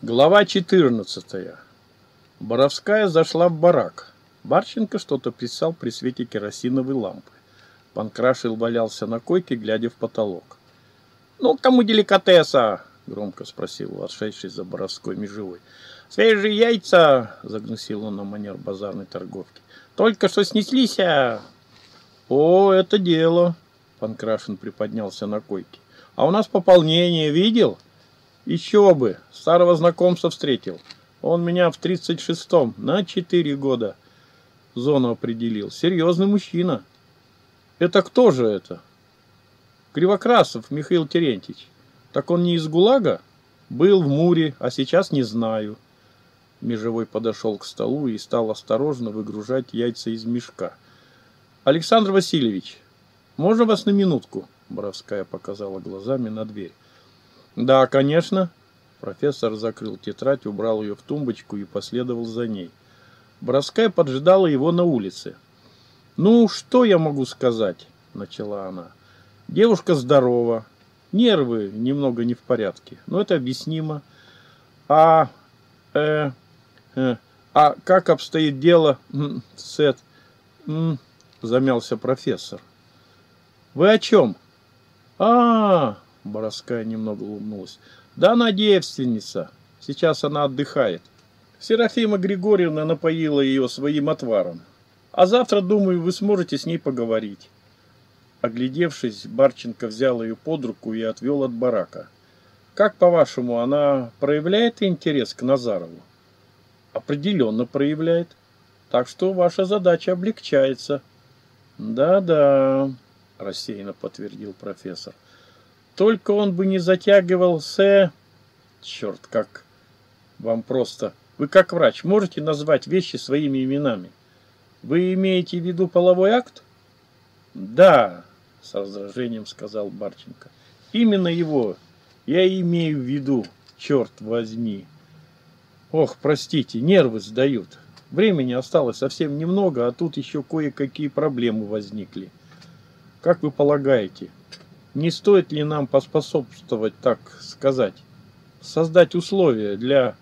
Глава 14. Боровская зашла в барак. Барченко что-то писал при свете керосиновой лампы. Панкрашил валялся на койке, глядя в потолок. «Ну, кому деликатеса?» — громко спросил вошедший за Боровской межевой. «Свежие яйца!» — загнусил он на манер базарной торговки. «Только что снеслись!» а...» «О, это дело!» — Панкрашин приподнялся на койке. «А у нас пополнение, видел?» Еще бы, старого знакомца встретил. Он меня в 36-м на 4 года зону определил. Серьезный мужчина. Это кто же это? Кривокрасов Михаил Терентьевич. Так он не из ГУЛАГа? Был в Муре, а сейчас не знаю. Межевой подошел к столу и стал осторожно выгружать яйца из мешка. Александр Васильевич, можно вас на минутку? Боровская показала глазами на дверь. Да, конечно. Профессор закрыл тетрадь, убрал ее в тумбочку и последовал за ней. Броская поджидала его на улице. «Ну, что я могу сказать?» – начала она. «Девушка здорова, нервы немного не в порядке, но это объяснимо. А, э, э, а как обстоит дело с эт...» замялся профессор. «Вы о чем?» «А, Боровская немного улыбнулась. Да она девственница. Сейчас она отдыхает. Серафима Григорьевна напоила ее своим отваром. А завтра, думаю, вы сможете с ней поговорить. Оглядевшись, Барченко взял ее под руку и отвел от барака. Как, по-вашему, она проявляет интерес к Назарову? Определенно проявляет. Так что ваша задача облегчается. Да-да, рассеянно подтвердил профессор. Только он бы не затягивал с... Черт, как вам просто... Вы как врач можете назвать вещи своими именами? Вы имеете в виду половой акт? Да, с раздражением сказал Барченко. Именно его я имею в виду, черт возьми. Ох, простите, нервы сдают. Времени осталось совсем немного, а тут еще кое-какие проблемы возникли. Как вы полагаете, не стоит ли нам поспособствовать, так сказать, создать условия для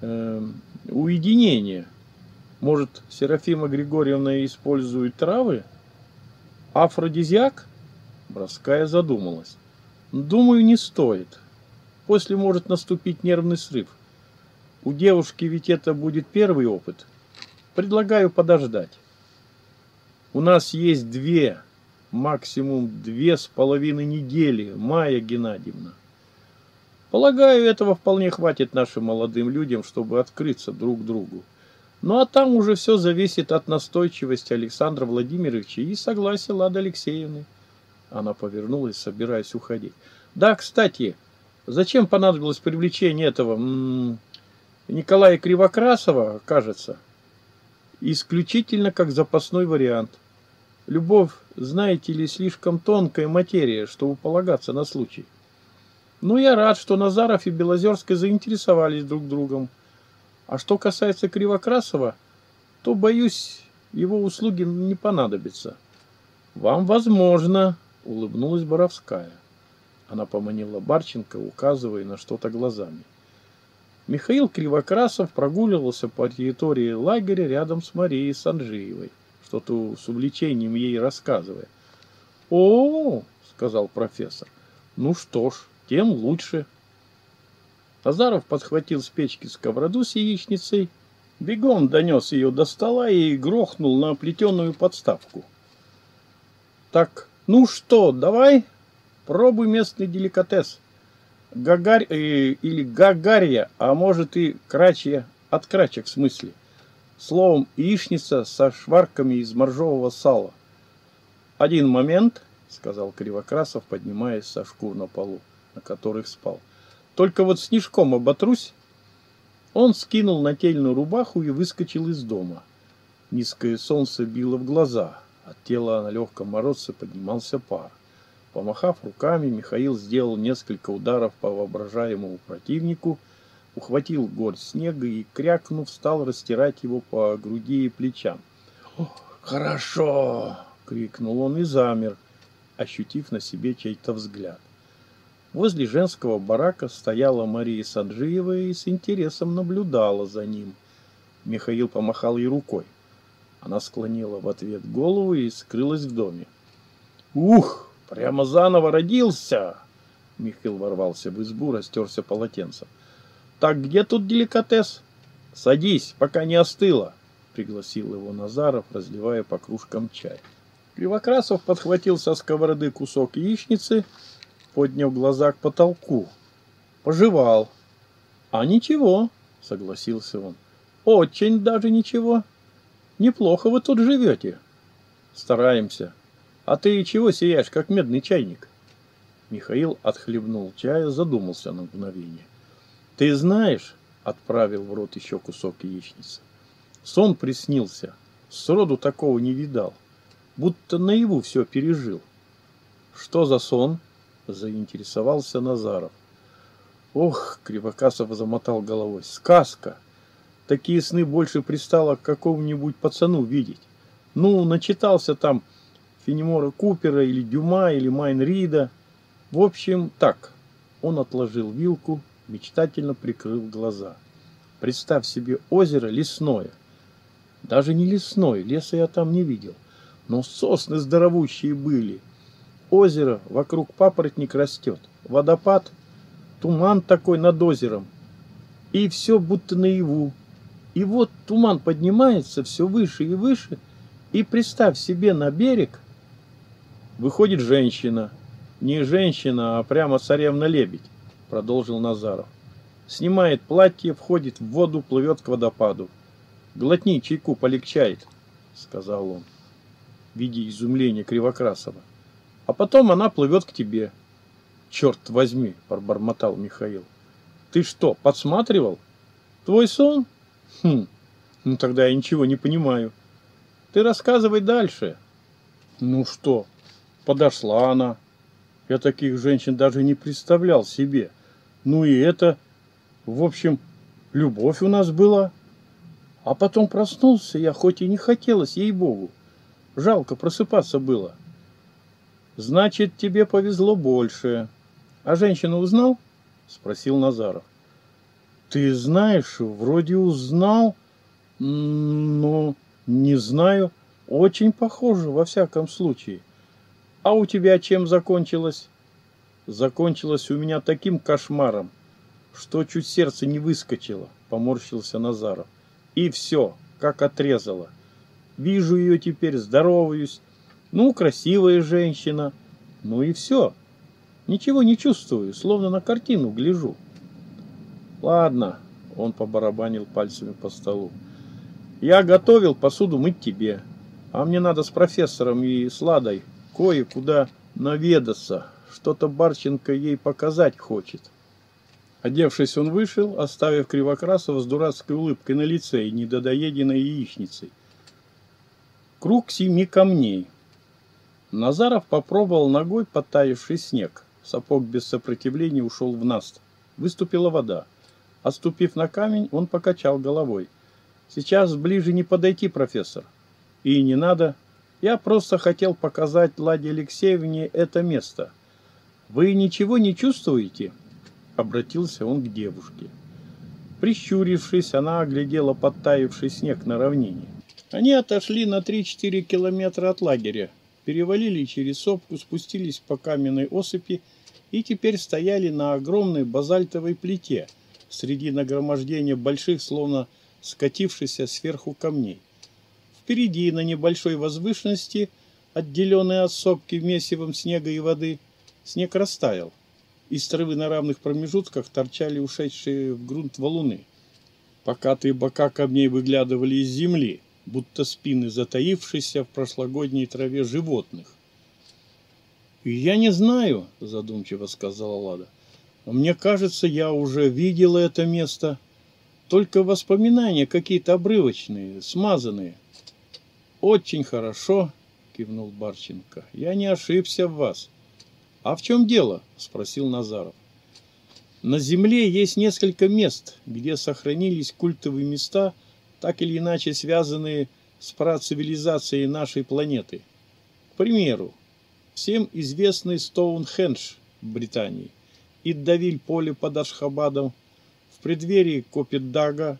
э, уединения? Может, Серафима Григорьевна использует травы? Афродизиак? Броская задумалась. Думаю, не стоит. После может наступить нервный срыв. У девушки ведь это будет первый опыт. Предлагаю подождать. У нас есть две максимум две с половиной недели, Майя Геннадьевна. Полагаю, этого вполне хватит нашим молодым людям, чтобы открыться друг другу. Ну а там уже все зависит от настойчивости Александра Владимировича и согласия Лады Алексеевны. Она повернулась, собираясь уходить. Да, кстати, зачем понадобилось привлечение этого м -м, Николая Кривокрасова, кажется? Исключительно как запасной вариант – Любовь, знаете ли, слишком тонкая материя, чтобы полагаться на случай. Ну, я рад, что Назаров и Белозерская заинтересовались друг другом. А что касается Кривокрасова, то, боюсь, его услуги не понадобятся. Вам возможно, улыбнулась Боровская. Она поманила Барченко, указывая на что-то глазами. Михаил Кривокрасов прогуливался по территории лагеря рядом с Марией Санжиевой что-то с увлечением ей рассказывая. «О, — сказал профессор, — ну что ж, тем лучше». Азаров подхватил с печки сковороду с яичницей, бегом донес ее до стола и грохнул на плетеную подставку. «Так, ну что, давай, пробуй местный деликатес. Гагарь э, или гагарья, а может и крачья, от крачек в смысле. Словом, яичница со шварками из моржового сала. «Один момент», — сказал Кривокрасов, поднимаясь со шкур на полу, на которых спал. «Только вот снежком оботрусь». Он скинул нательную рубаху и выскочил из дома. Низкое солнце било в глаза. От тела на легком морозце поднимался пар. Помахав руками, Михаил сделал несколько ударов по воображаемому противнику — ухватил горсть снега и, крякнув, стал растирать его по груди и плечам. «Хорошо!» — крикнул он и замер, ощутив на себе чей-то взгляд. Возле женского барака стояла Мария Саджиева и с интересом наблюдала за ним. Михаил помахал ей рукой. Она склонила в ответ голову и скрылась в доме. «Ух, прямо заново родился!» Михаил ворвался в избу, растерся полотенцем. «Так где тут деликатес?» «Садись, пока не остыло», — пригласил его Назаров, разливая по кружкам чай. Кривокрасов подхватил со сковороды кусок яичницы, поднял глаза к потолку. Пожевал. «А ничего», — согласился он. «Очень даже ничего. Неплохо вы тут живете». «Стараемся. А ты чего сияешь, как медный чайник?» Михаил отхлебнул чая, задумался на мгновение. «Ты знаешь, отправил в рот еще кусок яичницы. Сон приснился, сроду такого не видал, будто наяву все пережил. Что за сон? Заинтересовался Назаров. Ох, Кривокасов замотал головой. Сказка! Такие сны больше пристало к какому-нибудь пацану видеть. Ну, начитался там Фенемора Купера или Дюма или Майн Рида. В общем, так. Он отложил вилку, мечтательно прикрыл глаза. Представь себе озеро лесное. Даже не лесное, леса я там не видел. Но сосны здоровущие были. Озеро, вокруг папоротник растет. Водопад, туман такой над озером. И все будто наяву. И вот туман поднимается все выше и выше. И представь себе на берег выходит женщина. Не женщина, а прямо царевна-лебедь продолжил Назаров. Снимает платье, входит в воду, плывет к водопаду. Глотни чайку, полегчает, сказал он, видя изумление Кривокрасова. А потом она плывет к тебе. Черт возьми, пробормотал Михаил. Ты что, подсматривал? Твой сон? Хм, ну тогда я ничего не понимаю. Ты рассказывай дальше. Ну что, подошла она. Я таких женщин даже не представлял себе. Ну и это, в общем, любовь у нас была. А потом проснулся я, хоть и не хотелось, ей-богу. Жалко просыпаться было. Значит, тебе повезло больше. А женщину узнал? Спросил Назаров. Ты знаешь, вроде узнал, но не знаю. Очень похоже, во всяком случае. А у тебя чем закончилось? Закончилось у меня таким кошмаром, что чуть сердце не выскочило, поморщился Назаров. И все, как отрезало. Вижу ее теперь, здороваюсь. Ну, красивая женщина. Ну и все. Ничего не чувствую, словно на картину гляжу. Ладно, он побарабанил пальцами по столу. Я готовил посуду мыть тебе. А мне надо с профессором и с Ладой кое-куда наведаться. Что-то Барченко ей показать хочет. Одевшись, он вышел, оставив Кривокрасова с дурацкой улыбкой на лице и недодоеденной яичницей. Круг семи камней. Назаров попробовал ногой подтаявший снег. Сапог без сопротивления ушел в наст. Выступила вода. Отступив на камень, он покачал головой. «Сейчас ближе не подойти, профессор. И не надо. Я просто хотел показать Ладе Алексеевне это место. «Вы ничего не чувствуете?» — обратился он к девушке. Прищурившись, она оглядела подтаявший снег на равнине. Они отошли на 3-4 километра от лагеря, перевалили через сопку, спустились по каменной осыпи и теперь стояли на огромной базальтовой плите среди нагромождения больших, словно скатившихся сверху камней. Впереди, на небольшой возвышенности, отделенной от сопки месивом снега и воды, Снег растаял. Из травы на равных промежутках торчали ушедшие в грунт валуны. Покатые бока камней выглядывали из земли, будто спины затаившиеся в прошлогодней траве животных. «Я не знаю», — задумчиво сказала Лада. «Мне кажется, я уже видела это место. Только воспоминания какие-то обрывочные, смазанные». «Очень хорошо», — кивнул Барченко. «Я не ошибся в вас. «А в чем дело?» – спросил Назаров. На Земле есть несколько мест, где сохранились культовые места, так или иначе связанные с працивилизацией нашей планеты. К примеру, всем известный Стоунхендж в Британии Иддавиль поле под Ашхабадом, в преддверии Копиддага,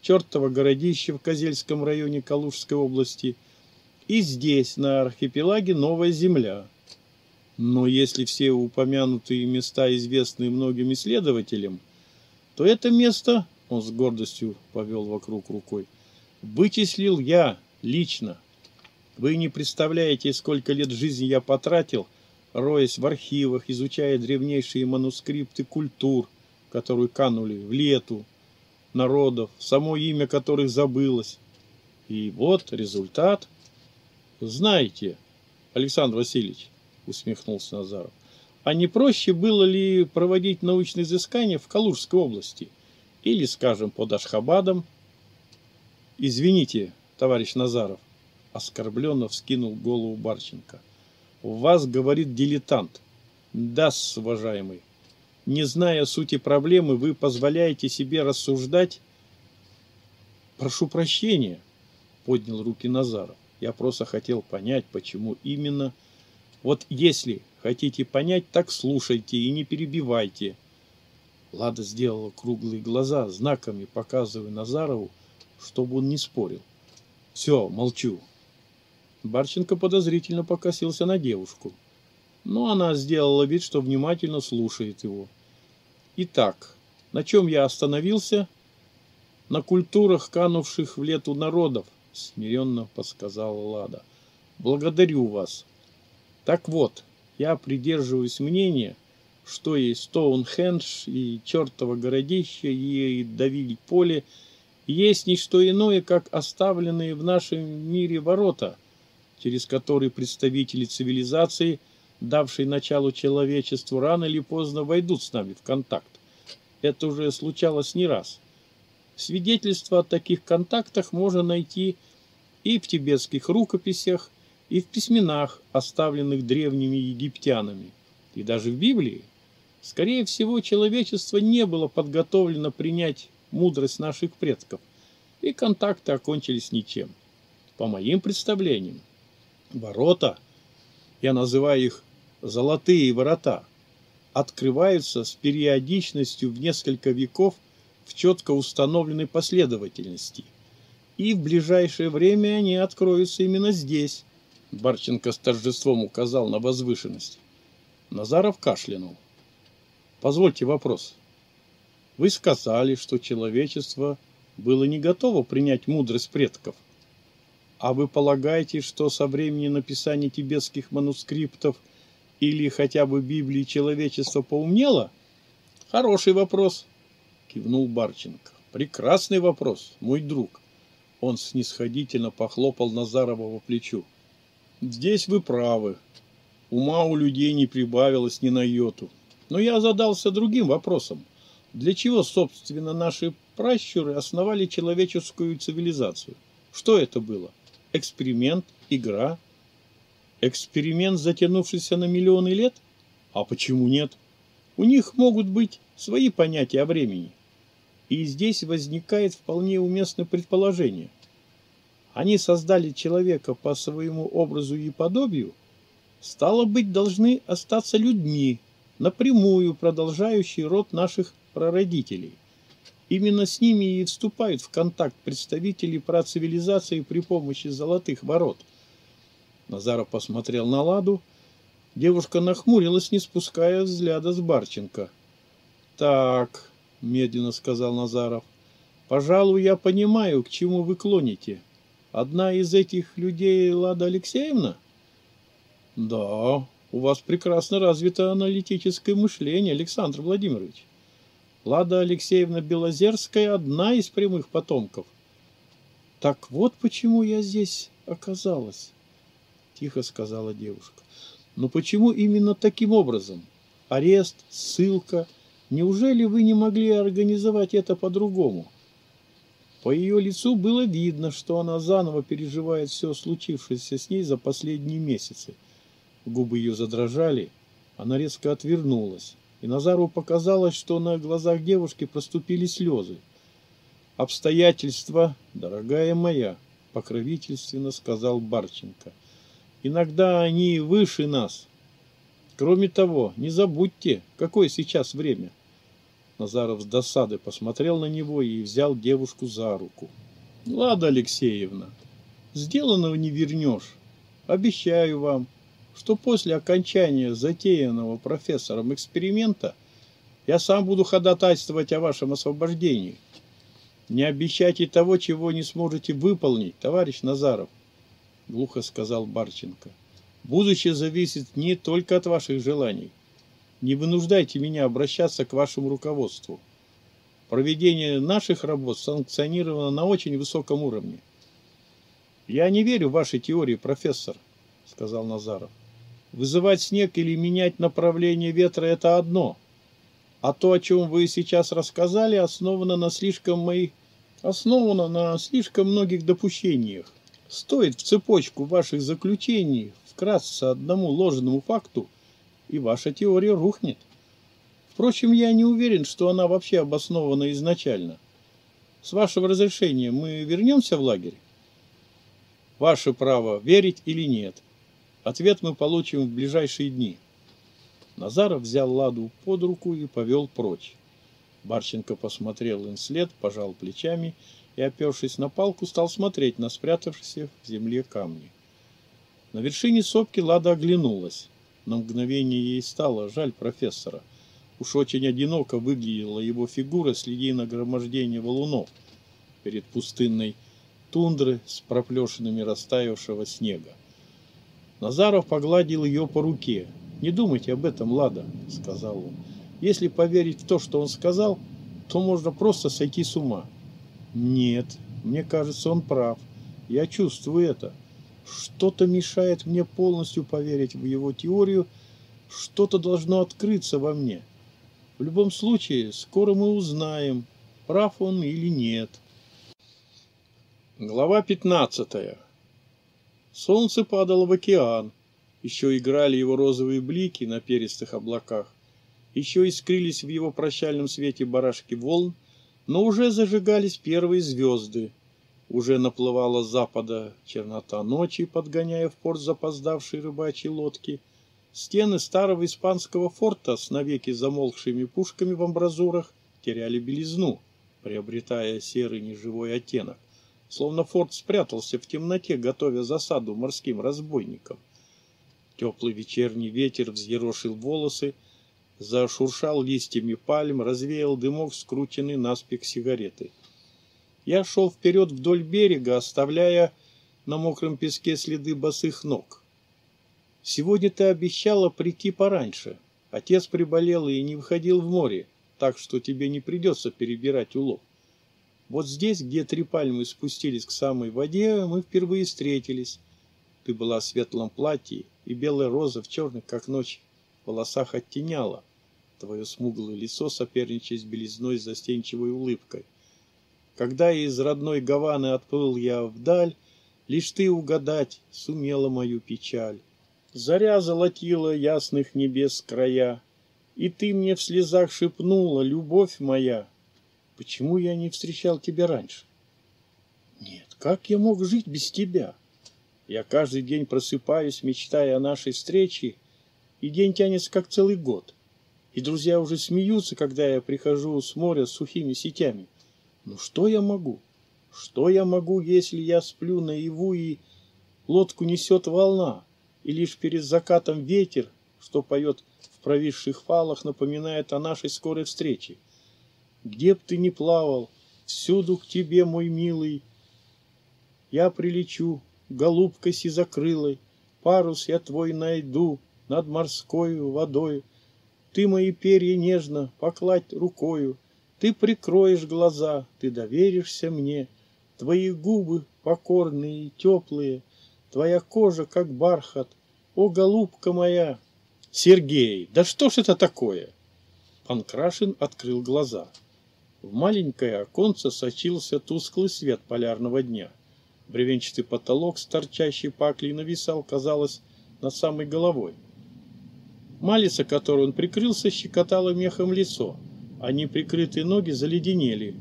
чертово городище в Козельском районе Калужской области и здесь, на архипелаге, Новая Земля. Но если все упомянутые места известны многим исследователям, то это место, он с гордостью повел вокруг рукой, вычислил я лично. Вы не представляете, сколько лет жизни я потратил, роясь в архивах, изучая древнейшие манускрипты культур, которые канули в лету, народов, само имя которых забылось. И вот результат. Знаете, Александр Васильевич, усмехнулся Назаров, а не проще было ли проводить научные изыскания в Калужской области? Или, скажем, под Ашхабадом? Извините, товарищ Назаров, оскорбленно вскинул голову Барченко. У вас говорит дилетант. Да, уважаемый. Не зная сути проблемы, вы позволяете себе рассуждать. Прошу прощения, поднял руки Назаров. Я просто хотел понять, почему именно. Вот если хотите понять, так слушайте и не перебивайте. Лада сделала круглые глаза, знаками показывая Назарову, чтобы он не спорил. Все, молчу. Барченко подозрительно покосился на девушку. Но она сделала вид, что внимательно слушает его. Итак, на чем я остановился? На культурах, канувших в лету народов, смиренно подсказала Лада. Благодарю вас. Так вот, я придерживаюсь мнения, что и Стоунхендж, и чертово городище, и Давиль поле есть не что иное, как оставленные в нашем мире ворота, через которые представители цивилизации, давшей началу человечеству, рано или поздно войдут с нами в контакт. Это уже случалось не раз. Свидетельства о таких контактах можно найти и в тибетских рукописях, и в письменах, оставленных древними египтянами, и даже в Библии. Скорее всего, человечество не было подготовлено принять мудрость наших предков, и контакты окончились ничем. По моим представлениям, ворота, я называю их «золотые ворота», открываются с периодичностью в несколько веков в четко установленной последовательности. И в ближайшее время они откроются именно здесь. Барченко с торжеством указал на возвышенность. Назаров кашлянул. Позвольте вопрос. Вы сказали, что человечество было не готово принять мудрость предков. А вы полагаете, что со времени написания тибетских манускриптов – или хотя бы Библии человечество поумнело? Хороший вопрос, кивнул Барченко. Прекрасный вопрос, мой друг. Он снисходительно похлопал Назарова по плечу. Здесь вы правы. Ума у людей не прибавилось ни на йоту. Но я задался другим вопросом. Для чего, собственно, наши пращуры основали человеческую цивилизацию? Что это было? Эксперимент? Игра? Эксперимент, затянувшийся на миллионы лет? А почему нет? У них могут быть свои понятия о времени. И здесь возникает вполне уместное предположение. Они создали человека по своему образу и подобию, стало быть, должны остаться людьми, напрямую продолжающий род наших прародителей. Именно с ними и вступают в контакт представители працивилизации при помощи золотых ворот – Назаров посмотрел на Ладу. Девушка нахмурилась, не спуская взгляда с Барченко. «Так», — медленно сказал Назаров, — «пожалуй, я понимаю, к чему вы клоните. Одна из этих людей Лада Алексеевна?» «Да, у вас прекрасно развито аналитическое мышление, Александр Владимирович. Лада Алексеевна Белозерская – одна из прямых потомков. Так вот почему я здесь оказалась тихо сказала девушка. Но почему именно таким образом? Арест, ссылка. Неужели вы не могли организовать это по-другому? По ее лицу было видно, что она заново переживает все случившееся с ней за последние месяцы. Губы ее задрожали, она резко отвернулась, и Назару показалось, что на глазах девушки проступили слезы. «Обстоятельства, дорогая моя», — покровительственно сказал Барченко. Иногда они выше нас. Кроме того, не забудьте, какое сейчас время. Назаров с досады посмотрел на него и взял девушку за руку. Лада Алексеевна, сделанного не вернешь. Обещаю вам, что после окончания затеянного профессором эксперимента я сам буду ходатайствовать о вашем освобождении. Не обещайте того, чего не сможете выполнить, товарищ Назаров, глухо сказал Барченко. Будущее зависит не только от ваших желаний. Не вынуждайте меня обращаться к вашему руководству. Проведение наших работ санкционировано на очень высоком уровне. Я не верю в ваши теории, профессор, сказал Назаров. Вызывать снег или менять направление ветра – это одно. А то, о чем вы сейчас рассказали, основано на слишком моих основано на слишком многих допущениях. Стоит в цепочку ваших заключений вкратце одному ложному факту, и ваша теория рухнет. Впрочем, я не уверен, что она вообще обоснована изначально. С вашего разрешения мы вернемся в лагерь? Ваше право, верить или нет. Ответ мы получим в ближайшие дни. Назаров взял Ладу под руку и повел прочь. Барченко посмотрел им след, пожал плечами и, опершись на палку, стал смотреть на спрятавшиеся в земле камни. На вершине сопки Лада оглянулась. На мгновение ей стало жаль профессора. Уж очень одиноко выглядела его фигура среди нагромождения валунов перед пустынной тундры с проплешинами растаявшего снега. Назаров погладил ее по руке. «Не думайте об этом, Лада», — сказал он. Если поверить в то, что он сказал, то можно просто сойти с ума. Нет, мне кажется, он прав. Я чувствую это. Что-то мешает мне полностью поверить в его теорию, что-то должно открыться во мне. В любом случае, скоро мы узнаем, прав он или нет. Глава 15. Солнце падало в океан. Еще играли его розовые блики на перистых облаках. Еще искрились в его прощальном свете барашки волн, но уже зажигались первые звезды. Уже наплывала с запада чернота ночи, подгоняя в порт запоздавшие рыбачьи лодки. Стены старого испанского форта с навеки замолкшими пушками в амбразурах теряли белизну, приобретая серый неживой оттенок, словно форт спрятался в темноте, готовя засаду морским разбойникам. Теплый вечерний ветер взъерошил волосы, зашуршал листьями пальм, развеял дымок, скрученный наспех сигареты. Я шел вперед вдоль берега, оставляя на мокром песке следы босых ног. Сегодня ты обещала прийти пораньше. Отец приболел и не выходил в море, так что тебе не придется перебирать улов. Вот здесь, где три пальмы спустились к самой воде, мы впервые встретились. Ты была в светлом платье, и белая роза в черных, как ночь, волосах оттеняла твое смуглое лицо, соперничая с белизной застенчивой улыбкой. Когда из родной Гаваны отплыл я вдаль, Лишь ты угадать сумела мою печаль. Заря золотила ясных небес края, И ты мне в слезах шепнула, любовь моя, Почему я не встречал тебя раньше? Нет, как я мог жить без тебя? Я каждый день просыпаюсь, мечтая о нашей встрече, И день тянется, как целый год. И друзья уже смеются, когда я прихожу с моря с сухими сетями. Ну что я могу? Что я могу, если я сплю наяву и лодку несет волна, и лишь перед закатом ветер, что поет в провисших фалах, напоминает о нашей скорой встрече. Где б ты ни плавал, всюду к тебе, мой милый, я прилечу, голубкой сизокрылой, парус я твой найду над морской водой, ты мои перья нежно покладь рукою, Ты прикроешь глаза, ты доверишься мне, Твои губы покорные и теплые, Твоя кожа, как бархат, о, голубка моя! Сергей, да что ж это такое? Панкрашин открыл глаза. В маленькое оконце сочился тусклый свет полярного дня. Бревенчатый потолок с торчащей паклей нависал, казалось, над самой головой. Малица, которой он прикрылся, щекотала мехом лицо, а неприкрытые ноги заледенели.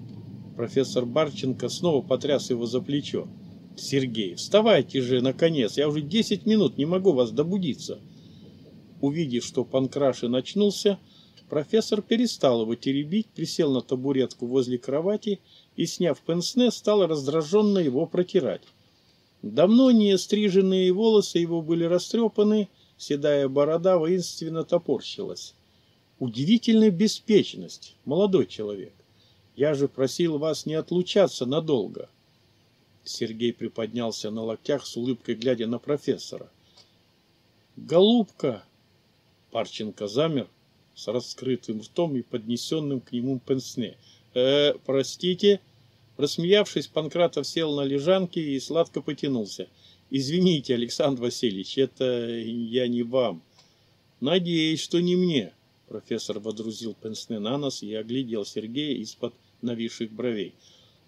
Профессор Барченко снова потряс его за плечо. «Сергей, вставайте же, наконец, я уже десять минут не могу вас добудиться». Увидев, что Панкрашин очнулся, профессор перестал его теребить, присел на табуретку возле кровати и, сняв пенсне, стал раздраженно его протирать. Давно не стриженные волосы его были растрепаны, седая борода воинственно топорщилась. Удивительная беспечность, молодой человек. Я же просил вас не отлучаться надолго. Сергей приподнялся на локтях с улыбкой, глядя на профессора. «Голубка!» Парченко замер с раскрытым ртом и поднесенным к нему пенсне. «Э, простите?» Рассмеявшись, Панкратов сел на лежанке и сладко потянулся. «Извините, Александр Васильевич, это я не вам». «Надеюсь, что не мне». Профессор водрузил пенсне на нос и оглядел Сергея из-под нависших бровей.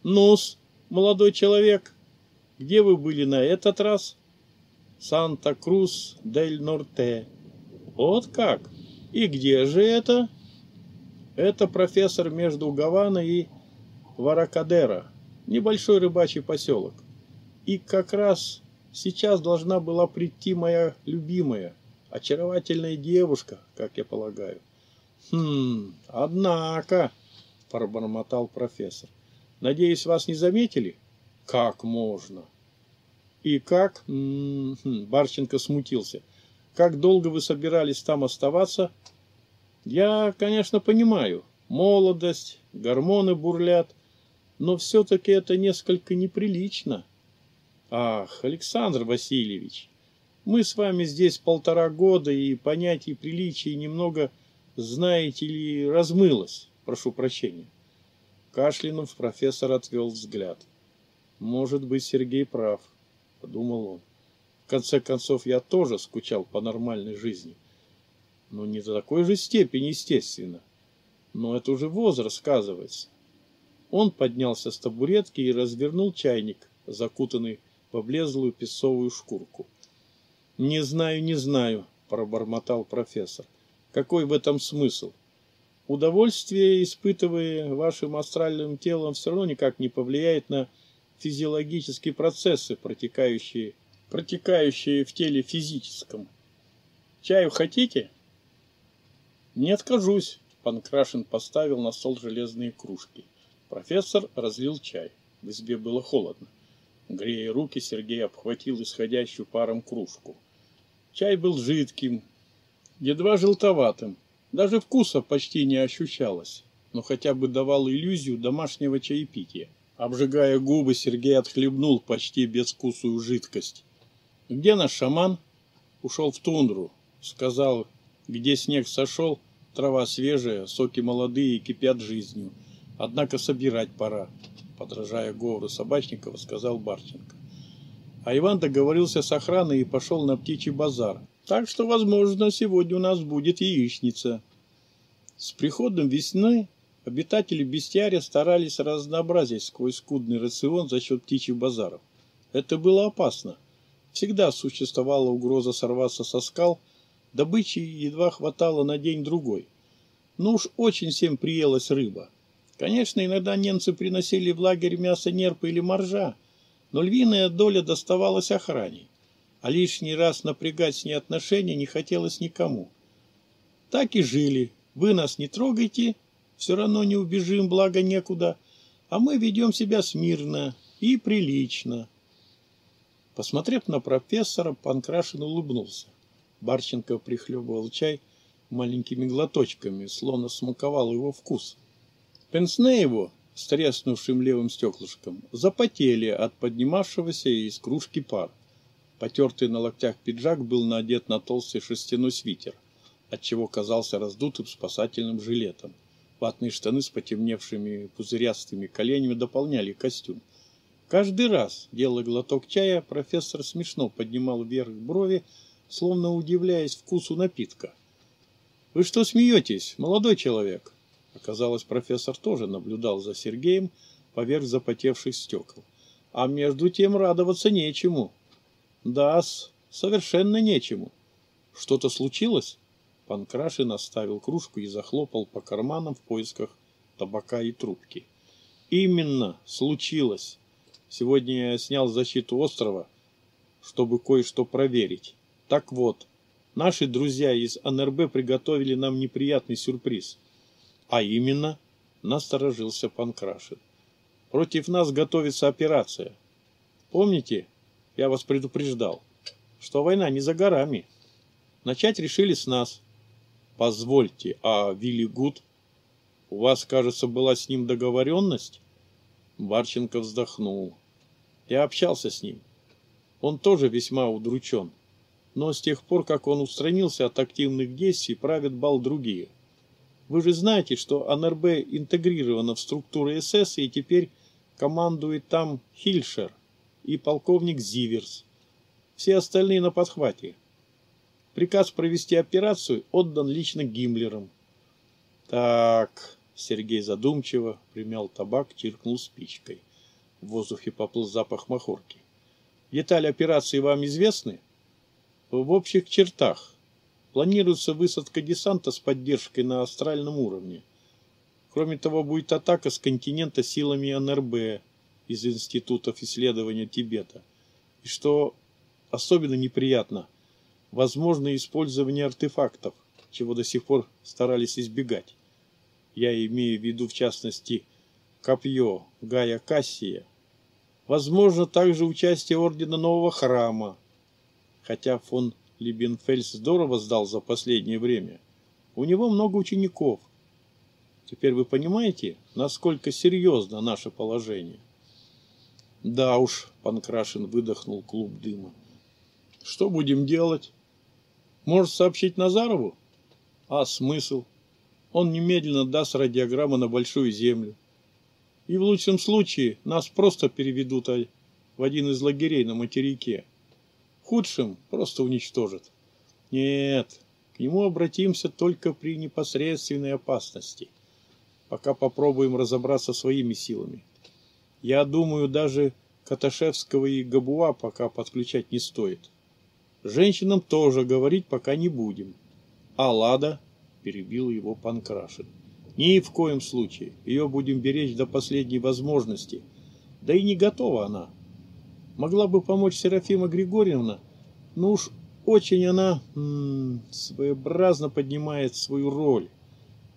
«Ну-с, молодой человек, где вы были на этот раз?» «Санта-Крус-дель-Норте». «Вот как? И где же это?» «Это профессор между Гаваной и Варакадера, небольшой рыбачий поселок. И как раз сейчас должна была прийти моя любимая, очаровательная девушка, как я полагаю. Хм, однако, пробормотал профессор. Надеюсь, вас не заметили? Как можно? И как? М -м -м, Барченко смутился. Как долго вы собирались там оставаться? Я, конечно, понимаю. Молодость, гормоны бурлят, но все-таки это несколько неприлично. Ах, Александр Васильевич, мы с вами здесь полтора года, и понятие приличия немного, знаете ли, размылось. Прошу прощения. Кашлянув, профессор отвел взгляд. Может быть, Сергей прав, подумал он. В конце концов, я тоже скучал по нормальной жизни. Но не до такой же степени, естественно. Но это уже возраст сказывается. Он поднялся с табуретки и развернул чайник, закутанный в облезлую песовую шкурку. «Не знаю, не знаю», – пробормотал профессор. «Какой в этом смысл? Удовольствие, испытывая вашим астральным телом, все равно никак не повлияет на физиологические процессы, протекающие, протекающие в теле физическом. Чаю хотите?» «Не откажусь», – Панкрашин поставил на стол железные кружки. Профессор разлил чай. В избе было холодно. Грея руки, Сергей обхватил исходящую паром кружку. Чай был жидким, едва желтоватым. Даже вкуса почти не ощущалось, но хотя бы давал иллюзию домашнего чаепития. Обжигая губы, Сергей отхлебнул почти безвкусую жидкость. «Где наш шаман?» «Ушел в тундру», — сказал, где снег сошел, трава свежая, соки молодые и кипят жизнью. Однако собирать пора, подражая говору Собачникова, сказал Барченко. А Иван договорился с охраной и пошел на птичий базар. Так что, возможно, сегодня у нас будет яичница. С приходом весны обитатели бестиария старались разнообразить сквозь скудный рацион за счет птичьих базаров. Это было опасно. Всегда существовала угроза сорваться со скал, добычи едва хватало на день-другой. Но уж очень всем приелась рыба – Конечно, иногда немцы приносили в лагерь мясо нерпа или моржа, но львиная доля доставалась охране, а лишний раз напрягать с ней отношения не хотелось никому. Так и жили. Вы нас не трогайте, все равно не убежим, благо некуда, а мы ведем себя смирно и прилично. Посмотрев на профессора, Панкрашин улыбнулся. Барченко прихлебывал чай маленькими глоточками, словно смаковал его вкус. Пенсне его с треснувшим левым стеклышком запотели от поднимавшегося из кружки пар. Потертый на локтях пиджак был надет на толстый шерстяной свитер, отчего казался раздутым спасательным жилетом. Ватные штаны с потемневшими пузырястыми коленями дополняли костюм. Каждый раз, делая глоток чая, профессор смешно поднимал вверх брови, словно удивляясь вкусу напитка. «Вы что смеетесь, молодой человек?» Оказалось, профессор тоже наблюдал за Сергеем поверх запотевших стекол. А между тем радоваться нечему. Да совершенно нечему. Что-то случилось? Панкрашин оставил кружку и захлопал по карманам в поисках табака и трубки. Именно, случилось. Сегодня я снял защиту острова, чтобы кое-что проверить. Так вот, Наши друзья из НРБ приготовили нам неприятный сюрприз. А именно, насторожился Панкрашин. Против нас готовится операция. Помните, я вас предупреждал, что война не за горами. Начать решили с нас. Позвольте, а Вилли Гуд? У вас, кажется, была с ним договоренность? Барченко вздохнул. Я общался с ним. Он тоже весьма удручен но с тех пор, как он устранился от активных действий, правят бал другие. Вы же знаете, что НРБ интегрирована в структуру СС и теперь командует там Хильшер и полковник Зиверс. Все остальные на подхвате. Приказ провести операцию отдан лично Гиммлером. Так, Сергей задумчиво примял табак, чиркнул спичкой. В воздухе поплыл запах махорки. Детали операции вам известны? — в общих чертах. Планируется высадка десанта с поддержкой на астральном уровне. Кроме того, будет атака с континента силами НРБ из Институтов исследования Тибета. И что особенно неприятно, возможно использование артефактов, чего до сих пор старались избегать. Я имею в виду, в частности, копье Гая Кассия. Возможно также участие Ордена Нового Храма, хотя фон Либенфельс здорово сдал за последнее время. У него много учеников. Теперь вы понимаете, насколько серьезно наше положение? Да уж, Панкрашин выдохнул клуб дыма. Что будем делать? Может сообщить Назарову? А смысл? Он немедленно даст радиограмму на Большую Землю. И в лучшем случае нас просто переведут в один из лагерей на материке худшем просто уничтожит. Нет, к нему обратимся только при непосредственной опасности. Пока попробуем разобраться своими силами. Я думаю, даже Каташевского и Габуа пока подключать не стоит. Женщинам тоже говорить пока не будем. А Лада, перебил его Панкрашин. Ни в коем случае. Ее будем беречь до последней возможности. Да и не готова она могла бы помочь Серафима Григорьевна, но уж очень она м -м, своеобразно поднимает свою роль.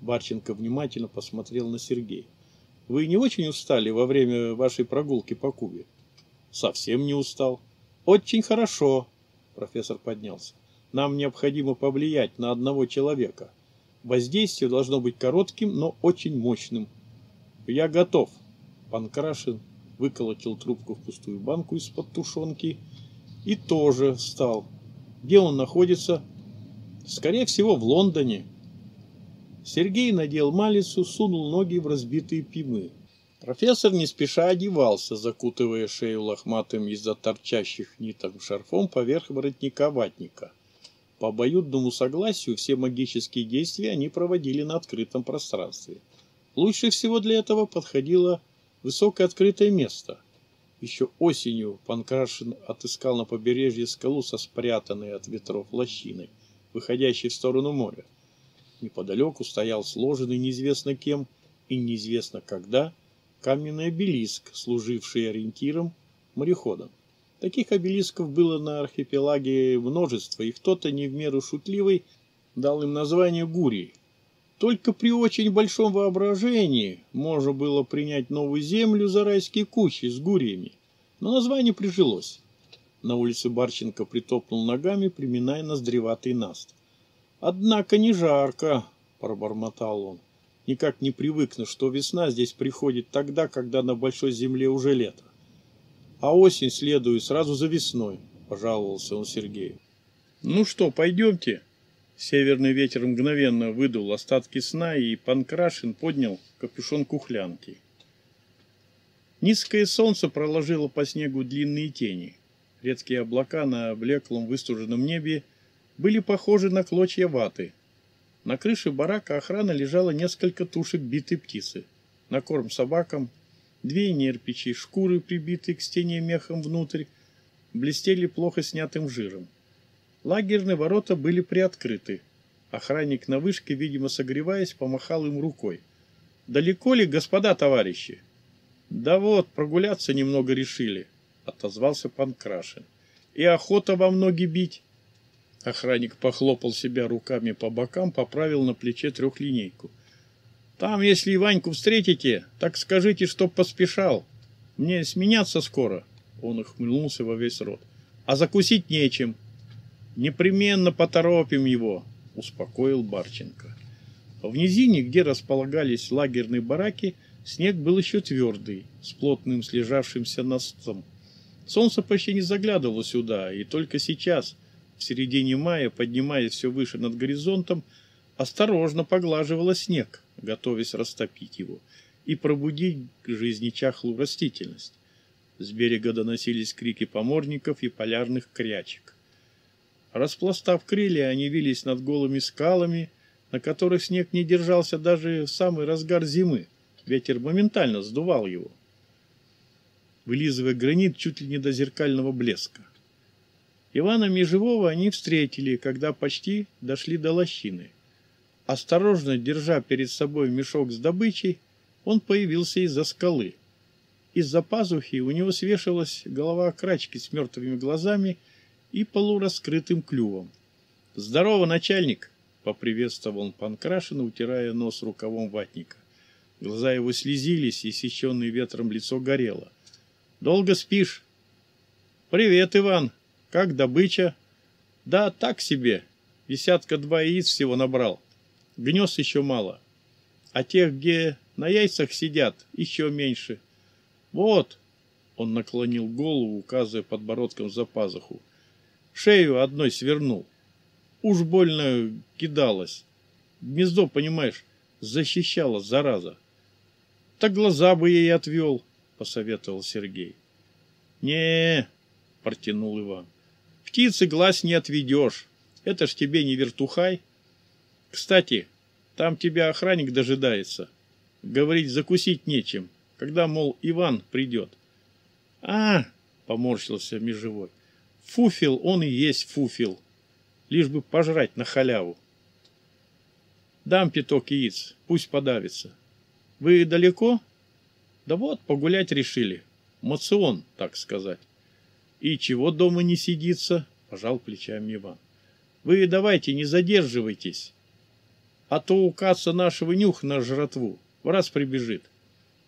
Барченко внимательно посмотрел на Сергея. Вы не очень устали во время вашей прогулки по Кубе? Совсем не устал. Очень хорошо. Профессор поднялся. Нам необходимо повлиять на одного человека. Воздействие должно быть коротким, но очень мощным. Я готов. Панкрашин выколотил трубку в пустую банку из-под тушенки и тоже встал. Где он находится? Скорее всего, в Лондоне. Сергей надел малицу, сунул ноги в разбитые пимы. Профессор не спеша одевался, закутывая шею лохматым из-за торчащих ниток шарфом поверх воротника ватника. По обоюдному согласию все магические действия они проводили на открытом пространстве. Лучше всего для этого подходило высокое открытое место. Еще осенью Панкрашин отыскал на побережье скалу со спрятанной от ветров лощиной, выходящей в сторону моря. Неподалеку стоял сложенный неизвестно кем и неизвестно когда каменный обелиск, служивший ориентиром мореходам. Таких обелисков было на архипелаге множество, и кто-то не в меру шутливый дал им название Гурии – только при очень большом воображении можно было принять новую землю за райские кущи с гуриями, но название прижилось. На улице Барченко притопнул ногами, приминая ноздреватый наст. «Однако не жарко», — пробормотал он. «Никак не привыкну, что весна здесь приходит тогда, когда на большой земле уже лето. А осень следует сразу за весной», — пожаловался он Сергею. «Ну что, пойдемте?» Северный ветер мгновенно выдул остатки сна, и Панкрашин поднял капюшон кухлянки. Низкое солнце проложило по снегу длинные тени. Редкие облака на блеклом выстуженном небе были похожи на клочья ваты. На крыше барака охраны лежало несколько тушек битой птицы. На корм собакам две нерпичьи шкуры, прибитые к стене мехом внутрь, блестели плохо снятым жиром. Лагерные ворота были приоткрыты. Охранник на вышке, видимо, согреваясь, помахал им рукой. «Далеко ли, господа товарищи?» «Да вот, прогуляться немного решили», — отозвался Панкрашин. «И охота вам ноги бить». Охранник похлопал себя руками по бокам, поправил на плече трехлинейку. Там, если Иваньку встретите, так скажите, чтоб поспешал. Мне сменяться скоро. Он ухмыльнулся во весь рот. А закусить нечем. Непременно поторопим его, успокоил Барченко. В низине, где располагались лагерные бараки, снег был еще твердый, с плотным слежавшимся настом. Солнце почти не заглядывало сюда, и только сейчас, в середине мая, поднимаясь все выше над горизонтом, осторожно поглаживало снег, готовясь растопить его и пробудить к жизни чахлую растительность. С берега доносились крики поморников и полярных крячек. Распластав крылья, они вились над голыми скалами, на которых снег не держался даже в самый разгар зимы. Ветер моментально сдувал его, вылизывая гранит чуть ли не до зеркального блеска. Ивана Межевого они встретили, когда почти дошли до лощины. Осторожно держа перед собой мешок с добычей, он появился из-за скалы. Из-за пазухи у него свешивалась голова крачки с мертвыми глазами и полураскрытым клювом. «Здорово, начальник!» — поприветствовал он Панкрашина, утирая нос рукавом ватника. Глаза его слезились, и сеченное ветром лицо горело. «Долго спишь?» «Привет, Иван! Как добыча?» «Да, так себе. Десятка два яиц всего набрал. Гнезд еще мало. А тех, где на яйцах сидят, еще меньше. Вот, он наклонил голову, указывая подбородком за пазуху. Шею одной свернул. Уж больно кидалась. Гнездо, понимаешь, защищала, зараза. Так глаза бы ей отвел, посоветовал Сергей. не протянул Иван. Птицы глаз не отведешь. Это ж тебе не вертухай. Кстати, там тебя охранник дожидается. Говорить закусить нечем, когда, мол, Иван придет. А, поморщился межевой. Фуфел он и есть фуфел. Лишь бы пожрать на халяву. Дам пяток яиц, пусть подавится. Вы далеко? Да вот, погулять решили. Мацион, так сказать. И чего дома не сидится? Пожал плечами Иван. Вы давайте, не задерживайтесь а то у Каца нашего нюх на жратву в раз прибежит.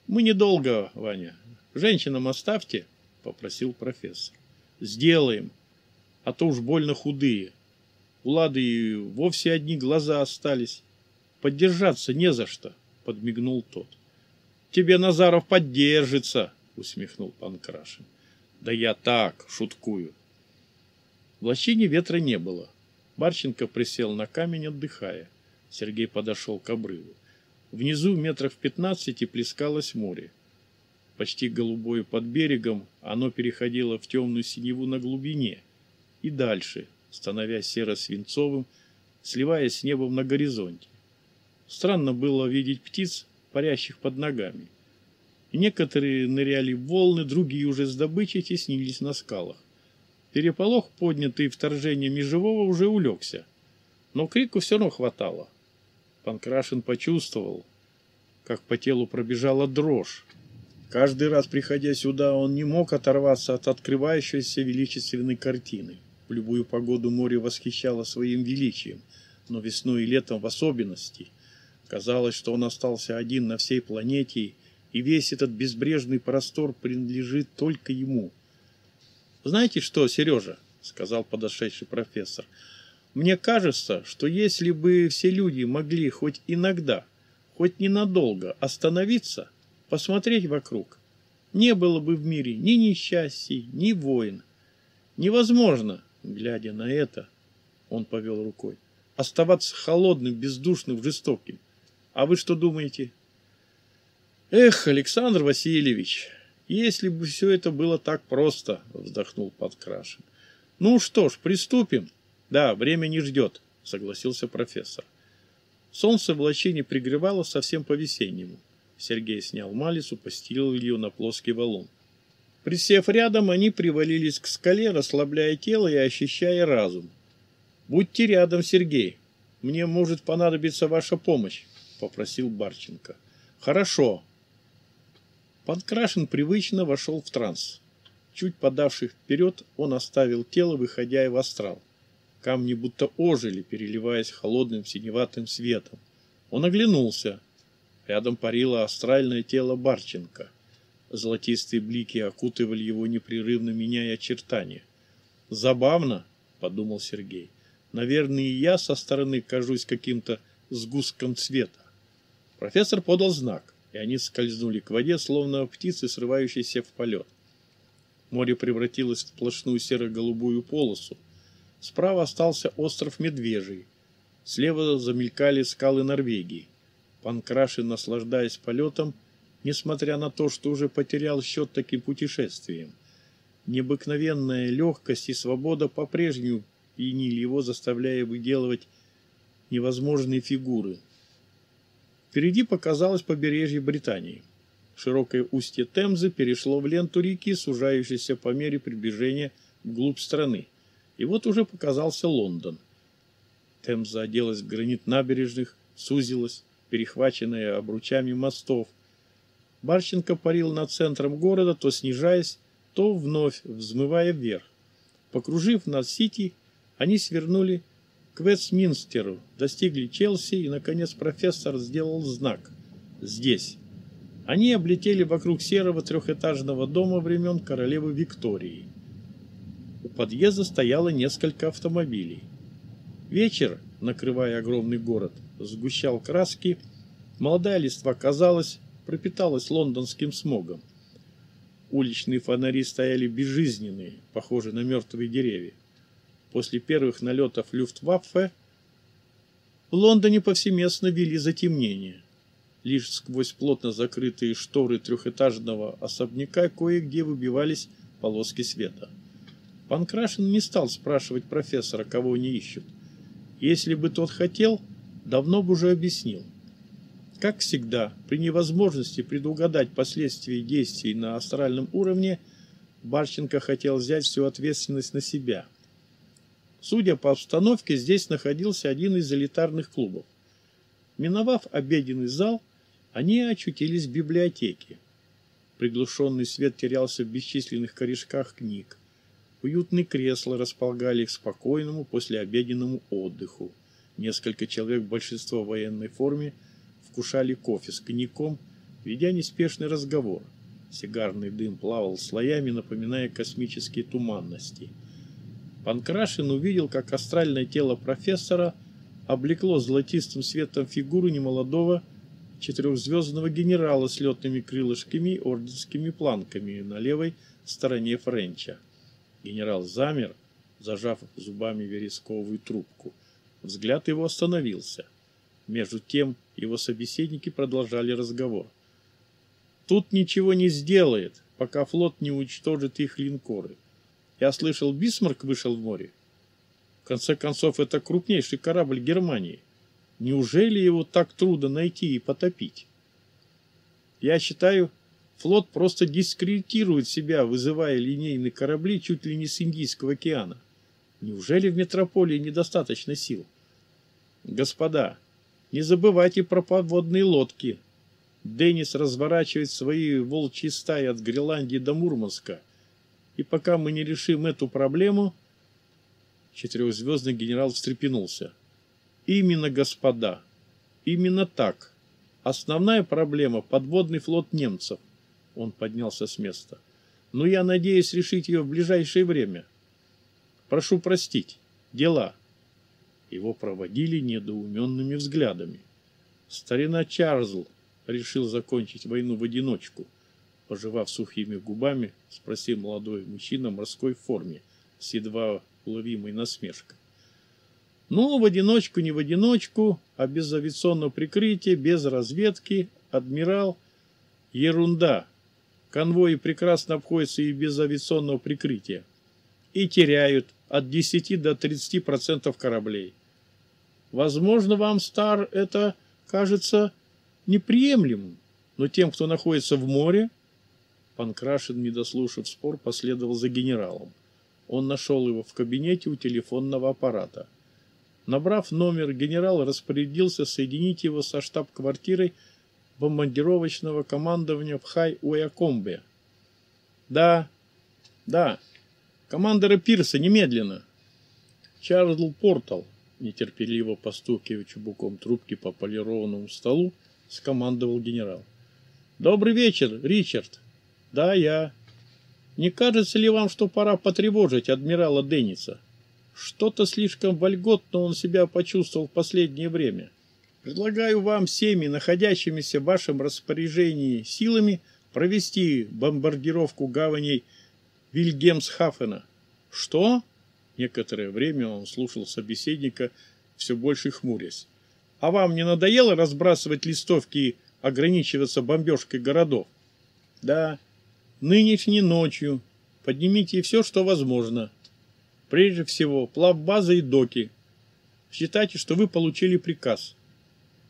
Мы недолго, Ваня. Женщинам оставьте, попросил профессор. Сделаем, а то уж больно худые. У Лады и вовсе одни глаза остались. Поддержаться не за что, подмигнул тот. Тебе Назаров поддержится, усмехнул Панкрашин. Да я так, шуткую. В лощине ветра не было. Барченко присел на камень, отдыхая. Сергей подошел к обрыву. Внизу метров пятнадцати плескалось море. Почти голубое под берегом, оно переходило в темную синеву на глубине и дальше, становясь серо-свинцовым, сливаясь с небом на горизонте. Странно было видеть птиц, парящих под ногами. Некоторые ныряли в волны, другие уже с добычей теснились на скалах. Переполох, поднятый вторжением межевого, уже улегся. Но крику все равно хватало. Панкрашин почувствовал, как по телу пробежала дрожь. Каждый раз, приходя сюда, он не мог оторваться от открывающейся величественной картины. В любую погоду море восхищало своим величием, но весной и летом в особенности. Казалось, что он остался один на всей планете, и весь этот безбрежный простор принадлежит только ему. «Знаете что, Сережа?» — сказал подошедший профессор — мне кажется, что если бы все люди могли хоть иногда, хоть ненадолго остановиться, посмотреть вокруг, не было бы в мире ни несчастий, ни войн. Невозможно, глядя на это, он повел рукой, оставаться холодным, бездушным, жестоким. А вы что думаете? Эх, Александр Васильевич, если бы все это было так просто, вздохнул Подкрашин. Ну что ж, приступим. Да, время не ждет, согласился профессор. Солнце в лощине пригревало совсем по-весеннему. Сергей снял малицу, постелил ее на плоский валун. Присев рядом, они привалились к скале, расслабляя тело и ощущая разум. «Будьте рядом, Сергей. Мне может понадобиться ваша помощь», — попросил Барченко. «Хорошо». Подкрашен привычно вошел в транс. Чуть подавшись вперед, он оставил тело, выходя в астрал. Камни будто ожили, переливаясь холодным синеватым светом. Он оглянулся. Рядом парило астральное тело Барченко. Золотистые блики окутывали его, непрерывно меняя очертания. «Забавно», — подумал Сергей. «Наверное, и я со стороны кажусь каким-то сгустком цвета». Профессор подал знак, и они скользнули к воде, словно птицы, срывающиеся в полет. Море превратилось в сплошную серо-голубую полосу, Справа остался остров Медвежий. Слева замелькали скалы Норвегии. Панкрашин, наслаждаясь полетом, несмотря на то, что уже потерял счет таким путешествиям. Необыкновенная легкость и свобода по-прежнему пьянили его, заставляя выделывать невозможные фигуры. Впереди показалось побережье Британии. Широкое устье Темзы перешло в ленту реки, сужающейся по мере приближения вглубь страны. И вот уже показался Лондон. Темза оделась в гранит набережных, сузилась, перехваченная обручами мостов. Барченко парил над центром города, то снижаясь, то вновь взмывая вверх. Покружив над Сити, они свернули к Вестминстеру, достигли Челси, и, наконец, профессор сделал знак «Здесь». Они облетели вокруг серого трехэтажного дома времен королевы Виктории. У подъезда стояло несколько автомобилей. Вечер, накрывая огромный город, сгущал краски, молодая листва, казалось, пропиталась лондонским смогом. Уличные фонари стояли безжизненные, похожие на мертвые деревья. После первых налетов Люфтваффе в Лондоне повсеместно вели затемнение. Лишь сквозь плотно закрытые шторы трехэтажного особняка кое-где выбивались полоски света. Панкрашин не стал спрашивать профессора, кого они ищут. Если бы тот хотел, давно бы уже объяснил. Как всегда, при невозможности предугадать последствия действий на астральном уровне, Барченко хотел взять всю ответственность на себя. Судя по обстановке, здесь находился один из элитарных клубов. Миновав обеденный зал, они очутились в библиотеке. Приглушенный свет терялся в бесчисленных корешках книг. Уютные кресла располагали к спокойному послеобеденному отдыху. Несколько человек, большинство в военной форме, вкушали кофе с коньяком, ведя неспешный разговор. Сигарный дым плавал слоями, напоминая космические туманности. Панкрашин увидел, как астральное тело профессора облекло золотистым светом фигуру немолодого четырехзвездного генерала с летными крылышками и орденскими планками на левой стороне Френча. Генерал замер, зажав зубами вересковую трубку. Взгляд его остановился. Между тем его собеседники продолжали разговор. «Тут ничего не сделает, пока флот не уничтожит их линкоры. Я слышал, Бисмарк вышел в море. В конце концов, это крупнейший корабль Германии. Неужели его так трудно найти и потопить? Я считаю, Флот просто дискредитирует себя, вызывая линейные корабли чуть ли не с Индийского океана. Неужели в метрополии недостаточно сил? Господа, не забывайте про подводные лодки. Деннис разворачивает свои волчьи стаи от Гренландии до Мурманска. И пока мы не решим эту проблему... Четырехзвездный генерал встрепенулся. Именно, господа, именно так. Основная проблема – подводный флот немцев. Он поднялся с места. Но я надеюсь решить ее в ближайшее время. Прошу простить. Дела. Его проводили недоуменными взглядами. Старина Чарльз решил закончить войну в одиночку. Пожевав сухими губами, спросил молодой мужчина в морской форме с едва уловимой насмешкой. Ну, в одиночку, не в одиночку, а без авиационного прикрытия, без разведки, адмирал. Ерунда, Конвои прекрасно обходятся и без авиационного прикрытия. И теряют от 10 до 30% кораблей. Возможно, вам, Стар, это кажется неприемлемым, но тем, кто находится в море... Панкрашин, не дослушав спор, последовал за генералом. Он нашел его в кабинете у телефонного аппарата. Набрав номер, генерал распорядился соединить его со штаб-квартирой бомбардировочного командования в Хай-Уякомбе. Да, да, командора Пирса, немедленно. Чарльз Портал, нетерпеливо постукивая чубуком трубки по полированному столу, скомандовал генерал. «Добрый вечер, Ричард!» «Да, я. Не кажется ли вам, что пора потревожить адмирала Денниса? Что-то слишком вольготно он себя почувствовал в последнее время. Предлагаю вам всеми находящимися в вашем распоряжении силами провести бомбардировку гаваней Вильгемсхафена». «Что?» Некоторое время он слушал собеседника, все больше хмурясь. «А вам не надоело разбрасывать листовки и ограничиваться бомбежкой городов?» «Да, нынешней ночью. Поднимите все, что возможно. Прежде всего, плавбазы и доки. Считайте, что вы получили приказ.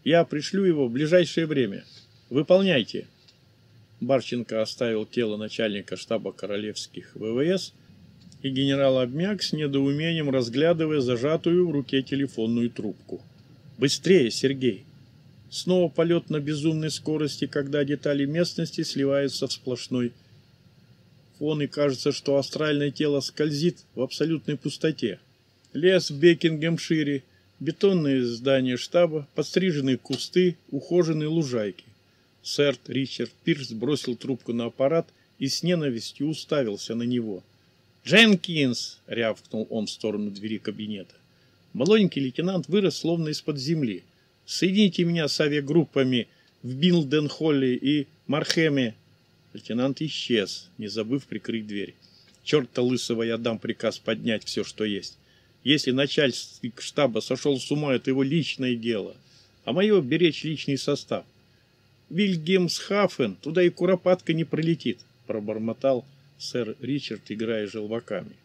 Я пришлю его в ближайшее время. Выполняйте». Барченко оставил тело начальника штаба королевских ВВС – и генерал обмяк с недоумением, разглядывая зажатую в руке телефонную трубку. «Быстрее, Сергей!» Снова полет на безумной скорости, когда детали местности сливаются в сплошной фон, и кажется, что астральное тело скользит в абсолютной пустоте. Лес в Бекингемшире, бетонные здания штаба, подстриженные кусты, ухоженные лужайки. Сэр Ричард Пирс бросил трубку на аппарат и с ненавистью уставился на него – «Дженкинс!» — рявкнул он в сторону двери кабинета. Молоденький лейтенант вырос словно из-под земли. «Соедините меня с авиагруппами в Билденхолле и Мархеме!» Лейтенант исчез, не забыв прикрыть дверь. «Черта лысого я дам приказ поднять все, что есть. Если начальник штаба сошел с ума, это его личное дело. А мое беречь личный состав. Вильгемсхафен, туда и куропатка не пролетит», — пробормотал сэр Ричард, играя желваками.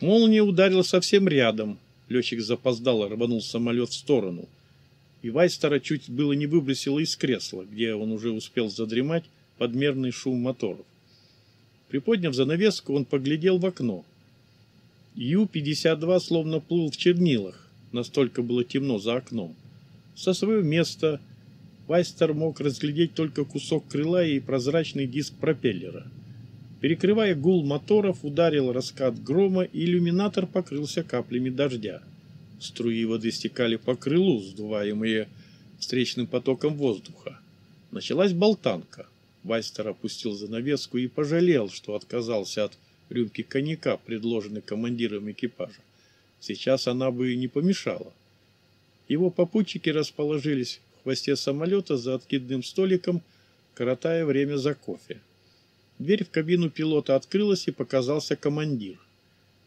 Молния ударила совсем рядом. Летчик запоздал, рванул самолет в сторону. И Вайстера чуть было не выбросило из кресла, где он уже успел задремать под мерный шум моторов. Приподняв занавеску, он поглядел в окно. Ю-52 словно плыл в чернилах, настолько было темно за окном. Со своего места Вайстер мог разглядеть только кусок крыла и прозрачный диск пропеллера – Перекрывая гул моторов, ударил раскат грома, и иллюминатор покрылся каплями дождя. Струи воды стекали по крылу, сдуваемые встречным потоком воздуха. Началась болтанка. Вайстер опустил занавеску и пожалел, что отказался от рюмки коньяка, предложенной командиром экипажа. Сейчас она бы и не помешала. Его попутчики расположились в хвосте самолета за откидным столиком, коротая время за кофе. Дверь в кабину пилота открылась и показался командир.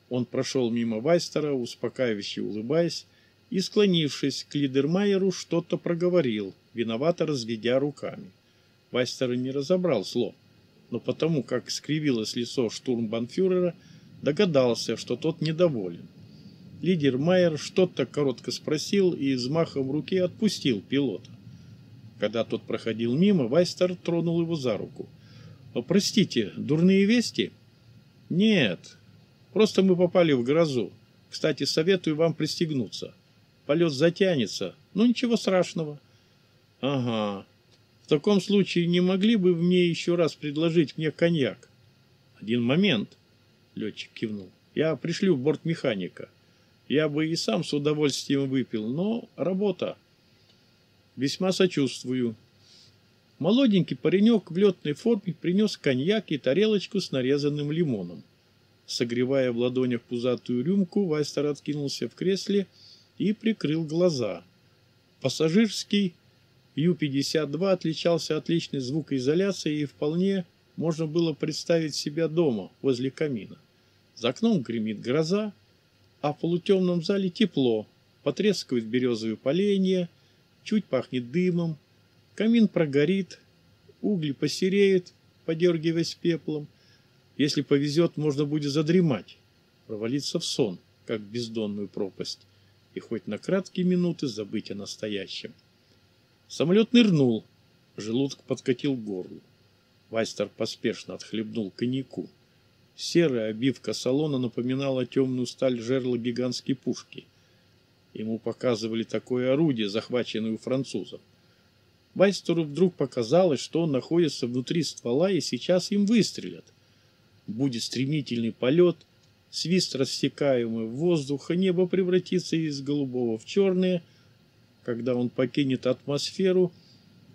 Он прошел мимо Вайстера, успокаивающе улыбаясь, и, склонившись к Лидермайеру, что-то проговорил, виновато разведя руками. Вайстер не разобрал слов, но потому, как скривилось лицо штурмбанфюрера, догадался, что тот недоволен. Лидер Майер что-то коротко спросил и взмахом руки отпустил пилота. Когда тот проходил мимо, Вайстер тронул его за руку – Простите, дурные вести? Нет, просто мы попали в грозу. Кстати, советую вам пристегнуться. Полет затянется, но ничего страшного. Ага. Таком случае не могли бы мне еще раз предложить мне коньяк? Один момент, летчик кивнул. Я пришлю бортмеханика. Я бы и сам с удовольствием выпил, но работа. Весьма сочувствую. Молоденький паренек в летной форме принес коньяк и тарелочку с нарезанным лимоном. Согревая в ладонях пузатую рюмку, Вайстер откинулся в кресле и прикрыл глаза. Пассажирский Ю-52 отличался отличной звукоизоляцией и вполне можно было представить себя дома, возле камина. За окном гремит гроза, а в полутемном зале тепло, потрескивают березовые поленья, чуть пахнет дымом, Камин прогорит, угли посереют, подергиваясь пеплом. Если повезет, можно будет задремать, провалиться в сон, как в бездонную пропасть, и хоть на краткие минуты забыть о настоящем. Самолет нырнул, желудок подкатил к горлу. Вайстер поспешно отхлебнул коньяку. Серая обивка салона напоминала темную сталь жерла гигантской пушки. Ему показывали такое орудие, захваченное у французов. Вайстеру вдруг показалось, что он находится внутри ствола и сейчас им выстрелят. Будет стремительный полет, свист рассекаемый воздуха, небо превратится из голубого в черное, когда он покинет атмосферу,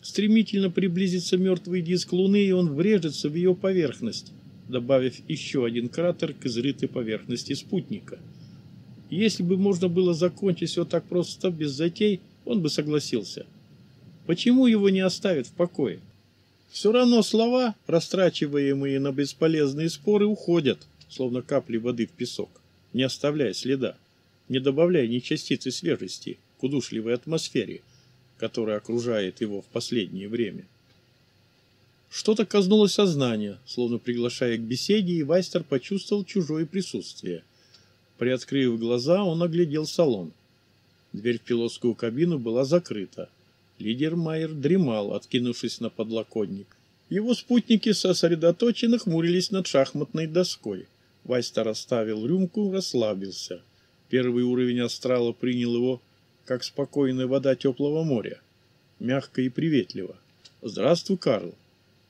стремительно приблизится мертвый диск Луны, и он врежется в ее поверхность, добавив еще один кратер к изрытой поверхности спутника. Если бы можно было закончить все так просто, без затей, он бы согласился. Почему его не оставят в покое? Все равно слова, растрачиваемые на бесполезные споры, уходят, словно капли воды в песок, не оставляя следа, не добавляя ни частицы свежести к удушливой атмосфере, которая окружает его в последнее время. Что-то коснулось сознания, словно приглашая к беседе, и Вайстер почувствовал чужое присутствие. Приоткрыв глаза, он оглядел салон. Дверь в пилотскую кабину была закрыта. Лидер Майер дремал, откинувшись на подлокотник. Его спутники сосредоточенно хмурились над шахматной доской. Вайстер оставил рюмку, расслабился. Первый уровень астрала принял его, как спокойная вода теплого моря. Мягко и приветливо. «Здравствуй, Карл!»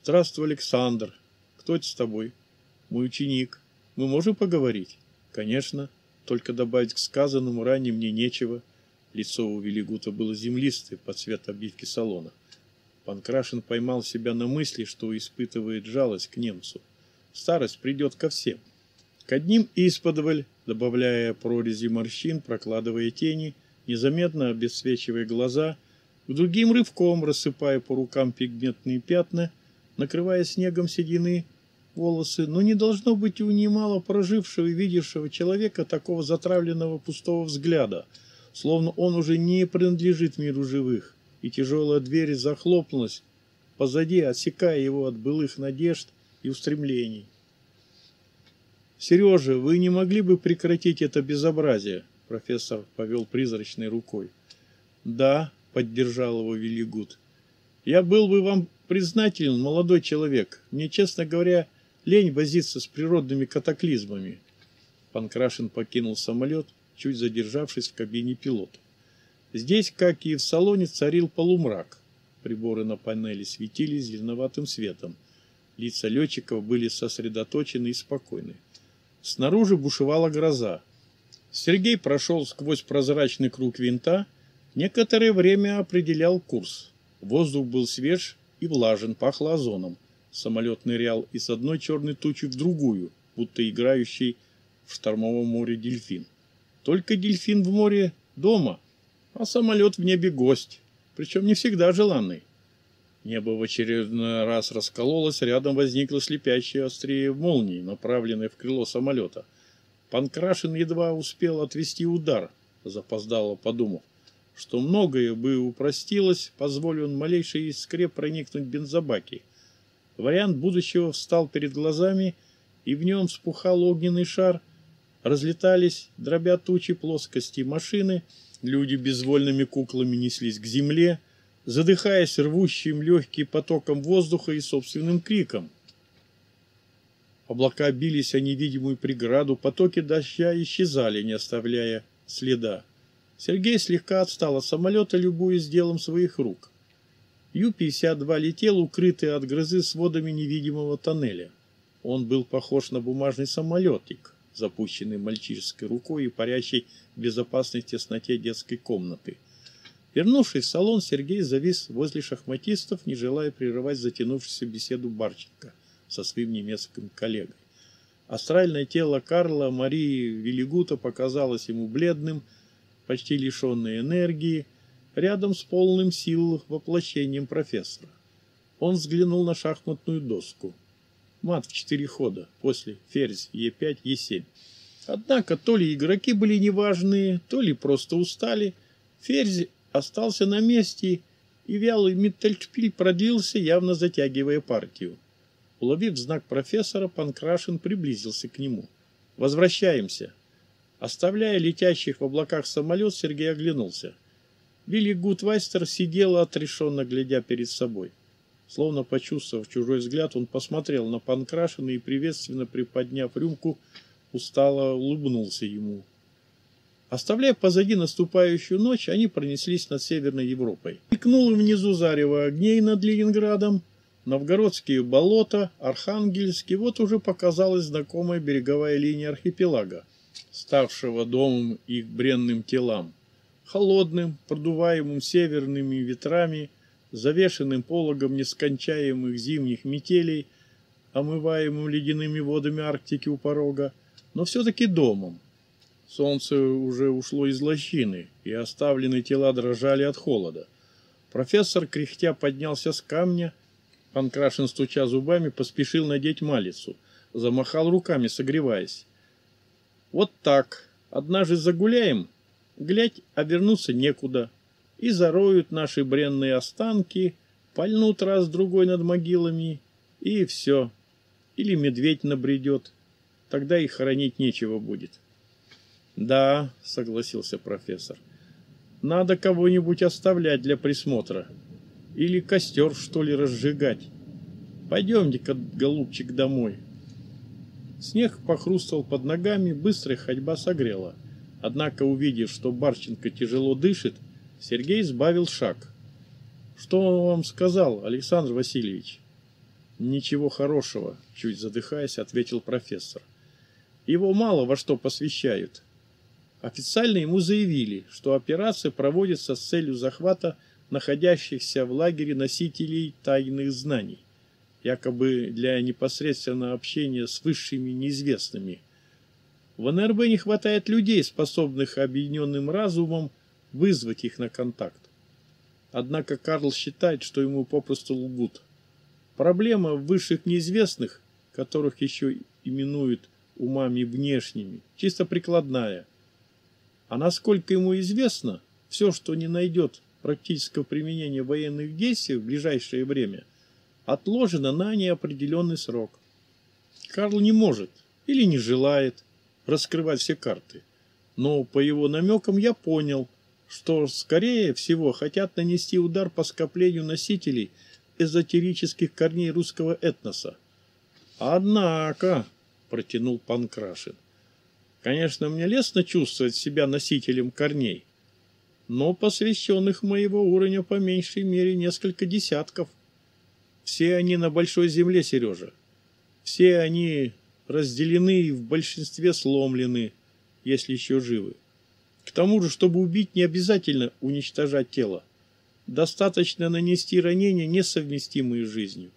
«Здравствуй, Александр! Кто это с тобой?» «Мой ученик. Мы можем поговорить?» «Конечно. Только добавить к сказанному ранее мне нечего. Лицо у Велигута было землистое под цвет обивки салона. Панкрашин поймал себя на мысли, что испытывает жалость к немцу. Старость придет ко всем. К одним исподволь, добавляя прорези морщин, прокладывая тени, незаметно обесцвечивая глаза, к другим рывком рассыпая по рукам пигментные пятна, накрывая снегом седины волосы, но не должно быть у немало прожившего и видевшего человека такого затравленного пустого взгляда – словно он уже не принадлежит миру живых, и тяжелая дверь захлопнулась позади, отсекая его от былых надежд и устремлений. «Сережа, вы не могли бы прекратить это безобразие?» Профессор повел призрачной рукой. «Да», — поддержал его Велигут. «Я был бы вам признателен, молодой человек. Мне, честно говоря, лень возиться с природными катаклизмами». Панкрашин покинул самолет чуть задержавшись в кабине пилота. Здесь, как и в салоне, царил полумрак. Приборы на панели светились зеленоватым светом. Лица летчиков были сосредоточены и спокойны. Снаружи бушевала гроза. Сергей прошел сквозь прозрачный круг винта, некоторое время определял курс. Воздух был свеж и влажен, пахло озоном. Самолет нырял из одной черной тучи в другую, будто играющий в штормовом море дельфин. Только дельфин в море дома, а самолет в небе гость, причем не всегда желанный. Небо в очередной раз раскололось, рядом возникла слепящая острие молнии, направленная в крыло самолета. Панкрашин едва успел отвести удар, запоздало подумав, что многое бы упростилось, позволил малейшей искре проникнуть бензобаки. Вариант будущего встал перед глазами, и в нем вспухал огненный шар, Разлетались, дробя тучи плоскости машины, люди безвольными куклами неслись к земле, задыхаясь рвущим легким потоком воздуха и собственным криком. Облака бились о невидимую преграду, потоки дождя исчезали, не оставляя следа. Сергей слегка отстал от самолета, любуясь делом своих рук. Ю-52 летел, укрытый от грозы сводами невидимого тоннеля. Он был похож на бумажный самолетик, запущенный мальчишеской рукой и парящий в безопасной тесноте детской комнаты. Вернувшись в салон, Сергей завис возле шахматистов, не желая прерывать затянувшуюся беседу Барченко со своим немецким коллегой. Астральное тело Карла Марии Велигута показалось ему бледным, почти лишенной энергии, рядом с полным сил воплощением профессора. Он взглянул на шахматную доску мат в четыре хода, после ферзь Е5, Е7. Однако то ли игроки были неважные, то ли просто устали. Ферзь остался на месте, и вялый Миттельшпиль продлился, явно затягивая партию. Уловив знак профессора, Панкрашин приблизился к нему. «Возвращаемся». Оставляя летящих в облаках самолет, Сергей оглянулся. Билли Гудвайстер сидела отрешенно, глядя перед собой. Словно почувствовав чужой взгляд, он посмотрел на Панкрашина и, приветственно приподняв рюмку, устало улыбнулся ему. Оставляя позади наступающую ночь, они пронеслись над Северной Европой. Мелькнуло внизу зарево огней над Ленинградом, Новгородские болота, Архангельск, и вот уже показалась знакомая береговая линия архипелага, ставшего домом их бренным телам. Холодным, продуваемым северными ветрами, завешенным пологом нескончаемых зимних метелей, омываемым ледяными водами Арктики у порога, но все-таки домом. Солнце уже ушло из лощины, и оставленные тела дрожали от холода. Профессор, кряхтя, поднялся с камня, Панкрашин, стуча зубами, поспешил надеть малицу. Замахал руками, согреваясь. Вот так. Однажды загуляем, глядь, а вернуться некуда. И зароют наши бренные останки, пальнут раз-другой над могилами, и все. Или медведь набредет. Тогда и хоронить нечего будет. Да, согласился профессор. Надо кого-нибудь оставлять для присмотра. Или костер, что ли, разжигать. Пойдемте-ка, голубчик, домой. Снег похрустал под ногами, быстрая ходьба согрела. Однако, увидев, что Барченко тяжело дышит, Сергей сбавил шаг. «Что он вам сказал, Александр Васильевич?» «Ничего хорошего», — чуть задыхаясь, ответил профессор. «Его мало во что посвящают. Официально ему заявили, что операция проводится с целью захвата находящихся в лагере носителей тайных знаний, якобы для непосредственного общения с высшими неизвестными. В НРБ не хватает людей, способных объединенным разумом вызвать их на контакт. Однако Карл считает, что ему попросту лгут. Проблема высших неизвестных, которых еще именуют умами внешними, чисто прикладная. А насколько ему известно, все, что не найдет практического применения военных действий в ближайшее время отложено на неопределенный срок. Карл не может или не желает раскрывать все карты, но по его намекам я понял, что, скорее всего, хотят нанести удар по скоплению носителей эзотерических корней русского этноса. Однако, протянул Панкрашин, конечно, мне лестно чувствовать себя носителем корней, но посвященных моего уровня по меньшей мере несколько десятков. Все они на большой земле, Сережа. Все они разделены и в большинстве сломлены, если еще живы. К тому же, чтобы убить, не обязательно уничтожать тело. Достаточно нанести ранения, несовместимые с жизнью.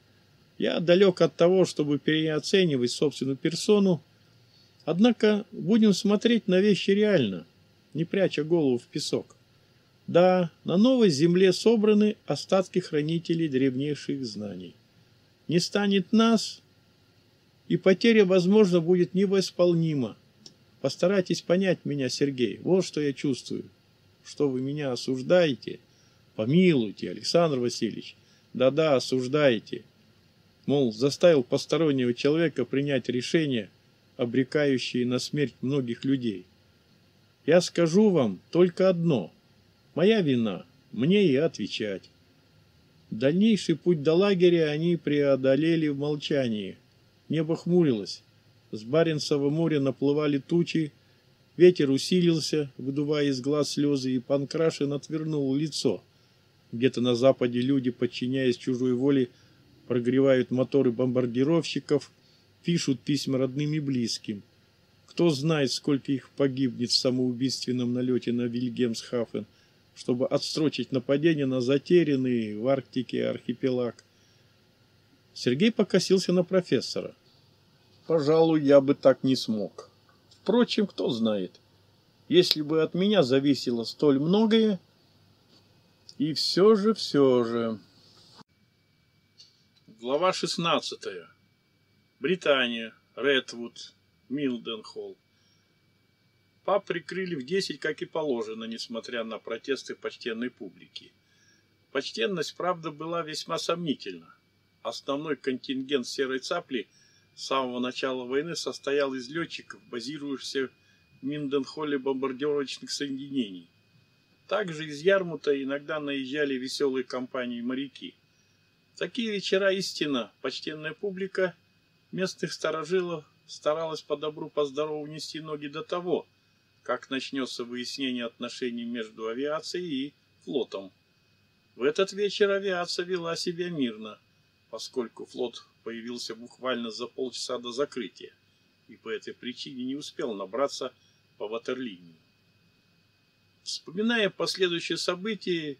Я далек от того, чтобы переоценивать собственную персону, однако будем смотреть на вещи реально, не пряча голову в песок. Да, на новой земле собраны остатки хранителей древнейших знаний. Не станет нас, и потеря, возможно, будет невосполнима. Постарайтесь понять меня, Сергей. Вот что я чувствую. Что вы меня осуждаете? Помилуйте, Александр Васильевич. Да-да, осуждаете. Мол, заставил постороннего человека принять решение, обрекающее на смерть многих людей. Я скажу вам только одно – Моя вина, мне и отвечать. Дальнейший путь до лагеря они преодолели в молчании. Небо хмурилось. С Баренцева моря наплывали тучи, ветер усилился, выдувая из глаз слезы, и Панкрашин отвернул лицо. Где-то на западе люди, подчиняясь чужой воле, прогревают моторы бомбардировщиков, пишут письма родным и близким. Кто знает, сколько их погибнет в самоубийственном налете на Вильгельмсхафен – чтобы отстрочить нападение на затерянный в Арктике архипелаг. Сергей покосился на профессора. Пожалуй, я бы так не смог. Впрочем, кто знает. Если бы от меня зависело столь многое, и все же, все же... Глава 16. Британия. Редвуд. Милденхолл. Паб прикрыли в десять, как и положено, несмотря на протесты почтенной публики. Почтенность, правда, была весьма сомнительна. Основной контингент «Серой цапли» с самого начала войны состоял из летчиков, базирующихся в Минденхолле бомбардировочных соединений. Также из Ярмута иногда наезжали веселые компании-моряки. В такие вечера истина, почтенная публика местных сторожилов старалась по добру, по здорову нести ноги до того, как начнется выяснение отношений между авиацией и флотом. В этот вечер авиация вела себя мирно. поскольку флот появился буквально за полчаса до закрытия и по этой причине не успел набраться по ватерлинии. Вспоминая последующие события,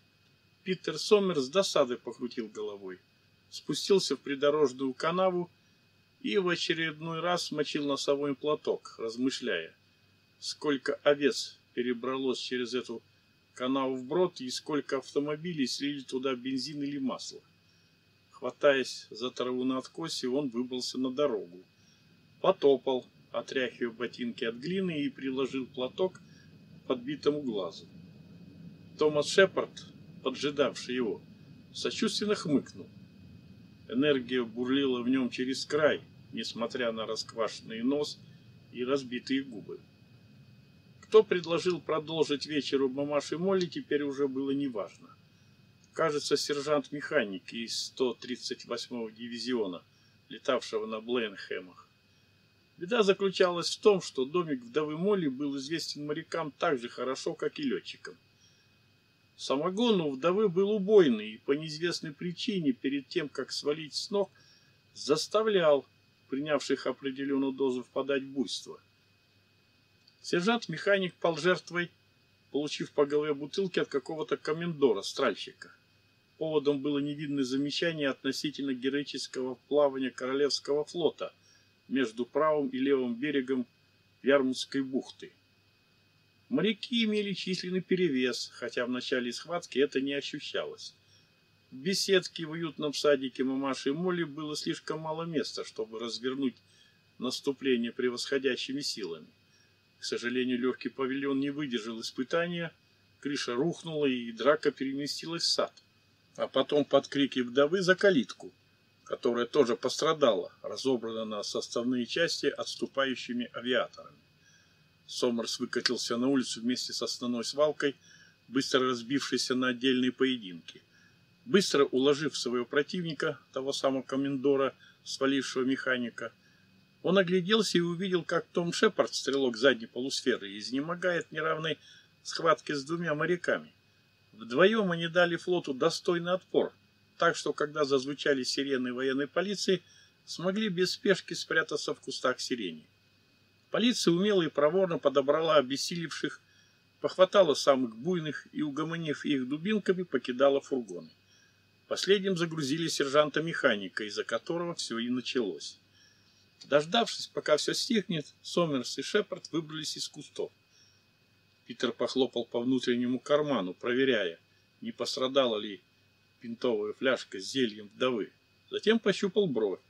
Питер Сомер с досадой покрутил головой, спустился в придорожную канаву и в очередной раз смочил носовой платок, размышляя, сколько овец перебралось через эту канаву вброд и сколько автомобилей слили туда бензин или масло. Хватаясь за траву на откосе, он выбрался на дорогу. Потопал, отряхивая ботинки от глины и приложил платок к подбитому глазу. Томас Шепард, поджидавший его, сочувственно хмыкнул. Энергия бурлила в нем через край, несмотря на расквашенный нос и разбитые губы. Кто предложил продолжить вечер у мамаши Молли, теперь уже было неважно. Кажется, сержант механик из 138-го дивизиона, летавшего на Блейнхэмах. Беда заключалась в том, что домик вдовы Молли был известен морякам так же хорошо, как и летчикам. Самогон у вдовы был убойный и по неизвестной причине перед тем, как свалить с ног, заставлял принявших определенную дозу впадать в буйство. Сержант-механик пал жертвой, получив по голове бутылки от какого-то комендора, стральщика. Поводом было невинное замечание относительно героического плавания Королевского флота между правым и левым берегом Ярмутской бухты. Моряки имели численный перевес, хотя в начале схватки это не ощущалось. В беседке в уютном садике мамаши и Молли было слишком мало места, чтобы развернуть наступление превосходящими силами. К сожалению, легкий павильон не выдержал испытания, крыша рухнула и драка переместилась в сад. А потом под крики вдовы за калитку, которая тоже пострадала, разобрана на составные части отступающими авиаторами. Сомерс выкатился на улицу вместе с основной свалкой, быстро разбившейся на отдельные поединки – Быстро уложив своего противника, того самого комендора, свалившего механика, он огляделся и увидел, как Том Шепард, стрелок задней полусферы, изнемогает неравной схватки с двумя моряками. Вдвоем они дали флоту достойный отпор, так что, когда зазвучали сирены военной полиции, смогли без спешки спрятаться в кустах сирени. Полиция умело и проворно подобрала обессилевших, похватала самых буйных и, угомонив их дубинками, покидала фургоны. Последним загрузили сержанта-механика, из-за которого все и началось. Дождавшись, пока все стихнет, Сомерс и Шепард выбрались из кустов. Питер похлопал по внутреннему карману, проверяя, не пострадала ли пинтовая фляжка с зельем вдовы. Затем пощупал бровь.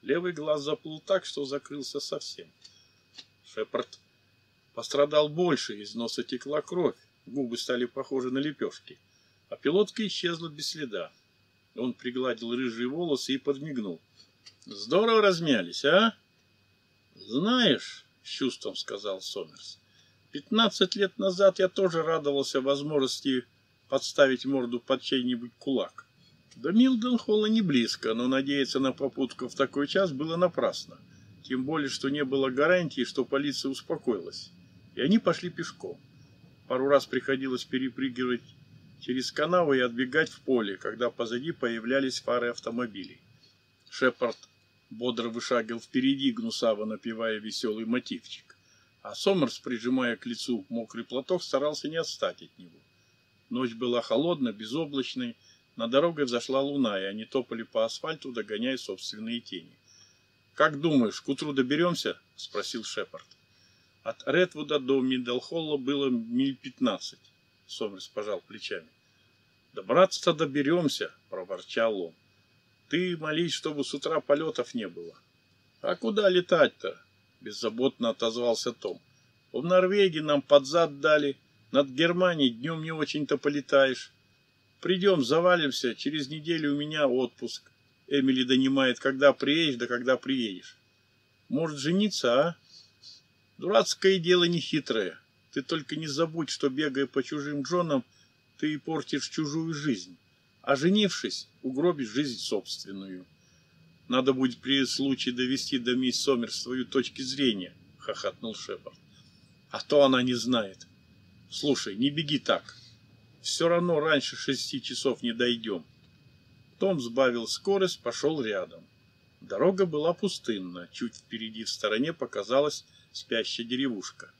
Левый глаз заплыл так, что закрылся совсем. Шепард пострадал больше, из носа текла кровь, губы стали похожи на лепешки, а пилотка исчезла без следа. Он пригладил рыжие волосы и подмигнул. Здорово размялись, а? Знаешь, с чувством сказал Сомерс, пятнадцать лет назад я тоже радовался возможности подставить морду под чей-нибудь кулак. До Милденхолла не близко, но надеяться на попутку в такой час было напрасно. Тем более, что не было гарантии, что полиция успокоилась. И они пошли пешком. Пару раз приходилось перепрыгивать через канаву и отбегать в поле, когда позади появлялись фары автомобилей. Шепард бодро вышагивал впереди, гнусаво напевая веселый мотивчик, а Сомерс, прижимая к лицу мокрый платок, старался не отстать от него. Ночь была холодна, безоблачной, на дорогой взошла луна, и они топали по асфальту, догоняя собственные тени. «Как думаешь, к утру доберемся?» — спросил Шепард. От Редвуда до Миддлхолла было миль пятнадцать. Сомерс пожал плечами. «Добраться-то доберемся», — проворчал он. «Ты молись, чтобы с утра полетов не было». «А куда летать-то?» — беззаботно отозвался Том. «В Норвегии нам под зад дали, над Германией днем не очень-то полетаешь. Придем, завалимся, через неделю у меня отпуск. Эмили донимает, когда приедешь, да когда приедешь. Может, жениться, а? Дурацкое дело нехитрое. Ты только не забудь, что, бегая по чужим Джонам, ты портишь чужую жизнь, а женившись, угробишь жизнь собственную. Надо будет при случае довести до мисс Сомер свою точки зрения, хохотнул Шепард. А то она не знает. Слушай, не беги так. Все равно раньше шести часов не дойдем. Том сбавил скорость, пошел рядом. Дорога была пустынна, чуть впереди в стороне показалась спящая деревушка.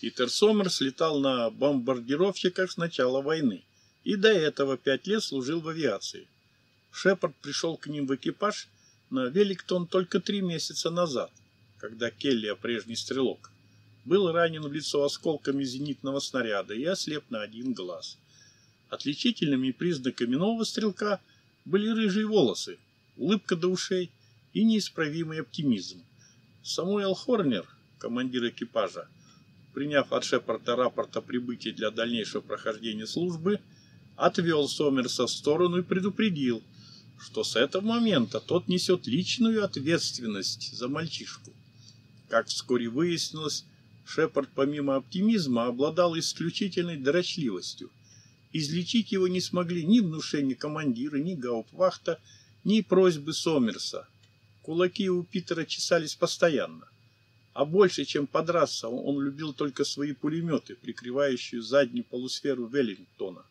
Питер Сомерс летал на бомбардировщиках с начала войны и до этого пять лет служил в авиации. Шепард пришел к ним в экипаж на Великтон только три месяца назад, когда Келли, прежний стрелок, был ранен в лицо осколками зенитного снаряда и ослеп на один глаз. Отличительными признаками нового стрелка были рыжие волосы, улыбка до ушей и неисправимый оптимизм. Самуэл Хорнер, командир экипажа, приняв от Шепарда рапорт о прибытии для дальнейшего прохождения службы, отвел Сомерса в сторону и предупредил, что с этого момента тот несет личную ответственность за мальчишку. Как вскоре выяснилось, Шепард помимо оптимизма обладал исключительной дрочливостью. Излечить его не смогли ни внушение командира, ни гауптвахта, ни просьбы Сомерса. Кулаки у Питера чесались постоянно. А больше, чем подраться, он любил только свои пулеметы, прикрывающие заднюю полусферу Веллингтона.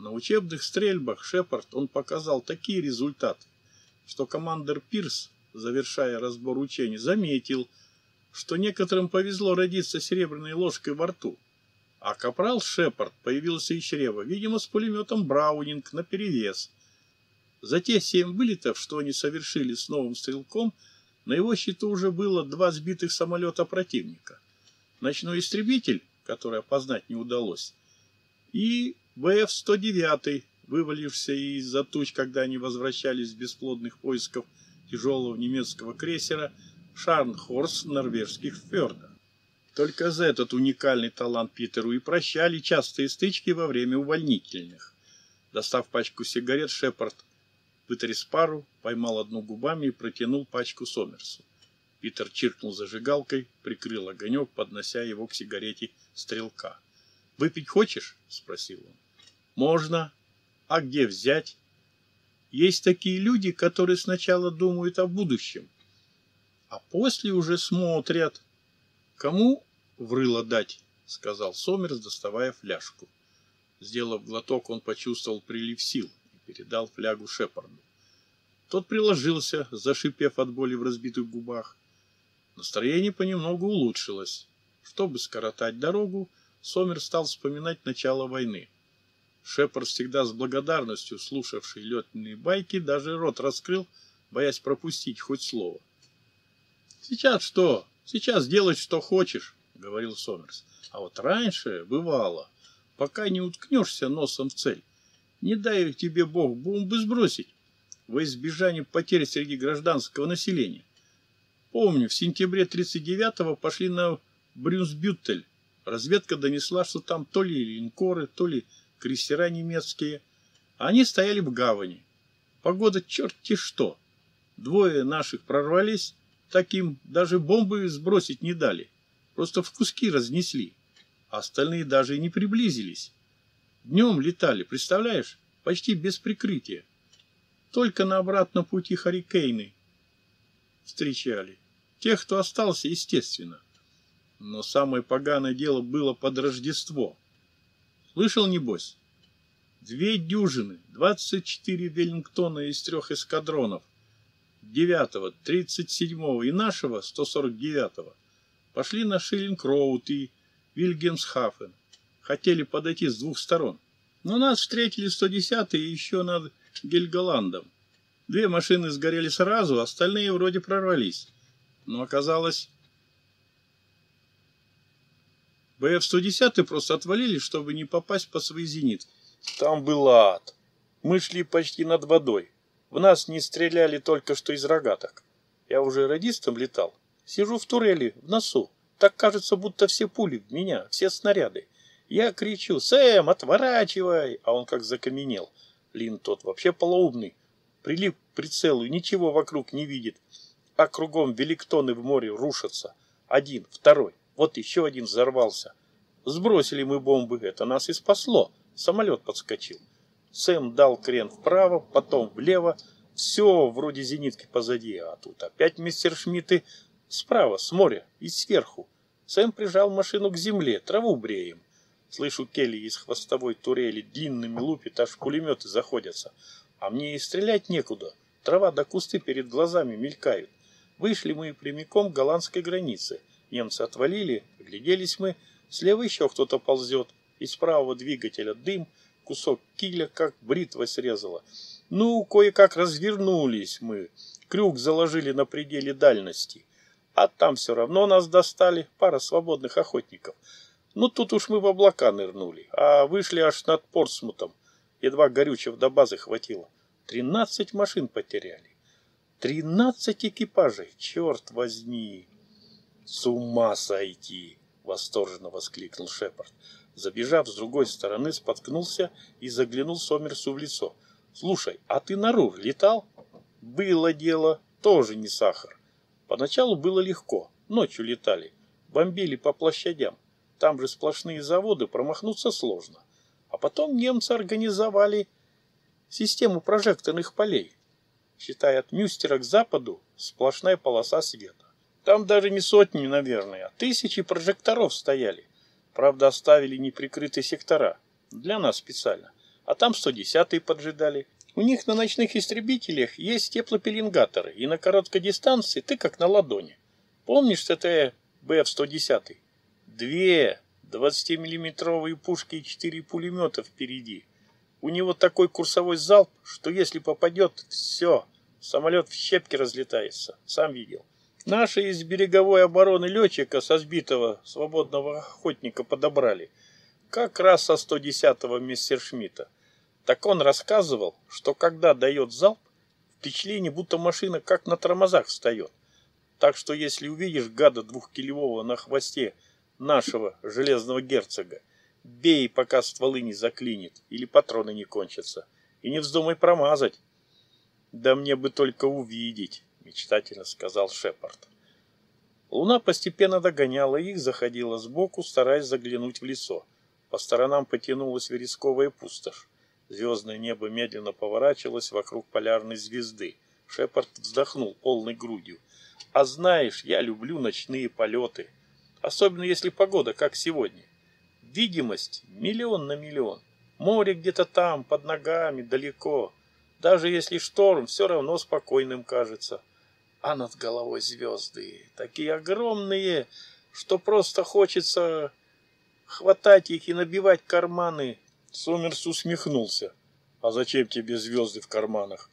На учебных стрельбах Шепард он показал такие результаты, что командир Пирс, завершая разбор учений, заметил, что некоторым повезло родиться серебряной ложкой во рту. А капрал Шепард появился из чрева, видимо, с пулеметом Браунинг наперевес. За те семь вылетов, что они совершили с новым стрелком, на его счету уже было два сбитых самолета противника. Ночной истребитель, который опознать не удалось, и БФ-109, вывалившийся из-за туч, когда они возвращались с бесплодных поисков тяжелого немецкого крейсера Шарнхорс норвежских фьордов. Только за этот уникальный талант Питеру и прощали частые стычки во время увольнительных. Достав пачку сигарет, Шепард вытряс пару, поймал одну губами и протянул пачку Сомерсу. Питер чиркнул зажигалкой, прикрыл огонек, поднося его к сигарете стрелка. «Выпить хочешь?» — спросил он. «Можно. А где взять?» «Есть такие люди, которые сначала думают о будущем, а после уже смотрят. Кому врыло дать?» — сказал Сомерс, доставая фляжку. Сделав глоток, он почувствовал прилив сил передал флягу Шепарду. Тот приложился, зашипев от боли в разбитых губах. Настроение понемногу улучшилось. Чтобы скоротать дорогу, Сомер стал вспоминать начало войны. Шепард, всегда с благодарностью слушавший летные байки, даже рот раскрыл, боясь пропустить хоть слово. «Сейчас что? Сейчас делать, что хочешь», — говорил Сомерс. «А вот раньше бывало, пока не уткнешься носом в цель. Не дай тебе Бог бомбы сбросить во избежание потерь среди гражданского населения. Помню, в сентябре 39-го пошли на Брюнсбютель. Разведка донесла, что там то ли линкоры, то ли крейсера немецкие. Они стояли в гавани. Погода черти что. Двое наших прорвались, таким даже бомбы сбросить не дали. Просто в куски разнесли. Остальные даже и не приблизились. Днем летали, представляешь? Почти без прикрытия. Только на обратном пути Харикейны встречали. Тех, кто остался, естественно. Но самое поганое дело было под Рождество. Слышал, небось? Две дюжины, 24 Веллингтона из трех эскадронов, 9-го, 37-го и нашего, 149-го, пошли на Шиллинг-Роуд и Вильгельмсхафен хотели подойти с двух сторон. Но нас встретили 110-й и еще над Гельголандом. Две машины сгорели сразу, остальные вроде прорвались. Но оказалось... БФ-110 просто отвалили, чтобы не попасть по свой зенит. Там был ад. Мы шли почти над водой. В нас не стреляли только что из рогаток. Я уже радистом летал. Сижу в турели, в носу. Так кажется, будто все пули в меня, все снаряды. Я кричу, Сэм, отворачивай! А он как закаменел. Лин тот вообще полоумный. Прилип к прицелу, ничего вокруг не видит. А кругом великтоны в море рушатся. Один, второй, вот еще один взорвался. Сбросили мы бомбы, это нас и спасло. Самолет подскочил. Сэм дал крен вправо, потом влево. Все вроде зенитки позади, а тут опять мистер Шмидты справа, с моря и сверху. Сэм прижал машину к земле, траву бреем. Слышу, Келли из хвостовой турели длинными лупит, аж пулеметы заходятся. А мне и стрелять некуда. Трава до кусты перед глазами мелькают. Вышли мы прямиком к голландской границе. Немцы отвалили, гляделись мы. Слева еще кто-то ползет. Из правого двигателя дым, кусок киля, как бритва срезала. Ну, кое-как развернулись мы. Крюк заложили на пределе дальности. А там все равно нас достали пара свободных охотников. Ну, тут уж мы в облака нырнули, а вышли аж над Портсмутом. Едва горючего до базы хватило. Тринадцать машин потеряли. Тринадцать экипажей, черт возьми! С ума сойти! Восторженно воскликнул Шепард. Забежав с другой стороны, споткнулся и заглянул Сомерсу в лицо. Слушай, а ты на Рур летал? Было дело, тоже не сахар. Поначалу было легко, ночью летали, бомбили по площадям. Там же сплошные заводы, промахнуться сложно. А потом немцы организовали систему прожекторных полей. Считай, от Мюстера к западу сплошная полоса света. Там даже не сотни, наверное, а тысячи прожекторов стояли. Правда, оставили неприкрытые сектора. Для нас специально. А там 110-е поджидали. У них на ночных истребителях есть теплопеленгаторы, и на короткой дистанции ты как на ладони. Помнишь ТТ БФ-110? Две 20-миллиметровые пушки и четыре пулемета впереди. У него такой курсовой залп, что если попадет, все, самолет в щепки разлетается. Сам видел. Наши из береговой обороны летчика со сбитого свободного охотника подобрали. Как раз со 110-го Мессершмитта. Так он рассказывал, что когда дает залп, впечатление, будто машина как на тормозах встает. Так что если увидишь гада двухкилевого на хвосте нашего железного герцога, бей, пока стволы не заклинит или патроны не кончатся. И не вздумай промазать. Да мне бы только увидеть, мечтательно сказал Шепард. Луна постепенно догоняла их, заходила сбоку, стараясь заглянуть в лицо. По сторонам потянулась вересковая пустошь. Звездное небо медленно поворачивалось вокруг полярной звезды. Шепард вздохнул полной грудью. «А знаешь, я люблю ночные полеты. Особенно если погода, как сегодня. Видимость миллион на миллион. Море где-то там, под ногами, далеко. Даже если шторм, все равно спокойным кажется. А над головой звезды, такие огромные, что просто хочется хватать их и набивать карманы Сомерс усмехнулся. «А зачем тебе звезды в карманах?»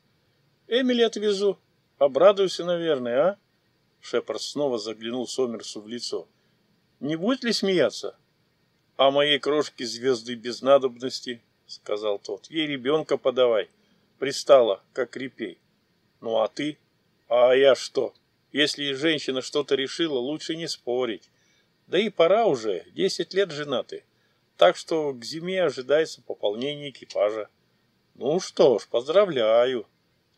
«Эмили отвезу. Обрадуйся, наверное, а?» Шепард снова заглянул Сомерсу в лицо. «Не будет ли смеяться?» «А моей крошке звезды без надобности», — сказал тот. «Ей ребенка подавай. Пристала, как репей. Ну а ты? А я что? Если женщина что-то решила, лучше не спорить. Да и пора уже, десять лет женаты. Так что к зиме ожидается пополнение экипажа. Ну что ж, поздравляю.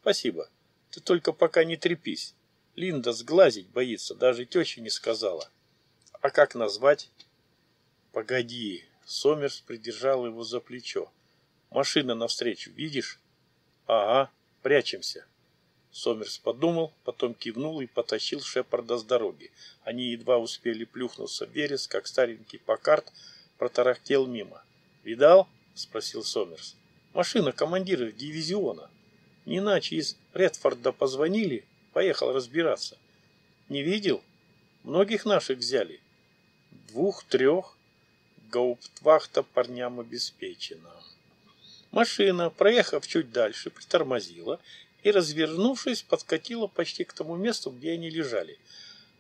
Спасибо. Ты только пока не трепись. Линда сглазить боится, даже теща не сказала. А как назвать? Погоди. Сомерс придержал его за плечо. Машина навстречу, видишь? Ага, прячемся. Сомерс подумал, потом кивнул и потащил Шепарда с дороги. Они едва успели плюхнуться в верес, как старенький Покарт протарахтел мимо. «Видал?» – спросил Сомерс. «Машина командира дивизиона. Не иначе из Редфорда позвонили, поехал разбираться. Не видел? Многих наших взяли. Двух-трех. Гауптвахта парням обеспечена». Машина, проехав чуть дальше, притормозила и, развернувшись, подкатила почти к тому месту, где они лежали.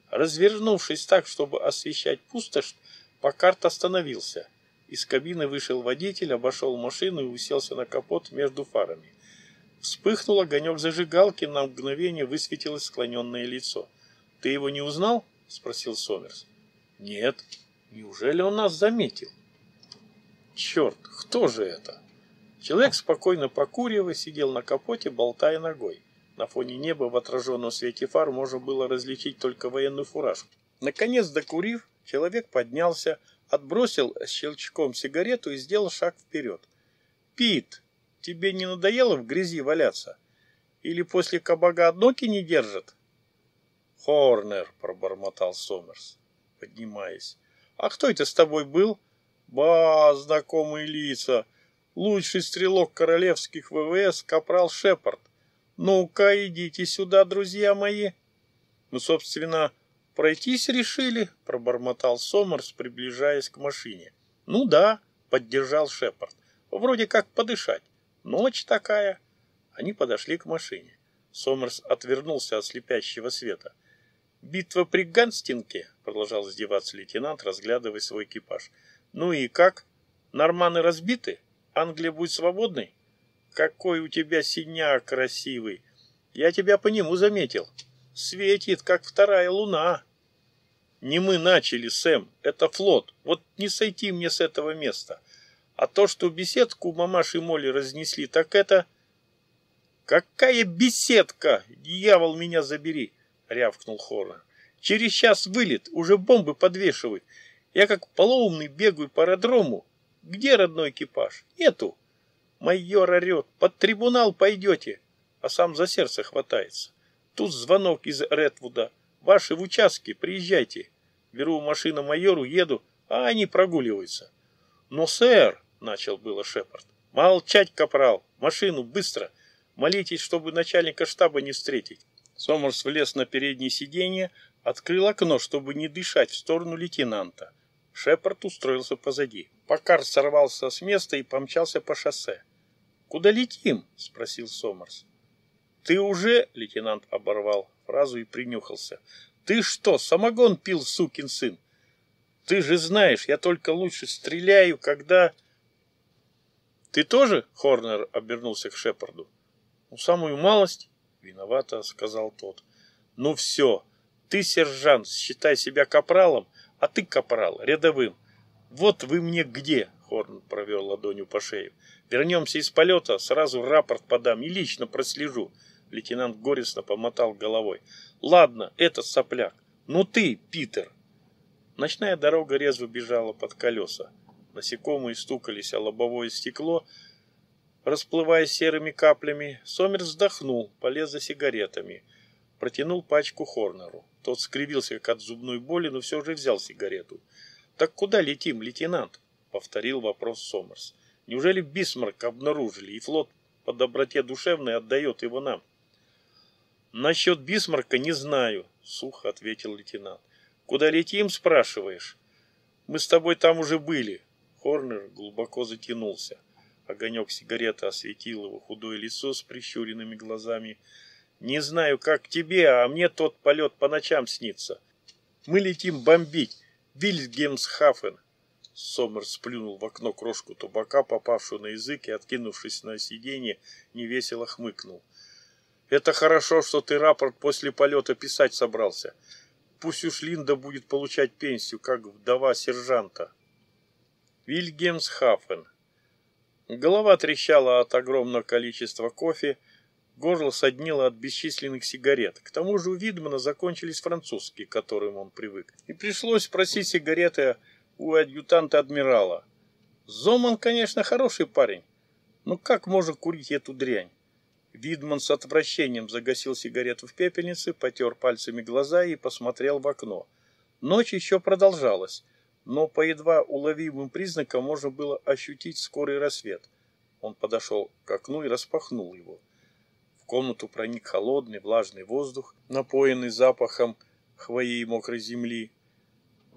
Развернувшись так, чтобы освещать пустошь, Покарт остановился. Из кабины вышел водитель, обошел машину и уселся на капот между фарами. Вспыхнул огонек зажигалки, на мгновение высветилось склоненное лицо. «Ты его не узнал?» – спросил Сомерс. «Нет. Неужели он нас заметил?» «Черт, кто же это?» Человек, спокойно покуривая, сидел на капоте, болтая ногой. На фоне неба в отраженном свете фар можно было различить только военную фуражку. Наконец, докурив, Человек поднялся, отбросил щелчком сигарету и сделал шаг вперед. «Пит, тебе не надоело в грязи валяться? Или после кабага ноги не держат?» «Хорнер», — пробормотал Сомерс, поднимаясь. «А кто это с тобой был?» «Ба, знакомые лица. Лучший стрелок королевских ВВС капрал Шепард. Ну-ка, идите сюда, друзья мои. Мы, собственно, пройтись решили, пробормотал Сомерс, приближаясь к машине. Ну да, поддержал Шепард. Вроде как подышать. Ночь такая. Они подошли к машине. Сомерс отвернулся от слепящего света. «Битва при Ганстинке», — продолжал издеваться лейтенант, разглядывая свой экипаж. «Ну и как? Норманы разбиты? Англия будет свободной? Какой у тебя синяк красивый! Я тебя по нему заметил. Светит, как вторая луна». «Не мы начали, Сэм, это флот. Вот не сойти мне с этого места. А то, что беседку мамаши Молли разнесли, так это...» «Какая беседка? Дьявол, меня забери!» — рявкнул Хорнер. «Через час вылет, уже бомбы подвешивают. Я как полоумный бегаю по аэродрому. Где родной экипаж? Нету. Майор орет, под трибунал пойдете, а сам за сердце хватается. Тут звонок из Редвуда. Ваши в участке, приезжайте. Беру машину майору, еду, а они прогуливаются. Но, сэр, начал было Шепард. Молчать, капрал, машину, быстро. Молитесь, чтобы начальника штаба не встретить. Сомерс влез на переднее сиденье, открыл окно, чтобы не дышать в сторону лейтенанта. Шепард устроился позади. Покар сорвался с места и помчался по шоссе. «Куда летим?» — спросил Сомерс. «Ты уже...» — лейтенант оборвал фразу и принюхался. «Ты что, самогон пил, сукин сын? Ты же знаешь, я только лучше стреляю, когда...» «Ты тоже?» — Хорнер обернулся к Шепарду. «Ну, самую малость. Виновато, сказал тот. Ну все, ты, сержант, считай себя капралом, а ты капрал, рядовым. Вот вы мне где, Хорн провел ладонью по шее. Вернемся из полета, сразу рапорт подам и лично прослежу. Лейтенант горестно помотал головой. Ладно, этот сопляк. Ну ты, Питер. Ночная дорога резво бежала под колеса. Насекомые стукались о лобовое стекло, Расплываясь серыми каплями, Сомер вздохнул, полез за сигаретами. Протянул пачку Хорнеру. Тот скривился, как от зубной боли, но все же взял сигарету. «Так куда летим, лейтенант?» — повторил вопрос Сомерс. «Неужели Бисмарк обнаружили, и флот по доброте душевной отдает его нам?» «Насчет Бисмарка не знаю», — сухо ответил лейтенант. «Куда летим, спрашиваешь?» «Мы с тобой там уже были». Хорнер глубоко затянулся. Огонек сигареты осветил его худое лицо с прищуренными глазами. «Не знаю, как тебе, а мне тот полет по ночам снится. Мы летим бомбить. Вильгемсхафен!» Сомер сплюнул в окно крошку табака, попавшую на язык, и, откинувшись на сиденье, невесело хмыкнул. «Это хорошо, что ты рапорт после полета писать собрался. Пусть уж Линда будет получать пенсию, как вдова сержанта». Вильгемсхафен Голова трещала от огромного количества кофе, горло соднило от бесчисленных сигарет. К тому же у Видмана закончились французские, к которым он привык. И пришлось просить сигареты у адъютанта адмирала. Зоман, конечно, хороший парень, но как можно курить эту дрянь? Видман с отвращением загасил сигарету в пепельнице, потер пальцами глаза и посмотрел в окно. Ночь еще продолжалась но по едва уловимым признакам можно было ощутить скорый рассвет. Он подошел к окну и распахнул его. Комнату проник холодный влажный воздух, напоенный запахом хвои и мокрой земли.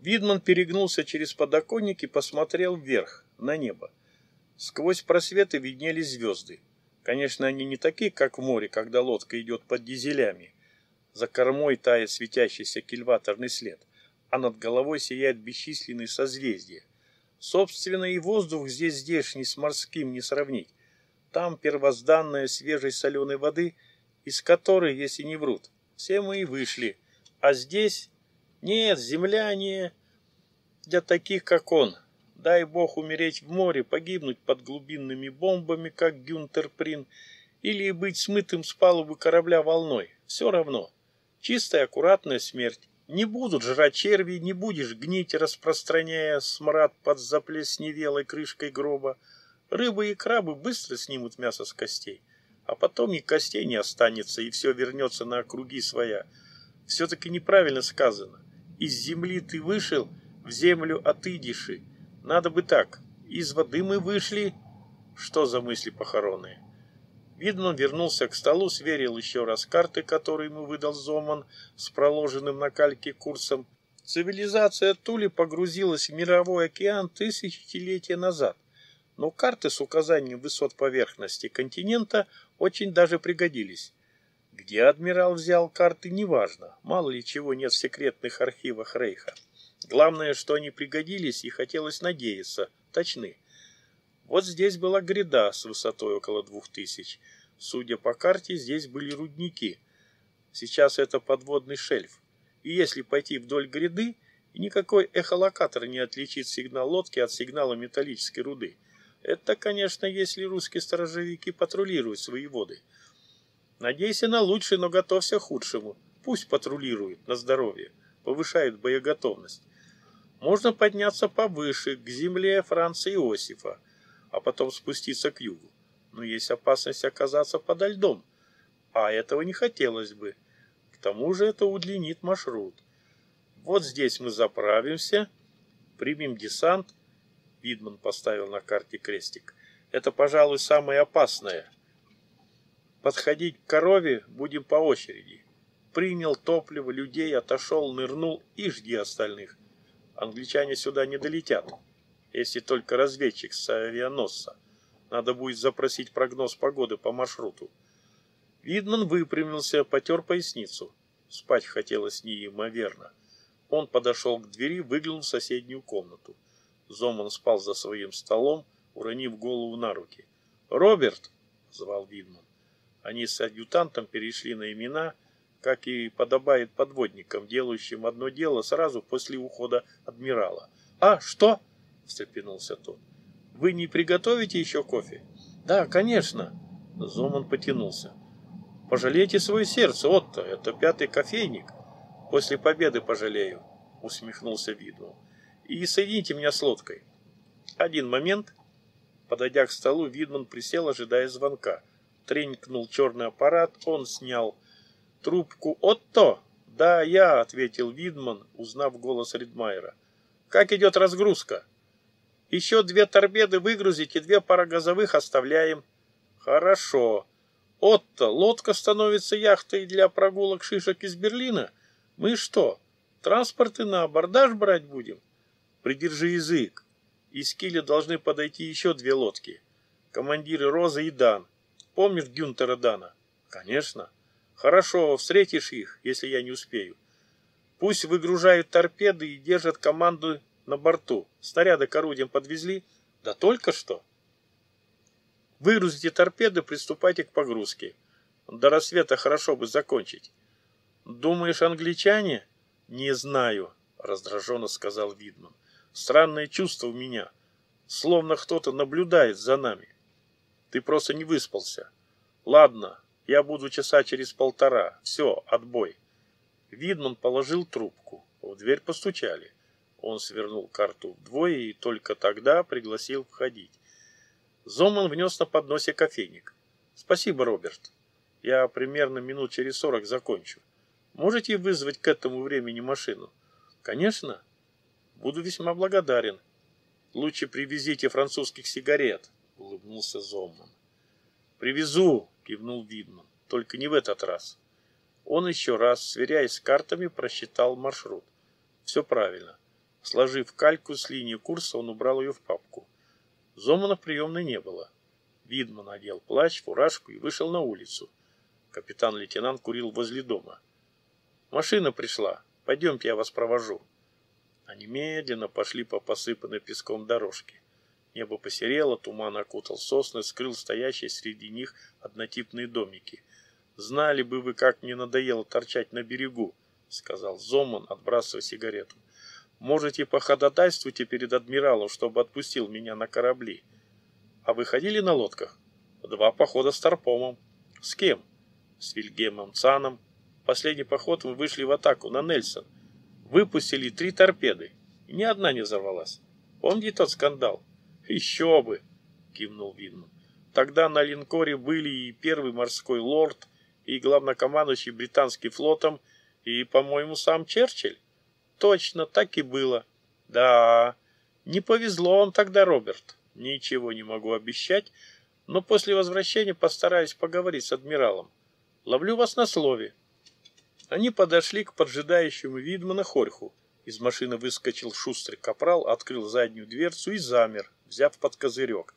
Видман перегнулся через подоконник и посмотрел вверх, на небо. Сквозь просветы виднелись звезды. Конечно, они не такие, как в море, когда лодка идет под дизелями. За кормой тает светящийся кильваторный след а над головой сияет бесчисленные созвездия. Собственно, и воздух здесь здешний с морским не сравнить. Там первозданная свежей соленой воды, из которой, если не врут, все мы и вышли. А здесь нет, земляне для таких, как он. Дай бог умереть в море, погибнуть под глубинными бомбами, как Гюнтер Прин, или быть смытым с палубы корабля волной. Все равно. Чистая, аккуратная смерть. Не будут жрать черви, не будешь гнить, распространяя смрад под заплесневелой крышкой гроба. Рыбы и крабы быстро снимут мясо с костей, а потом и костей не останется, и все вернется на круги своя. Все-таки неправильно сказано. Из земли ты вышел, в землю отыдишь. Надо бы так. Из воды мы вышли, Что за мысли похоронные? Видман вернулся к столу, сверил еще раз карты, которые ему выдал Зоман с проложенным на кальке курсом. Цивилизация Тули погрузилась в мировой океан тысячелетия назад, но карты с указанием высот поверхности континента очень даже пригодились. Где адмирал взял карты, неважно, мало ли чего нет в секретных архивах Рейха. Главное, что они пригодились и хотелось надеяться, точны. Вот здесь была гряда с высотой около двух тысяч. Судя по карте, здесь были рудники. Сейчас это подводный шельф. И если пойти вдоль гряды, никакой эхолокатор не отличит сигнал лодки от сигнала металлической руды. Это, конечно, если русские сторожевики патрулируют свои воды. Надейся на лучшее, но готовься к худшему. Пусть патрулируют на здоровье, повышают боеготовность. Можно подняться повыше, к земле Франца Иосифа, а потом спуститься к югу. Но есть опасность оказаться подо льдом, а этого не хотелось бы. К тому же это удлинит маршрут. Вот здесь мы заправимся, примем десант. Видман поставил на карте крестик. Это, пожалуй, самое опасное. Подходить к корове будем по очереди. Принял топливо, людей, отошел, нырнул и жди остальных. Англичане сюда не долетят если только разведчик с авианосца. Надо будет запросить прогноз погоды по маршруту. Видман выпрямился, потер поясницу. Спать хотелось неимоверно. Он подошел к двери, выглянул в соседнюю комнату. Зоман спал за своим столом, уронив голову на руки. «Роберт!» — звал Видман. Они с адъютантом перешли на имена, как и подобает подводникам, делающим одно дело сразу после ухода адмирала. «А, что?» — встрепенулся тот. «Вы не приготовите еще кофе?» «Да, конечно!» Зоман потянулся. «Пожалейте свое сердце, Отто, это пятый кофейник. После победы пожалею», — усмехнулся Виду. «И соедините меня с лодкой». «Один момент». Подойдя к столу, Видман присел, ожидая звонка. Тренькнул черный аппарат, он снял трубку. «Отто!» «Да, я», — ответил Видман, узнав голос Ридмайера. «Как идет разгрузка?» Еще две торпеды выгрузить и две парогазовых оставляем. Хорошо. Отто, лодка становится яхтой для прогулок шишек из Берлина? Мы что, транспорты на абордаж брать будем? Придержи язык. Из Киля должны подойти еще две лодки. Командиры Роза и Дан. Помнишь Гюнтера Дана? Конечно. Хорошо, встретишь их, если я не успею. Пусть выгружают торпеды и держат команду на борту. Снаряды к орудиям подвезли? Да только что. Выгрузите торпеды, приступайте к погрузке. До рассвета хорошо бы закончить. Думаешь, англичане? Не знаю, раздраженно сказал Видман. Странное чувство у меня. Словно кто-то наблюдает за нами. Ты просто не выспался. Ладно, я буду часа через полтора. Все, отбой. Видман положил трубку. В дверь постучали. Он свернул карту вдвое и только тогда пригласил входить. Зоман внес на подносе кофейник. «Спасибо, Роберт. Я примерно минут через сорок закончу. Можете вызвать к этому времени машину?» «Конечно. Буду весьма благодарен. Лучше привезите французских сигарет», — улыбнулся Зоман. «Привезу», — кивнул Видман. «Только не в этот раз». Он еще раз, сверяясь с картами, просчитал маршрут. Все правильно. Сложив кальку с линии курса, он убрал ее в папку. Зомана в приемной не было. Видман надел плащ, фуражку и вышел на улицу. Капитан-лейтенант курил возле дома. «Машина пришла. Пойдемте, я вас провожу». Они медленно пошли по посыпанной песком дорожке. Небо посерело, туман окутал сосны, скрыл стоящие среди них однотипные домики. «Знали бы вы, как мне надоело торчать на берегу», — сказал Зоман, отбрасывая сигарету. Можете походатайствуйте перед адмиралом, чтобы отпустил меня на корабли. А вы ходили на лодках? Два похода с Тарпомом. С кем? С Вильгемом Цаном. Последний поход мы вышли в атаку на Нельсон. Выпустили три торпеды. Ни одна не взорвалась. Помните тот скандал? Еще бы, кивнул Винман. Тогда на линкоре были и первый морской лорд, и главнокомандующий британским флотом, и, по-моему, сам Черчилль. Точно, так и было. Да, не повезло он тогда, Роберт. Ничего не могу обещать, но после возвращения постараюсь поговорить с адмиралом. Ловлю вас на слове. Они подошли к поджидающему Видмана Хорьху. Из машины выскочил шустрый капрал, открыл заднюю дверцу и замер, взяв под козырек.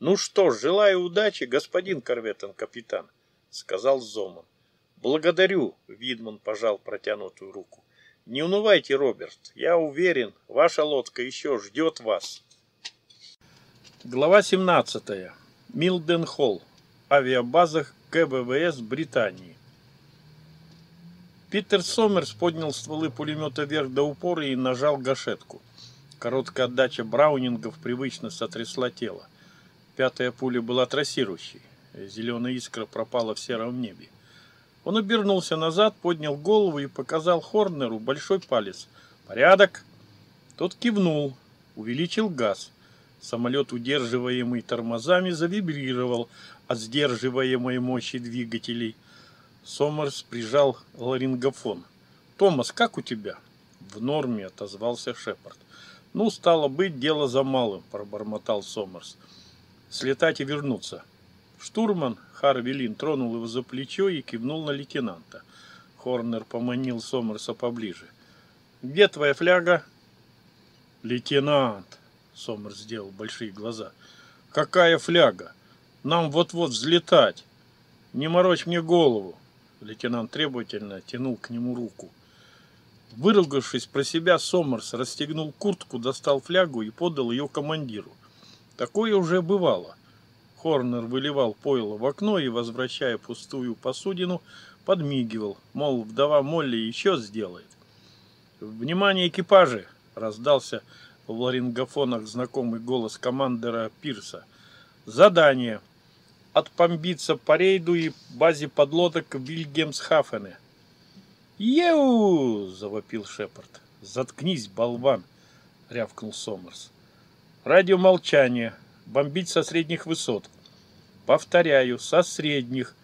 «Ну что желаю удачи, господин корветон-капитан», — сказал Зоман. «Благодарю», — Видман пожал протянутую руку. «Не унывайте, Роберт. Я уверен, ваша лодка еще ждет вас». Глава 17. Милден-Холл. Авиабазах КВВС Британии. Питер Сомерс поднял стволы пулемета вверх до упора и нажал гашетку. Короткая отдача браунингов привычно сотрясла тело. Пятая пуля была трассирующей. Зеленая искра пропала в сером небе. Он обернулся назад, поднял голову и показал Хорнеру большой палец. «Порядок!» Тот кивнул, увеличил газ. Самолет, удерживаемый тормозами, завибрировал от сдерживаемой мощи двигателей. Сомерс прижал ларингофон. «Томас, как у тебя?» «В норме», — отозвался Шепард. «Ну, стало быть, дело за малым», — пробормотал Сомерс. «Слетать и вернуться». Штурман Харви Лин тронул его за плечо и кивнул на лейтенанта. Хорнер поманил Сомерса поближе. «Где твоя фляга?» «Лейтенант!» Сомер сделал большие глаза. «Какая фляга? Нам вот-вот взлетать! Не морочь мне голову!» Лейтенант требовательно тянул к нему руку. Выругавшись про себя, Сомерс расстегнул куртку, достал флягу и подал ее командиру. Такое уже бывало. Хорнер выливал пойло в окно и, возвращая пустую посудину, подмигивал, мол, вдова Молли еще сделает. «Внимание, экипажи!» — раздался в ларингофонах знакомый голос командира Пирса. Задание. Отпомбиться по рейду и базе подлодок в Вильгемсхафене. «Еу!» — завопил Шепард. «Заткнись, болван!» — рявкнул Сомерс. «Радиомолчание. Бомбить со средних высот. Повторяю, со средних.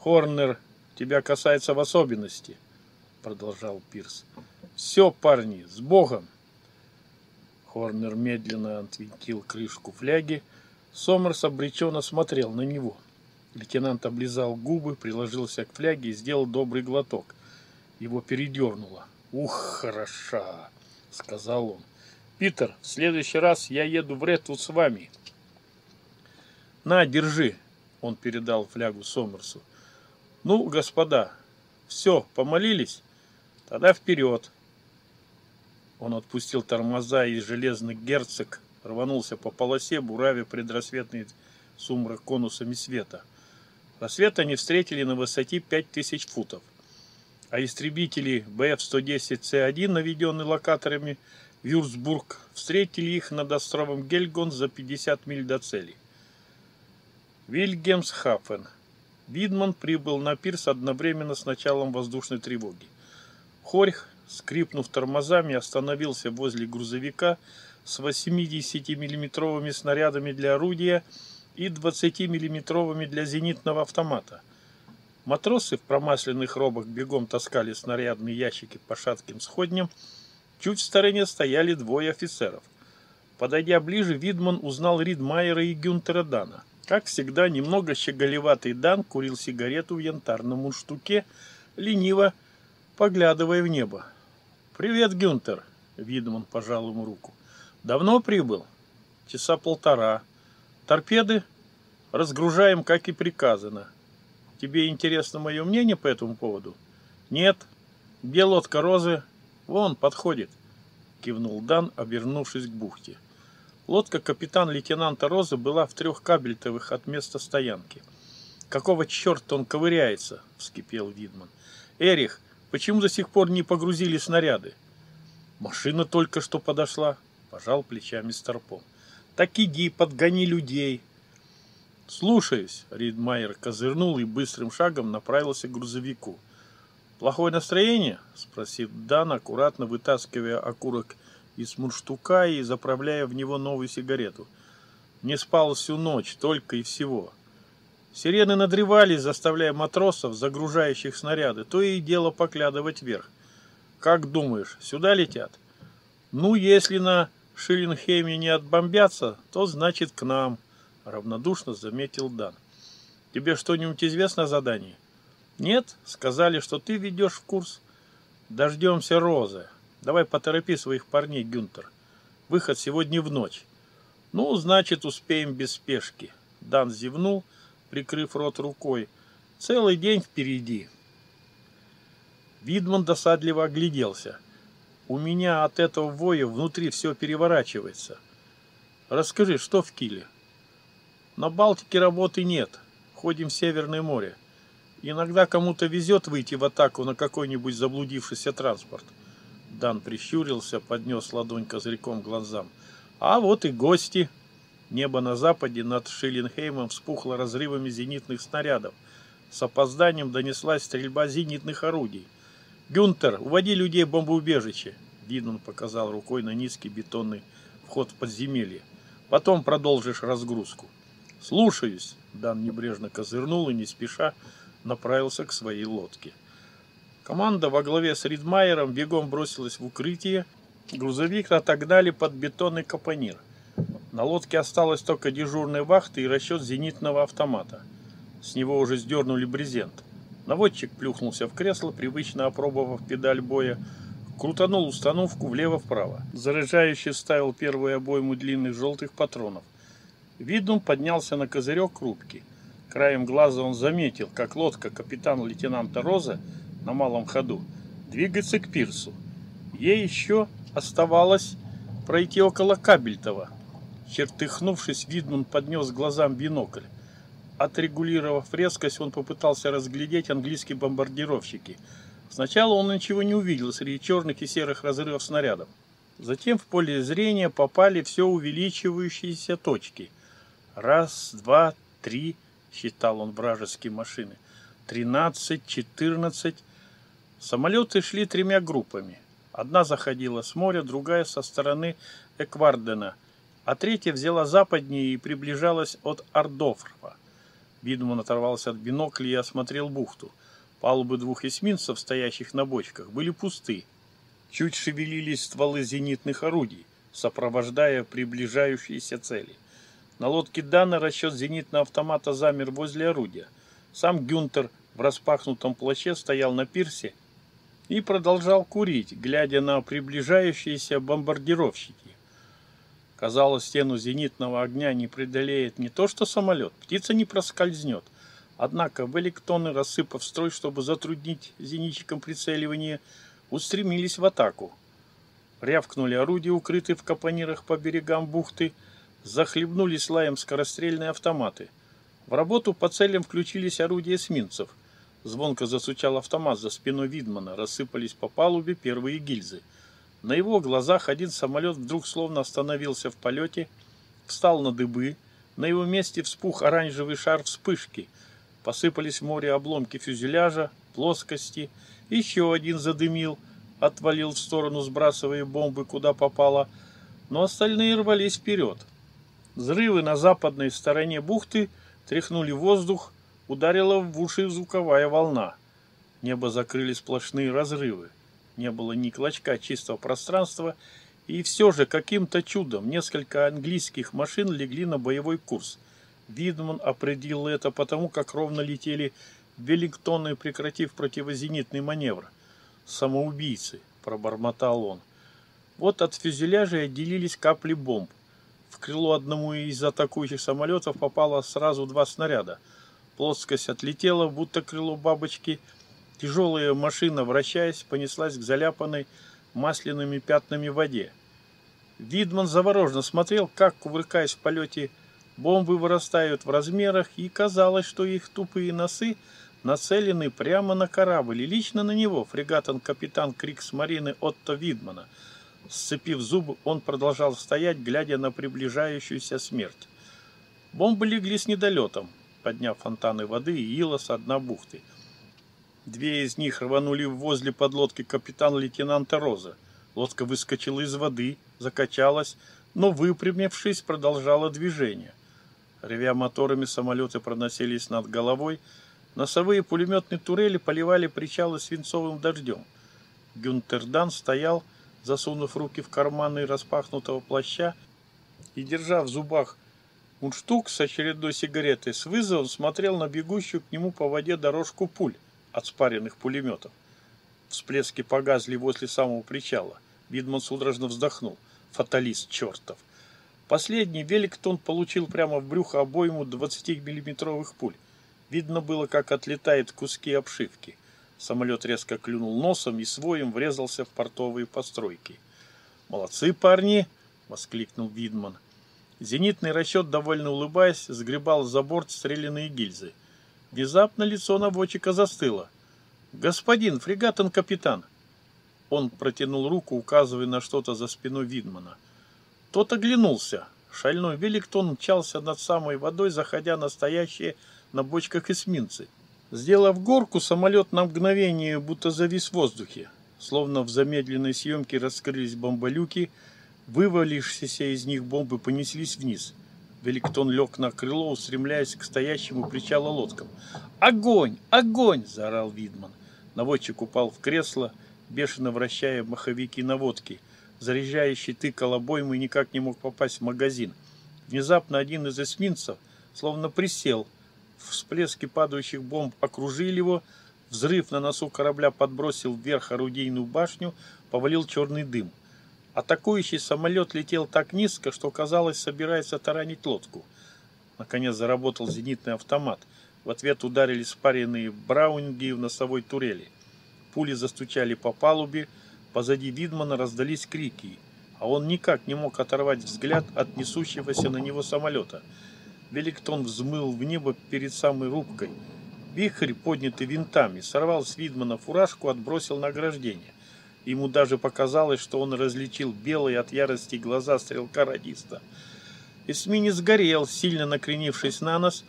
Хорнер, тебя касается в особенности», — продолжал Пирс. «Все, парни, с Богом!» Хорнер медленно отвинтил крышку фляги. Сомерс обреченно смотрел на него. Лейтенант облизал губы, приложился к фляге и сделал добрый глоток. Его передернуло. «Ух, хороша!» — сказал он. «Питер, в следующий раз я еду в Ретвуд с вами». «На, держи!» — он передал флягу Сомерсу. «Ну, господа, все, помолились? Тогда вперед!» Он отпустил тормоза, и железный герцог рванулся по полосе, буравя предрассветный сумрак конусами света. Рассвет они встретили на высоте 5000 футов, а истребители БФ-110С1, наведенные локаторами Вюрцбург, встретили их над островом Гельгон за 50 миль до цели. Вильгемсхафен. Видман прибыл на пирс одновременно с началом воздушной тревоги. Хорьх скрипнув тормозами, остановился возле грузовика с 80-миллиметровыми снарядами для орудия и 20-миллиметровыми для зенитного автомата. Матросы в промасленных робах бегом таскали снарядные ящики по шатким сходням. Чуть в стороне стояли двое офицеров. Подойдя ближе, Видман узнал Ридмайера и Гюнтера Дана. Как всегда, немного щеголеватый Дан курил сигарету в янтарном мундштуке, лениво поглядывая в небо. «Привет, Гюнтер!» — Видман пожал ему руку. «Давно прибыл?» «Часа полтора. Торпеды?» «Разгружаем, как и приказано. Тебе интересно мое мнение по этому поводу?» «Нет. Где лодка Розы?» «Вон, подходит», — кивнул Дан, обернувшись к бухте. Лодка капитан-лейтенанта Розы была в трех кабельтовых от места стоянки. «Какого черта он ковыряется?» — вскипел Видман. «Эрих, Почему до сих пор не погрузили снаряды? Машина только что подошла, пожал плечами Старпом. Так иди, подгони людей. Слушаюсь, Ридмайер козырнул и быстрым шагом направился к грузовику. Плохое настроение? Спросил Дан, аккуратно вытаскивая окурок из мундштука и заправляя в него новую сигарету. Не спал всю ночь, только и всего. Сирены надревались, заставляя матросов, загружающих снаряды, то и дело поглядывать вверх. Как думаешь, сюда летят? Ну, если на в Шиллингхейме не отбомбятся, то значит к нам, равнодушно заметил Дан. Тебе что-нибудь известно о задании? Нет, сказали, что ты ведешь в курс. Дождемся Розы. Давай поторопи своих парней, Гюнтер. Выход сегодня в ночь. Ну, значит, успеем без спешки. Дан зевнул, прикрыв рот рукой. Целый день впереди. Видман досадливо огляделся. У меня от этого воя внутри все переворачивается. Расскажи, что в Киле? На Балтике работы нет. Ходим в Северное море. Иногда кому-то везет выйти в атаку на какой-нибудь заблудившийся транспорт. Дан прищурился, поднес ладонь козырьком к глазам. А вот и гости. Небо на западе над Шиллинхеймом вспухло разрывами зенитных снарядов. С опозданием донеслась стрельба зенитных орудий. «Гюнтер, уводи людей в бомбоубежище!» Динон показал рукой на низкий бетонный вход в подземелье. «Потом продолжишь разгрузку». «Слушаюсь!» Дан небрежно козырнул и не спеша направился к своей лодке. Команда во главе с Ридмайером бегом бросилась в укрытие. Грузовик отогнали под бетонный капонир. На лодке осталась только дежурная вахта и расчет зенитного автомата. С него уже сдернули брезент. Наводчик плюхнулся в кресло, привычно опробовав педаль боя, крутанул установку влево-вправо. Заряжающий ставил первую обойму длинных желтых патронов. Видум поднялся на козырек рубки. Краем глаза он заметил, как лодка капитана-лейтенанта Роза на малом ходу двигается к пирсу. Ей еще оставалось пройти около Кабельтова. Чертыхнувшись, Видман поднес глазам бинокль. Отрегулировав резкость, он попытался разглядеть английские бомбардировщики. Сначала он ничего не увидел среди черных и серых разрывов снарядов. Затем в поле зрения попали все увеличивающиеся точки. Раз, два, три, считал он вражеские машины. Тринадцать, четырнадцать. Самолеты шли тремя группами. Одна заходила с моря, другая со стороны Эквардена, а третья взяла западнее и приближалась от Ардофрова. Видман оторвался от бинокля и осмотрел бухту. Палубы двух эсминцев, стоящих на бочках, были пусты. Чуть шевелились стволы зенитных орудий, сопровождая приближающиеся цели. На лодке Дана расчет зенитного автомата замер возле орудия. Сам Гюнтер в распахнутом плаще стоял на пирсе и продолжал курить, глядя на приближающиеся бомбардировщики. Казалось, стену зенитного огня не преодолеет не то что самолет, птица не проскользнет. Однако Веллингтоны, рассыпав строй, чтобы затруднить зенитчикам прицеливание, устремились в атаку. Рявкнули орудия, укрытые в капонирах по берегам бухты, захлебнулись лаем скорострельные автоматы. В работу по целям включились орудия эсминцев. Звонко засучал автомат за спиной Видмана, рассыпались по палубе первые гильзы – на его глазах один самолет вдруг словно остановился в полете, встал на дыбы, на его месте вспух оранжевый шар вспышки, посыпались в море обломки фюзеляжа, плоскости, еще один задымил, отвалил в сторону, сбрасывая бомбы куда попало, но остальные рвались вперед. Взрывы на западной стороне бухты тряхнули воздух, ударила в уши звуковая волна. Небо закрыли сплошные разрывы не было ни клочка чистого пространства, и все же каким-то чудом несколько английских машин легли на боевой курс. Видман определил это потому, как ровно летели Веллингтоны, прекратив противозенитный маневр. «Самоубийцы», — пробормотал он. Вот от фюзеляжа отделились капли бомб. В крыло одному из атакующих самолетов попало сразу два снаряда. Плоскость отлетела, будто крыло бабочки — Тяжелая машина, вращаясь, понеслась к заляпанной масляными пятнами воде. Видман завороженно смотрел, как, кувыркаясь в полете, бомбы вырастают в размерах, и казалось, что их тупые носы нацелены прямо на корабль, и лично на него, фрегатон-капитан Крикс-марины Отто Видмана. Сцепив зубы, он продолжал стоять, глядя на приближающуюся смерть. Бомбы легли с недолетом, подняв фонтаны воды и ила с дна бухты. Две из них рванули возле подлодки капитана-лейтенанта Роза. Лодка выскочила из воды, закачалась, но, выпрямившись, продолжала движение. Ревя моторами, самолеты проносились над головой. Носовые пулеметные турели поливали причалы свинцовым дождем. Гюнтердан стоял, засунув руки в карманы распахнутого плаща и держа в зубах мундштук с очередной сигаретой, с вызовом смотрел на бегущую к нему по воде дорожку пуль от спаренных пулеметов. Всплески погазли возле самого причала. Видман судорожно вздохнул. Фаталист чертов. Последний Великтон получил прямо в брюхо обойму 20-миллиметровых пуль. Видно было, как отлетают куски обшивки. Самолет резко клюнул носом и своим врезался в портовые постройки. «Молодцы, парни!» — воскликнул Видман. Зенитный расчет, довольно улыбаясь, сгребал за борт стрелянные гильзы. Внезапно лицо наводчика застыло. «Господин, фрегатен-капитан!» Он протянул руку, указывая на что-то за спиной Видмана. Тот оглянулся. Шальной Великтон мчался над самой водой, заходя на стоящие на бочках эсминцы. Сделав горку, самолет на мгновение будто завис в воздухе. Словно в замедленной съемке раскрылись бомболюки, вывалившиеся из них бомбы понеслись вниз. Великтон лег на крыло, устремляясь к стоящему причала лодкам. «Огонь! Огонь!» – заорал Видман. Наводчик упал в кресло, бешено вращая маховики наводки. Заряжающий тыкал обойму и никак не мог попасть в магазин. Внезапно один из эсминцев словно присел – Всплески падающих бомб окружили его, взрыв на носу корабля подбросил вверх орудийную башню, повалил черный дым. Атакующий самолет летел так низко, что, казалось, собирается таранить лодку. Наконец заработал зенитный автомат. В ответ ударили спаренные браунинги в носовой турели. Пули застучали по палубе, позади Видмана раздались крики, а он никак не мог оторвать взгляд от несущегося на него самолета – Великтон взмыл в небо перед самой рубкой. Вихрь, поднятый винтами, сорвал с Видмана фуражку, отбросил на ограждение. Ему даже показалось, что он различил белые от ярости глаза стрелка-радиста. Эсминец горел, сильно накренившись на нос.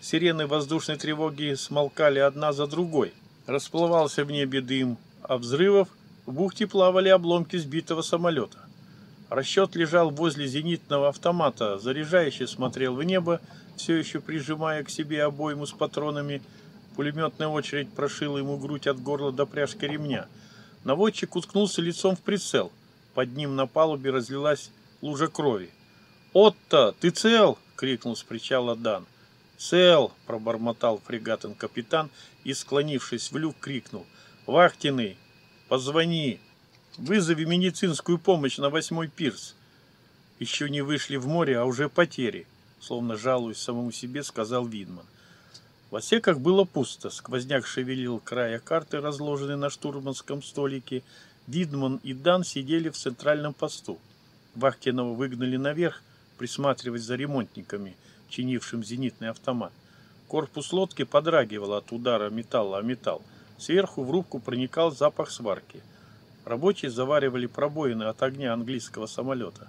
Сирены воздушной тревоги смолкали одна за другой. Расплывался в небе дым, а взрывов в бухте плавали обломки сбитого самолета. Расчет лежал возле зенитного автомата, заряжающий смотрел в небо, все еще прижимая к себе обойму с патронами. Пулеметная очередь прошила ему грудь от горла до пряжки ремня. Наводчик уткнулся лицом в прицел. Под ним на палубе разлилась лужа крови. «Отто, ты цел?» — крикнул с причала Дан. «Цел!» — пробормотал фрегатен капитан и, склонившись в люк, крикнул. «Вахтенный, позвони!» Вызови медицинскую помощь на восьмой пирс. Еще не вышли в море, а уже потери, словно жалуясь самому себе, сказал Видман. В отсеках было пусто. Сквозняк шевелил края карты, разложенной на штурманском столике. Видман и Дан сидели в центральном посту. Вахтинова выгнали наверх, присматривать за ремонтниками, чинившим зенитный автомат. Корпус лодки подрагивал от удара металла о металл. Сверху в рубку проникал запах сварки – Рабочие заваривали пробоины от огня английского самолета.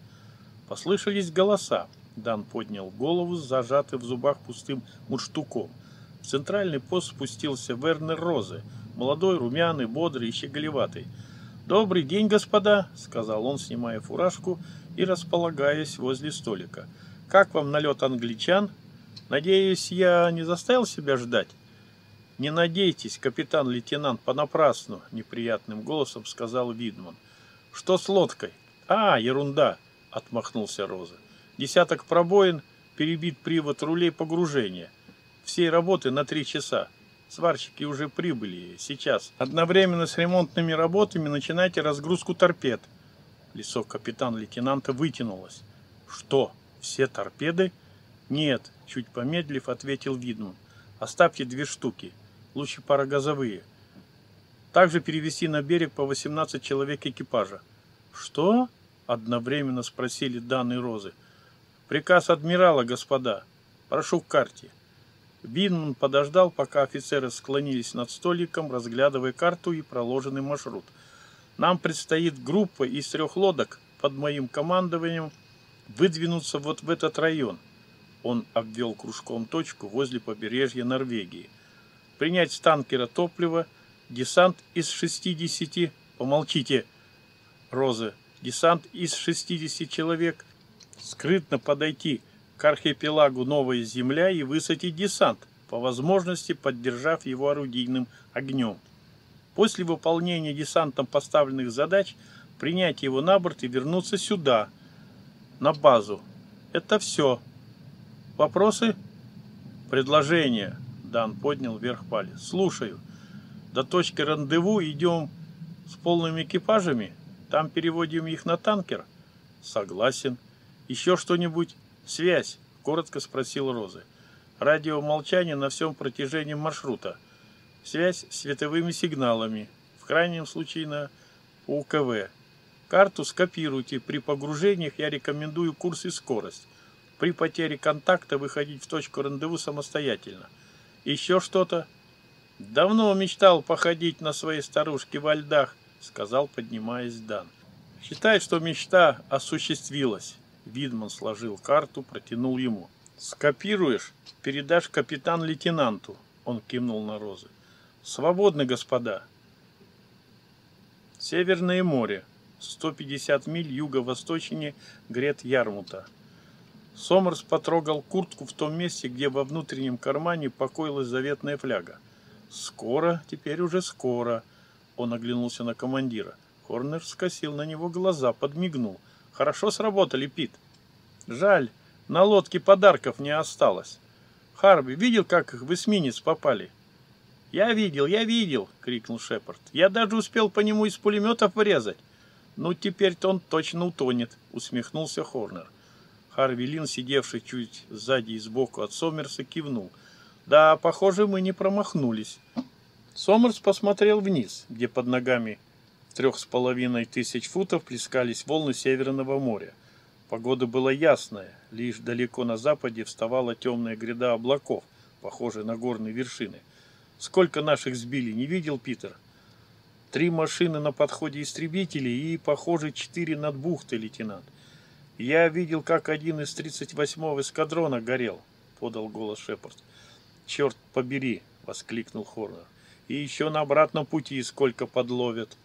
Послышались голоса. Дан поднял голову, зажатый в зубах пустым мундштуком. В центральный пост спустился Вернер Розы, молодой, румяный, бодрый и щеголеватый. «Добрый день, господа!» — сказал он, снимая фуражку и располагаясь возле столика. «Как вам налет англичан? Надеюсь, я не заставил себя ждать?» «Не надейтесь, капитан-лейтенант, понапрасну», — неприятным голосом сказал Видман. «Что с лодкой?» «А, ерунда», — отмахнулся Роза. «Десяток пробоин, перебит привод рулей погружения. Всей работы на три часа. Сварщики уже прибыли. Сейчас. Одновременно с ремонтными работами начинайте разгрузку торпед». Лицо капитан-лейтенанта вытянулось. «Что, все торпеды?» «Нет», — чуть помедлив, ответил Видман. «Оставьте две штуки лучше парогазовые. Также перевести на берег по 18 человек экипажа. Что? Одновременно спросили Дан и Розы. Приказ адмирала, господа. Прошу к карте. Винман подождал, пока офицеры склонились над столиком, разглядывая карту и проложенный маршрут. Нам предстоит группа из трех лодок под моим командованием выдвинуться вот в этот район. Он обвел кружком точку возле побережья Норвегии. Принять с танкера топливо, десант из 60, помолчите, Роза, десант из 60 человек, скрытно подойти к архипелагу Новая Земля и высадить десант, по возможности поддержав его орудийным огнем. После выполнения десантом поставленных задач принять его на борт и вернуться сюда, на базу. Это все. Вопросы? Предложение. Дан поднял вверх палец. Слушаю. До точки рандеву идем с полными экипажами? Там переводим их на танкер? Согласен. Еще что-нибудь? Связь? Коротко спросил Розы. Радиомолчание на всем протяжении маршрута. Связь с световыми сигналами. В крайнем случае на УКВ. Карту скопируйте. При погружениях я рекомендую курс и скорость. При потере контакта выходить в точку рандеву самостоятельно. Еще что-то? Давно мечтал походить на своей старушке во льдах, сказал, поднимаясь Дан. Считай, что мечта осуществилась. Видман сложил карту, протянул ему. Скопируешь, передашь капитан-лейтенанту. Он кивнул на розы. Свободны, господа. Северное море. 150 миль юго-восточнее Грет-Ярмута. Сомерс потрогал куртку в том месте, где во внутреннем кармане покоилась заветная фляга. «Скоро, теперь уже скоро», — он оглянулся на командира. Хорнер скосил на него глаза, подмигнул. «Хорошо сработали, Пит. Жаль, на лодке подарков не осталось. Харви, видел, как их в эсминец попали?» «Я видел, я видел!» — крикнул Шепард. «Я даже успел по нему из пулеметов врезать. «Ну, теперь-то он точно утонет», — усмехнулся Хорнер. Харви Лин, сидевший чуть сзади и сбоку от Сомерса, кивнул. «Да, похоже, мы не промахнулись». Сомерс посмотрел вниз, где под ногами трех с половиной тысяч футов плескались волны Северного моря. Погода была ясная, лишь далеко на западе вставала темная гряда облаков, похожая на горные вершины. «Сколько наших сбили, не видел Питер?» Три машины на подходе истребителей и, похоже, четыре над бухтой, лейтенант. Я видел, как один из 38-го эскадрона горел, подал голос Шепард. Черт побери, воскликнул Хорнер. И еще на обратном пути сколько подловят.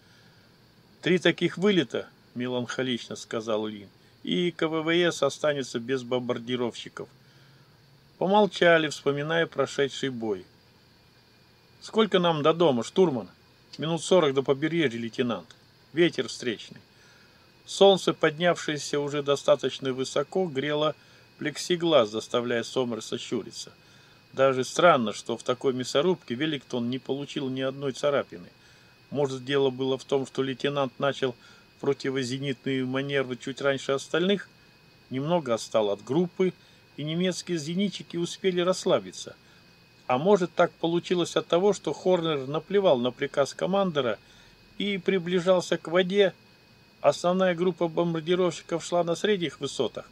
Три таких вылета, меланхолично сказал Лин, и КВВС останется без бомбардировщиков. Помолчали, вспоминая прошедший бой. Сколько нам до дома, штурман? Минут сорок до побережья, лейтенант. Ветер встречный. Солнце, поднявшееся уже достаточно высоко, грело плексиглаз, заставляя Сомерса щуриться. Даже странно, что в такой мясорубке Великтон не получил ни одной царапины. Может, дело было в том, что лейтенант начал противозенитные маневры чуть раньше остальных? Немного отстал от группы, и немецкие зенитчики успели расслабиться – а может так получилось от того, что Хорнер наплевал на приказ командора и приближался к воде. Основная группа бомбардировщиков шла на средних высотах,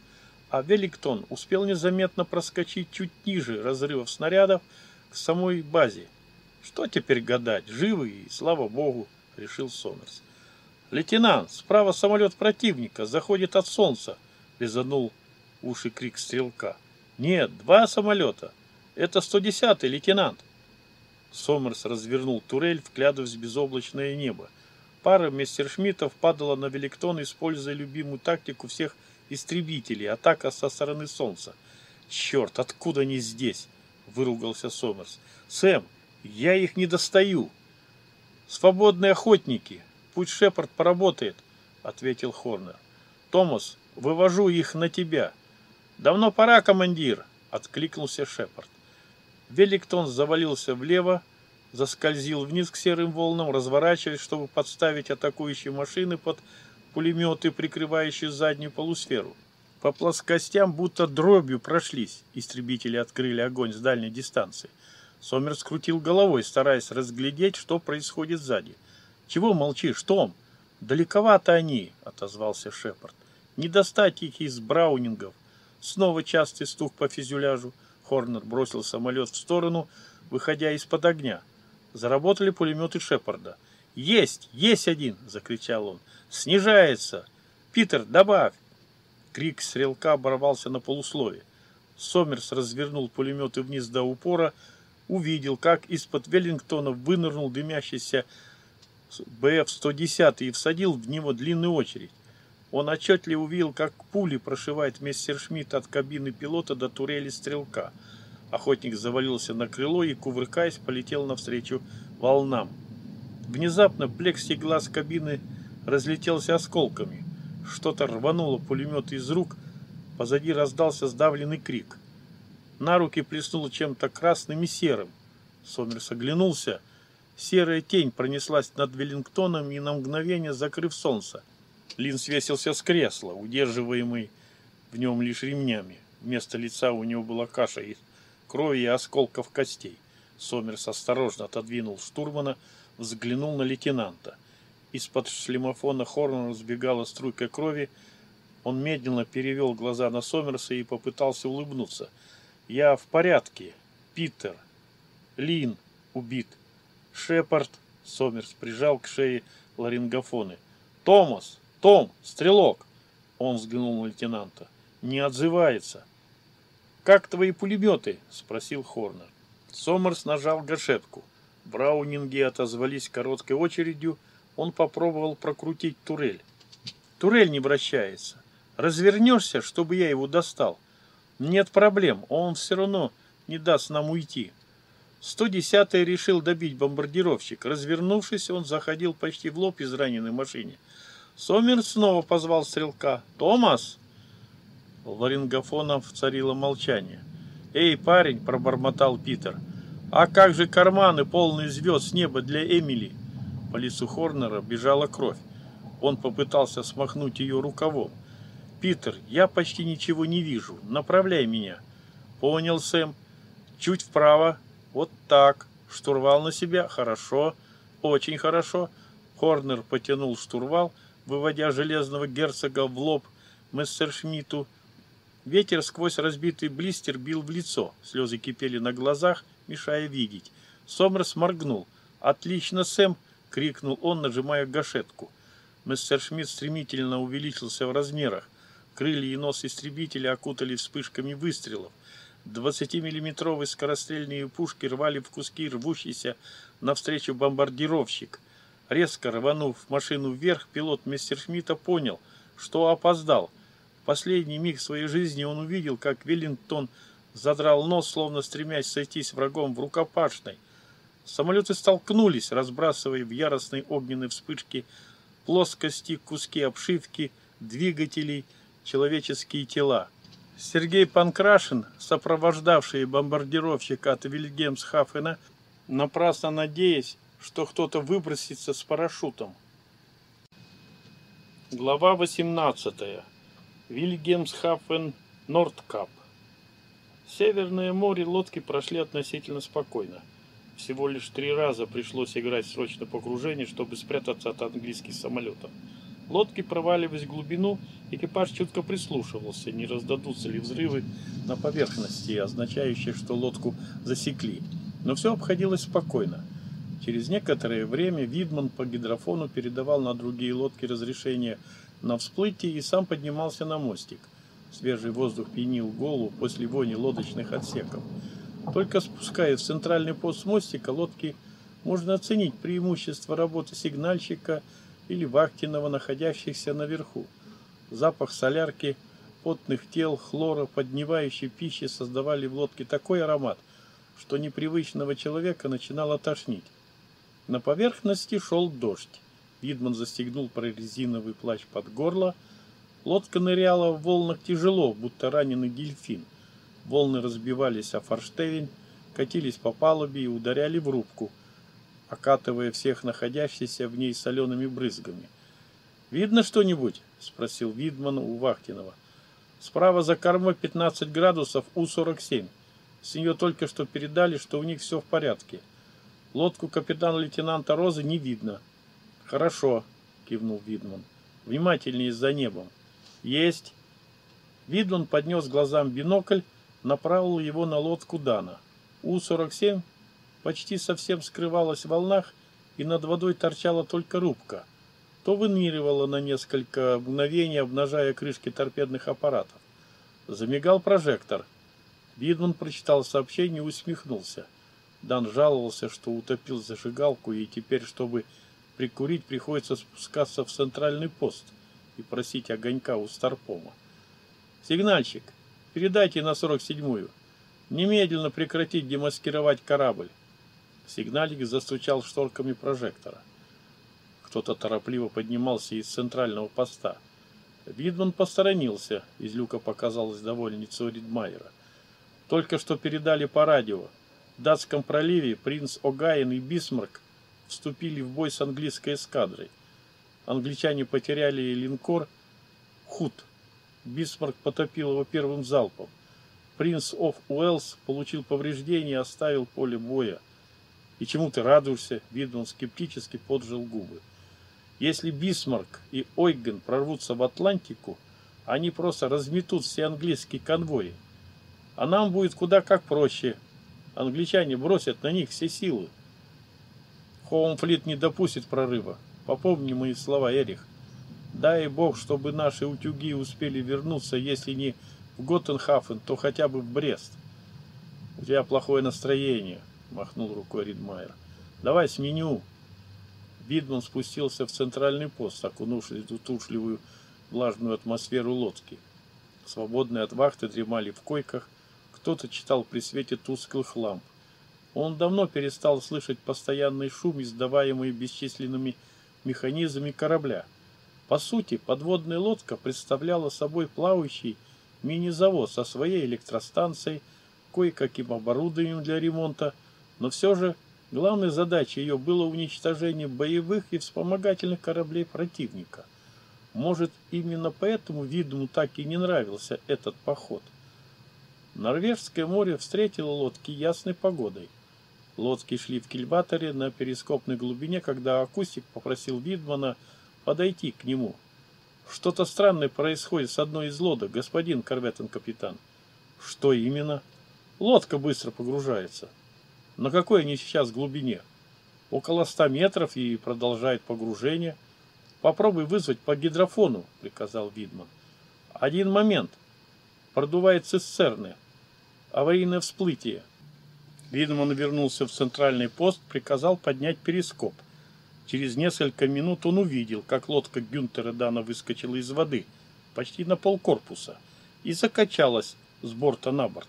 а Великтон успел незаметно проскочить чуть ниже разрывов снарядов к самой базе. Что теперь гадать, живы и слава богу, решил Сомерс. «Лейтенант, справа самолет противника, заходит от солнца!» — резанул уши крик стрелка. «Нет, два самолета!» Это 110-й, лейтенант. Сомерс развернул турель, вглядываясь в безоблачное небо. Пара мессершмиттов падала на Великтон, используя любимую тактику всех истребителей – атака со стороны солнца. «Черт, откуда они здесь?» – выругался Сомерс. «Сэм, я их не достаю!» «Свободные охотники! Пусть Шепард поработает!» – ответил Хорнер. «Томас, вывожу их на тебя!» «Давно пора, командир!» – откликнулся Шепард. Великтон завалился влево, заскользил вниз к серым волнам, разворачиваясь, чтобы подставить атакующие машины под пулеметы, прикрывающие заднюю полусферу. По плоскостям будто дробью прошлись. Истребители открыли огонь с дальней дистанции. Сомер скрутил головой, стараясь разглядеть, что происходит сзади. «Чего молчишь, Том?» «Далековато они», — отозвался Шепард. «Не достать их из браунингов». Снова частый стук по фюзеляжу. Хорнер бросил самолет в сторону, выходя из-под огня. Заработали пулеметы Шепарда. «Есть! Есть один!» – закричал он. «Снижается! Питер, добавь!» Крик стрелка оборвался на полуслове. Сомерс развернул пулеметы вниз до упора, увидел, как из-под Веллингтона вынырнул дымящийся БФ-110 и всадил в него длинную очередь. Он отчетливо увидел, как пули прошивает мессершмитт от кабины пилота до турели стрелка. Охотник завалился на крыло и, кувыркаясь, полетел навстречу волнам. Внезапно плексиглаз кабины разлетелся осколками. Что-то рвануло пулемет из рук, позади раздался сдавленный крик. На руки плеснуло чем-то красным и серым. Сомерс оглянулся. Серая тень пронеслась над Веллингтоном и на мгновение закрыв солнце. Лин свесился с кресла, удерживаемый в нем лишь ремнями. Вместо лица у него была каша из крови и осколков костей. Сомерс осторожно отодвинул штурмана, взглянул на лейтенанта. Из-под шлемофона Хорнера сбегала струйка крови. Он медленно перевел глаза на Сомерса и попытался улыбнуться. «Я в порядке. Питер. Лин убит. Шепард...» Сомерс прижал к шее ларингофоны. «Томас! Том! Стрелок!» Он взглянул на лейтенанта. «Не отзывается». «Как твои пулеметы?» – спросил Хорнер. Сомерс нажал гашетку. Браунинги отозвались короткой очередью, он попробовал прокрутить турель. Турель не вращается. Развернешься, чтобы я его достал. Нет проблем, он все равно не даст нам уйти. 110-й решил добить бомбардировщик. Развернувшись, он заходил почти в лоб из раненой машине. Сомер снова позвал стрелка. «Томас!» Ларингофонов царило молчание. «Эй, парень!» – пробормотал Питер. «А как же карманы, полные звезд с неба для Эмили?» По лицу Хорнера бежала кровь. Он попытался смахнуть ее рукавом. «Питер, я почти ничего не вижу. Направляй меня». «Понял, Сэм. Чуть вправо. Вот так. Штурвал на себя. Хорошо. Очень хорошо». Хорнер потянул штурвал, выводя железного герцога в лоб Мессершмитту. Ветер сквозь разбитый блистер бил в лицо. Слезы кипели на глазах, мешая видеть. Сомерс моргнул. «Отлично, Сэм!» — крикнул он, нажимая гашетку. Мессершмитт стремительно увеличился в размерах. Крылья и нос истребителя окутали вспышками выстрелов. 20-миллиметровые скорострельные пушки рвали в куски рвущийся навстречу бомбардировщик. Резко рванув машину вверх, пилот Мессершмитта понял, что опоздал. В последний миг своей жизни он увидел, как Веллингтон задрал нос, словно стремясь сойтись врагом в рукопашной. Самолеты столкнулись, разбрасывая в яростной огненной вспышке плоскости, куски обшивки, двигателей, человеческие тела. Сергей Панкрашин, сопровождавший бомбардировщика от Вильгельмсхафена, напрасно надеясь, что кто-то выбросится с парашютом. Глава 18. Вильгельмсхафен, Нордкап. Северное море лодки прошли относительно спокойно. Всего лишь три раза пришлось играть срочно погружение, чтобы спрятаться от английских самолетов. Лодки проваливаясь в глубину, экипаж чутко прислушивался, не раздадутся ли взрывы на поверхности, означающие, что лодку засекли. Но все обходилось спокойно. Через некоторое время Видман по гидрофону передавал на другие лодки разрешение на всплытие и сам поднимался на мостик. Свежий воздух пьянил голову после вони лодочных отсеков. Только спускаясь в центральный пост мостика лодки, можно оценить преимущество работы сигнальщика или вахтенного, находящихся наверху. Запах солярки, потных тел, хлора, подневающей пищи создавали в лодке такой аромат, что непривычного человека начинало тошнить. На поверхности шел дождь. Видман застегнул прорезиновый плащ под горло. Лодка ныряла в волнах тяжело, будто раненый дельфин – Волны разбивались о форштевень, катились по палубе и ударяли в рубку, окатывая всех находящихся в ней солеными брызгами. «Видно что-нибудь?» – спросил Видман у Вахтинова. «Справа за кормой 15 градусов У-47. С нее только что передали, что у них все в порядке. Лодку капитана-лейтенанта Розы не видно». «Хорошо», – кивнул Видман. «Внимательнее за небом». «Есть». Видман поднес глазам бинокль направил его на лодку Дана. У-47 почти совсем скрывалась в волнах, и над водой торчала только рубка. То выныривала на несколько мгновений, обнажая крышки торпедных аппаратов. Замигал прожектор. Видман прочитал сообщение и усмехнулся. Дан жаловался, что утопил зажигалку, и теперь, чтобы прикурить, приходится спускаться в центральный пост и просить огонька у Старпома. «Сигнальщик, Передайте на 47-ю. Немедленно прекратить демаскировать корабль. Сигнальщик застучал шторками прожектора. Кто-то торопливо поднимался из центрального поста. Видман посторонился, из люка показалось довольное лицо Ридмайера. Только что передали по радио. В датском проливе Принц Ойген и Бисмарк вступили в бой с английской эскадрой. Англичане потеряли линкор Худ. Бисмарк потопил его первым залпом. Принц оф Уэллс получил повреждения и оставил поле боя. И чему ты радуешься? Видман скептически поджал губы. Если Бисмарк и Ойген прорвутся в Атлантику, они просто разметут все английские конвои. А нам будет куда как проще. Англичане бросят на них все силы. Хоум Флит не допустит прорыва. Попомни мои слова, Эрих. Дай бог, чтобы наши утюги успели вернуться, если не в Готтенхафен, то хотя бы в Брест. У тебя плохое настроение, махнул рукой Ридмайер. Давай сменю. Видман спустился в центральный пост, окунувшись в утушливую влажную атмосферу лодки. Свободные от вахты дремали в койках, кто-то читал при свете тусклых ламп. Он давно перестал слышать постоянный шум, издаваемый бесчисленными механизмами корабля. По сути, подводная лодка представляла собой плавающий мини-завод со своей электростанцией, кое-каким оборудованием для ремонта, но все же главной задачей ее было уничтожение боевых и вспомогательных кораблей противника. Может, именно поэтому Видму так и не нравился этот поход. Норвежское море встретило лодки ясной погодой. Лодки шли в кильваторе на перископной глубине, когда акустик попросил Видмана подойти к нему. Что-то странное происходит с одной из лодок, господин корветен-капитан. Что именно? Лодка быстро погружается. На какой они сейчас глубине? Около ста метров и продолжает погружение. Попробуй вызвать по гидрофону, приказал Видман. Один момент. Продувает цистерны. Аварийное всплытие. Видман вернулся в центральный пост, приказал поднять перископ. Через несколько минут он увидел, как лодка Гюнтера Дана выскочила из воды, почти на полкорпуса, и закачалась с борта на борт.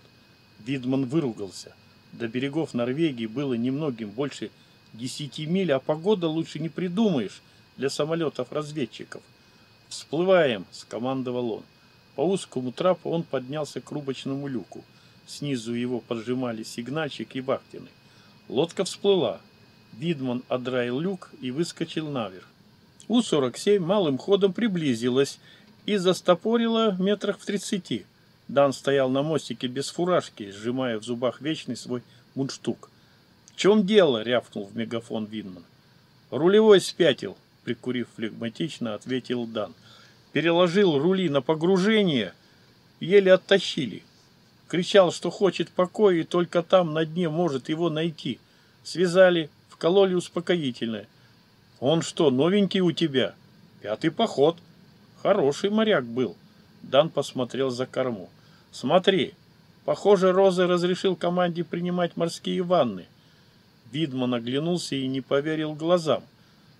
Видман выругался. До берегов Норвегии было немногим больше десяти миль, а погода лучше не придумаешь для самолетов-разведчиков. «Всплываем!» – скомандовал он. По узкому трапу он поднялся к рубочному люку. Снизу его поджимали сигнальщик и вахтенный. Лодка всплыла. Видман отдраил люк и выскочил наверх. У-47 малым ходом приблизилась и застопорила метрах в тридцати. Дан стоял на мостике без фуражки, сжимая в зубах вечный свой мундштук. «В чем дело?» — рявкнул в мегафон Видман. «Рулевой спятил», — прикурив флегматично, ответил Дан. «Переложил рули на погружение, еле оттащили. Кричал, что хочет покоя и только там на дне может его найти. Связали, вкололи успокоительное. Он что, новенький у тебя? Пятый поход. Хороший моряк был. Дан посмотрел за корму. Смотри, похоже, Роза разрешил команде принимать морские ванны. Видман оглянулся и не поверил глазам.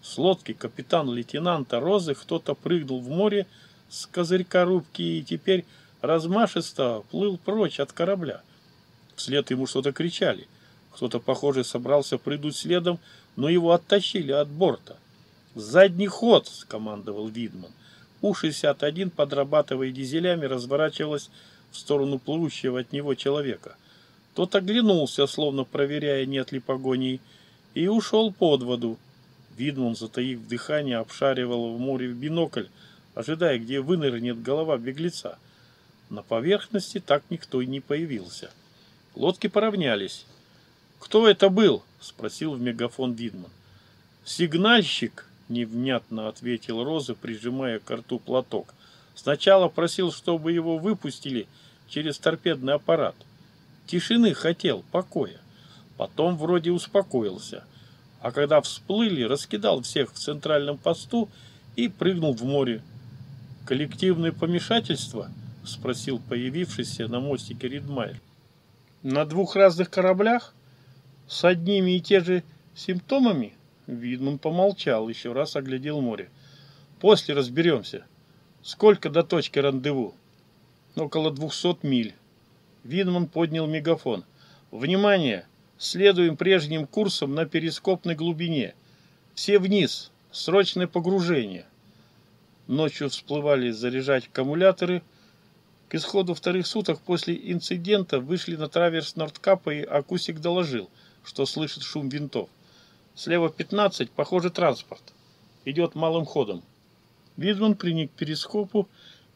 С лодки капитан-лейтенанта Розы кто-то прыгнул в море с козырька рубки и теперь размашисто плыл прочь от корабля. Вслед ему что-то кричали. Кто-то, похоже, собрался прыгнуть следом, но его оттащили от борта. «Задний ход!» — скомандовал Видман. У-61, подрабатывая дизелями, разворачивалась в сторону плывущего от него человека. Тот оглянулся, словно проверяя, нет ли погони, и ушел под воду. Видман, затаив дыхание, обшаривал в море в бинокль, ожидая, где вынырнет голова беглеца. На поверхности так никто и не появился. Лодки поравнялись. «Кто это был?» – спросил в мегафон Видман. «Сигнальщик», – невнятно ответил Роза, прижимая к рту платок. «Сначала просил, чтобы его выпустили через торпедный аппарат. Тишины хотел, покоя. Потом вроде успокоился. А когда всплыли, раскидал всех в центральном посту и прыгнул в море. Коллективное помешательство – спросил появившийся на мостике Ридмайер. На двух разных кораблях? С одними и те же симптомами? Видман помолчал, еще раз оглядел море. После разберемся. Сколько до точки рандеву? Около двухсот миль. Видман поднял мегафон. Внимание! Следуем прежним курсом на перископной глубине. Все вниз. Срочное погружение. Ночью всплывали заряжать аккумуляторы. К исходу вторых суток после инцидента вышли на траверс Нордкапа и Акусик доложил, что слышит шум винтов. Слева 15, похоже, транспорт. Идет малым ходом. Видман приник к перископу.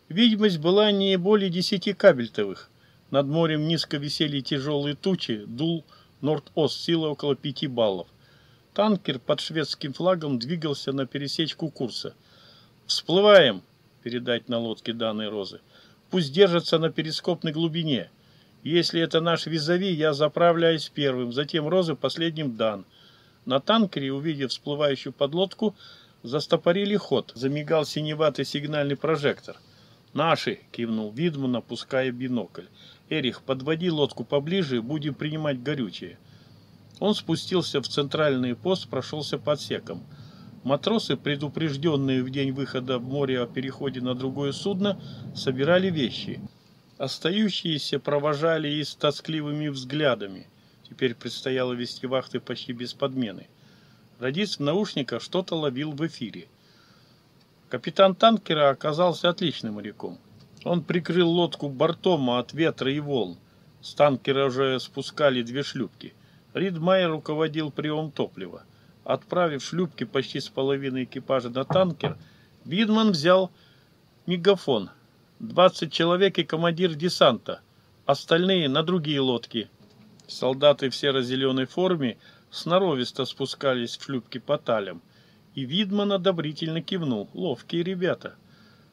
Видимость была не более 10 кабельтовых. Над морем низко висели тяжелые тучи, дул Норд-Ост, сила около 5 баллов. Танкер под шведским флагом двигался на пересечку курса. «Всплываем!» – передать на лодке данные розы. «Пусть держатся на перископной глубине. Если это наш визави, я заправляюсь первым, затем розы последним дан». На танкере, увидев всплывающую подлодку, застопорили ход. Замигал синеватый сигнальный прожектор. «Наши!» – кивнул Видман, опуская бинокль. «Эрих, подводи лодку поближе, будем принимать горючее». Он спустился в центральный пост, прошелся по отсекам. Матросы, предупрежденные в день выхода в море о переходе на другое судно, собирали вещи. Остающиеся провожали их с тоскливыми взглядами. Теперь предстояло вести вахты почти без подмены. Радист в наушниках что-то ловил в эфире. Капитан танкера оказался отличным моряком. Он прикрыл лодку бортом от ветра и волн. С танкера уже спускали две шлюпки – Ридмайер руководил прием топлива. Отправив шлюпки почти с половиной экипажа на танкер, Бидман взял мегафон. 20 человек и командир десанта, остальные на другие лодки. Солдаты в серо-зеленой форме сноровисто спускались в шлюпки по талям, и Видман одобрительно кивнул. Ловкие ребята.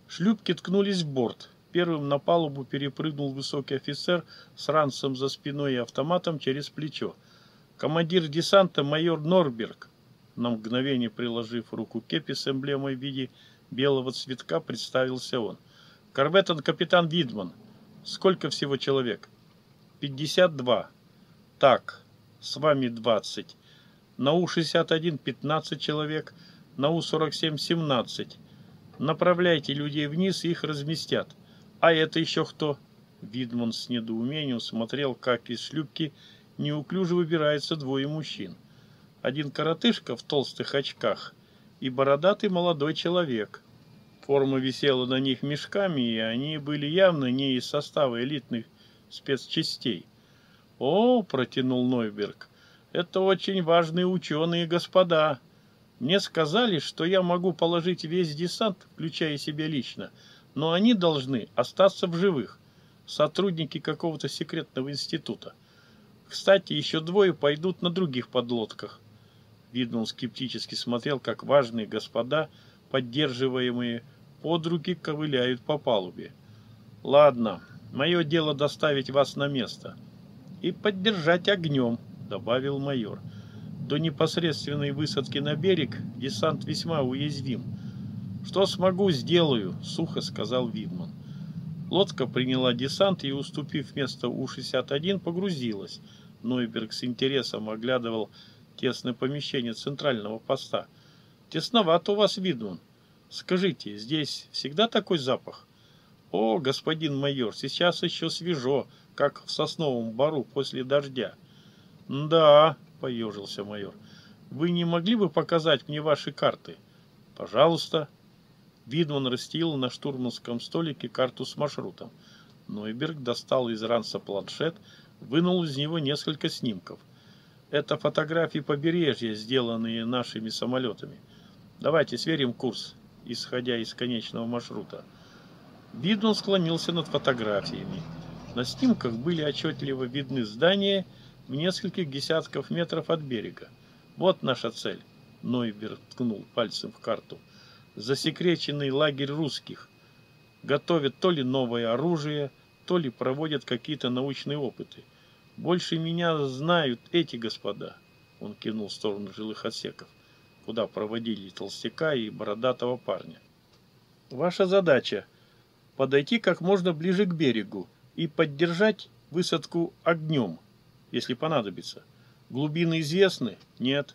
Шлюпки ткнулись в борт. Первым на палубу перепрыгнул высокий офицер с ранцем за спиной и автоматом через плечо. Командир десанта майор Норберг, на мгновение приложив руку кепи с эмблемой в виде белого цветка, представился он. Корветтон капитан Видман. Сколько всего человек? 52. Так, с вами 20. На У-61 15 человек, на У-47 17. Направляйте людей вниз, их разместят. А это еще кто? Видман с недоумением смотрел, как из шлюпки неуклюже выбираются двое мужчин. Один коротышка в толстых очках и бородатый молодой человек. Форма висела на них мешками, и они были явно не из состава элитных спецчастей. «О, — протянул Нойберг, — это очень важные ученые господа. Мне сказали, что я могу положить весь десант, включая себя лично, но они должны остаться в живых, сотрудники какого-то секретного института. Кстати, еще двое пойдут на других подлодках. Видно, он скептически смотрел, как важные господа, поддерживаемые под руки, ковыляют по палубе. Ладно, мое дело доставить вас на место. И поддержать огнем, добавил майор. До непосредственной высадки на берег десант весьма уязвим. Что смогу, сделаю, сухо сказал Видман. Лодка приняла десант и, уступив место У-61, погрузилась – Нойберг с интересом оглядывал тесное помещение центрального поста. «Тесновато у вас, Видман. Скажите, здесь всегда такой запах?» «О, господин майор, сейчас еще свежо, как в сосновом бару после дождя». «Да», — поежился майор, — «вы не могли бы показать мне ваши карты?» «Пожалуйста». Видман расстелил на штурманском столике карту с маршрутом. Нойберг достал из ранца планшет, вынул из него несколько снимков. Это фотографии побережья, сделанные нашими самолетами. Давайте сверим курс, исходя из конечного маршрута. Бидон склонился над фотографиями. На снимках были отчетливо видны здания в нескольких десятков метров от берега. Вот наша цель. Нойбер ткнул пальцем в карту. Засекреченный лагерь русских. Готовят то ли новое оружие, то ли проводят какие-то научные опыты. Больше меня знают эти господа. Он кинул в сторону жилых отсеков, куда проводили толстяка и бородатого парня. Ваша задача – подойти как можно ближе к берегу и поддержать высадку огнем, если понадобится. Глубины известны? Нет.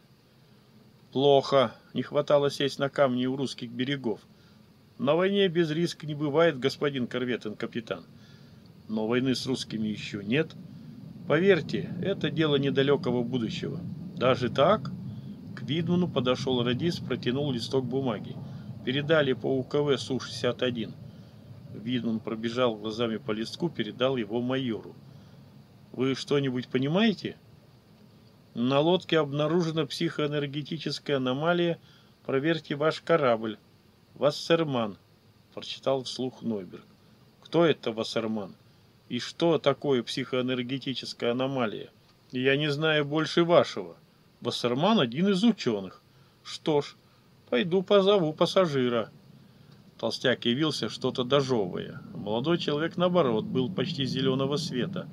Плохо. Не хватало сесть на камни у русских берегов. На войне без риска не бывает, господин корветен капитан. Но войны с русскими еще нет. Поверьте, это дело недалекого будущего. Даже так? К Видману подошел радист, протянул листок бумаги. Передали по УКВ Су-61. Видман пробежал глазами по листку, передал его майору. «Вы что-нибудь понимаете?» «На лодке обнаружена психоэнергетическая аномалия. Проверьте ваш корабль. Вассерман», – прочитал вслух Нойберг. «Кто это Вассерман? И что такое психоэнергетическая аномалия? Я не знаю больше вашего. Вассерман – один из ученых. Что ж, пойду позову пассажира». Толстяк явился что-то дожевывая. Молодой человек, наоборот, был почти зеленого света.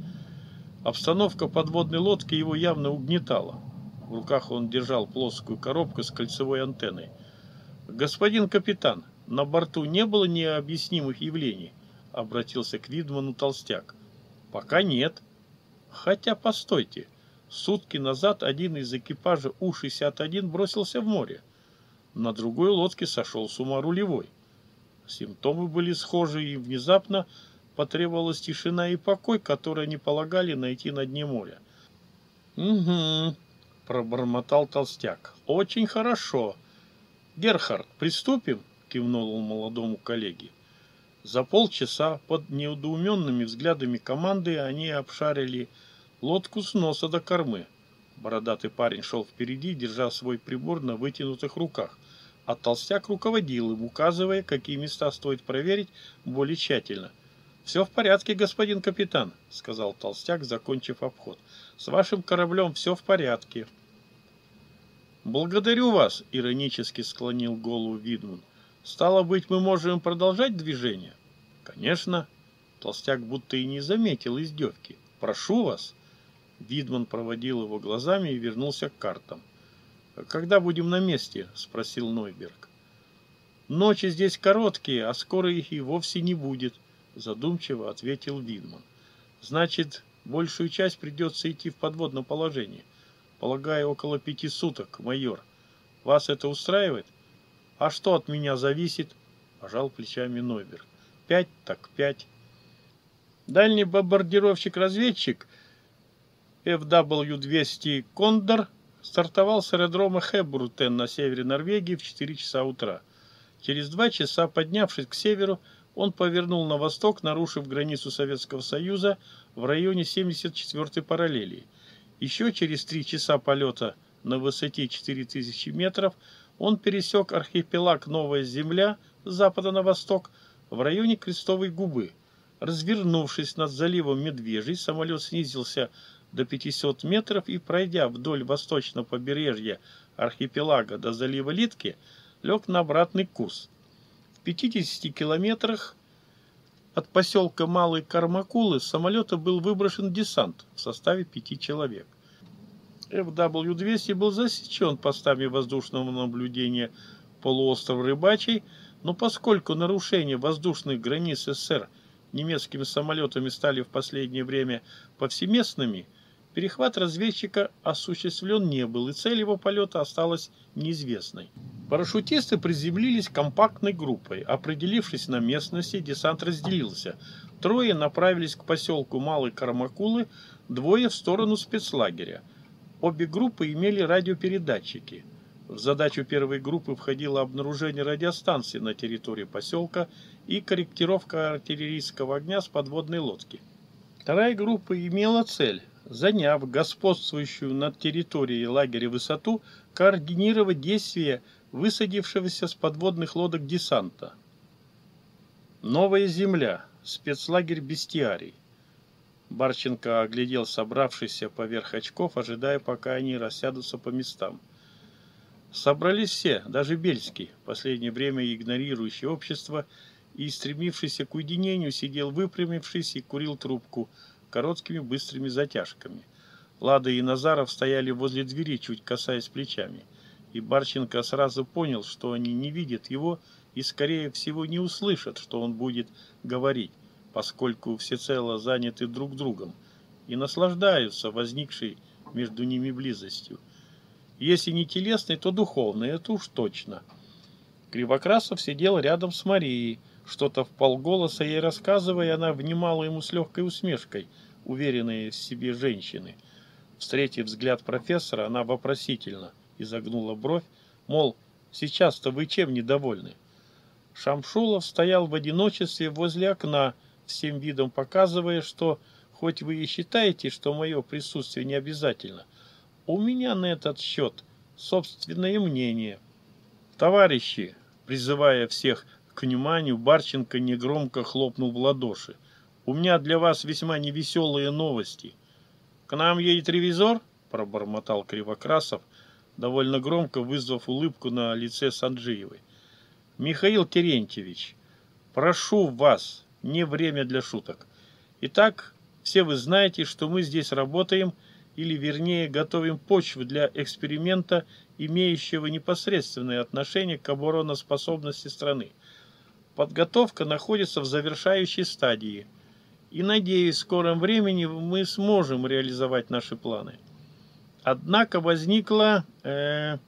Обстановка подводной лодки его явно угнетала. В руках он держал плоскую коробку с кольцевой антенной. «Господин капитан, на борту не было необъяснимых явлений?» Обратился к Видману толстяк. «Пока нет. Хотя, постойте. Сутки назад один из экипажа У-61 бросился в море. На другой лодке сошел с ума рулевой. Симптомы были схожи, и внезапно потребовалась тишина и покой, которые они полагали найти на дне моря. «Угу», — пробормотал толстяк. «Очень хорошо. Герхард, приступим?» — кивнул он молодому коллеге. За полчаса под неудоуменными взглядами команды они обшарили лодку с носа до кормы. Бородатый парень шел впереди, держа свой прибор на вытянутых руках а толстяк руководил им, указывая, какие места стоит проверить более тщательно. «Все в порядке, господин капитан», — сказал толстяк, закончив обход. «С вашим кораблем все в порядке». «Благодарю вас», — иронически склонил голову Видман. «Стало быть, мы можем продолжать движение?» «Конечно». Толстяк будто и не заметил издевки. «Прошу вас». Видман проводил его глазами и вернулся к картам. «Когда будем на месте?» – спросил Нойберг. «Ночи здесь короткие, а скоро их и вовсе не будет», – задумчиво ответил Видман. «Значит, большую часть придется идти в подводном положении. Полагаю, около пяти суток, майор. Вас это устраивает? А что от меня зависит?» – пожал плечами Нойберг. «Пять так пять». Дальний бомбардировщик-разведчик FW-200 «Кондор» стартовал с аэродрома Хебрутен на севере Норвегии в 4 часа утра. Через два часа, поднявшись к северу, он повернул на восток, нарушив границу Советского Союза в районе 74-й параллели. Еще через три часа полета на высоте 4000 метров он пересек архипелаг Новая Земля с запада на восток в районе Крестовой губы. Развернувшись над заливом Медвежий, самолет снизился до 500 метров и, пройдя вдоль восточного побережья архипелага до залива Литки, лег на обратный курс. В 50 километрах от поселка Малые Кармакулы с самолета был выброшен десант в составе пяти человек. FW-200 был засечен постами воздушного наблюдения полуостров Рыбачий, но поскольку нарушение воздушных границ СССР немецкими самолетами стали в последнее время повсеместными – Перехват разведчика осуществлен не был, и цель его полета осталась неизвестной. Парашютисты приземлились компактной группой. Определившись на местности, десант разделился. Трое направились к поселку Малой Кармакулы, двое в сторону спецлагеря. Обе группы имели радиопередатчики. В задачу первой группы входило обнаружение радиостанции на территории поселка и корректировка артиллерийского огня с подводной лодки. Вторая группа имела цель заняв господствующую над территорией лагеря высоту, координировать действия высадившегося с подводных лодок десанта. Новая земля. Спецлагерь Бестиарий. Барченко оглядел собравшихся поверх очков, ожидая, пока они рассядутся по местам. Собрались все, даже Бельский, последнее время игнорирующий общество и стремившийся к уединению, сидел выпрямившись и курил трубку – короткими быстрыми затяжками. Лада и Назаров стояли возле двери, чуть касаясь плечами. И Барченко сразу понял, что они не видят его и, скорее всего, не услышат, что он будет говорить, поскольку всецело заняты друг другом и наслаждаются возникшей между ними близостью. Если не телесной, то духовной, это уж точно. Кривокрасов сидел рядом с Марией, что-то в полголоса ей рассказывая, она внимала ему с легкой усмешкой – уверенные в себе женщины. Встретив взгляд профессора, она вопросительно, изогнула бровь, мол, сейчас-то вы чем недовольны? Шамшулов стоял в одиночестве возле окна, всем видом показывая, что хоть вы и считаете, что мое присутствие не обязательно, у меня на этот счет собственное мнение. Товарищи, призывая всех к вниманию, Барченко негромко хлопнул в ладоши. «У меня для вас весьма невеселые новости». «К нам едет ревизор?» – пробормотал Кривокрасов, довольно громко вызвав улыбку на лице Санджиевой. «Михаил Терентьевич, прошу вас, не время для шуток. Итак, все вы знаете, что мы здесь работаем, или вернее готовим почву для эксперимента, имеющего непосредственное отношение к обороноспособности страны. Подготовка находится в завершающей стадии, и, надеюсь, в скором времени мы сможем реализовать наши планы. Однако возникло, э,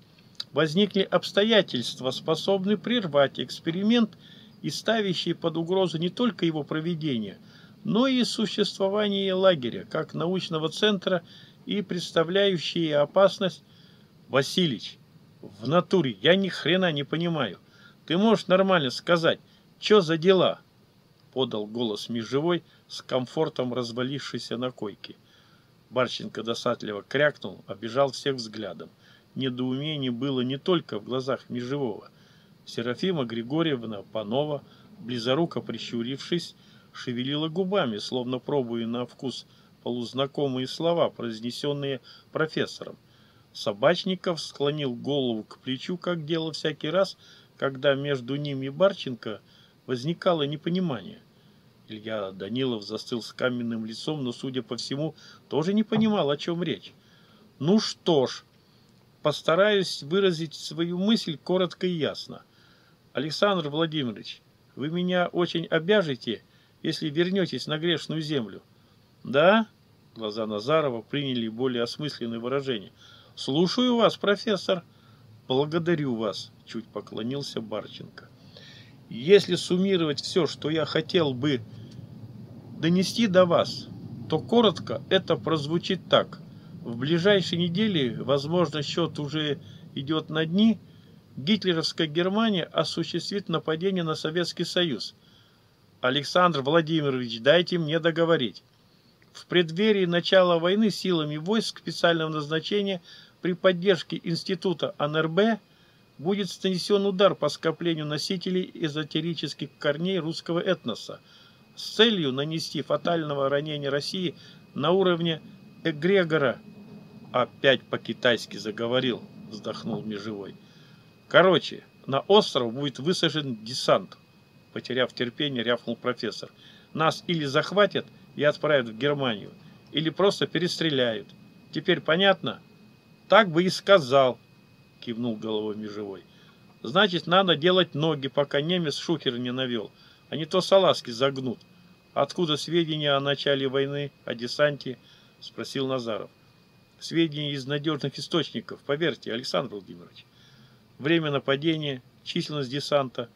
возникли обстоятельства, способные прервать эксперимент и ставящие под угрозу не только его проведение, но и существование лагеря, как научного центра и представляющие опасность Василич, в натуре я ни хрена не понимаю. Ты можешь нормально сказать, что за дела? Подал голос межевой с комфортом развалившийся на койке. Барченко досадливо крякнул, обижал всех взглядом. Недоумение было не только в глазах межевого. Серафима Григорьевна Панова, близоруко прищурившись, шевелила губами, словно пробуя на вкус полузнакомые слова, произнесенные профессором. Собачников склонил голову к плечу, как делал всякий раз, когда между ним и Барченко возникало непонимание. Илья Данилов застыл с каменным лицом, но, судя по всему, тоже не понимал, о чем речь. «Ну что ж, постараюсь выразить свою мысль коротко и ясно. Александр Владимирович, вы меня очень обяжете, если вернетесь на грешную землю». «Да?» Глаза Назарова приняли более осмысленное выражение – «Слушаю вас, профессор». «Благодарю вас», – чуть поклонился Барченко. «Если суммировать все, что я хотел бы донести до вас, то коротко это прозвучит так. В ближайшей неделе, возможно, счет уже идет на дни, гитлеровская Германия осуществит нападение на Советский Союз. Александр Владимирович, дайте мне договорить. В преддверии начала войны силами войск специального назначения – при поддержке института АНРБ будет снесен удар по скоплению носителей эзотерических корней русского этноса с целью нанести фатального ранения России на уровне эгрегора. Опять по-китайски заговорил, вздохнул Межевой. Короче, на остров будет высажен десант. Потеряв терпение, рявкнул профессор. Нас или захватят и отправят в Германию, или просто перестреляют. Теперь понятно? Так бы и сказал, кивнул головой межевой. Значит, надо делать ноги, пока немец шухер не навел, а не то салазки загнут. Откуда сведения о начале войны, о десанте? Спросил Назаров. Сведения из надежных источников, поверьте, Александр Владимирович. Время нападения, численность десанта.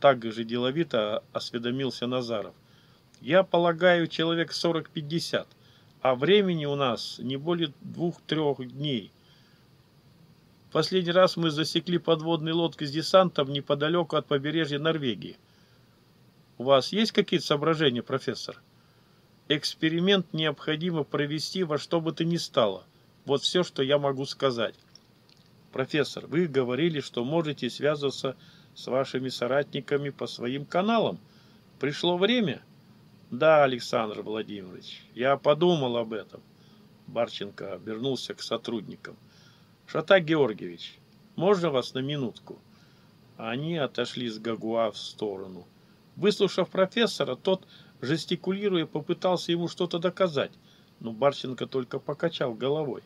Так же деловито осведомился Назаров. Я полагаю, человек 40-50 а времени у нас не более двух-трех дней. Последний раз мы засекли подводные лодки с десантом неподалеку от побережья Норвегии. У вас есть какие-то соображения, профессор? Эксперимент необходимо провести во что бы то ни стало. Вот все, что я могу сказать. Профессор, вы говорили, что можете связываться с вашими соратниками по своим каналам. Пришло время? Да, Александр Владимирович, я подумал об этом. Барченко обернулся к сотрудникам. Шата Георгиевич, можно вас на минутку? Они отошли с Гагуа в сторону. Выслушав профессора, тот, жестикулируя, попытался ему что-то доказать, но Барченко только покачал головой.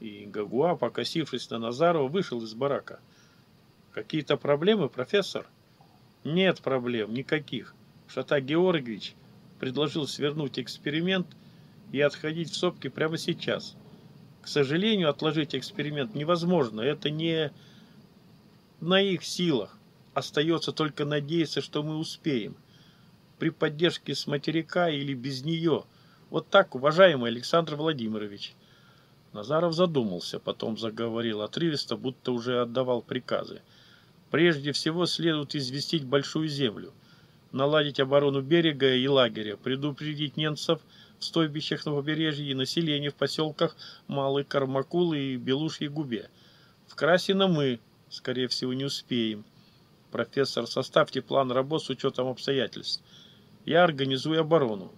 И Гагуа, покосившись на Назарова, вышел из барака. «Какие-то проблемы, профессор?» «Нет проблем, никаких. Шата Георгиевич предложил свернуть эксперимент и отходить в сопки прямо сейчас. К сожалению, отложить эксперимент невозможно. Это не на их силах. Остается только надеяться, что мы успеем. При поддержке с материка или без нее. Вот так, уважаемый Александр Владимирович. Назаров задумался, потом заговорил отрывисто, будто уже отдавал приказы. Прежде всего следует известить Большую Землю, наладить оборону берега и лагеря, предупредить немцев в стойбищах на побережье и население в поселках Малый Кармакул и Белушьей Губе. В Красино мы, скорее всего, не успеем. Профессор, составьте план работ с учетом обстоятельств. Я организую оборону.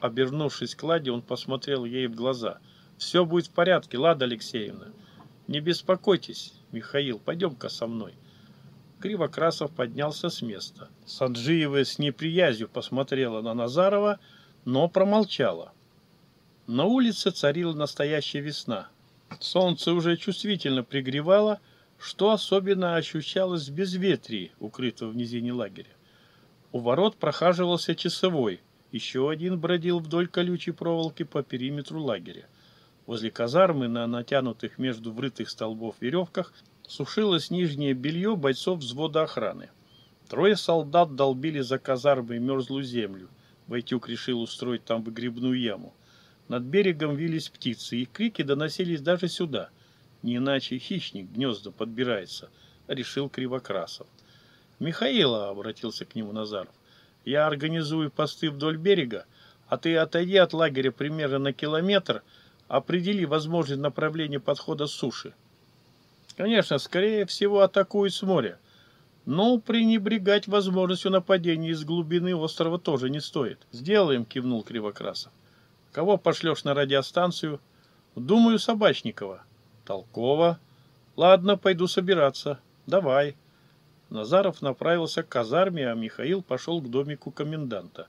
Обернувшись к Ладе, он посмотрел ей в глаза. «Все будет в порядке, Лада Алексеевна. Не беспокойтесь, Михаил, пойдем-ка со мной». Кривокрасов поднялся с места. Санджиева с неприязнью посмотрела на Назарова, но промолчала. На улице царила настоящая весна. Солнце уже чувствительно пригревало, что особенно ощущалось в безветрии, укрытого в низине лагеря. У ворот прохаживался часовой, еще один бродил вдоль колючей проволоки по периметру лагеря. Возле казармы на натянутых между врытых столбов веревках сушилось нижнее белье бойцов взвода охраны. Трое солдат долбили за казармой мерзлую землю. Войтюк решил устроить там выгребную яму. Над берегом вились птицы, и крики доносились даже сюда. Не иначе хищник гнезда подбирается, решил Кривокрасов. «Михаила», — обратился к нему Назаров, — «я организую посты вдоль берега, а ты отойди от лагеря примерно на километр, определи возможное направление подхода с суши. Конечно, скорее всего, атакуют с моря. Но пренебрегать возможностью нападения из глубины острова тоже не стоит. Сделаем, кивнул Кривокрасов. Кого пошлешь на радиостанцию? Думаю, Собачникова. Толково. Ладно, пойду собираться. Давай. Назаров направился к казарме, а Михаил пошел к домику коменданта.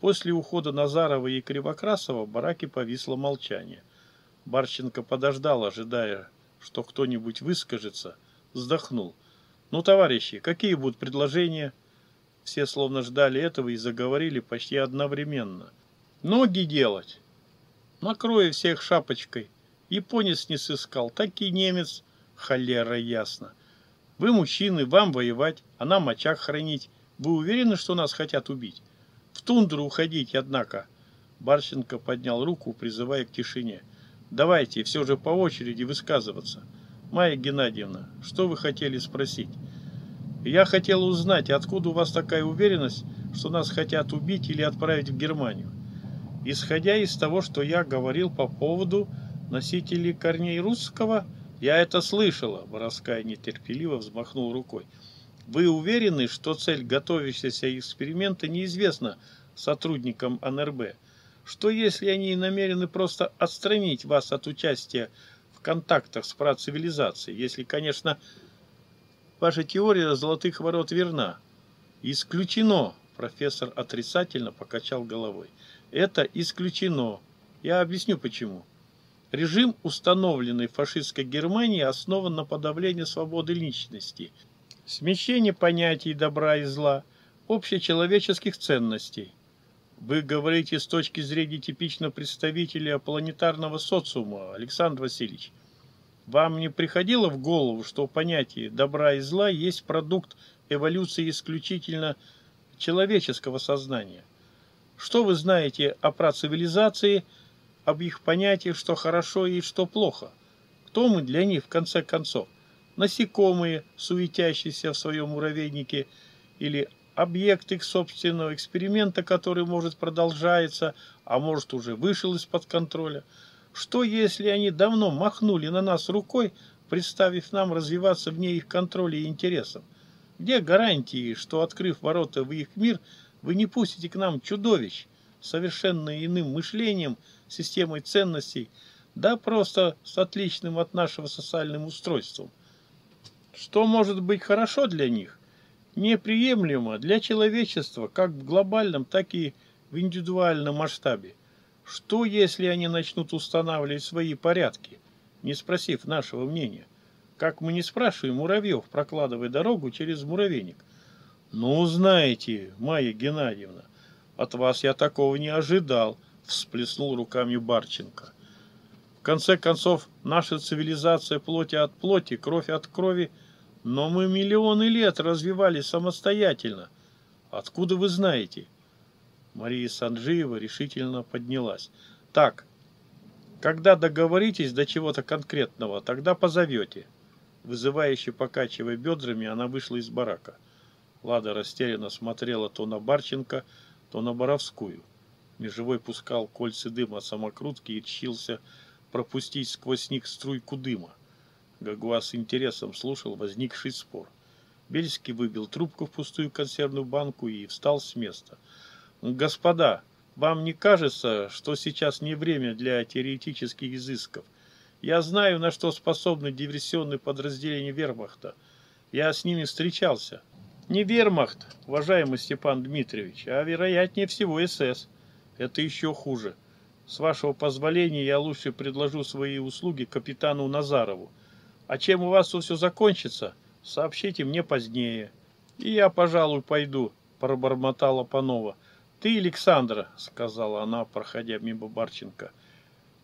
После ухода Назарова и Кривокрасова в бараке повисло молчание. Барченко подождал, ожидая, что кто-нибудь выскажется, вздохнул. «Ну, товарищи, какие будут предложения?» Все словно ждали этого и заговорили почти одновременно. «Ноги делать!» «Накрою всех шапочкой!» Японец не сыскал, так и немец, холера ясно. Вы мужчины, вам воевать, а нам очаг хранить. Вы уверены, что нас хотят убить? В тундру уходить, однако. Барченко поднял руку, призывая к тишине. Давайте все же по очереди высказываться. Майя Геннадьевна, что вы хотели спросить? Я хотел узнать, откуда у вас такая уверенность, что нас хотят убить или отправить в Германию. Исходя из того, что я говорил по поводу носителей корней русского, я это слышала, Боровская нетерпеливо взмахнул рукой. Вы уверены, что цель готовящегося эксперимента неизвестна сотрудникам НРБ? Что если они намерены просто отстранить вас от участия контактах с працивилизацией, если, конечно, ваша теория золотых ворот верна? Исключено, профессор отрицательно покачал головой. Это исключено. Я объясню почему. Режим, установленный фашистской Германией, основан на подавлении свободы личности, смещении понятий добра и зла, общечеловеческих ценностей. Вы говорите с точки зрения типично представителя планетарного социума, Александр Васильевич. Вам не приходило в голову, что понятие добра и зла есть продукт эволюции исключительно человеческого сознания? Что вы знаете о працивилизации, об их понятиях, что хорошо и что плохо? Кто мы для них в конце концов? Насекомые, суетящиеся в своем муравейнике, или объект их собственного эксперимента, который, может, продолжается, а может, уже вышел из-под контроля. Что, если они давно махнули на нас рукой, представив нам развиваться вне их контроля и интересов? Где гарантии, что, открыв ворота в их мир, вы не пустите к нам чудовищ, совершенно иным мышлением, системой ценностей, да просто с отличным от нашего социальным устройством? Что может быть хорошо для них? Неприемлемо для человечества как в глобальном, так и в индивидуальном масштабе. Что, если они начнут устанавливать свои порядки, не спросив нашего мнения? Как мы не спрашиваем муравьев, прокладывая дорогу через муравейник? Ну, знаете, Майя Геннадьевна, от вас я такого не ожидал, всплеснул руками Барченко. В конце концов, наша цивилизация плоти от плоти, кровь от крови – но мы миллионы лет развивались самостоятельно. Откуда вы знаете? Мария Санджиева решительно поднялась. Так, Когда договоритесь до чего-то конкретного, тогда позовете. Вызывающе покачивая бедрами, она вышла из барака. Лада растерянно смотрела то на Барченко, то на Боровскую. Межевой пускал кольца дыма самокрутки и чился пропустить сквозь них струйку дыма. Гагуа с интересом слушал возникший спор. Бельский выбил трубку в пустую консервную банку и встал с места. «Господа, вам не кажется, что сейчас не время для теоретических изысков? Я знаю, на что способны диверсионные подразделения вермахта. Я с ними встречался. Не вермахт, уважаемый Степан Дмитриевич, а вероятнее всего СС. Это еще хуже. С вашего позволения я лучше предложу свои услуги капитану Назарову. А чем у вас тут все закончится, сообщите мне позднее. И я, пожалуй, пойду, пробормотала Панова. Ты, Александра, сказала она, проходя мимо Барченко.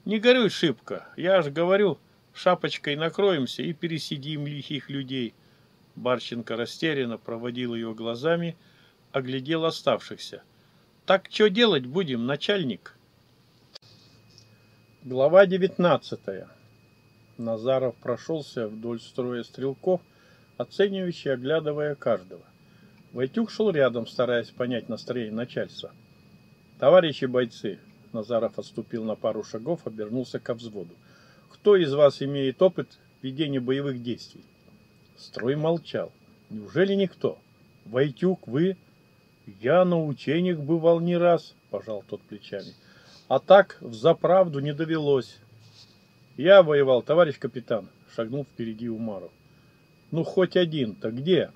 Не горюй шибко, я же говорю, шапочкой накроемся и пересидим лихих людей. Барченко растерянно проводил ее глазами, оглядел оставшихся. Так что делать будем, начальник? Глава девятнадцатая. Назаров прошелся вдоль строя стрелков, оценивающий, оглядывая каждого. Войтюк шел рядом, стараясь понять настроение начальства. «Товарищи бойцы!» Назаров отступил на пару шагов, обернулся ко взводу. «Кто из вас имеет опыт ведения боевых действий?» Строй молчал. «Неужели никто? Войтюк, вы?» «Я на учениях бывал не раз», — пожал тот плечами. «А так, в заправду не довелось». «Я воевал, товарищ капитан», — шагнул впереди Умаров. «Ну, хоть один-то где?»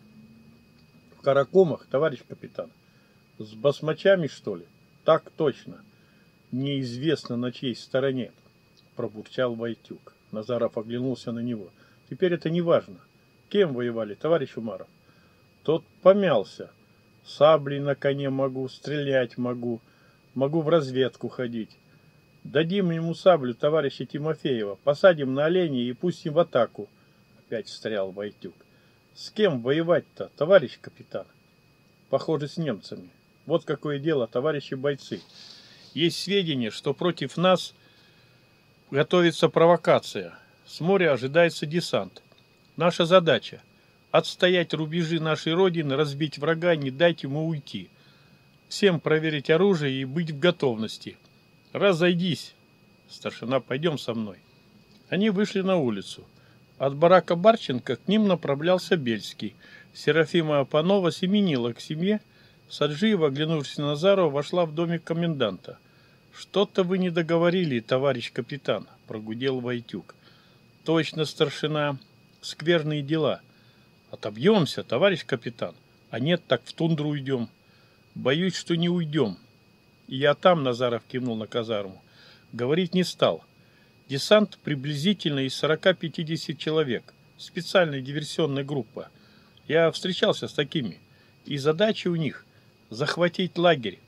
В Каракумах, товарищ капитан. С басмачами, что ли? Так точно. Неизвестно, на чьей стороне, пробурчал Войтюк. Назаров оглянулся на него. Теперь это не важно. Кем воевали, товарищ Умаров? Тот помялся. Саблей на коне могу, стрелять могу, могу в разведку ходить. Дадим ему саблю товарища Тимофеева, посадим на оленя и пустим в атаку. Опять встрял Войтюк. С кем воевать-то, товарищ капитан? Похоже, с немцами. Вот какое дело, товарищи бойцы. Есть сведения, что против нас готовится провокация. С моря ожидается десант. Наша задача – отстоять рубежи нашей Родины, разбить врага, не дать ему уйти. Всем проверить оружие и быть в готовности. Разойдись. Старшина, пойдем со мной. Они вышли на улицу. От барака Барченко к ним направлялся Бельский. Серафима Апанова семенила к семье. Саджиева, оглянувшись на Назарова, вошла в домик коменданта. «Что-то вы не договорили, товарищ капитан», — прогудел Войтюк. «Точно, старшина. Скверные дела. Отобьемся, товарищ капитан. А нет, так в тундру уйдем. Боюсь, что не уйдем». Я там, Назаров кивнул на казарму. Говорить не стал. Десант приблизительно из 40-50 человек. Специальная диверсионная группа. Я встречался с такими. И задача у них – захватить лагерь,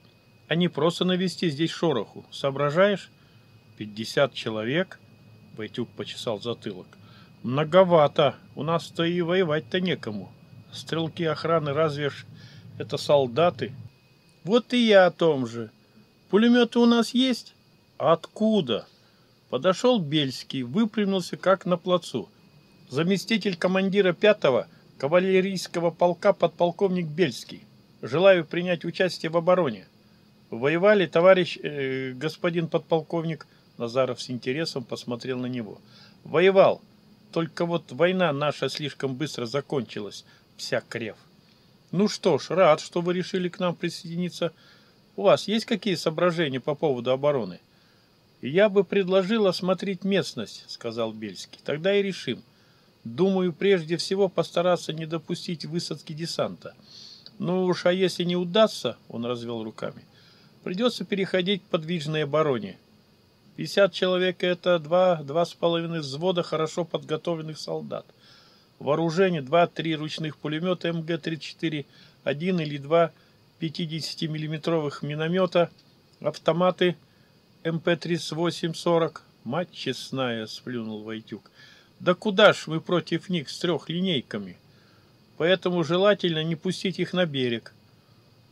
а не просто навести здесь шороху. Соображаешь? 50 человек? Войтюк почесал затылок. Многовато. У нас-то и воевать-то некому. Стрелки охраны разве ж это солдаты? Вот и я о том же. Пулеметы у нас есть? Откуда? Подошел Бельский, выпрямился как на плацу. Заместитель командира пятого кавалерийского полка подполковник Бельский. Желаю принять участие в обороне. Воевали, товарищ э, господин подполковник, Назаров с интересом посмотрел на него. Воевал. Только вот война наша слишком быстро закончилась, вся крев. Ну что ж, рад, что вы решили к нам присоединиться. У вас есть какие соображения по поводу обороны? — «Я бы предложил осмотреть местность», — сказал Бельский. «Тогда и решим. Думаю, прежде всего постараться не допустить высадки десанта. Ну уж, а если не удастся, — он развел руками, — придется переходить к подвижной обороне. 50 человек — это два-два с половиной взвода хорошо подготовленных солдат. Вооружение 2-3 ручных пулемета МГ-34, один или два 50-миллиметровых миномета, автоматы — МП-3840. Мать честная, сплюнул Войтюк. Да куда ж мы против них с трех линейками? Поэтому желательно не пустить их на берег.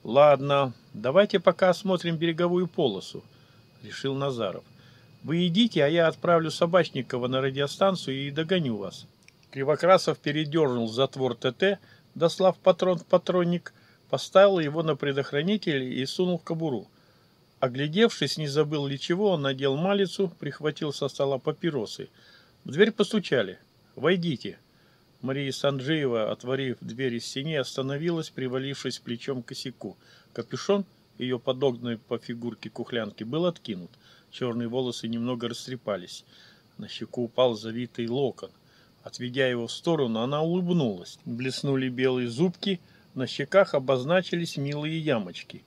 Ладно, давайте пока осмотрим береговую полосу, решил Назаров. Вы идите, а я отправлю Собачникова на радиостанцию и догоню вас. Кривокрасов передернул затвор ТТ, дослав патрон в патронник, поставил его на предохранитель и сунул в кобуру. Оглядевшись, не забыл ли чего, он надел малицу, прихватил со стола папиросы. В дверь постучали. «Войдите». Мария Санджиева, отворив дверь из синей, остановилась, привалившись плечом к косяку. Капюшон, ее подогнанный по фигурке кухлянки, был откинут. Черные волосы немного растрепались. На щеку упал завитый локон. Отведя его в сторону, она улыбнулась. Блеснули белые зубки, на щеках обозначились милые ямочки.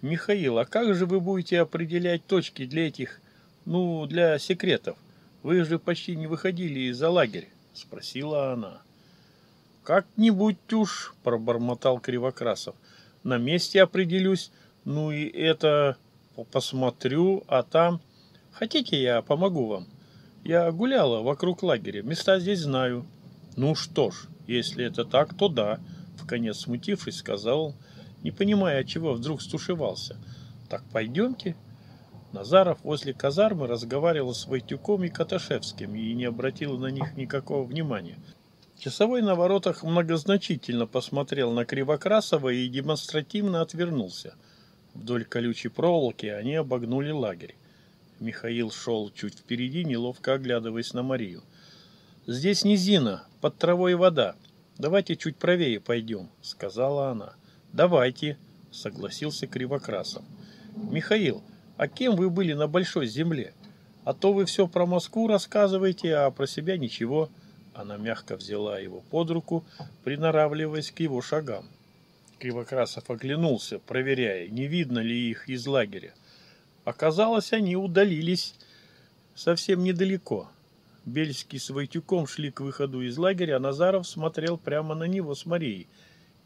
«Михаил, а как же вы будете определять точки для этих, ну, для секретов? Вы же почти не выходили из-за лагеря», — спросила она. «Как-нибудь уж», — пробормотал Кривокрасов. «На месте определюсь, ну и это посмотрю, а там... Хотите, я помогу вам? Я гуляла вокруг лагеря, места здесь знаю». «Ну что ж, если это так, то да», — вконец смутившись, сказал не понимая, чего вдруг стушевался. «Так пойдемте». Назаров возле казармы разговаривал с Войтюком и Каташевским и не обратил на них никакого внимания. Часовой на воротах многозначительно посмотрел на Кривокрасова и демонстративно отвернулся. Вдоль колючей проволоки они обогнули лагерь. Михаил шел чуть впереди, неловко оглядываясь на Марию. «Здесь низина, под травой вода. Давайте чуть правее пойдем», — сказала она. «Давайте», — согласился Кривокрасов. «Михаил, а кем вы были на Большой Земле? А то вы все про Москву рассказываете, а про себя ничего». Она мягко взяла его под руку, приноравливаясь к его шагам. Кривокрасов оглянулся, проверяя, не видно ли их из лагеря. Оказалось, они удалились совсем недалеко. Бельский с Войтюком шли к выходу из лагеря, а Назаров смотрел прямо на него с Марией –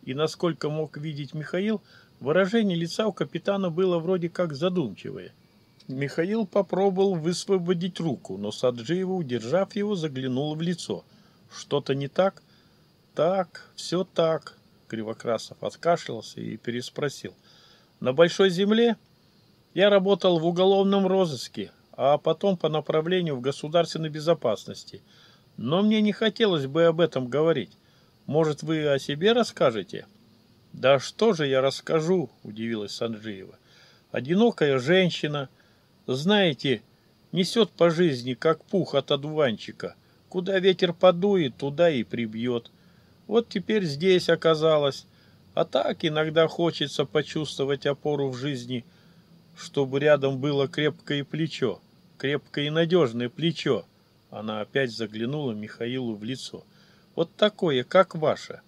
и, насколько мог видеть Михаил, выражение лица у капитана было вроде как задумчивое. Михаил попробовал высвободить руку, но Саджиева, удержав его, заглянул в лицо. «Что-то не так?» «Так, все так», — Кривокрасов откашлялся и переспросил. «На Большой Земле я работал в уголовном розыске, а потом по направлению в государственной безопасности. Но мне не хотелось бы об этом говорить. Может, вы о себе расскажете? Да что же я расскажу, удивилась Санджиева. Одинокая женщина, знаете, несет по жизни, как пух от одуванчика. Куда ветер подует, туда и прибьет. Вот теперь здесь оказалась. А так иногда хочется почувствовать опору в жизни, чтобы рядом было крепкое плечо, крепкое и надежное плечо. Она опять заглянула Михаилу в лицо. Вот такое, как ваше.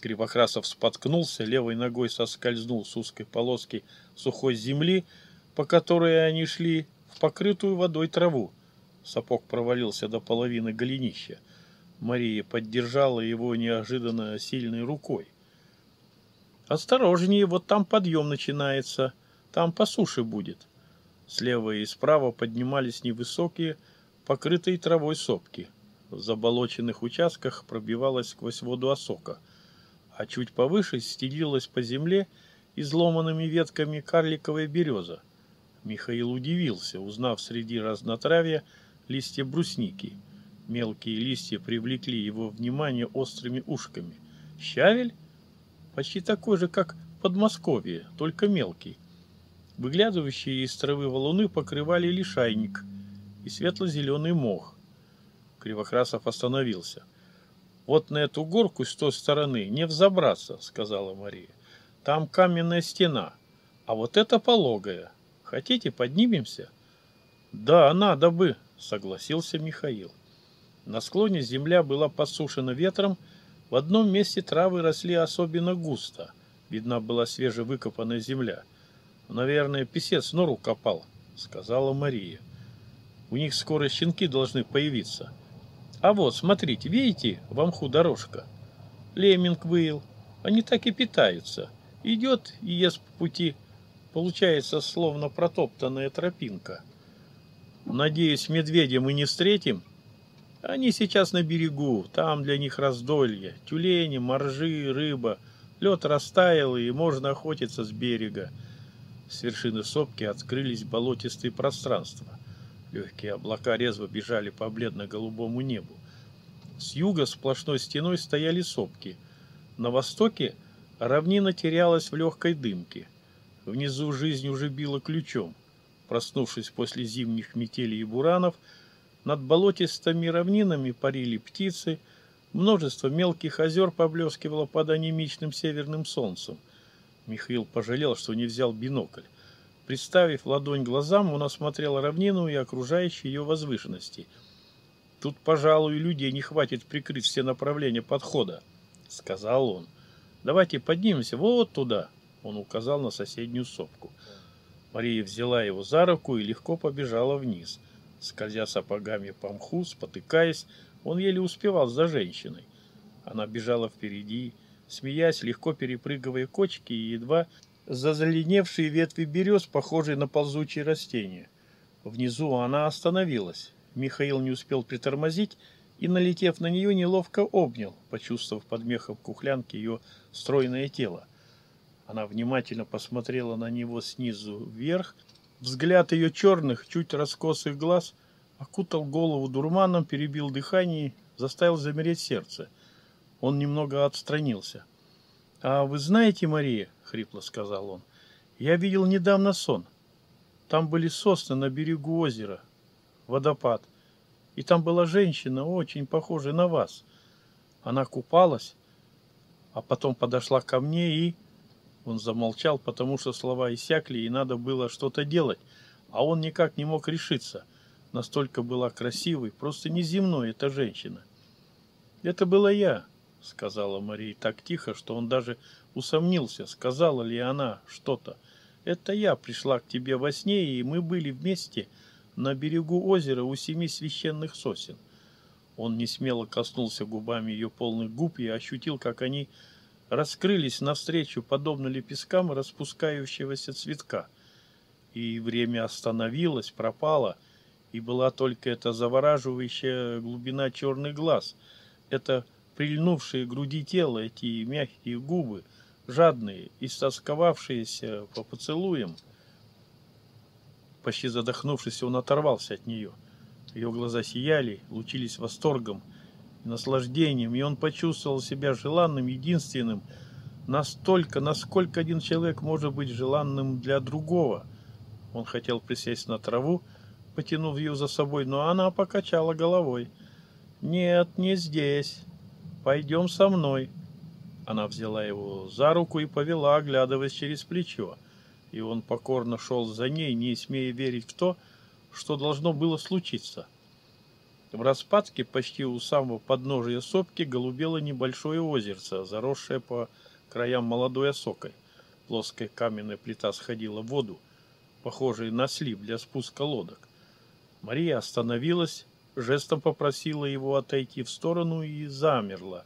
Кривокрасов споткнулся, левой ногой соскользнул с узкой полоски сухой земли, по которой они шли, в покрытую водой траву. Сапог провалился до половины голенища. Мария поддержала его неожиданно сильной рукой. «Осторожнее, вот там подъем начинается, там по суше будет». Слева и справа поднимались невысокие, покрытые травой сопки в заболоченных участках пробивалась сквозь воду осока, а чуть повыше стелилась по земле изломанными ветками карликовая береза. Михаил удивился, узнав среди разнотравья листья брусники. Мелкие листья привлекли его внимание острыми ушками. Щавель? Почти такой же, как Подмосковье, только мелкий. Выглядывающие из травы валуны покрывали лишайник и светло-зеленый мох. Кривокрасов остановился. «Вот на эту горку с той стороны не взобраться», — сказала Мария. «Там каменная стена, а вот это пологая. Хотите, поднимемся?» «Да, надо бы», — согласился Михаил. На склоне земля была посушена ветром, в одном месте травы росли особенно густо. Видна была свежевыкопанная земля. «Наверное, писец нору копал», — сказала Мария. «У них скоро щенки должны появиться». А вот, смотрите, видите, в мху дорожка? Лемминг выил. Они так и питаются. Идет и ест по пути. Получается, словно протоптанная тропинка. Надеюсь, медведя мы не встретим? Они сейчас на берегу, там для них раздолье. Тюлени, моржи, рыба. Лед растаял, и можно охотиться с берега. С вершины сопки открылись болотистые пространства. Легкие облака резво бежали по бледно-голубому небу. С юга сплошной стеной стояли сопки. На востоке равнина терялась в легкой дымке. Внизу жизнь уже била ключом. Проснувшись после зимних метелей и буранов, над болотистыми равнинами парили птицы, множество мелких озер поблескивало под анемичным северным солнцем. Михаил пожалел, что не взял бинокль. Приставив ладонь глазам, он осмотрел равнину и окружающие ее возвышенности. «Тут, пожалуй, людей не хватит прикрыть все направления подхода», — сказал он. «Давайте поднимемся вот туда», — он указал на соседнюю сопку. Мария взяла его за руку и легко побежала вниз. Скользя сапогами по мху, спотыкаясь, он еле успевал за женщиной. Она бежала впереди, смеясь, легко перепрыгивая кочки и едва зазеленевшие ветви берез, похожие на ползучие растения. Внизу она остановилась. Михаил не успел притормозить и, налетев на нее, неловко обнял, почувствовав под мехом кухлянки ее стройное тело. Она внимательно посмотрела на него снизу вверх. Взгляд ее черных, чуть раскосых глаз окутал голову дурманом, перебил дыхание, заставил замереть сердце. Он немного отстранился. «А вы знаете, Мария, — хрипло сказал он, — я видел недавно сон. Там были сосны на берегу озера, водопад, и там была женщина, очень похожая на вас. Она купалась, а потом подошла ко мне и...» Он замолчал, потому что слова иссякли, и надо было что-то делать, а он никак не мог решиться. Настолько была красивой, просто неземной эта женщина. «Это была я», — сказала Мария так тихо, что он даже усомнился, сказала ли она что-то. «Это я пришла к тебе во сне, и мы были вместе на берегу озера у семи священных сосен». Он не смело коснулся губами ее полных губ и ощутил, как они раскрылись навстречу, подобно лепесткам распускающегося цветка. И время остановилось, пропало, и была только эта завораживающая глубина черных глаз, это прильнувшие к груди тело, эти мягкие губы, жадные, истосковавшиеся по поцелуям. Почти задохнувшись, он оторвался от нее. Ее глаза сияли, лучились восторгом и наслаждением, и он почувствовал себя желанным, единственным, настолько, насколько один человек может быть желанным для другого. Он хотел присесть на траву, потянув ее за собой, но она покачала головой. «Нет, не здесь. Пойдем со мной». Она взяла его за руку и повела, оглядываясь через плечо. И он покорно шел за ней, не смея верить в то, что должно было случиться. В распадке почти у самого подножия сопки голубело небольшое озерце, заросшее по краям молодой осокой. Плоская каменная плита сходила в воду, похожая на слив для спуска лодок. Мария остановилась, жестом попросила его отойти в сторону и замерла,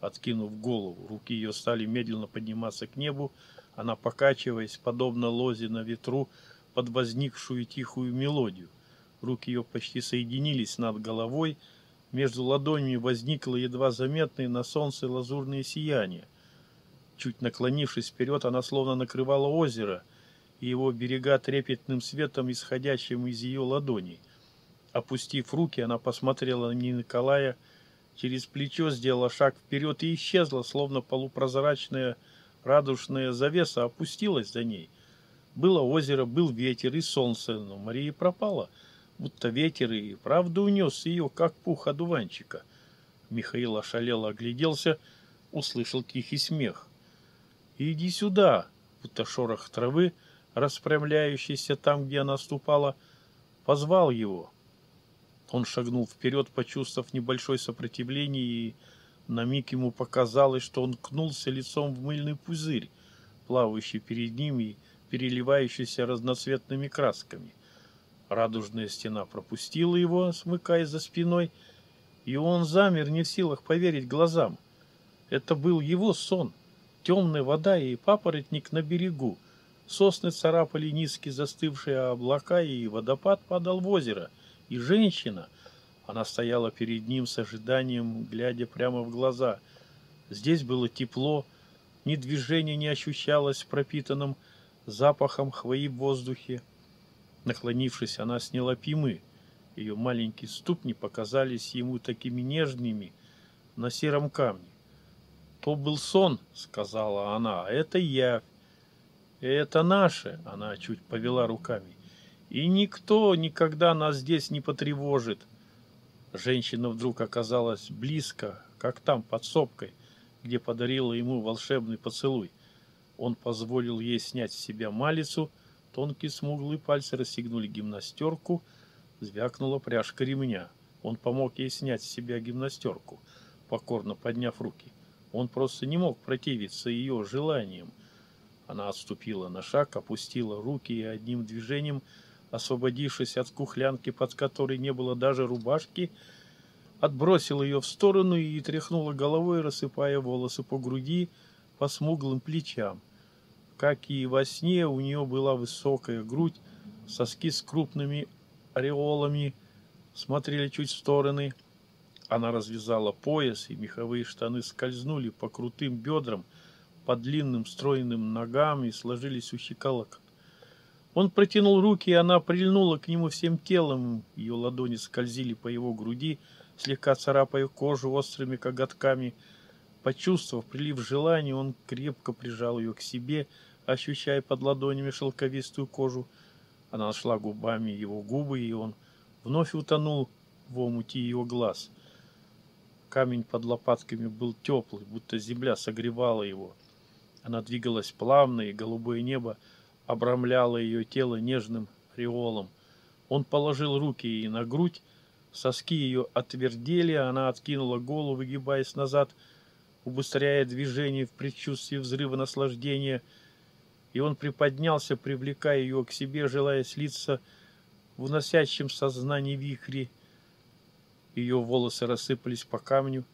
откинув голову. Руки ее стали медленно подниматься к небу, она, покачиваясь, подобно лозе на ветру, под возникшую тихую мелодию – Руки ее почти соединились над головой, между ладонями возникло едва заметное на солнце лазурное сияние. Чуть наклонившись вперед, она словно накрывала озеро и его берега трепетным светом, исходящим из ее ладоней. Опустив руки, она посмотрела на Николая через плечо, сделала шаг вперед и исчезла, словно полупрозрачная радужная завеса опустилась за ней. Было озеро, был ветер и солнце, но Мария пропала — будто ветер и правда унес ее, как пух одуванчика. Михаил ошалело огляделся, услышал тихий смех. «Иди сюда!» будто шорох травы, распрямляющийся там, где она ступала, позвал его. Он шагнул вперед, почувствовав небольшое сопротивление, и на миг ему показалось, что он кнулся лицом в мыльный пузырь, плавающий перед ним и переливающийся разноцветными красками. Радужная стена пропустила его, смыкаясь за спиной, и он замер, не в силах поверить глазам. Это был его сон. Темная вода и папоротник на берегу. Сосны царапали низкие застывшие облака, и водопад падал в озеро. И женщина, она стояла перед ним с ожиданием, глядя прямо в глаза. Здесь было тепло, ни движения не ощущалось пропитанным запахом хвои в воздухе. Наклонившись, она сняла пимы. Ее маленькие ступни показались ему такими нежными на сером камне. «То был сон», — сказала она, — «а это явь. Это наше», — она чуть повела руками. «И никто никогда нас здесь не потревожит». Женщина вдруг оказалась близко, как там, под сопкой, где подарила ему волшебный поцелуй. Он позволил ей снять с себя малицу, тонкие смуглые пальцы расстегнули гимнастерку, звякнула пряжка ремня. Он помог ей снять с себя гимнастерку, покорно подняв руки. Он просто не мог противиться ее желаниям. Она отступила на шаг, опустила руки и одним движением, освободившись от кухлянки, под которой не было даже рубашки, отбросила ее в сторону и тряхнула головой, рассыпая волосы по груди, по смуглым плечам. Как и во сне, у нее была высокая грудь, соски с крупными ореолами смотрели чуть в стороны. Она развязала пояс, и меховые штаны скользнули по крутым бедрам, по длинным стройным ногам и сложились у щеколок. Он протянул руки, и она прильнула к нему всем телом. Ее ладони скользили по его груди, слегка царапая кожу острыми коготками. Почувствовав прилив желания, он крепко прижал ее к себе, ощущая под ладонями шелковистую кожу. Она нашла губами его губы, и он вновь утонул в омуте ее глаз. Камень под лопатками был теплый, будто земля согревала его. Она двигалась плавно, и голубое небо обрамляло ее тело нежным ореолом. Он положил руки ей на грудь, соски ее отвердели, она откинула голову, выгибаясь назад, убыстряя движение в предчувствии взрыва наслаждения, и он приподнялся, привлекая ее к себе, желая слиться в уносящем сознании вихре. Ее волосы рассыпались по камню,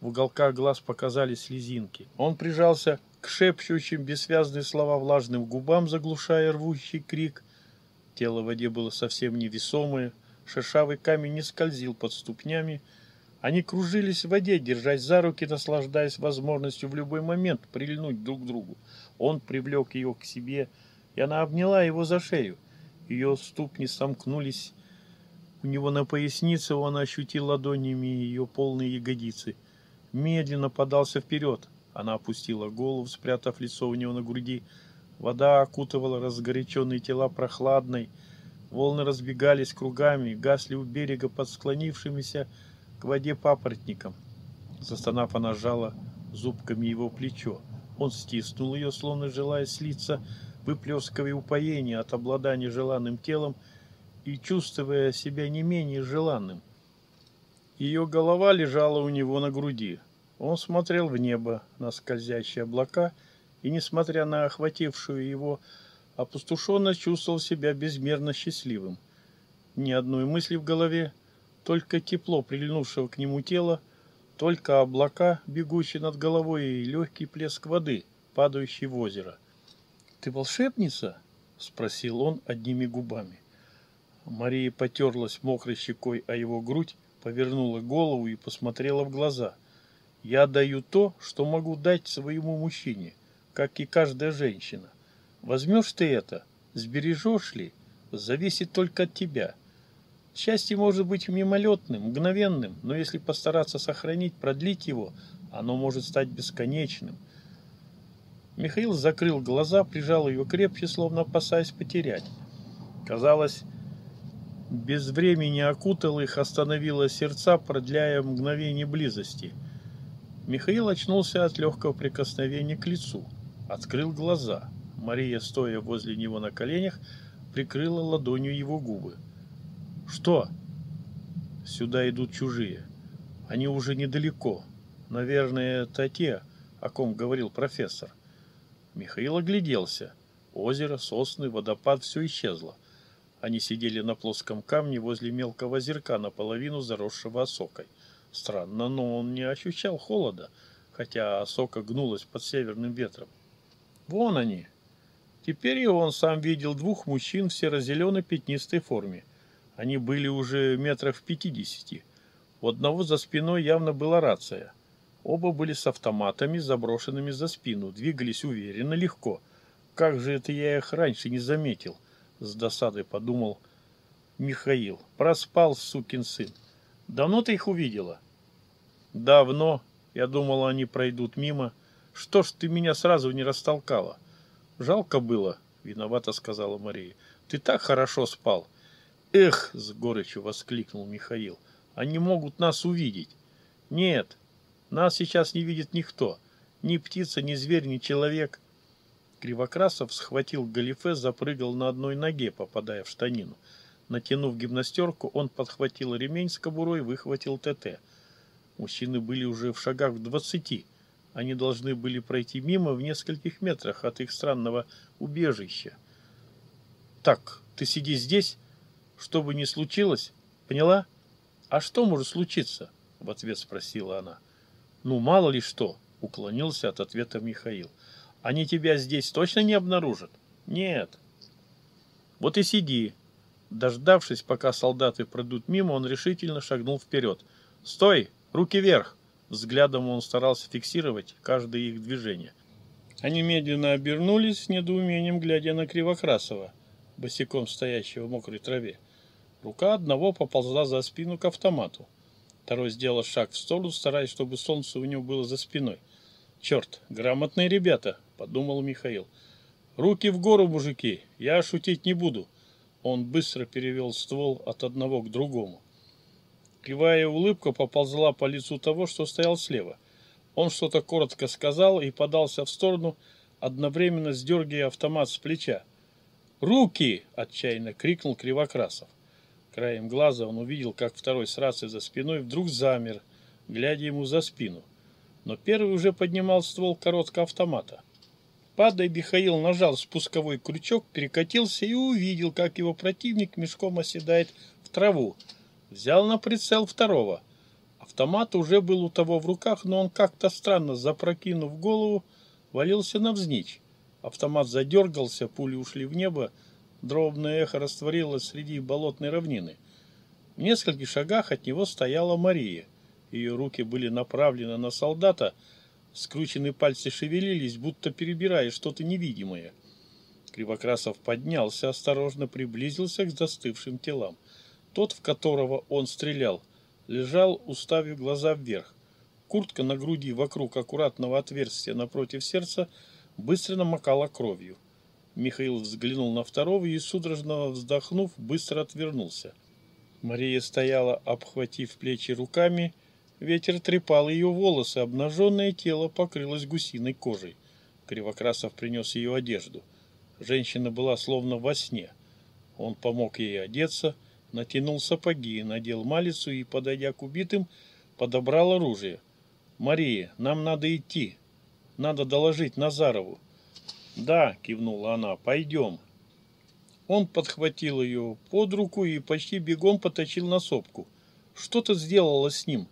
в уголках глаз показались слезинки. Он прижался к шепчущим бессвязные слова влажным губам, заглушая рвущий крик. Тело в воде было совсем невесомое, шершавый камень не скользил под ступнями. Они кружились в воде, держась за руки, наслаждаясь возможностью в любой момент прильнуть друг к другу. Он привлек ее к себе, и она обняла его за шею. Ее ступни сомкнулись у него на пояснице, он ощутил ладонями ее полные ягодицы. Медленно подался вперед. Она опустила голову, спрятав лицо у него на груди. Вода окутывала разгоряченные тела прохладной. Волны разбегались кругами, гасли у берега под склонившимися к воде папоротником. Застонав, она сжала зубками его плечо. Он стиснул ее, словно желая слиться, выплескивая упоение от обладания желанным телом и чувствуя себя не менее желанным. Ее голова лежала у него на груди. Он смотрел в небо, на скользящие облака, и, несмотря на охватившую его опустошенность, чувствовал себя безмерно счастливым. Ни одной мысли в голове, только тепло прильнувшего к нему тела, только облака, бегущие над головой, и легкий плеск воды, падающий в озеро. «Ты волшебница?» — спросил он одними губами. Мария потерлась мокрой щекой о его грудь, повернула голову и посмотрела в глаза — я даю то, что могу дать своему мужчине, как и каждая женщина. Возьмешь ты это, сбережешь ли, зависит только от тебя. Счастье может быть мимолетным, мгновенным, но если постараться сохранить, продлить его, оно может стать бесконечным. Михаил закрыл глаза, прижал ее крепче, словно опасаясь потерять. Казалось, без времени окутал их, остановило сердца, продляя мгновение близости – Михаил очнулся от легкого прикосновения к лицу. Открыл глаза. Мария, стоя возле него на коленях, прикрыла ладонью его губы. «Что?» «Сюда идут чужие. Они уже недалеко. Наверное, это те, о ком говорил профессор». Михаил огляделся. Озеро, сосны, водопад – все исчезло. Они сидели на плоском камне возле мелкого озерка, наполовину заросшего осокой. Странно, но он не ощущал холода, хотя осока гнулась под северным ветром. Вон они. Теперь и он сам видел двух мужчин в серо-зеленой пятнистой форме. Они были уже метров в пятидесяти. У одного за спиной явно была рация. Оба были с автоматами, заброшенными за спину, двигались уверенно, легко. Как же это я их раньше не заметил? С досадой подумал Михаил. Проспал, сукин сын. Давно ты их увидела? Давно. Я думала, они пройдут мимо. Что ж ты меня сразу не растолкала? Жалко было, виновато сказала Мария. Ты так хорошо спал. Эх, с горечью воскликнул Михаил. Они могут нас увидеть. Нет, нас сейчас не видит никто. Ни птица, ни зверь, ни человек. Кривокрасов схватил галифе, запрыгал на одной ноге, попадая в штанину. Натянув гимнастерку, он подхватил ремень с кобурой, выхватил ТТ. Мужчины были уже в шагах в двадцати. Они должны были пройти мимо в нескольких метрах от их странного убежища. «Так, ты сиди здесь, что бы ни случилось, поняла? А что может случиться?» — в ответ спросила она. «Ну, мало ли что», — уклонился от ответа Михаил. «Они тебя здесь точно не обнаружат?» «Нет». «Вот и сиди». Дождавшись, пока солдаты пройдут мимо, он решительно шагнул вперед. «Стой! Руки вверх!» Взглядом он старался фиксировать каждое их движение. Они медленно обернулись с недоумением, глядя на Кривокрасова, босиком стоящего в мокрой траве. Рука одного поползла за спину к автомату. Второй сделал шаг в сторону, стараясь, чтобы солнце у него было за спиной. «Черт, грамотные ребята!» — подумал Михаил. «Руки в гору, мужики! Я шутить не буду!» Он быстро перевел ствол от одного к другому. Кривая улыбка поползла по лицу того, что стоял слева. Он что-то коротко сказал и подался в сторону, одновременно сдергивая автомат с плеча. «Руки!» — отчаянно крикнул Кривокрасов. Краем глаза он увидел, как второй с рацией за спиной вдруг замер, глядя ему за спину. Но первый уже поднимал ствол короткого автомата. Падая, Михаил нажал спусковой крючок, перекатился и увидел, как его противник мешком оседает в траву. Взял на прицел второго. Автомат уже был у того в руках, но он как-то странно, запрокинув голову, валился навзничь. Автомат задергался, пули ушли в небо, Дробное эхо растворилось среди болотной равнины. В нескольких шагах от него стояла Мария. Ее руки были направлены на солдата, скрученные пальцы шевелились, будто перебирая что-то невидимое. Кривокрасов поднялся, осторожно приблизился к застывшим телам. Тот, в которого он стрелял, лежал, уставив глаза вверх. Куртка на груди вокруг аккуратного отверстия напротив сердца быстро намокала кровью. Михаил взглянул на второго и, судорожно вздохнув, быстро отвернулся. Мария стояла, обхватив плечи руками. Ветер трепал ее волосы, обнаженное тело покрылось гусиной кожей. Кривокрасов принес ее одежду. Женщина была словно во сне. Он помог ей одеться, натянул сапоги, надел малицу и, подойдя к убитым, подобрал оружие. «Мария, нам надо идти. Надо доложить Назарову. «Да», — кивнула она, — «пойдем». Он подхватил ее под руку и почти бегом потащил на сопку. Что-то сделала с ним.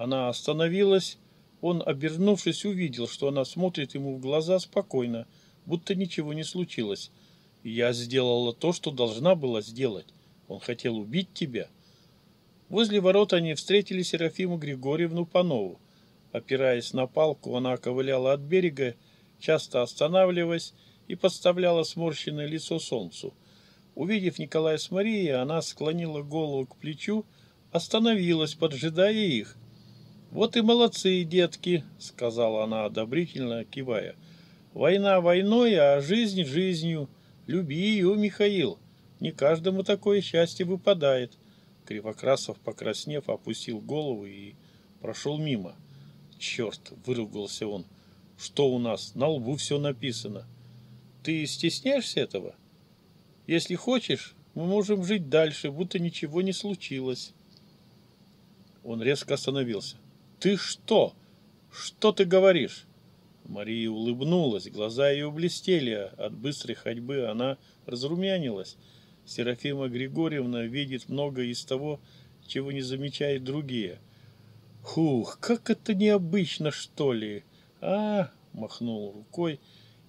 Она остановилась. Он, обернувшись, увидел, что она смотрит ему в глаза спокойно, будто ничего не случилось. «Я сделала то, что должна была сделать. Он хотел убить тебя». Возле ворот они встретили Серафиму Григорьевну Панову. Опираясь на палку, она ковыляла от берега часто останавливаясь и подставляла сморщенное лицо солнцу. Увидев Николая с Марией, она склонила голову к плечу, остановилась, поджидая их. «Вот и молодцы, детки», — сказала она одобрительно, кивая. «Война войной, а жизнь жизнью. Люби ее, Михаил. Не каждому такое счастье выпадает». Кривокрасов, покраснев, опустил голову и прошел мимо. «Черт!» — выругался он. Что у нас? На лбу все написано. Ты стесняешься этого? Если хочешь, мы можем жить дальше, будто ничего не случилось. Он резко остановился. Ты что? Что ты говоришь? Мария улыбнулась, глаза ее блестели, а от быстрой ходьбы она разрумянилась. Серафима Григорьевна видит много из того, чего не замечают другие. Хух, как это необычно, что ли? А, махнул рукой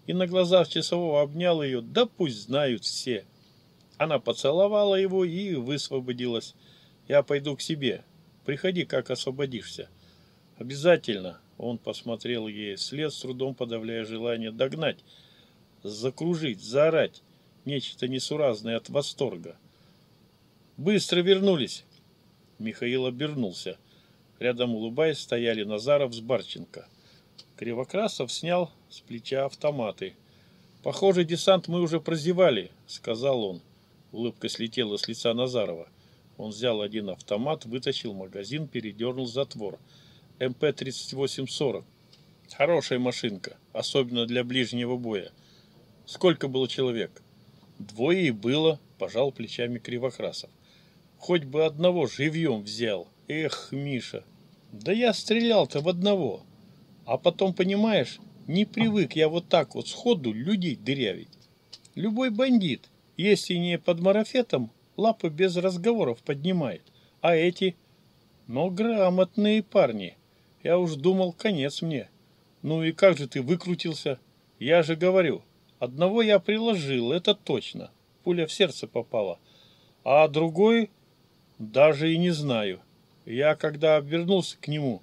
и на глазах часового обнял ее, да пусть знают все. Она поцеловала его и высвободилась. Я пойду к себе. Приходи, как освободишься. Обязательно. Он посмотрел ей вслед, с трудом подавляя желание догнать, закружить, заорать. Нечто несуразное от восторга. Быстро вернулись. Михаил обернулся. Рядом, улыбаясь, стояли Назаров с Барченко. Кривокрасов снял с плеча автоматы. «Похоже, десант мы уже прозевали», — сказал он. Улыбка слетела с лица Назарова. Он взял один автомат, вытащил магазин, передернул затвор. МП-3840. Хорошая машинка, особенно для ближнего боя. Сколько было человек? Двое и было, пожал плечами Кривокрасов. Хоть бы одного живьем взял. Эх, Миша. Да я стрелял-то в одного. А потом, понимаешь, не привык я вот так вот сходу людей дырявить. Любой бандит, если не под марафетом, лапы без разговоров поднимает. А эти? Но грамотные парни. Я уж думал, конец мне. Ну и как же ты выкрутился? Я же говорю, одного я приложил, это точно. Пуля в сердце попала. А другой даже и не знаю. Я когда обернулся к нему,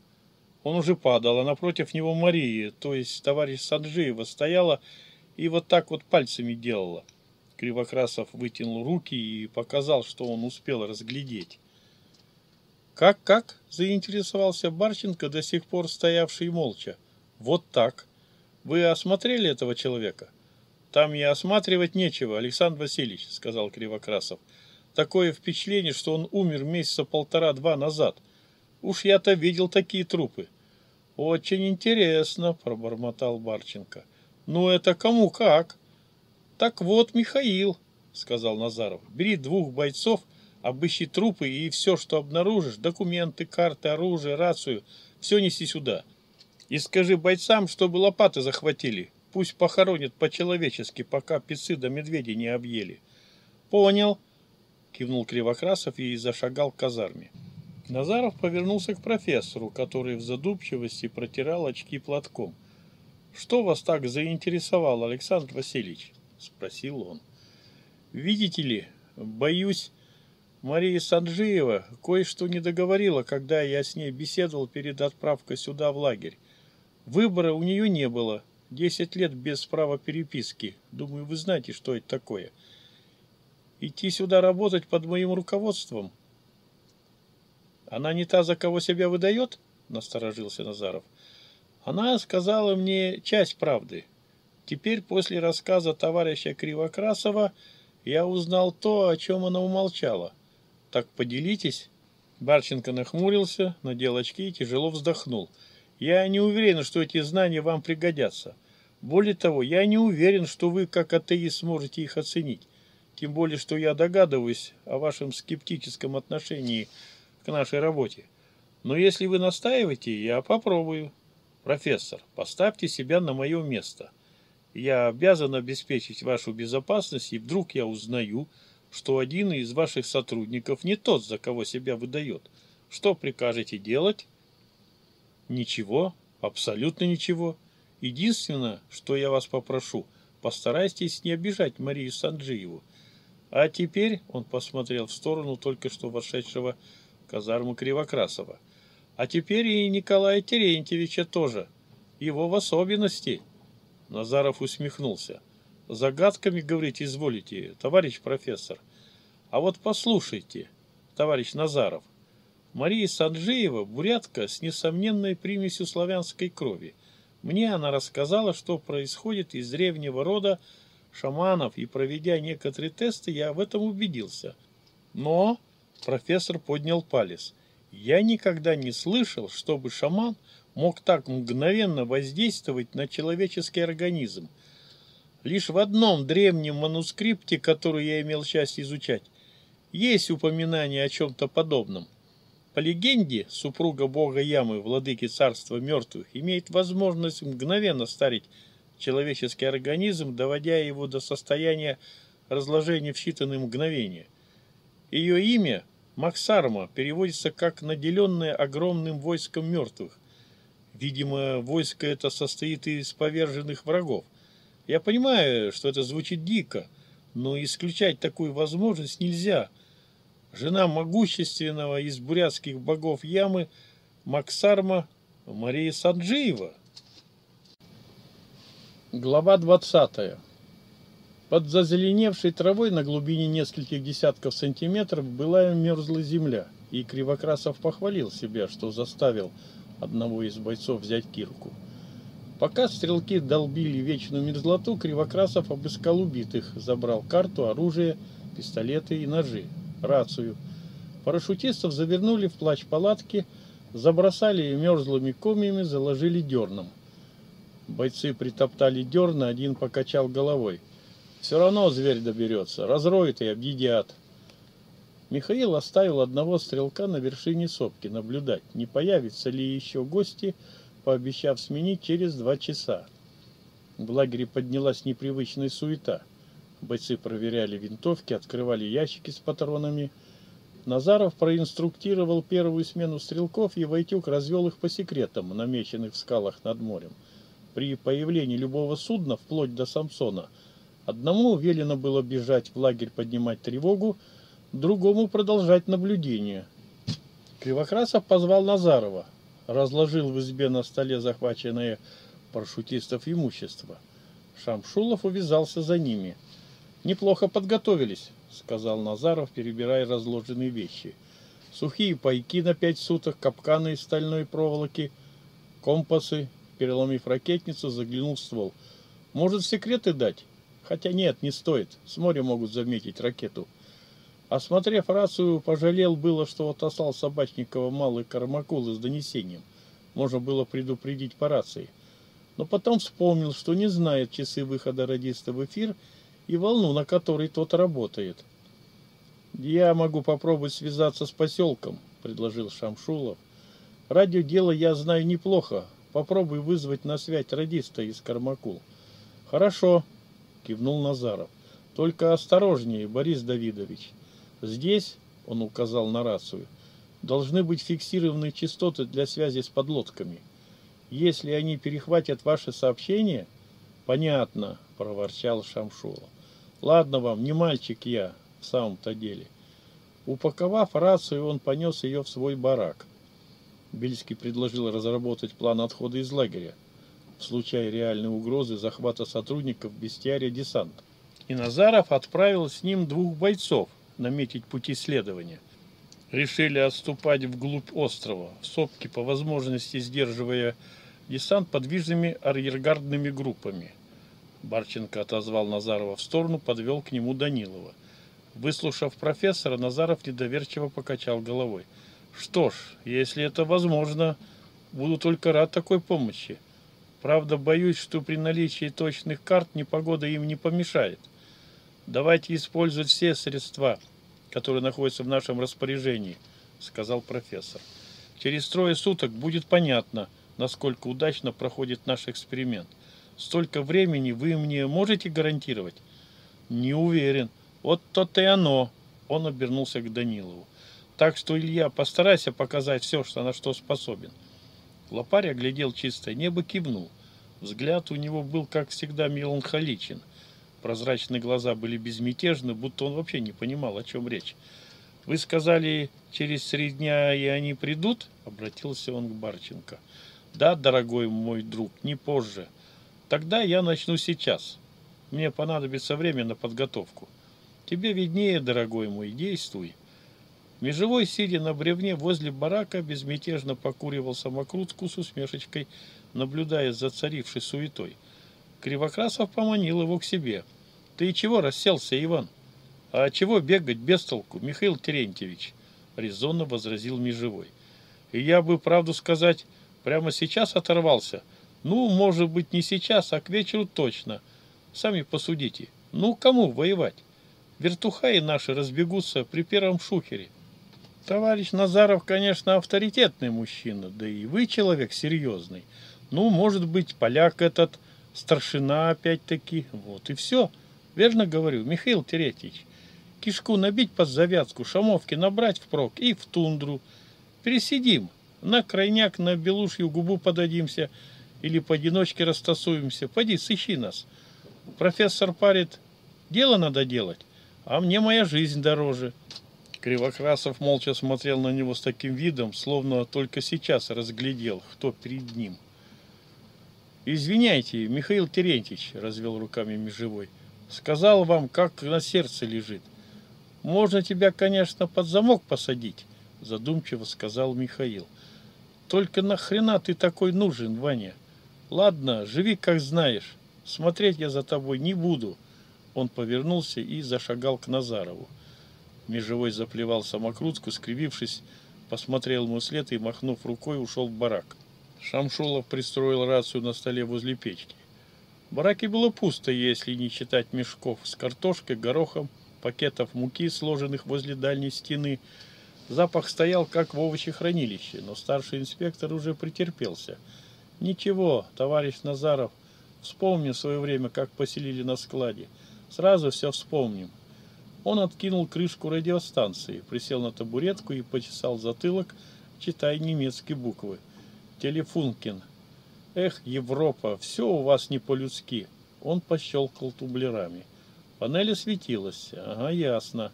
он уже падал, а напротив него Мария, то есть товарищ Санджиева, стояла и вот так вот пальцами делала. Кривокрасов вытянул руки и показал, что он успел разглядеть. «Как, как?» – заинтересовался Барченко, до сих пор стоявший молча. «Вот так. Вы осмотрели этого человека?» «Там и осматривать нечего, Александр Васильевич», – сказал Кривокрасов. «Такое впечатление, что он умер месяца полтора-два назад. Уж я-то видел такие трупы». «Очень интересно», – пробормотал Барченко. «Ну это кому как?» «Так вот, Михаил», – сказал Назаров, – «бери двух бойцов – Обыщи трупы и все, что обнаружишь, документы, карты, оружие, рацию, все неси сюда. И скажи бойцам, чтобы лопаты захватили. Пусть похоронят по-человечески, пока пецы до медведей не объели. Понял, кивнул Кривокрасов и зашагал к казарме. Назаров повернулся к профессору, который в задумчивости протирал очки платком. «Что вас так заинтересовало, Александр Васильевич?» – спросил он. «Видите ли, боюсь, Мария Санджиева кое-что не договорила, когда я с ней беседовал перед отправкой сюда в лагерь. Выбора у нее не было. Десять лет без права переписки. Думаю, вы знаете, что это такое. Идти сюда работать под моим руководством. Она не та, за кого себя выдает? Насторожился Назаров. Она сказала мне часть правды. Теперь, после рассказа товарища Кривокрасова, я узнал то, о чем она умолчала. Так поделитесь. Барченко нахмурился, надел очки и тяжело вздохнул. Я не уверен, что эти знания вам пригодятся. Более того, я не уверен, что вы, как атеист, сможете их оценить. Тем более, что я догадываюсь о вашем скептическом отношении к нашей работе. Но если вы настаиваете, я попробую. Профессор, поставьте себя на мое место. Я обязан обеспечить вашу безопасность, и вдруг я узнаю, что один из ваших сотрудников не тот, за кого себя выдает. Что прикажете делать? Ничего, абсолютно ничего. Единственное, что я вас попрошу, постарайтесь не обижать Марию Санджиеву. А теперь, он посмотрел в сторону только что вошедшего казарму Кривокрасова, а теперь и Николая Терентьевича тоже, его в особенности. Назаров усмехнулся. Загадками говорить изволите, товарищ профессор. А вот послушайте, товарищ Назаров. Мария Санджиева – бурятка с несомненной примесью славянской крови. Мне она рассказала, что происходит из древнего рода шаманов, и проведя некоторые тесты, я в этом убедился. Но, профессор поднял палец, я никогда не слышал, чтобы шаман мог так мгновенно воздействовать на человеческий организм. Лишь в одном древнем манускрипте, который я имел счастье изучать, есть упоминание о чем-то подобном. По легенде, супруга бога Ямы, владыки царства мертвых, имеет возможность мгновенно старить человеческий организм, доводя его до состояния разложения в считанные мгновения. Ее имя Максарма переводится как «наделенная огромным войском мертвых». Видимо, войско это состоит из поверженных врагов – я понимаю, что это звучит дико, но исключать такую возможность нельзя. Жена могущественного из бурятских богов Ямы Максарма Мария Санджиева. Глава 20. Под зазеленевшей травой на глубине нескольких десятков сантиметров была мерзлая земля, и Кривокрасов похвалил себя, что заставил одного из бойцов взять кирку. Пока стрелки долбили вечную мерзлоту, Кривокрасов обыскал убитых, забрал карту, оружие, пистолеты и ножи, рацию. Парашютистов завернули в плащ палатки, забросали мерзлыми комьями, заложили дерном. Бойцы притоптали дерна, один покачал головой. Все равно зверь доберется, разроет и объедят. Михаил оставил одного стрелка на вершине сопки наблюдать, не появятся ли еще гости, пообещав сменить через два часа. В лагере поднялась непривычная суета. Бойцы проверяли винтовки, открывали ящики с патронами. Назаров проинструктировал первую смену стрелков, и Войтюк развел их по секретам, намеченных в скалах над морем. При появлении любого судна, вплоть до Самсона, одному велено было бежать в лагерь поднимать тревогу, другому продолжать наблюдение. Кривокрасов позвал Назарова разложил в избе на столе захваченное парашютистов имущество. Шамшулов увязался за ними. «Неплохо подготовились», — сказал Назаров, перебирая разложенные вещи. «Сухие пайки на пять суток, капканы из стальной проволоки, компасы». Переломив ракетницу, заглянул в ствол. «Может, секреты дать? Хотя нет, не стоит. С моря могут заметить ракету». Осмотрев рацию, пожалел было, что отослал Собачникова малый Кармакулы с донесением. Можно было предупредить по рации. Но потом вспомнил, что не знает часы выхода радиста в эфир и волну, на которой тот работает. «Я могу попробовать связаться с поселком», — предложил Шамшулов. «Радиодело я знаю неплохо. Попробуй вызвать на связь радиста из Кармакул». «Хорошо», — кивнул Назаров. «Только осторожнее, Борис Давидович». Здесь, он указал на рацию, должны быть фиксированы частоты для связи с подлодками. Если они перехватят ваши сообщения... Понятно, проворчал Шамшула. Ладно вам, не мальчик я, в самом-то деле. Упаковав рацию, он понес ее в свой барак. Бельский предложил разработать план отхода из лагеря в случае реальной угрозы захвата сотрудников бестиария десанта. И Назаров отправил с ним двух бойцов, наметить пути следования. Решили отступать вглубь острова, в сопки по возможности сдерживая десант подвижными арьергардными группами. Барченко отозвал Назарова в сторону, подвел к нему Данилова. Выслушав профессора, Назаров недоверчиво покачал головой. «Что ж, если это возможно, буду только рад такой помощи. Правда, боюсь, что при наличии точных карт непогода им не помешает. Давайте использовать все средства, которые находятся в нашем распоряжении, сказал профессор. Через трое суток будет понятно, насколько удачно проходит наш эксперимент. Столько времени вы мне можете гарантировать? Не уверен. Вот то-то и оно. Он обернулся к Данилову. Так что, Илья, постарайся показать все, что на что способен. Лопарь оглядел чистое небо, кивнул. Взгляд у него был, как всегда, меланхоличен – Прозрачные глаза были безмятежны, будто он вообще не понимал, о чем речь. «Вы сказали, через три дня и они придут?» — обратился он к Барченко. «Да, дорогой мой друг, не позже. Тогда я начну сейчас. Мне понадобится время на подготовку. Тебе виднее, дорогой мой, действуй». Межевой, сидя на бревне возле барака, безмятежно покуривал самокрутку с усмешечкой, наблюдая за царившей суетой – Кривокрасов поманил его к себе. «Ты чего расселся, Иван?» «А чего бегать без толку, Михаил Терентьевич?» Резонно возразил Межевой. «И я бы, правду сказать, прямо сейчас оторвался. Ну, может быть, не сейчас, а к вечеру точно. Сами посудите. Ну, кому воевать? Вертухаи наши разбегутся при первом шухере. Товарищ Назаров, конечно, авторитетный мужчина, да и вы человек серьезный. Ну, может быть, поляк этот старшина опять-таки. Вот и все. Верно говорю, Михаил Теретьевич. Кишку набить под завязку, шамовки набрать впрок и в тундру. Пересидим. На крайняк на белушью губу подадимся или поодиночке растасуемся. Поди, сыщи нас. Профессор парит, дело надо делать, а мне моя жизнь дороже. Кривокрасов молча смотрел на него с таким видом, словно только сейчас разглядел, кто перед ним. «Извиняйте, Михаил Терентьевич», — развел руками Межевой, — Сказал вам, как на сердце лежит. Можно тебя, конечно, под замок посадить, задумчиво сказал Михаил. Только нахрена ты такой нужен, Ваня? Ладно, живи как знаешь. Смотреть я за тобой не буду. Он повернулся и зашагал к Назарову. Межевой заплевал самокрутку, скривившись, посмотрел ему след и, махнув рукой, ушел в барак. Шамшулов пристроил рацию на столе возле печки. В бараке было пусто, если не считать мешков с картошкой, горохом, пакетов муки, сложенных возле дальней стены. Запах стоял, как в овощехранилище, но старший инспектор уже претерпелся. «Ничего, товарищ Назаров, вспомним свое время, как поселили на складе. Сразу все вспомним. Он откинул крышку радиостанции, присел на табуретку и почесал затылок, читая немецкие буквы. Телефункин. Эх, Европа, все у вас не по-людски. Он пощелкал тублерами. Панель осветилась. Ага, ясно.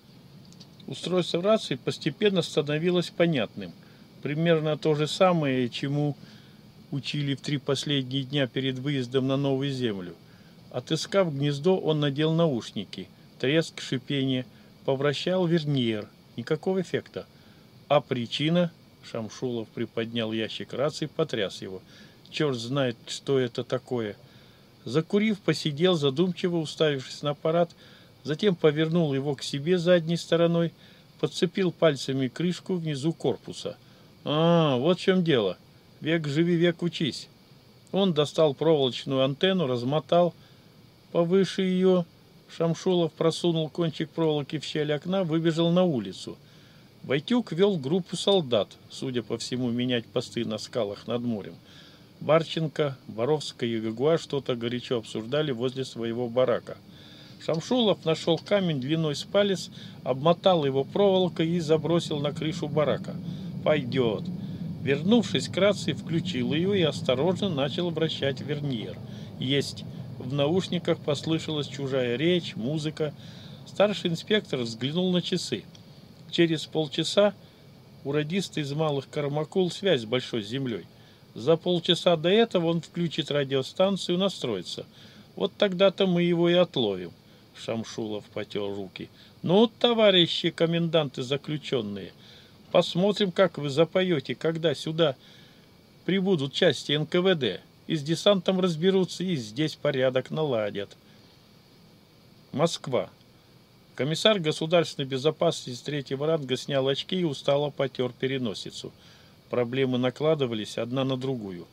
Устройство рации постепенно становилось понятным. Примерно то же самое, чему учили в три последние дня перед выездом на новую землю. Отыскав гнездо, он надел наушники – треск, шипение, повращал верниер. Никакого эффекта. А причина? Шамшулов приподнял ящик рации, потряс его. Черт знает, что это такое. Закурив, посидел, задумчиво уставившись на аппарат, затем повернул его к себе задней стороной, подцепил пальцами крышку внизу корпуса. А, вот в чем дело. Век живи, век учись. Он достал проволочную антенну, размотал повыше ее, Шамшулов просунул кончик проволоки в щель окна, выбежал на улицу. Войтюк вел группу солдат, судя по всему, менять посты на скалах над морем. Барченко, Боровская и Гагуа что-то горячо обсуждали возле своего барака. Шамшулов нашел камень длиной с палец, обмотал его проволокой и забросил на крышу барака. «Пойдет». Вернувшись к рации, включил ее и осторожно начал вращать верниер. «Есть». В наушниках послышалась чужая речь, музыка. Старший инспектор взглянул на часы. Через полчаса у радиста из малых Кармакул связь с Большой Землей. За полчаса до этого он включит радиостанцию, настроится. Вот тогда-то мы его и отловим. Шамшулов потер руки. Ну, товарищи коменданты заключенные, посмотрим, как вы запоете, когда сюда прибудут части НКВД. И с десантом разберутся, и здесь порядок наладят. Москва. Комиссар государственной безопасности третьего ранга снял очки и устало потер переносицу. Проблемы накладывались одна на другую.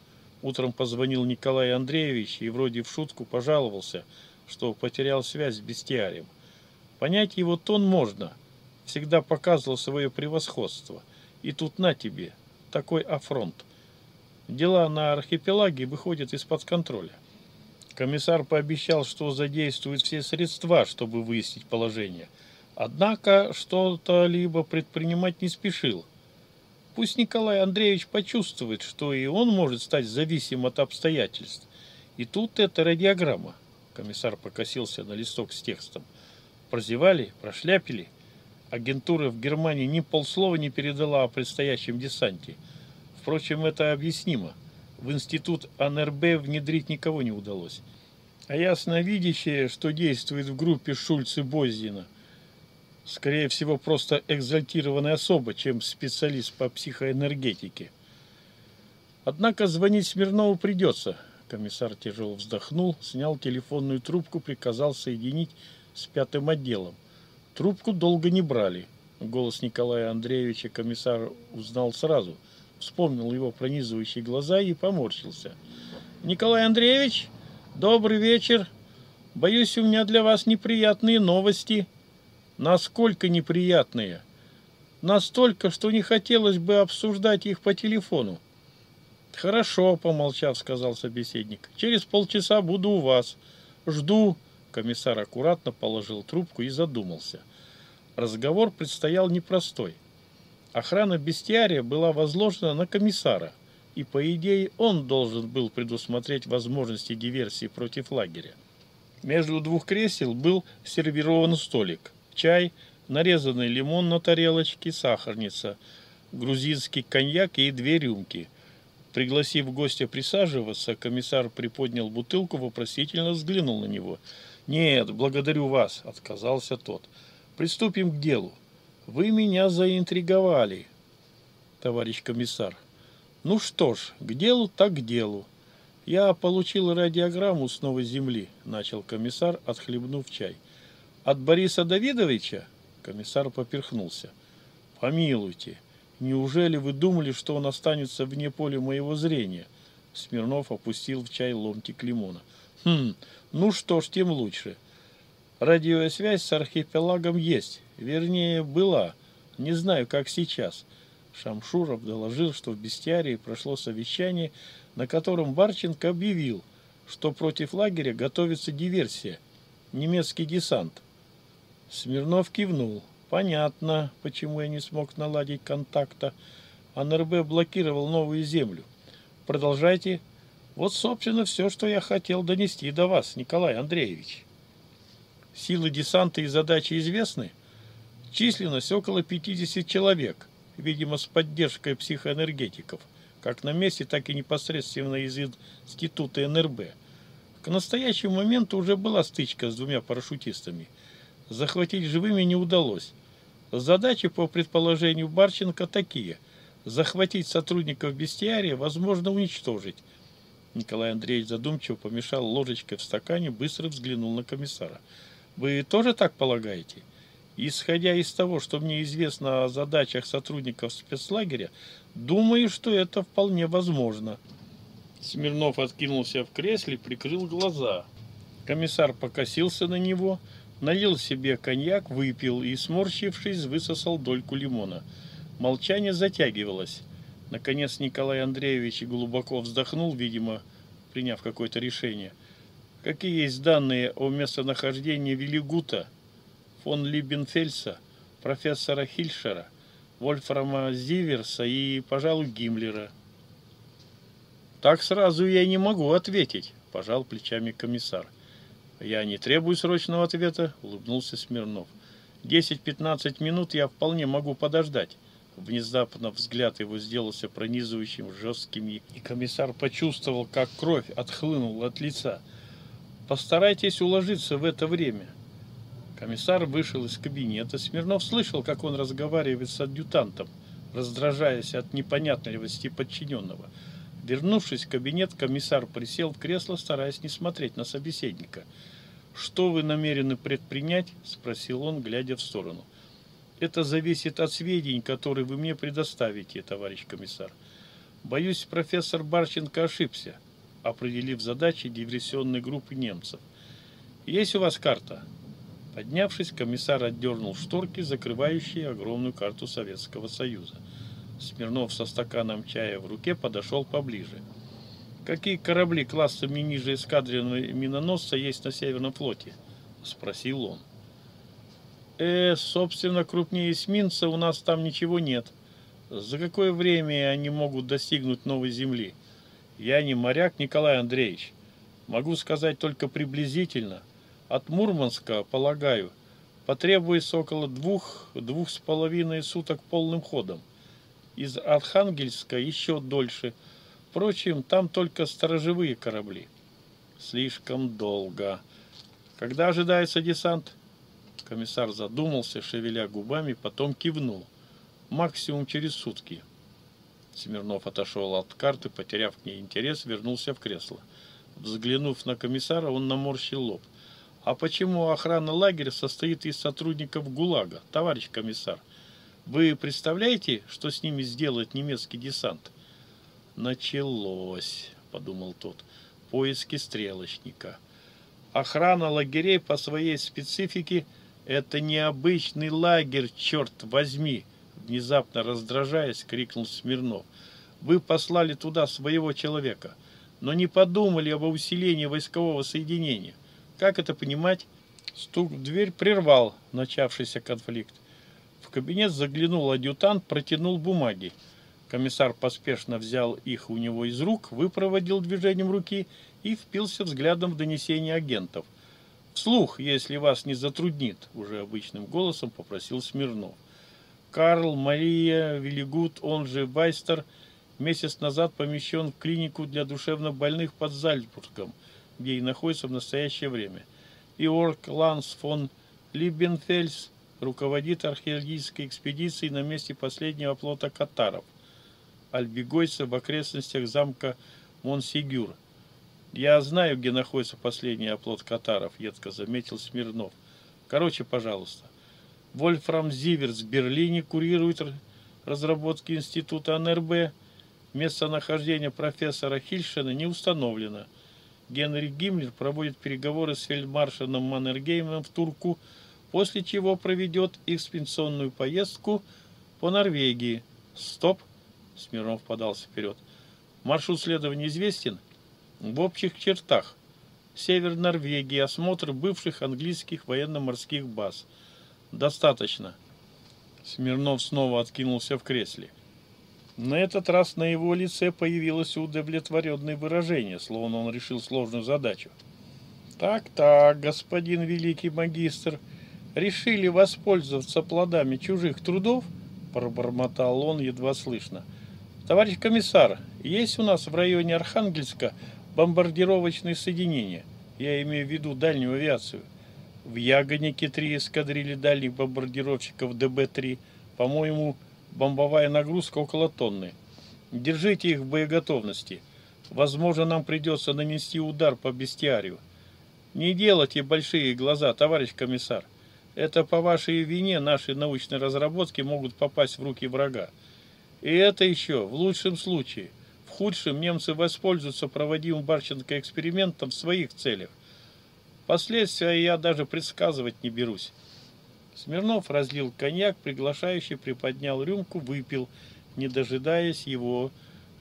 Утром позвонил Николай Андреевич и вроде в шутку пожаловался, что потерял связь с бестиарием. Понять его тон можно. Всегда показывал свое превосходство. И тут на тебе, такой афронт дела на архипелаге выходят из-под контроля. Комиссар пообещал, что задействует все средства, чтобы выяснить положение. Однако что-то либо предпринимать не спешил. Пусть Николай Андреевич почувствует, что и он может стать зависим от обстоятельств. И тут эта радиограмма. Комиссар покосился на листок с текстом. Прозевали, прошляпили. Агентура в Германии ни полслова не передала о предстоящем десанте – Впрочем, это объяснимо. В институт АНРБ внедрить никого не удалось. А ясновидящее, что действует в группе Шульц и Бозина, скорее всего, просто экзальтированная особа, чем специалист по психоэнергетике. Однако звонить Смирнову придется. Комиссар тяжело вздохнул, снял телефонную трубку, приказал соединить с пятым отделом. Трубку долго не брали. Голос Николая Андреевича комиссар узнал сразу – вспомнил его пронизывающие глаза и поморщился. «Николай Андреевич, добрый вечер. Боюсь, у меня для вас неприятные новости». «Насколько неприятные?» «Настолько, что не хотелось бы обсуждать их по телефону». «Хорошо», — помолчав, сказал собеседник. «Через полчаса буду у вас. Жду». Комиссар аккуратно положил трубку и задумался. Разговор предстоял непростой. Охрана бестиария была возложена на комиссара, и, по идее, он должен был предусмотреть возможности диверсии против лагеря. Между двух кресел был сервирован столик, чай, нарезанный лимон на тарелочке, сахарница, грузинский коньяк и две рюмки. Пригласив гостя присаживаться, комиссар приподнял бутылку, вопросительно взглянул на него. «Нет, благодарю вас», — отказался тот. «Приступим к делу. Вы меня заинтриговали, товарищ комиссар. Ну что ж, к делу так к делу. Я получил радиограмму с новой земли, начал комиссар, отхлебнув чай. От Бориса Давидовича? Комиссар поперхнулся. Помилуйте, неужели вы думали, что он останется вне поля моего зрения? Смирнов опустил в чай ломтик лимона. Хм, ну что ж, тем лучше. Радиосвязь с архипелагом есть, вернее, была. Не знаю, как сейчас. Шамшуров доложил, что в бестиарии прошло совещание, на котором Барченко объявил, что против лагеря готовится диверсия, немецкий десант. Смирнов кивнул. Понятно, почему я не смог наладить контакта. НРБ блокировал новую землю. Продолжайте. Вот, собственно, все, что я хотел донести до вас, Николай Андреевич. Силы десанта и задачи известны. Численность около 50 человек видимо, с поддержкой психоэнергетиков, как на месте, так и непосредственно из института НРБ. К настоящему моменту уже была стычка с двумя парашютистами. Захватить живыми не удалось. Задачи, по предположению Барченко, такие. Захватить сотрудников бестиария, возможно, уничтожить. Николай Андреевич задумчиво помешал ложечкой в стакане, быстро взглянул на комиссара. «Вы тоже так полагаете?» Исходя из того, что мне известно о задачах сотрудников спецлагеря, думаю, что это вполне возможно. Смирнов откинулся в кресле, прикрыл глаза. Комиссар покосился на него, налил себе коньяк, выпил и, сморщившись, высосал дольку лимона. Молчание затягивалось. Наконец Николай Андреевич глубоко вздохнул, видимо, приняв какое-то решение. Какие есть данные о местонахождении Велигута? Фон Либенфельса, профессора Хильшера, Вольфрама Зиверса и, пожалуй, Гиммлера. «Так сразу я не могу ответить», – пожал плечами комиссар. «Я не требую срочного ответа», – улыбнулся Смирнов. «Десять-пятнадцать минут я вполне могу подождать». Внезапно взгляд его сделался пронизывающим, жестким, и комиссар почувствовал, как кровь отхлынула от лица. «Постарайтесь уложиться в это время. Комиссар вышел из кабинета. Смирнов слышал, как он разговаривает с адъютантом, раздражаясь от непонятливости подчиненного. Вернувшись в кабинет, комиссар присел в кресло, стараясь не смотреть на собеседника. «Что вы намерены предпринять?» – спросил он, глядя в сторону. «Это зависит от сведений, которые вы мне предоставите, товарищ комиссар. Боюсь, профессор Барченко ошибся, определив задачи диверсионной группы немцев. Есть у вас карта?» Поднявшись, комиссар отдернул шторки, закрывающие огромную карту Советского Союза. Смирнов со стаканом чая в руке подошел поближе. «Какие корабли классами ниже эскадренного миноносца есть на Северном флоте?» – спросил он. «Э, собственно, крупнее эсминца у нас там ничего нет. За какое время они могут достигнуть новой земли? Я не моряк, Николай Андреевич. Могу сказать только приблизительно – от Мурманска, полагаю, потребуется около двух-двух с половиной суток полным ходом. Из Архангельска еще дольше. Впрочем, там только сторожевые корабли. Слишком долго. Когда ожидается десант? Комиссар задумался, шевеля губами, потом кивнул. Максимум через сутки. Смирнов отошел от карты, потеряв к ней интерес, вернулся в кресло. Взглянув на комиссара, он наморщил лоб. А почему охрана лагеря состоит из сотрудников ГУЛАГа, товарищ комиссар? Вы представляете, что с ними сделает немецкий десант? Началось, подумал тот, поиски стрелочника. Охрана лагерей по своей специфике – это необычный лагерь, черт возьми! Внезапно раздражаясь, крикнул Смирнов. Вы послали туда своего человека, но не подумали об усилении войскового соединения. Как это понимать? Стук в дверь прервал начавшийся конфликт. В кабинет заглянул адъютант, протянул бумаги. Комиссар поспешно взял их у него из рук, выпроводил движением руки и впился взглядом в донесение агентов. «Вслух, если вас не затруднит», – уже обычным голосом попросил Смирнов. Карл Мария Велигут, он же Вайстер, месяц назад помещен в клинику для душевнобольных под Зальцбургом – где и находится в настоящее время. Иорг Ланс фон Либенфельс руководит археологической экспедицией на месте последнего плота катаров, альбигойца в окрестностях замка Монсигюр. «Я знаю, где находится последний оплот катаров», — едко заметил Смирнов. «Короче, пожалуйста. Вольфрам Зиверс в Берлине курирует разработки Института НРБ. Местонахождение профессора Хильшена не установлено. Генри Гиммлер проводит переговоры с фельдмаршалом Маннергеймом в Турку, после чего проведет экспедиционную поездку по Норвегии. Стоп! Смирнов подался вперед. Маршрут следования известен? В общих чертах. Север Норвегии, осмотр бывших английских военно-морских баз. Достаточно. Смирнов снова откинулся в кресле. На этот раз на его лице появилось удовлетворенное выражение, словно он решил сложную задачу. «Так-так, господин великий магистр, решили воспользоваться плодами чужих трудов?» Пробормотал он едва слышно. «Товарищ комиссар, есть у нас в районе Архангельска бомбардировочные соединения? Я имею в виду дальнюю авиацию. В Ягоднике три эскадрильи дальних бомбардировщиков ДБ-3. По-моему, бомбовая нагрузка около тонны. Держите их в боеготовности. Возможно, нам придется нанести удар по бестиарию. Не делайте большие глаза, товарищ комиссар. Это по вашей вине наши научные разработки могут попасть в руки врага. И это еще в лучшем случае. В худшем немцы воспользуются проводимым Барченко экспериментом в своих целях. Последствия я даже предсказывать не берусь. Смирнов разлил коньяк, приглашающий приподнял рюмку, выпил, не дожидаясь его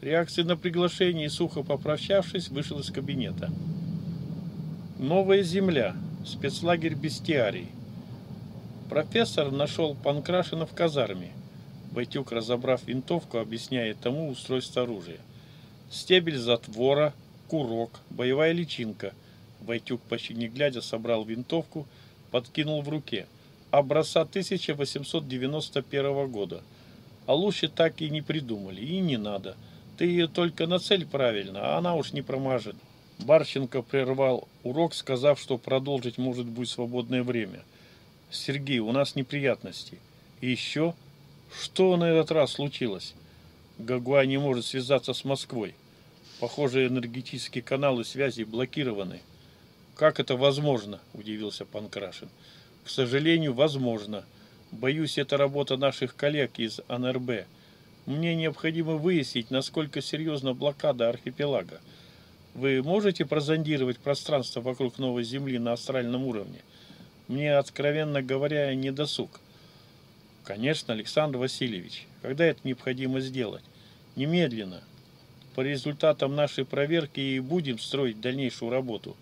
реакции на приглашение и, сухо попрощавшись, вышел из кабинета. Новая земля. Спецлагерь Бестиарий. Профессор нашел Панкрашина в казарме. Войтюк, разобрав винтовку, объясняет тому устройство оружия. Стебель затвора, курок, боевая личинка. Войтюк, почти не глядя, собрал винтовку, подкинул в руке – образца 1891 года. А лучше так и не придумали, и не надо. Ты ее только на цель правильно, а она уж не промажет. Барченко прервал урок, сказав, что продолжить может быть свободное время. Сергей, у нас неприятности. И еще? Что на этот раз случилось? Гагуа не может связаться с Москвой. Похоже, энергетические каналы связи блокированы. Как это возможно? Удивился Панкрашин. К сожалению, возможно. Боюсь, это работа наших коллег из НРБ. Мне необходимо выяснить, насколько серьезна блокада архипелага. Вы можете прозондировать пространство вокруг Новой Земли на астральном уровне? Мне, откровенно говоря, не досуг. Конечно, Александр Васильевич. Когда это необходимо сделать? Немедленно. По результатам нашей проверки и будем строить дальнейшую работу.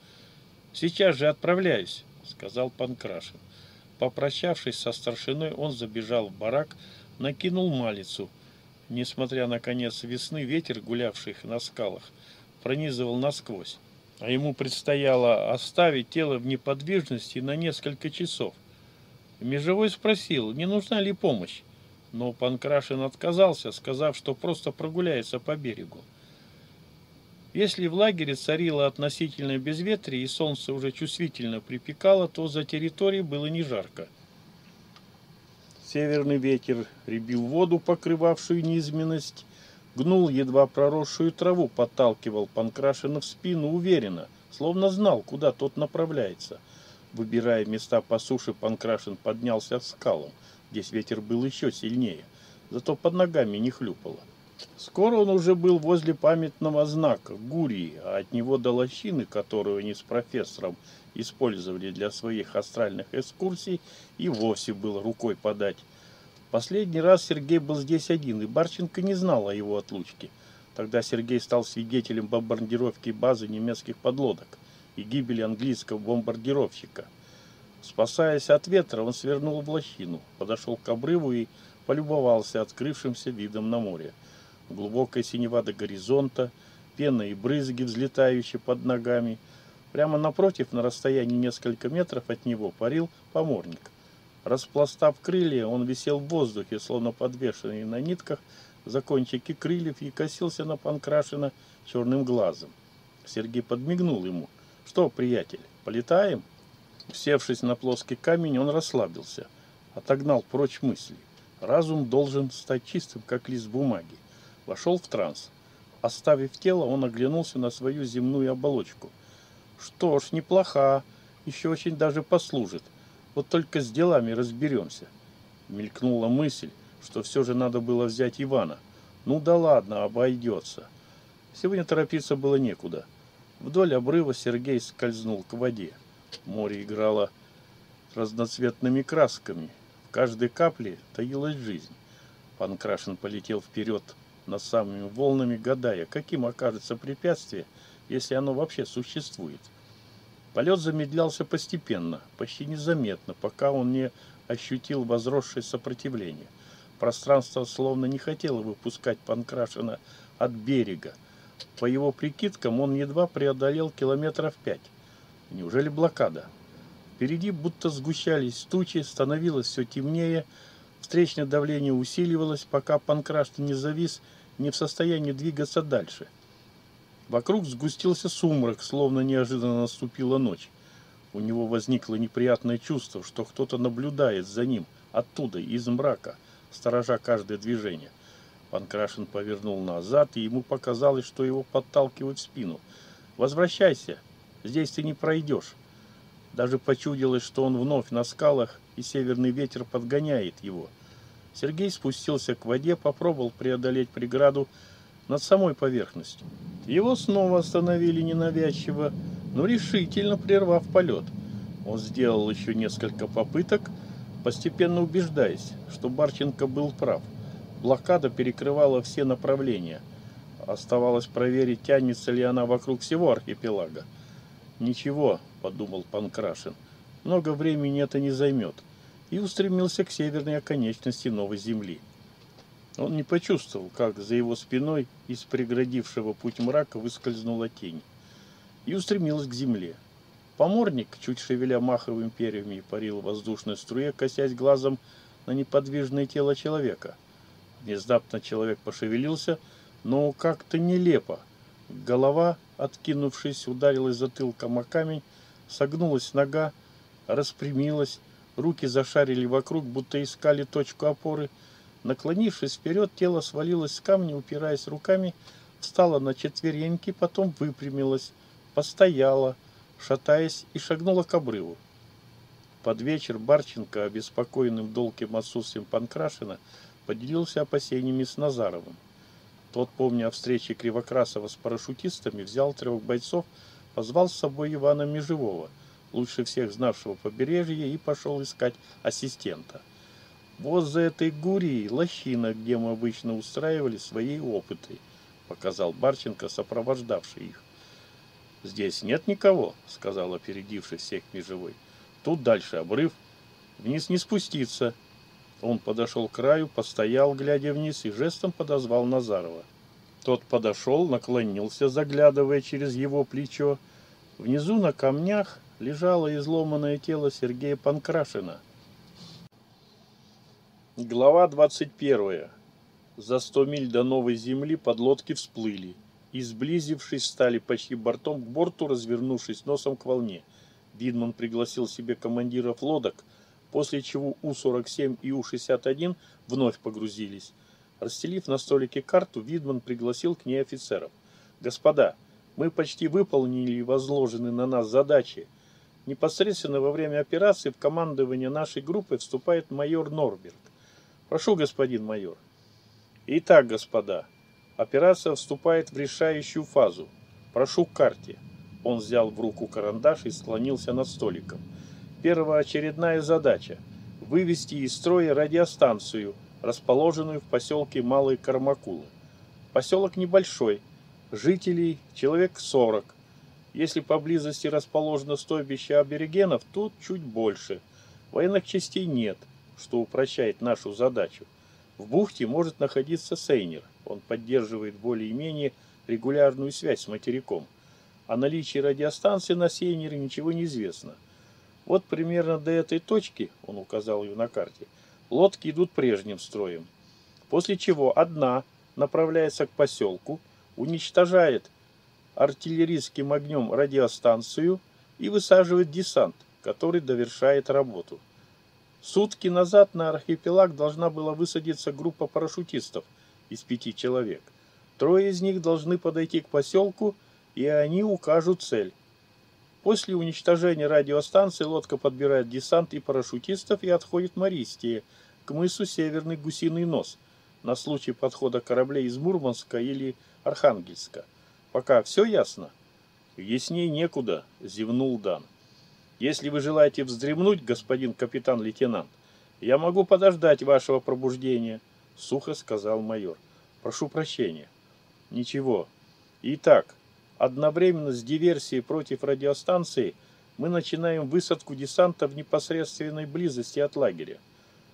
Сейчас же отправляюсь, сказал Панкрашин. Попрощавшись со старшиной, он забежал в барак, накинул малицу. Несмотря на конец весны, ветер, гулявший на скалах, пронизывал насквозь. А ему предстояло оставить тело в неподвижности на несколько часов. Межевой спросил, не нужна ли помощь, но Панкрашин отказался, сказав, что просто прогуляется по берегу. Если в лагере царило относительное безветрие и солнце уже чувствительно припекало, то за территорией было не жарко. Северный ветер ребил воду, покрывавшую низменность, гнул едва проросшую траву, подталкивал Панкрашина в спину уверенно, словно знал, куда тот направляется. Выбирая места по суше, Панкрашин поднялся к скалам. Здесь ветер был еще сильнее, зато под ногами не хлюпало. Скоро он уже был возле памятного знака Гурии, а от него до лощины, которую они с профессором использовали для своих астральных экскурсий, и вовсе было рукой подать. Последний раз Сергей был здесь один, и Барченко не знал о его отлучке. Тогда Сергей стал свидетелем бомбардировки базы немецких подлодок и гибели английского бомбардировщика. Спасаясь от ветра, он свернул в лощину, подошел к обрыву и полюбовался открывшимся видом на море глубокая синева до горизонта, пена и брызги, взлетающие под ногами. Прямо напротив, на расстоянии несколько метров от него, парил поморник. Распластав крылья, он висел в воздухе, словно подвешенный на нитках, за кончики крыльев и косился на Панкрашина черным глазом. Сергей подмигнул ему. «Что, приятель, полетаем?» Усевшись на плоский камень, он расслабился, отогнал прочь мысли. Разум должен стать чистым, как лист бумаги. Вошел в транс. Оставив тело, он оглянулся на свою земную оболочку. Что ж, неплоха, еще очень даже послужит. Вот только с делами разберемся. Мелькнула мысль, что все же надо было взять Ивана. Ну да ладно, обойдется. Сегодня торопиться было некуда. Вдоль обрыва Сергей скользнул к воде. Море играло разноцветными красками. В каждой капле таилась жизнь. Панкрашин полетел вперед над самыми волнами, гадая, каким окажется препятствие, если оно вообще существует. Полет замедлялся постепенно, почти незаметно, пока он не ощутил возросшее сопротивление. Пространство словно не хотело выпускать Панкрашина от берега. По его прикидкам, он едва преодолел километров пять. Неужели блокада? Впереди будто сгущались тучи, становилось все темнее, встречное давление усиливалось, пока Панкрашин не завис, не в состоянии двигаться дальше. Вокруг сгустился сумрак, словно неожиданно наступила ночь. У него возникло неприятное чувство, что кто-то наблюдает за ним оттуда, из мрака, сторожа каждое движение. Панкрашин повернул назад, и ему показалось, что его подталкивают в спину. «Возвращайся, здесь ты не пройдешь». Даже почудилось, что он вновь на скалах, и северный ветер подгоняет его. Сергей спустился к воде, попробовал преодолеть преграду над самой поверхностью. Его снова остановили ненавязчиво, но решительно прервав полет. Он сделал еще несколько попыток, постепенно убеждаясь, что Барченко был прав. Блокада перекрывала все направления. Оставалось проверить, тянется ли она вокруг всего архипелага. «Ничего», — подумал Панкрашин, — «много времени это не займет» и устремился к северной оконечности новой земли. Он не почувствовал, как за его спиной из преградившего путь мрака выскользнула тень и устремилась к земле. Поморник, чуть шевеля маховым перьями, парил в воздушной струе, косясь глазом на неподвижное тело человека. Внезапно человек пошевелился, но как-то нелепо. Голова, откинувшись, ударилась затылком о камень, согнулась нога, распрямилась, руки зашарили вокруг, будто искали точку опоры – Наклонившись вперед, тело свалилось с камня, упираясь руками, встала на четвереньки, потом выпрямилась, постояла, шатаясь и шагнула к обрыву. Под вечер Барченко, обеспокоенным долгим отсутствием Панкрашина, поделился опасениями с Назаровым. Тот, помня о встрече Кривокрасова с парашютистами, взял трех бойцов, позвал с собой Ивана Межевого, лучше всех знавшего побережье, и пошел искать ассистента. Вот за этой гурией лощина, где мы обычно устраивали свои опыты, показал Барченко, сопровождавший их. Здесь нет никого, сказал опередивший всех межевой. Тут дальше обрыв, вниз не спуститься. Он подошел к краю, постоял, глядя вниз, и жестом подозвал Назарова. Тот подошел, наклонился, заглядывая через его плечо. Внизу на камнях лежало изломанное тело Сергея Панкрашина – Глава 21. За сто миль до новой земли подлодки всплыли и, сблизившись, стали почти бортом к борту, развернувшись носом к волне. Видман пригласил себе командиров лодок, после чего У-47 и У-61 вновь погрузились. Расстелив на столике карту, Видман пригласил к ней офицеров. «Господа, мы почти выполнили возложенные на нас задачи. Непосредственно во время операции в командование нашей группы вступает майор Норберг. Прошу, господин майор. Итак, господа, операция вступает в решающую фазу. Прошу к карте. Он взял в руку карандаш и склонился над столиком. Первоочередная задача – вывести из строя радиостанцию, расположенную в поселке Малые Кармакулы. Поселок небольшой, жителей человек 40. Если поблизости расположено стойбище аборигенов, тут чуть больше. Военных частей нет – что упрощает нашу задачу. В бухте может находиться сейнер. Он поддерживает более-менее регулярную связь с материком. О наличии радиостанции на сейнере ничего не известно. Вот примерно до этой точки, он указал ее на карте, лодки идут прежним строем. После чего одна направляется к поселку, уничтожает артиллерийским огнем радиостанцию и высаживает десант, который довершает работу. Сутки назад на архипелаг должна была высадиться группа парашютистов из пяти человек. Трое из них должны подойти к поселку, и они укажут цель. После уничтожения радиостанции лодка подбирает десант и парашютистов и отходит в Мористие, к мысу Северный Гусиный Нос, на случай подхода кораблей из Мурманска или Архангельска. Пока все ясно? Ясней некуда, зевнул Дан. Если вы желаете вздремнуть, господин капитан-лейтенант, я могу подождать вашего пробуждения, сухо сказал майор. Прошу прощения. Ничего. Итак, Одновременно с диверсией против радиостанции мы начинаем высадку десанта в непосредственной близости от лагеря.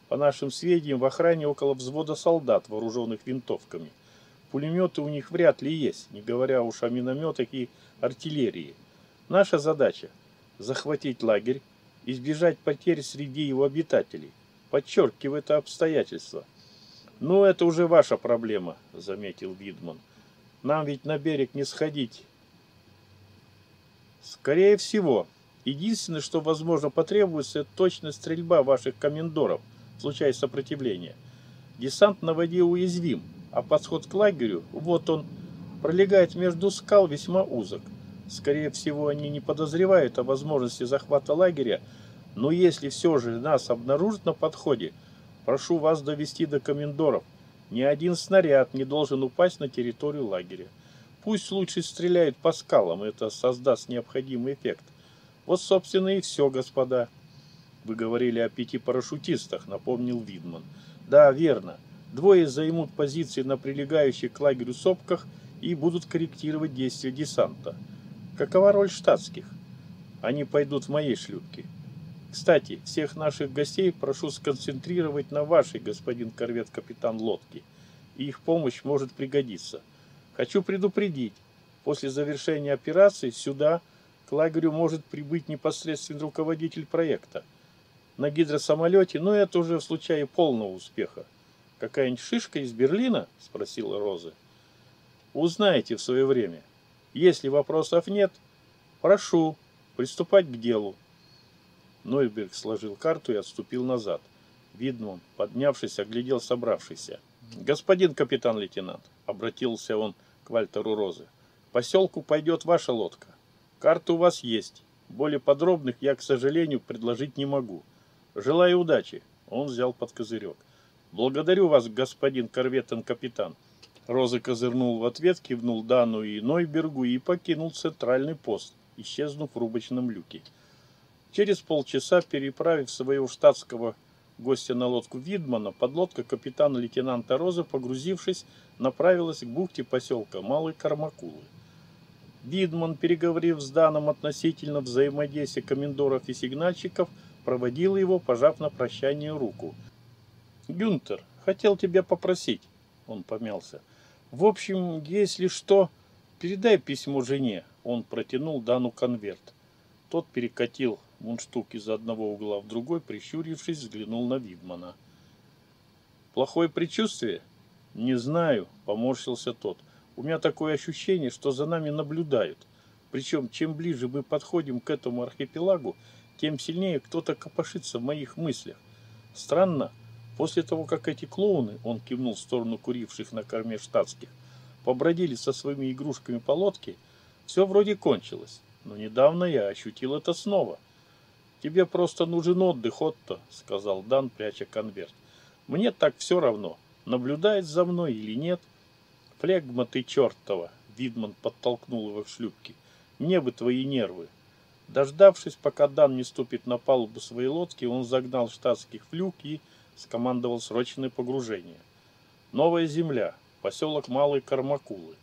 По нашим сведениям, в охране около взвода солдат, вооруженных винтовками. Пулеметы у них вряд ли есть, не говоря уж о минометах и артиллерии. Наша задача – захватить лагерь, избежать потерь среди его обитателей. Подчеркиваю это обстоятельство. «Ну, это уже ваша проблема», – заметил Видман. «Нам ведь на берег не сходить, Скорее всего. Единственное, что, возможно, потребуется, это точная стрельба ваших комендоров в случае сопротивления. Десант на воде уязвим, а подход к лагерю, вот он, пролегает между скал весьма узок. Скорее всего, они не подозревают о возможности захвата лагеря, но если все же нас обнаружат на подходе, прошу вас довести до комендоров. Ни один снаряд не должен упасть на территорию лагеря. Пусть лучше стреляют по скалам, это создаст необходимый эффект. Вот, собственно, и все, господа. Вы говорили о пяти парашютистах, напомнил Видман. Да, верно. Двое займут позиции на прилегающих к лагерю сопках и будут корректировать действия десанта. Какова роль штатских? Они пойдут в моей шлюпке. Кстати, всех наших гостей прошу сконцентрировать на вашей, господин корвет-капитан лодки. И их помощь может пригодиться. Хочу предупредить, после завершения операции сюда, к лагерю, может прибыть непосредственный руководитель проекта. На гидросамолете, но это уже в случае полного успеха. Какая-нибудь шишка из Берлина? Спросила Роза. Узнаете в свое время. Если вопросов нет, прошу приступать к делу. Нойберг сложил карту и отступил назад. Видно, поднявшись, оглядел собравшийся. «Господин капитан-лейтенант», — обратился он к Вальтеру Розы, — «поселку пойдет ваша лодка. Карты у вас есть. Более подробных я, к сожалению, предложить не могу. Желаю удачи». Он взял под козырек. «Благодарю вас, господин корветен-капитан». Роза козырнул в ответ, кивнул Дану и Нойбергу и покинул центральный пост, исчезнув в рубочном люке. Через полчаса, переправив своего штатского гостя на лодку Видмана, подлодка капитана-лейтенанта Роза, погрузившись, направилась к бухте поселка Малой Кармакулы. Видман, переговорив с Даном относительно взаимодействия комендоров и сигнальщиков, проводил его, пожав на прощание руку. «Гюнтер, хотел тебя попросить», — он помялся. «В общем, если что, передай письмо жене». Он протянул Дану конверт. Тот перекатил мундштук из одного угла в другой, прищурившись, взглянул на Видмана. «Плохое предчувствие?» «Не знаю», — поморщился тот. «У меня такое ощущение, что за нами наблюдают. Причем, чем ближе мы подходим к этому архипелагу, тем сильнее кто-то копошится в моих мыслях. Странно, после того, как эти клоуны, он кивнул в сторону куривших на корме штатских, побродили со своими игрушками по лодке, все вроде кончилось. Но недавно я ощутил это снова. «Тебе просто нужен отдых, Отто», — сказал Дан, пряча конверт. «Мне так все равно, наблюдает за мной или нет». «Флегма ты чертова!» — Видман подтолкнул его в шлюпки. «Мне бы твои нервы». Дождавшись, пока Дан не ступит на палубу своей лодки, он загнал штатских в люк и скомандовал срочное погружение. Новая земля, поселок Малой Кармакулы.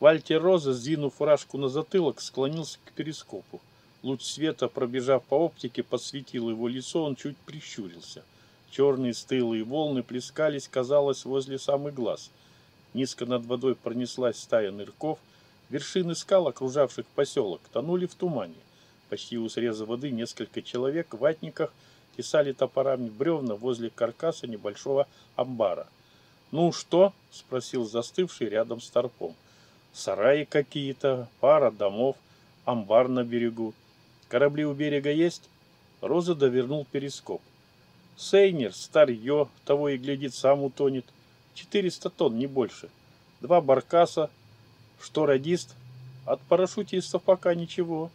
Вальтер Роза, сдвинув фуражку на затылок, склонился к перископу. Луч света, пробежав по оптике, подсветил его лицо, он чуть прищурился. Черные стылые волны плескались, казалось, возле самых глаз. Низко над водой пронеслась стая нырков. Вершины скал, окружавших поселок, тонули в тумане. Почти у среза воды несколько человек в ватниках тесали топорами бревна возле каркаса небольшого амбара. «Ну что?» — спросил застывший рядом с торпом. «Сараи какие-то, пара домов, амбар на берегу. Корабли у берега есть? Роза довернул перископ. Сейнер, старье, того и глядит, сам утонет. 400 тонн, не больше. Два баркаса. Что радист? От парашютистов пока ничего.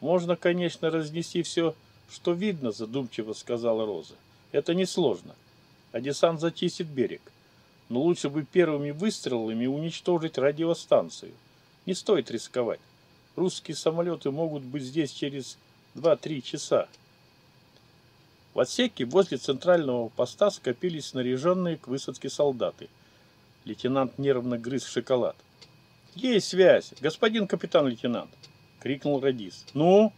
Можно, конечно, разнести все, что видно, задумчиво сказала Роза. Это несложно. А десант зачистит берег. Но лучше бы первыми выстрелами уничтожить радиостанцию. Не стоит рисковать. Русские самолеты могут быть здесь через 2-3 часа. В отсеке возле центрального поста скопились снаряженные к высадке солдаты. Лейтенант нервно грыз шоколад. «Есть связь, господин капитан-лейтенант!» — крикнул Радис. «Ну?»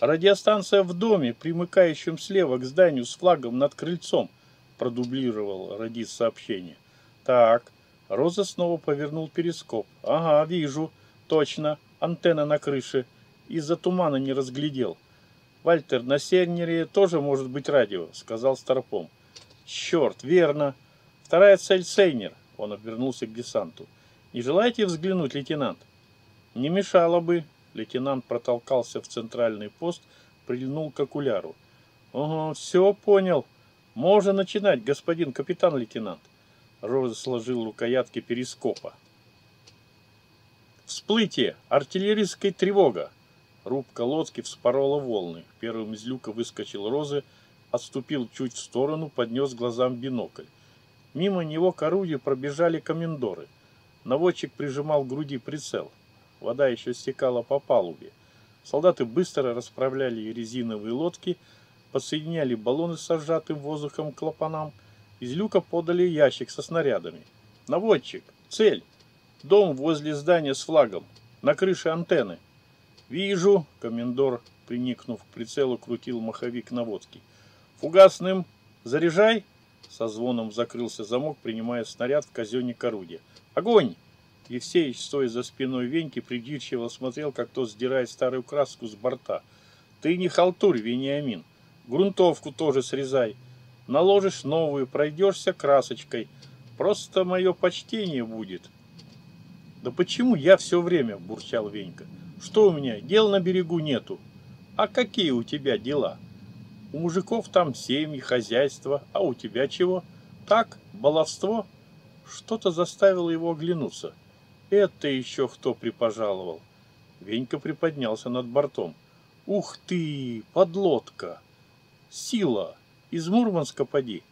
«Радиостанция в доме, примыкающем слева к зданию с флагом над крыльцом», — продублировал Радис сообщение. «Так». Роза снова повернул перископ. «Ага, вижу. Точно. Антенна на крыше. Из-за тумана не разглядел». «Вальтер, на Сернере тоже может быть радио», — сказал Старпом. «Черт, верно. Вторая цель Сейнер», — он обернулся к десанту. «Не желаете взглянуть, лейтенант?» «Не мешало бы». Лейтенант протолкался в центральный пост, прильнул к окуляру. «Ага, все понял. Можно начинать, господин капитан-лейтенант». Роза сложил рукоятки перископа. «Всплытие! Артиллерийская тревога!» Рубка лодки вспорола волны. Первым из люка выскочил Розы, отступил чуть в сторону, поднес глазам бинокль. Мимо него к орудию пробежали комендоры. Наводчик прижимал к груди прицел. Вода еще стекала по палубе. Солдаты быстро расправляли резиновые лодки, подсоединяли баллоны с сжатым воздухом клапанам. Из люка подали ящик со снарядами. «Наводчик! Цель! Дом возле здания с флагом! На крыше антенны!» «Вижу!» — комендор, приникнув к прицелу, крутил маховик наводки. «Фугасным! Заряжай!» Со звоном закрылся замок, принимая снаряд в казенник орудия. «Огонь!» Евсеич, стоя за спиной Веньки, придирчиво смотрел, как тот сдирает старую краску с борта. «Ты не халтурь, Вениамин! Грунтовку тоже срезай! Наложишь новую, пройдешься красочкой. Просто мое почтение будет!» «Да почему я все время?» – бурчал Венька. Что у меня, дел на берегу нету. А какие у тебя дела? У мужиков там семьи, хозяйство, а у тебя чего? Так, баловство? Что-то заставило его оглянуться. Это еще кто припожаловал? Венька приподнялся над бортом. Ух ты, подлодка! Сила! Из Мурманска поди!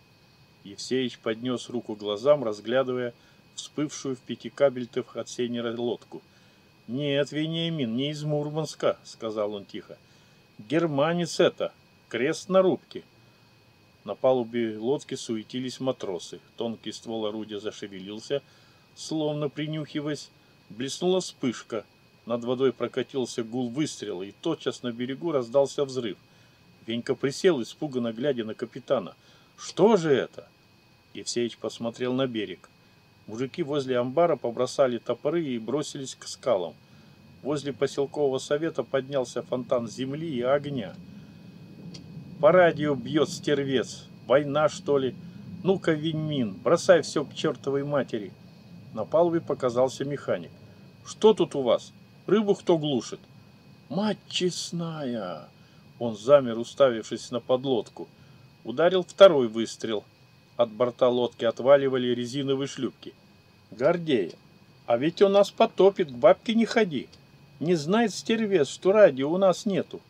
Евсеич поднес руку глазам, разглядывая вспывшую в пяти кабельтов от сейнера лодку – «Нет, Вениамин, не из Мурманска», — сказал он тихо. «Германец это, крест на рубке». На палубе лодки суетились матросы. Тонкий ствол орудия зашевелился, словно принюхиваясь. Блеснула вспышка. Над водой прокатился гул выстрела, и тотчас на берегу раздался взрыв. Венька присел, испуганно глядя на капитана. «Что же это?» Евсеич посмотрел на берег. Мужики возле амбара побросали топоры и бросились к скалам. Возле поселкового совета поднялся фонтан земли и огня. По радио бьет стервец. Война, что ли? Ну-ка, Виньмин, бросай все к чертовой матери. На палубе показался механик. Что тут у вас? Рыбу кто глушит? Мать честная! Он замер, уставившись на подлодку. Ударил второй выстрел. От борта лодки отваливали резиновые шлюпки. Гордея, а ведь он нас потопит, к бабке не ходи. Не знает стервец, что радио у нас нету.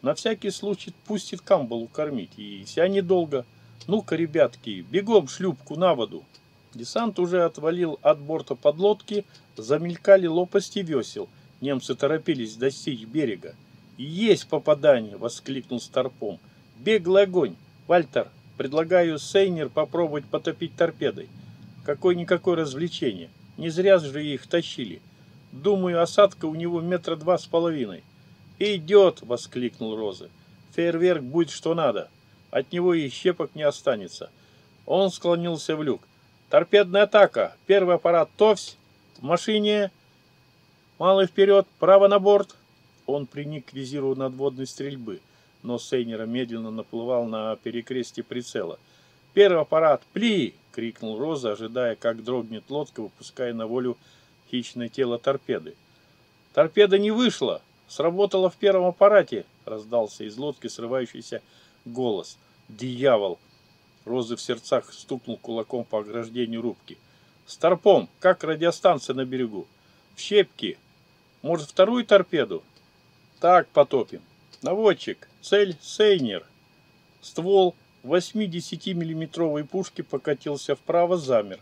На всякий случай пустит камбалу кормить, и вся недолго. Ну-ка, ребятки, бегом шлюпку на воду. Десант уже отвалил от борта подлодки, замелькали лопасти весел. Немцы торопились достичь берега. «Есть попадание!» — воскликнул Старпом. «Беглый огонь! Вальтер, Предлагаю Сейнер попробовать потопить торпедой. Какое-никакое развлечение. Не зря же их тащили. Думаю, осадка у него метра два с половиной. «Идет!» — воскликнул Роза. «Фейерверк будет что надо. От него и щепок не останется». Он склонился в люк. «Торпедная атака! Первый аппарат ТОВСЬ! В машине! Малый вперед! Право на борт!» Он приник к визиру надводной стрельбы но Сейнера медленно наплывал на перекрестие прицела. «Первый аппарат! Пли!» — крикнул Роза, ожидая, как дрогнет лодка, выпуская на волю хищное тело торпеды. «Торпеда не вышла! Сработала в первом аппарате!» раздался из лодки срывающийся голос. «Дьявол!» Розы в сердцах стукнул кулаком по ограждению рубки. «Старпом, как радиостанция на берегу?» «В щепки! Может, вторую торпеду?» «Так, потопим. Наводчик, цель Сейнер». Ствол 8-10-миллиметровой пушки покатился вправо, замер.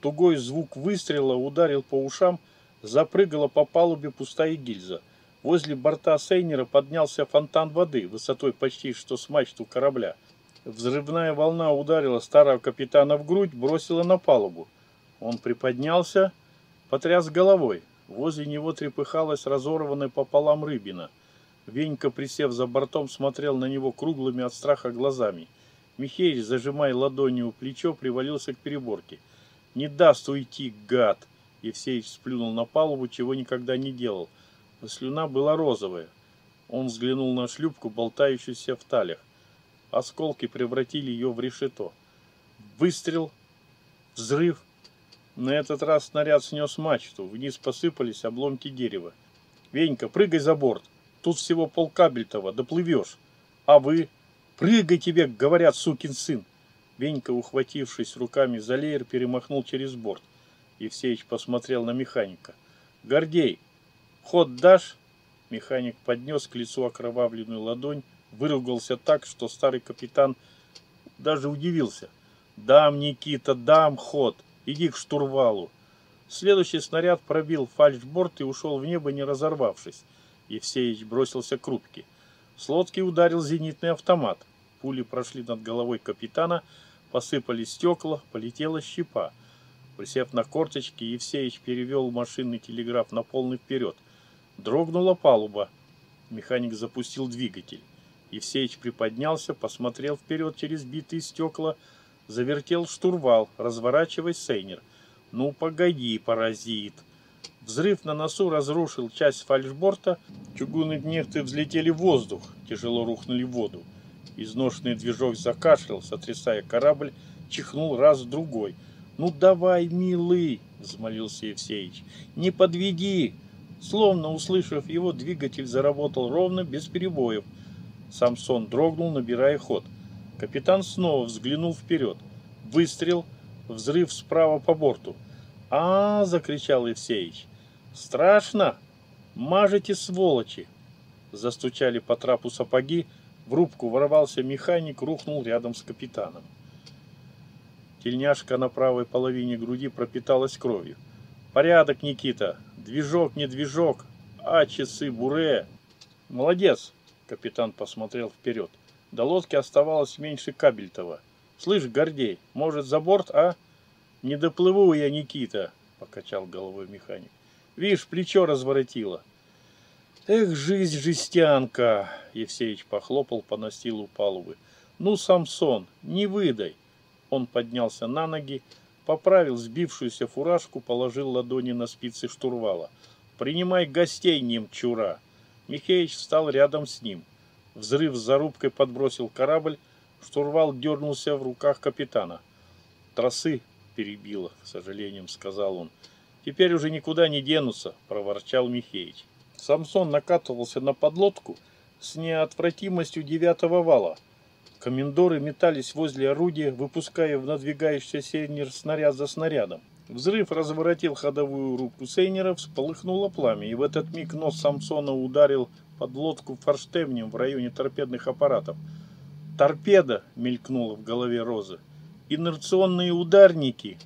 Тугой звук выстрела ударил по ушам, запрыгала по палубе пустая гильза. Возле борта Сейнера поднялся фонтан воды, высотой почти что с мачту корабля. Взрывная волна ударила старого капитана в грудь, бросила на палубу. Он приподнялся, потряс головой. Возле него трепыхалась разорванная пополам рыбина. Венька, присев за бортом, смотрел на него круглыми от страха глазами. Михеич, зажимая ладонью плечо, привалился к переборке. «Не даст уйти, гад!» Евсеич сплюнул на палубу, чего никогда не делал. Слюна была розовая. Он взглянул на шлюпку, болтающуюся в талях. Осколки превратили ее в решето. Выстрел, взрыв. На этот раз снаряд снес мачту. Вниз посыпались обломки дерева. «Венька, прыгай за борт. Тут всего полкабельтова, доплывешь. А вы?» «Прыгай тебе!» — говорят, сукин сын. Венька, ухватившись руками за леер, перемахнул через борт. Евсеич посмотрел на механика. «Гордей, ход дашь?» Механик поднес к лицу окровавленную ладонь, выругался так, что старый капитан даже удивился. «Дам, Никита, дам ход! Иди к штурвалу!» Следующий снаряд пробил фальшборд и ушел в небо, не разорвавшись. Евсеич бросился к рубке. С лодки ударил зенитный автомат. Пули прошли над головой капитана, посыпались стекла, полетела щепа. Присев на корточки, Евсеич перевел машинный телеграф на полный вперед. Дрогнула палуба. Механик запустил двигатель. Евсеич приподнялся, посмотрел вперед через битые стекла, завертел штурвал, разворачивая сейнер. «Ну, погоди, паразит!» Взрыв на носу разрушил часть фальшборта, чугунные нефты взлетели в воздух, тяжело рухнули в воду. Изношенный движок закашлял, сотрясая корабль, чихнул раз-другой. «Ну давай, милый!» — взмолился Евсеич. «Не подведи!» Словно услышав его, двигатель заработал ровно, без перебоев. Самсон дрогнул, набирая ход. Капитан снова взглянул вперед. Выстрел, взрыв справа по борту. а, -а, -а закричал Евсеич. «Страшно! Мажете, сволочи!» Застучали по трапу сапоги, в рубку ворвался механик, рухнул рядом с капитаном. Тельняшка на правой половине груди пропиталась кровью. «Порядок, Никита! Движок, не движок! А, часы, буре!» «Молодец!» — капитан посмотрел вперед. До лодки оставалось меньше кабельтова. «Слышь, Гордей, может, за борт, а?» «Не доплыву я, Никита!» — покачал головой механик. «Вишь, плечо разворотило!» Эх, жизнь жестянка! Евсеич похлопал по настилу палубы. Ну, Самсон, не выдай! Он поднялся на ноги, поправил сбившуюся фуражку, положил ладони на спицы штурвала. «Принимай гостей, немчура!» Михеич встал рядом с ним. Взрыв с зарубкой подбросил корабль, штурвал дернулся в руках капитана. «Тросы!» — перебило, с сожалением сказал он. «Теперь уже никуда не денутся!» — проворчал Михеич. Самсон накатывался на подлодку с неотвратимостью девятого вала. Комендоры метались возле орудия, выпуская в надвигающийся сейнер снаряд за снарядом. Взрыв разворотил ходовую рубку сейнера, всполыхнуло пламя, и в этот миг нос Самсона ударил под лодку форштевнем в районе торпедных аппаратов. «Торпеда!» — мелькнула в голове Розы. «Инерционные ударники!»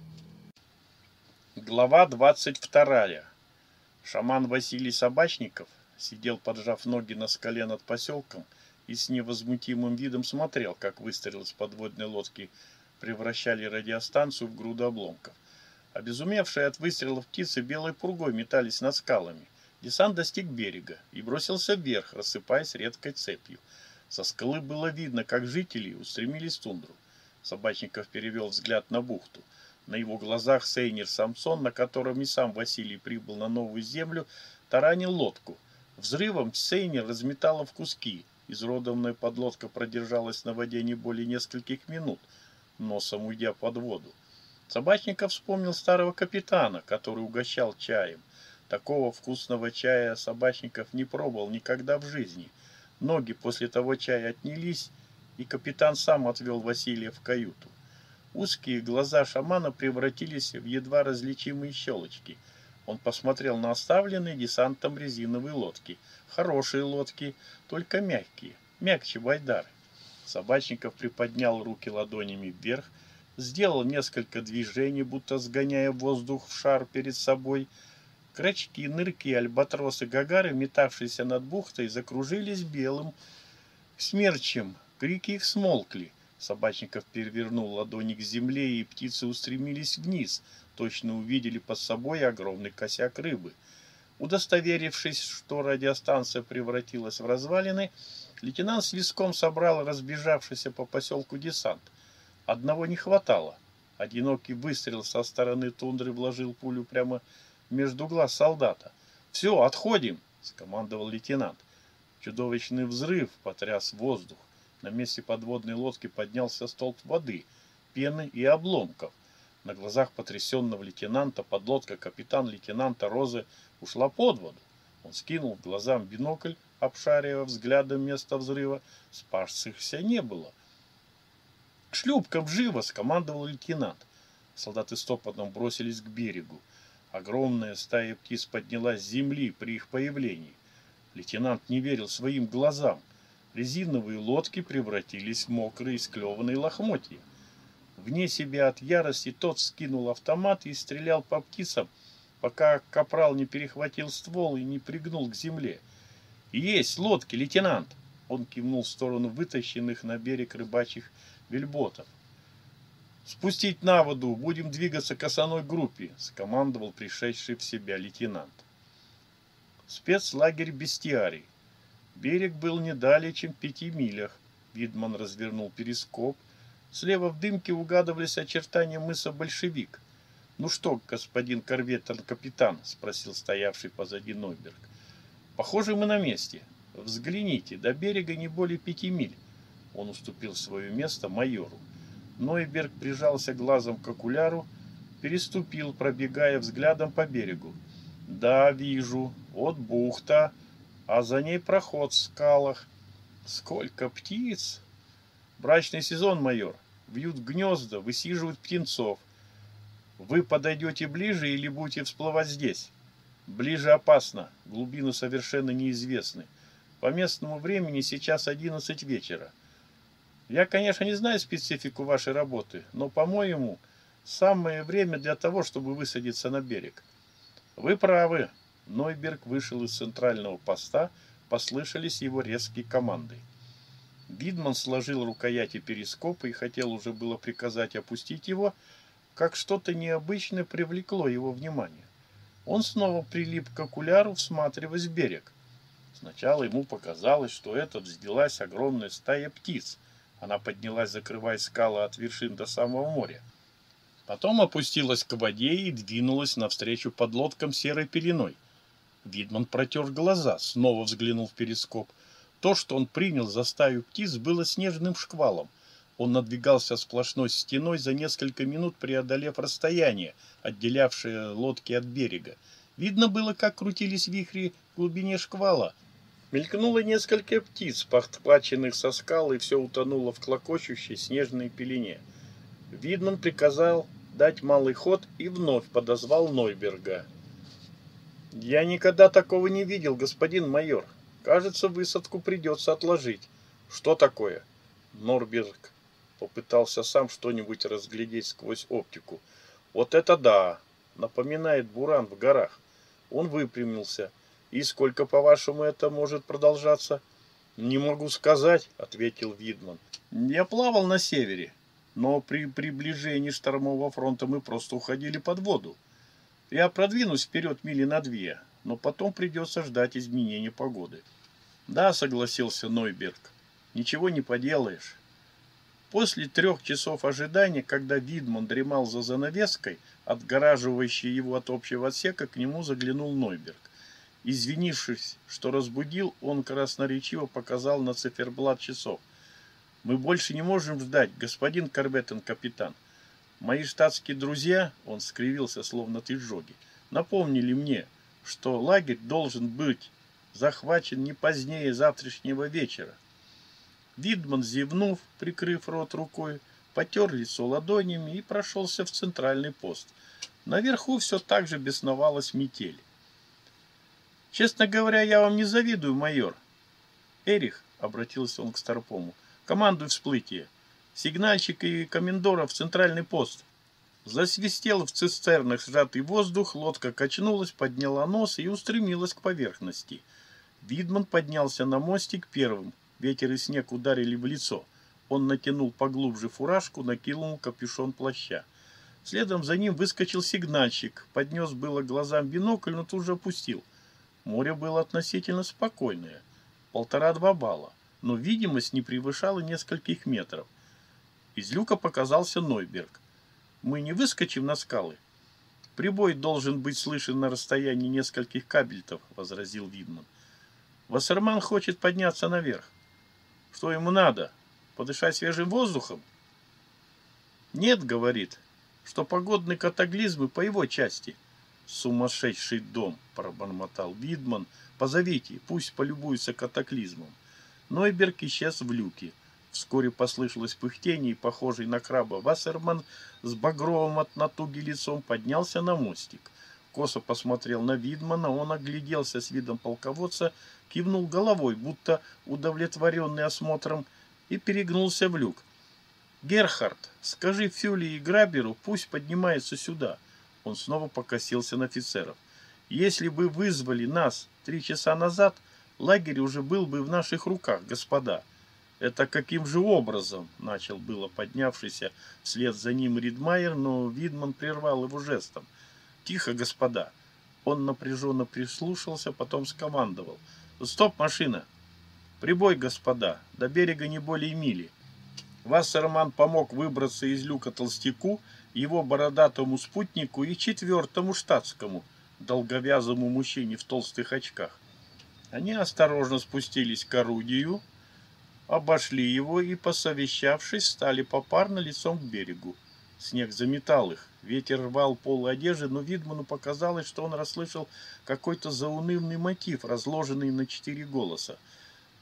Глава двадцать вторая Шаман Василий Собачников сидел, поджав ноги на скале над поселком и с невозмутимым видом смотрел, как выстрелы с подводной лодки превращали радиостанцию в груду обломков. Обезумевшие от выстрелов птицы белой пургой метались над скалами. Десант достиг берега и бросился вверх, рассыпаясь редкой цепью. Со скалы было видно, как жители устремились в тундру. Собачников перевел взгляд на бухту. На его глазах Сейнер Самсон, на котором и сам Василий прибыл на новую землю, таранил лодку. Взрывом Сейнер разметала в куски. Изродованная подлодка продержалась на воде не более нескольких минут, носом уйдя под воду. Собачников вспомнил старого капитана, который угощал чаем. Такого вкусного чая Собачников не пробовал никогда в жизни. Ноги после того чая отнялись, и капитан сам отвел Василия в каюту. Узкие глаза шамана превратились в едва различимые щелочки. Он посмотрел на оставленные десантом резиновые лодки. Хорошие лодки, только мягкие, мягче Байдары. Собачников приподнял руки ладонями вверх, сделал несколько движений, будто сгоняя воздух в шар перед собой. Крачки, нырки, альбатросы, гагары, метавшиеся над бухтой, закружились белым смерчем. Крики их смолкли. Собачников перевернул ладони к земле, и птицы устремились вниз. Точно увидели под собой огромный косяк рыбы. Удостоверившись, что радиостанция превратилась в развалины, лейтенант с виском собрал разбежавшийся по поселку десант. Одного не хватало. Одинокий выстрел со стороны тундры вложил пулю прямо между глаз солдата. «Все, отходим!» — скомандовал лейтенант. Чудовищный взрыв потряс воздух. На месте подводной лодки поднялся столб воды, пены и обломков. На глазах потрясенного лейтенанта подлодка капитан-лейтенанта Розы ушла под воду. Он скинул глазам бинокль, обшаривая взглядом место взрыва. Спасшихся не было. «Шлюпкам живо!» — скомандовал лейтенант. Солдаты стопотом бросились к берегу. Огромная стая птиц поднялась с земли при их появлении. Лейтенант не верил своим глазам. Резиновые лодки превратились в мокрые склеванные лохмотья. Вне себя от ярости тот скинул автомат и стрелял по птицам, пока капрал не перехватил ствол и не пригнул к земле. «Есть лодки, лейтенант!» Он кивнул в сторону вытащенных на берег рыбачьих вельботов. «Спустить на воду, будем двигаться к осаной группе», — скомандовал пришедший в себя лейтенант. Спецлагерь «Бестиарий». Берег был не далее, чем в пяти милях. Видман развернул перископ. Слева в дымке угадывались очертания мыса Большевик. «Ну что, господин корветер-капитан?» — спросил стоявший позади Нойберг. «Похоже, мы на месте. Взгляните, до берега не более пяти миль». Он уступил свое место майору. Нойберг прижался глазом к окуляру, переступил, пробегая взглядом по берегу. «Да, вижу. Вот бухта, а за ней проход в скалах. Сколько птиц!» «Брачный сезон, майор. Вьют гнезда, высиживают птенцов. Вы подойдете ближе или будете всплывать здесь?» «Ближе опасно. Глубины совершенно неизвестны. По местному времени сейчас 11 вечера. Я, конечно, не знаю специфику вашей работы, но, по-моему, самое время для того, чтобы высадиться на берег. Вы правы. Нойберг вышел из центрального поста, послышались его резкие команды. Видман сложил рукояти перископа и хотел уже было приказать опустить его, как что-то необычное привлекло его внимание. Он снова прилип к окуляру, всматриваясь в берег. Сначала ему показалось, что это вздилась огромная стая птиц – она поднялась, закрывая скалы от вершин до самого моря. Потом опустилась к воде и двинулась навстречу подлодкам серой пеленой. Видман протер глаза, снова взглянул в перископ. То, что он принял за стаю птиц, было снежным шквалом. Он надвигался сплошной стеной за несколько минут, преодолев расстояние, отделявшее лодки от берега. Видно было, как крутились вихри в глубине шквала, Мелькнуло несколько птиц, подхваченных со скал, и все утонуло в клокочущей снежной пелене. Видман приказал дать малый ход и вновь подозвал Нойберга. «Я никогда такого не видел, господин майор. Кажется, высадку придется отложить. Что такое?» Норберг попытался сам что-нибудь разглядеть сквозь оптику. «Вот это да! Напоминает буран в горах». Он выпрямился – и сколько, по-вашему, это может продолжаться? Не могу сказать, ответил Видман. Я плавал на севере, но при приближении штормового фронта мы просто уходили под воду. Я продвинусь вперед мили на две, но потом придется ждать изменения погоды. Да, согласился Нойберг, ничего не поделаешь. После трех часов ожидания, когда Видман дремал за занавеской, отгораживающей его от общего отсека, к нему заглянул Нойберг. Извинившись, что разбудил, он красноречиво показал на циферблат часов. «Мы больше не можем ждать, господин Корбеттен, капитан. Мои штатские друзья, — он скривился, словно от изжоги, — напомнили мне, что лагерь должен быть захвачен не позднее завтрашнего вечера. Видман, зевнув, прикрыв рот рукой, потер лицо ладонями и прошелся в центральный пост. Наверху все так же бесновалась метель. «Честно говоря, я вам не завидую, майор». «Эрих», — обратился он к Старпому, — «командуй всплытие. Сигнальщик и комендора в центральный пост». Засвистел в цистернах сжатый воздух, лодка качнулась, подняла нос и устремилась к поверхности. Видман поднялся на мостик первым. Ветер и снег ударили в лицо. Он натянул поглубже фуражку, накинул капюшон плаща. Следом за ним выскочил сигнальщик, поднес было глазам бинокль, но тут же опустил. Море было относительно спокойное, полтора-два балла, но видимость не превышала нескольких метров. Из люка показался Нойберг. Мы не выскочим на скалы. Прибой должен быть слышен на расстоянии нескольких кабельтов, возразил Видман. Вассерман хочет подняться наверх. Что ему надо? Подышать свежим воздухом? Нет, говорит, что погодные катаклизмы по его части. Сумасшедший дом, пробормотал Видман. Позовите, пусть полюбуется катаклизмом. Нойберг исчез в люке. Вскоре послышалось пыхтение, и похожий на краба Вассерман с багровым от натуги лицом поднялся на мостик. Косо посмотрел на Видмана, он огляделся с видом полководца, кивнул головой, будто удовлетворенный осмотром, и перегнулся в люк. «Герхард, скажи Фюли и Граберу, пусть поднимается сюда». Он снова покосился на офицеров. «Если бы вызвали нас три часа назад, лагерь уже был бы в наших руках, господа». «Это каким же образом?» – начал было поднявшийся вслед за ним Ридмайер, но Видман прервал его жестом. «Тихо, господа!» Он напряженно прислушался, потом скомандовал. «Стоп, машина! Прибой, господа! До берега не более мили!» Вассерман помог выбраться из люка толстяку, его бородатому спутнику и четвертому штатскому, долговязому мужчине в толстых очках. Они осторожно спустились к орудию, обошли его и, посовещавшись, стали попарно лицом к берегу. Снег заметал их, ветер рвал пол одежды, но Видману показалось, что он расслышал какой-то заунывный мотив, разложенный на четыре голоса.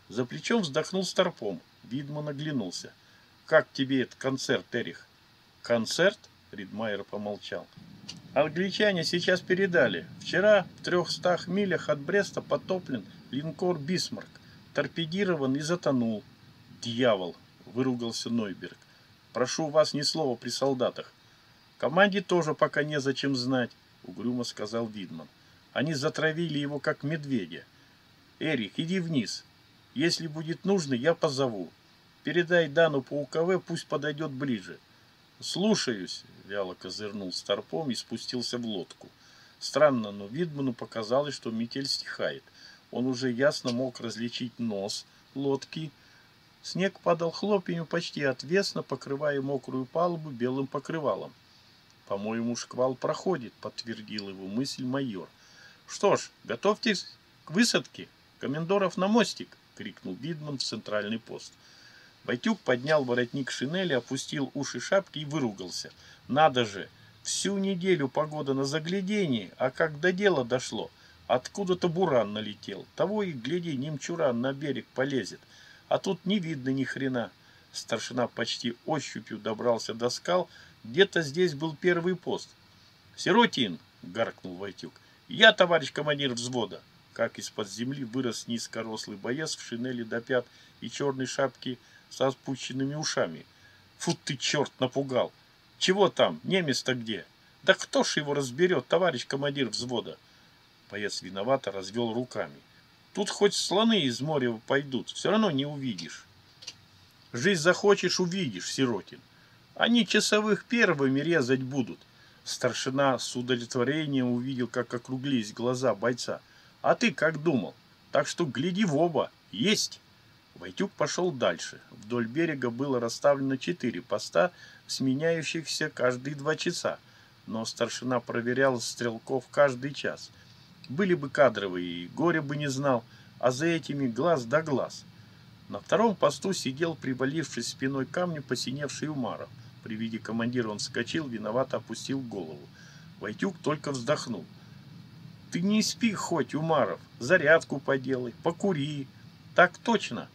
За плечом вздохнул Старпом. Видман оглянулся. «Как тебе этот концерт, Эрих?» «Концерт?» — Ридмайер помолчал. «Англичане сейчас передали. Вчера в трехстах милях от Бреста потоплен линкор «Бисмарк». Торпедирован и затонул. «Дьявол!» – выругался Нойберг. «Прошу вас ни слова при солдатах. Команде тоже пока незачем знать», – угрюмо сказал Видман. «Они затравили его, как медведя. Эрик, иди вниз. Если будет нужно, я позову. Передай Дану по УКВ, пусть подойдет ближе». «Слушаюсь», – вяло козырнул Старпом и спустился в лодку. Странно, но Видману показалось, что метель стихает. Он уже ясно мог различить нос лодки Снег падал хлопьями почти отвесно, покрывая мокрую палубу белым покрывалом. «По-моему, шквал проходит», — подтвердил его мысль майор. «Что ж, готовьтесь к высадке. Комендоров на мостик!» — крикнул Бидман в центральный пост. Войтюк поднял воротник шинели, опустил уши шапки и выругался. «Надо же! Всю неделю погода на загляденье, а как до дела дошло, откуда-то буран налетел. Того и гляди, немчуран на берег полезет. А тут не видно ни хрена. Старшина почти ощупью добрался до скал. Где-то здесь был первый пост. «Сиротин!» — гаркнул Войтюк. «Я, товарищ командир взвода!» Как из-под земли вырос низкорослый боец в шинели до пят и черной шапке со спущенными ушами. «Фу ты, черт, напугал! Чего там? Немец-то где?» «Да кто ж его разберет, товарищ командир взвода?» Боец виновато развел руками. Тут хоть слоны из моря пойдут, все равно не увидишь. Жизнь захочешь, увидишь, Сиротин. Они часовых первыми резать будут. Старшина с удовлетворением увидел, как округлились глаза бойца. А ты как думал? Так что гляди в оба. Есть! Войтюк пошел дальше. Вдоль берега было расставлено четыре поста, сменяющихся каждые два часа. Но старшина проверял стрелков каждый час – были бы кадровые, горе бы не знал, а за этими глаз да глаз. На втором посту сидел, привалившись спиной камню, посиневший Умаров. При виде командира он вскочил, виновато опустил голову. Войтюк только вздохнул. Ты не спи хоть, Умаров, зарядку поделай, покури. Так точно.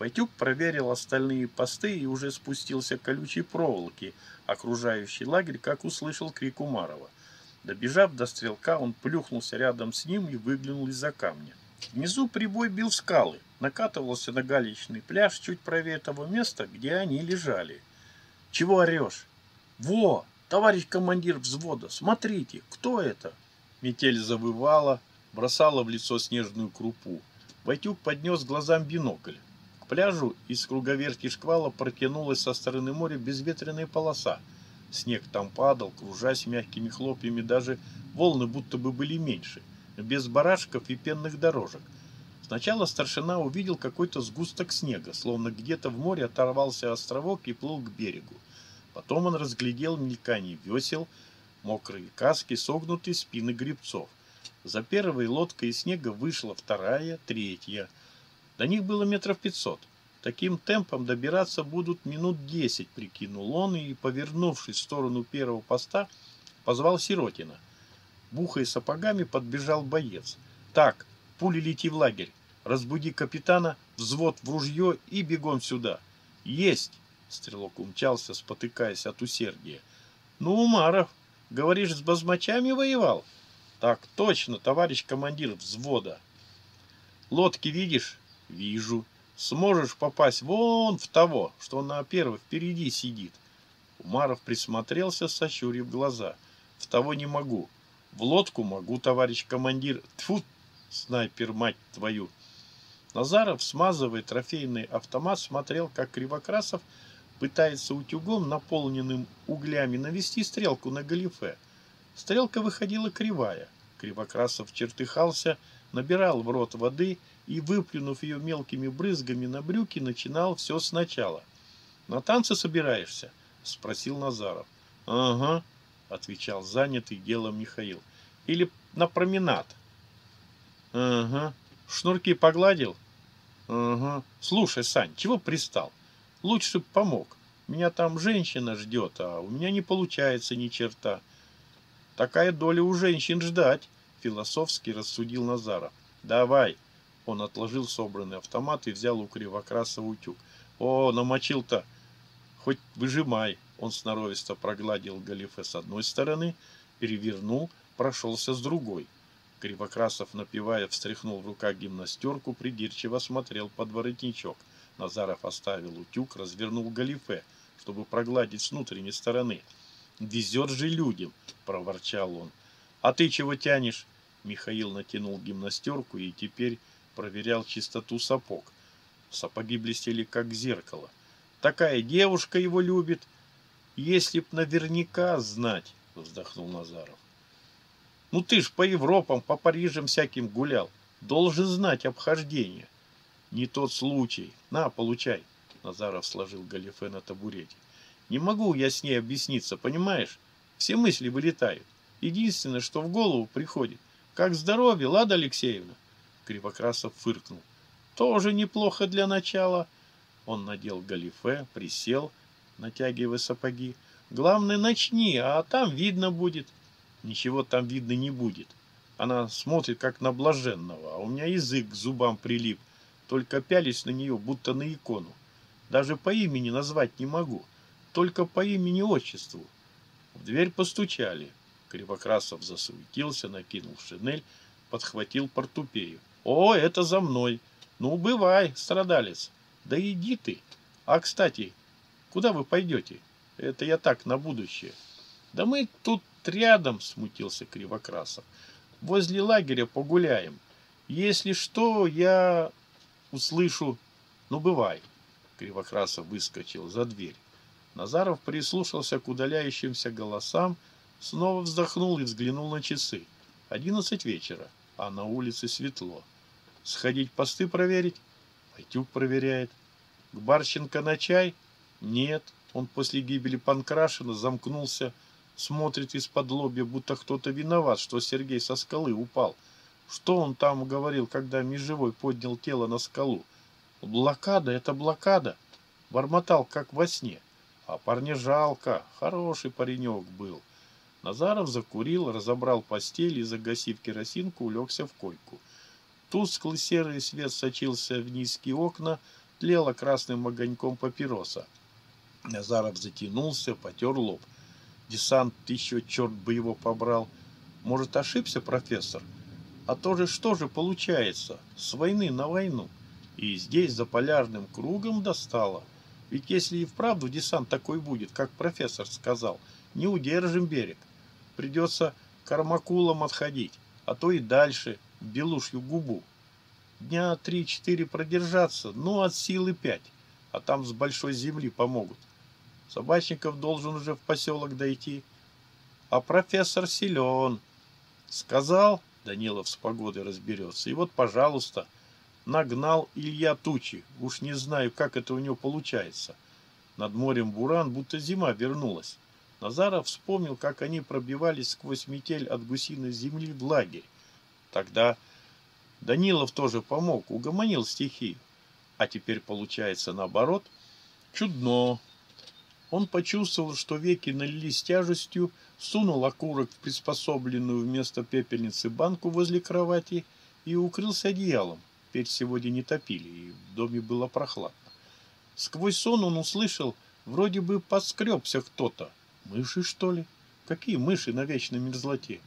Войтюк проверил остальные посты и уже спустился к колючей проволоке, окружающей лагерь, как услышал крик Умарова. Добежав до стрелка, он плюхнулся рядом с ним и выглянул из-за камня. Внизу прибой бил скалы, накатывался на галечный пляж чуть правее того места, где они лежали. «Чего орешь?» «Во! Товарищ командир взвода, смотрите, кто это?» Метель завывала, бросала в лицо снежную крупу. Войтюк поднес глазам бинокль. Пляжу из круговерти шквала протянулась со стороны моря безветренная полоса. Снег там падал, кружась мягкими хлопьями, даже волны будто бы были меньше, без барашков и пенных дорожек. Сначала старшина увидел какой-то сгусток снега, словно где-то в море оторвался островок и плыл к берегу. Потом он разглядел мелькание весел, мокрые каски, согнутые спины грибцов. За первой лодкой из снега вышла вторая, третья. До них было метров пятьсот. Таким темпом добираться будут минут десять, прикинул он, и, повернувшись в сторону первого поста, позвал Сиротина. Бухая сапогами, подбежал боец. «Так, пули лети в лагерь. Разбуди капитана, взвод в ружье и бегом сюда». «Есть!» — стрелок умчался, спотыкаясь от усердия. «Ну, Умаров, Говоришь, с базмачами воевал? Так точно, товарищ командир взвода. Лодки видишь? Вижу. Сможешь попасть вон в того, что на первых впереди сидит. Умаров присмотрелся, сощурив глаза. В того не могу. В лодку могу, товарищ командир. Тьфу, снайпер, мать твою. Назаров, смазывая трофейный автомат, смотрел, как Кривокрасов пытается утюгом, наполненным углями, навести стрелку на галифе. Стрелка выходила кривая. Кривокрасов чертыхался, набирал в рот воды и, выплюнув ее мелкими брызгами на брюки, начинал все сначала. «На танцы собираешься?» — спросил Назаров. «Ага», — отвечал занятый делом Михаил. «Или на променад?» «Ага. Шнурки погладил?» «Ага. Слушай, Сань, чего пристал? Лучше бы помог. Меня там женщина ждет, а у меня не получается ни черта. Такая доля у женщин ждать, философски рассудил Назаров. Давай. Он отложил собранный автомат и взял у Кривокраса утюг. О, намочил-то. Хоть выжимай. Он сноровисто прогладил галифе с одной стороны, перевернул, прошелся с другой. Кривокрасов, напивая, встряхнул в руках гимнастерку, придирчиво смотрел под воротничок. Назаров оставил утюг, развернул галифе, чтобы прогладить с внутренней стороны. «Везет же людям!» – проворчал он. «А ты чего тянешь?» Михаил натянул гимнастерку и теперь проверял чистоту сапог. Сапоги блестели как зеркало. «Такая девушка его любит!» «Если б наверняка знать!» – вздохнул Назаров. «Ну ты ж по Европам, по Парижам всяким гулял. Должен знать обхождение». Не тот случай. На, получай. Назаров сложил галифе на табурете. Не могу я с ней объясниться, понимаешь? Все мысли вылетают. Единственное, что в голову приходит. Как здоровье, Лада Алексеевна? Кривокрасов фыркнул. Тоже неплохо для начала. Он надел галифе, присел, натягивая сапоги. Главное, начни, а там видно будет. Ничего там видно не будет. Она смотрит, как на блаженного, а у меня язык к зубам прилип только пялись на нее, будто на икону. Даже по имени назвать не могу, только по имени-отчеству. В дверь постучали. Кривокрасов засуетился, накинул шинель, подхватил портупею. «О, это за мной! Ну, бывай, страдалец! Да иди ты! А, кстати, куда вы пойдете? Это я так, на будущее!» «Да мы тут рядом», — смутился Кривокрасов. «Возле лагеря погуляем. Если что, я услышу, ну бывай. Кривокрасов выскочил за дверь. Назаров прислушался к удаляющимся голосам, снова вздохнул и взглянул на часы. Одиннадцать вечера, а на улице светло. Сходить посты проверить? Войтюк проверяет. К Барченко на чай? Нет. Он после гибели Панкрашина замкнулся, смотрит из-под лобья, будто кто-то виноват, что Сергей со скалы упал. Что он там говорил, когда межевой поднял тело на скалу? Блокада — это блокада. Бормотал, как во сне. А парня жалко, хороший паренек был. Назаров закурил, разобрал постель и, загасив керосинку, улегся в койку. Тусклый серый свет сочился в низкие окна, тлела красным огоньком папироса. Назаров затянулся, потер лоб. Десант еще черт бы его побрал. Может, ошибся профессор? А то же что же получается? С войны на войну. И здесь за полярным кругом достало. Ведь если и вправду десант такой будет, как профессор сказал, не удержим берег. Придется кармакулом отходить, а то и дальше, белушью губу. Дня три-четыре продержаться, ну от силы пять, а там с большой земли помогут. Собачников должен уже в поселок дойти. А профессор силен. Сказал, Данилов с погодой разберется. И вот, пожалуйста, нагнал Илья тучи. Уж не знаю, как это у него получается. Над морем Буран, будто зима вернулась. Назаров вспомнил, как они пробивались сквозь метель от гусиной земли в лагерь. Тогда Данилов тоже помог, угомонил стихию. А теперь получается наоборот. Чудно. Он почувствовал, что веки налились тяжестью, сунул окурок в приспособленную вместо пепельницы банку возле кровати и укрылся одеялом. Печь сегодня не топили, и в доме было прохладно. Сквозь сон он услышал, вроде бы поскребся кто-то. Мыши, что ли? Какие мыши на вечной мерзлоте?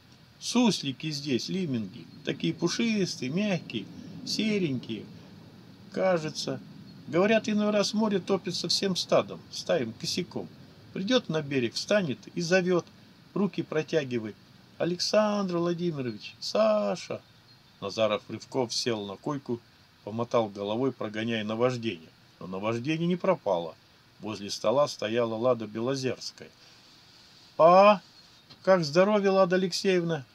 Суслики здесь, лиминги, такие пушистые, мягкие, серенькие. Кажется, Говорят, иной раз море топится всем стадом, стаем, косяком. Придет на берег, встанет и зовет, руки протягивает. Александр Владимирович, Саша. Назаров Рывков сел на койку, помотал головой, прогоняя наваждение. Но наваждение не пропало. Возле стола стояла Лада Белозерская. «А, как здоровье, Лада Алексеевна?»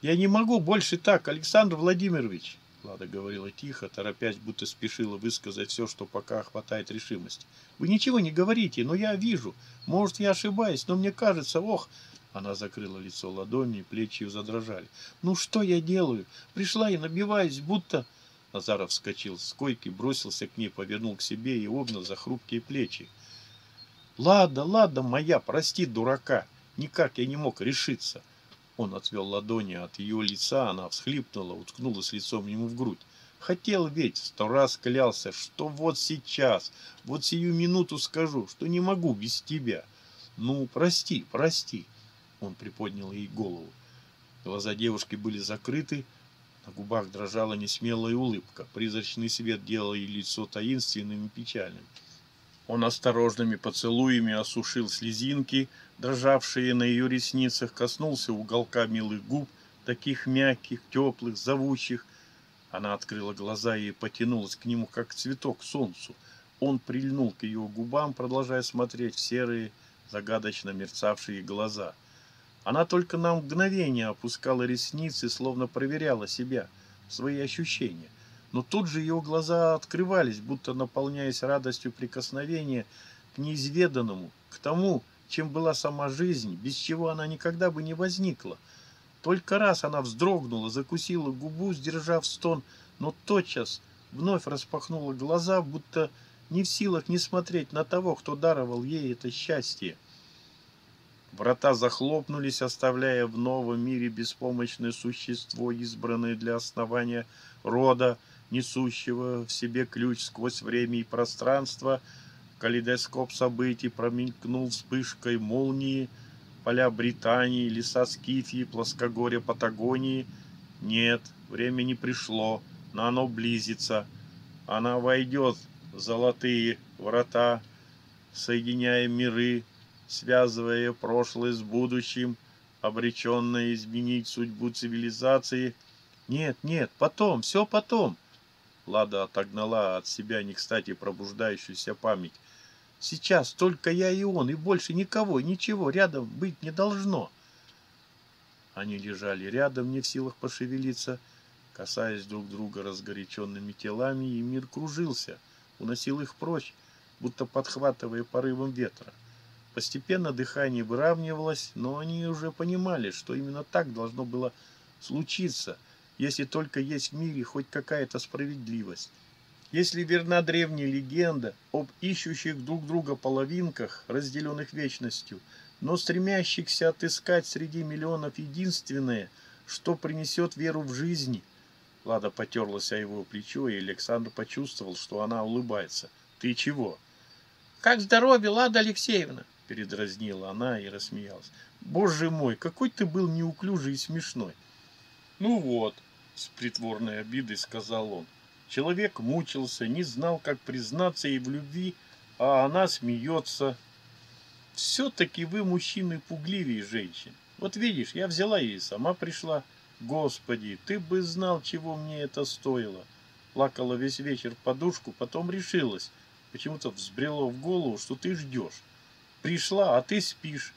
«Я не могу больше так, Александр Владимирович!» Лада говорила тихо, торопясь, будто спешила высказать все, что пока хватает решимости. «Вы ничего не говорите, но я вижу. Может, я ошибаюсь, но мне кажется, ох...» Она закрыла лицо ладонью, плечи ее задрожали. «Ну что я делаю? Пришла и набиваюсь, будто...» Назаров вскочил с койки, бросился к ней, повернул к себе и обнял за хрупкие плечи. «Лада, Лада моя, прости, дурака! Никак я не мог решиться!» Он отвел ладони от ее лица, она всхлипнула, уткнулась лицом ему в грудь. Хотел ведь, сто раз клялся, что вот сейчас, вот сию минуту скажу, что не могу без тебя. Ну, прости, прости. Он приподнял ей голову. Глаза девушки были закрыты, на губах дрожала несмелая улыбка. Призрачный свет делал ей лицо таинственным и печальным. Он осторожными поцелуями осушил слезинки, дрожавшие на ее ресницах, коснулся уголка милых губ, таких мягких, теплых, зовущих. Она открыла глаза и потянулась к нему, как цветок к солнцу. Он прильнул к ее губам, продолжая смотреть в серые, загадочно мерцавшие глаза. Она только на мгновение опускала ресницы, словно проверяла себя, свои ощущения но тут же ее глаза открывались, будто наполняясь радостью прикосновения к неизведанному, к тому, чем была сама жизнь, без чего она никогда бы не возникла. Только раз она вздрогнула, закусила губу, сдержав стон, но тотчас вновь распахнула глаза, будто не в силах не смотреть на того, кто даровал ей это счастье. Врата захлопнулись, оставляя в новом мире беспомощное существо, избранное для основания рода, несущего в себе ключ сквозь время и пространство, калейдоскоп событий промелькнул вспышкой молнии, поля Британии, леса Скифии, плоскогорья Патагонии. Нет, время не пришло, но оно близится. Она войдет в золотые врата, соединяя миры, связывая прошлое с будущим, обреченная изменить судьбу цивилизации. Нет, нет, потом, все потом. Лада отогнала от себя не кстати пробуждающуюся память. Сейчас только я и он, и больше никого, ничего рядом быть не должно. Они лежали рядом, не в силах пошевелиться, касаясь друг друга разгоряченными телами, и мир кружился, уносил их прочь, будто подхватывая порывом ветра. Постепенно дыхание выравнивалось, но они уже понимали, что именно так должно было случиться – если только есть в мире хоть какая-то справедливость. Если верна древняя легенда об ищущих друг друга половинках, разделенных вечностью, но стремящихся отыскать среди миллионов единственное, что принесет веру в жизнь. Лада потерлась о его плечо, и Александр почувствовал, что она улыбается. «Ты чего?» «Как здоровье, Лада Алексеевна?» Передразнила она и рассмеялась. «Боже мой, какой ты был неуклюжий и смешной!» «Ну вот», — с притворной обидой сказал он. Человек мучился, не знал, как признаться ей в любви, а она смеется. Все-таки вы, мужчины, пугливее женщин. Вот видишь, я взяла ее и сама пришла. Господи, ты бы знал, чего мне это стоило. Плакала весь вечер в подушку, потом решилась. Почему-то взбрело в голову, что ты ждешь. Пришла, а ты спишь.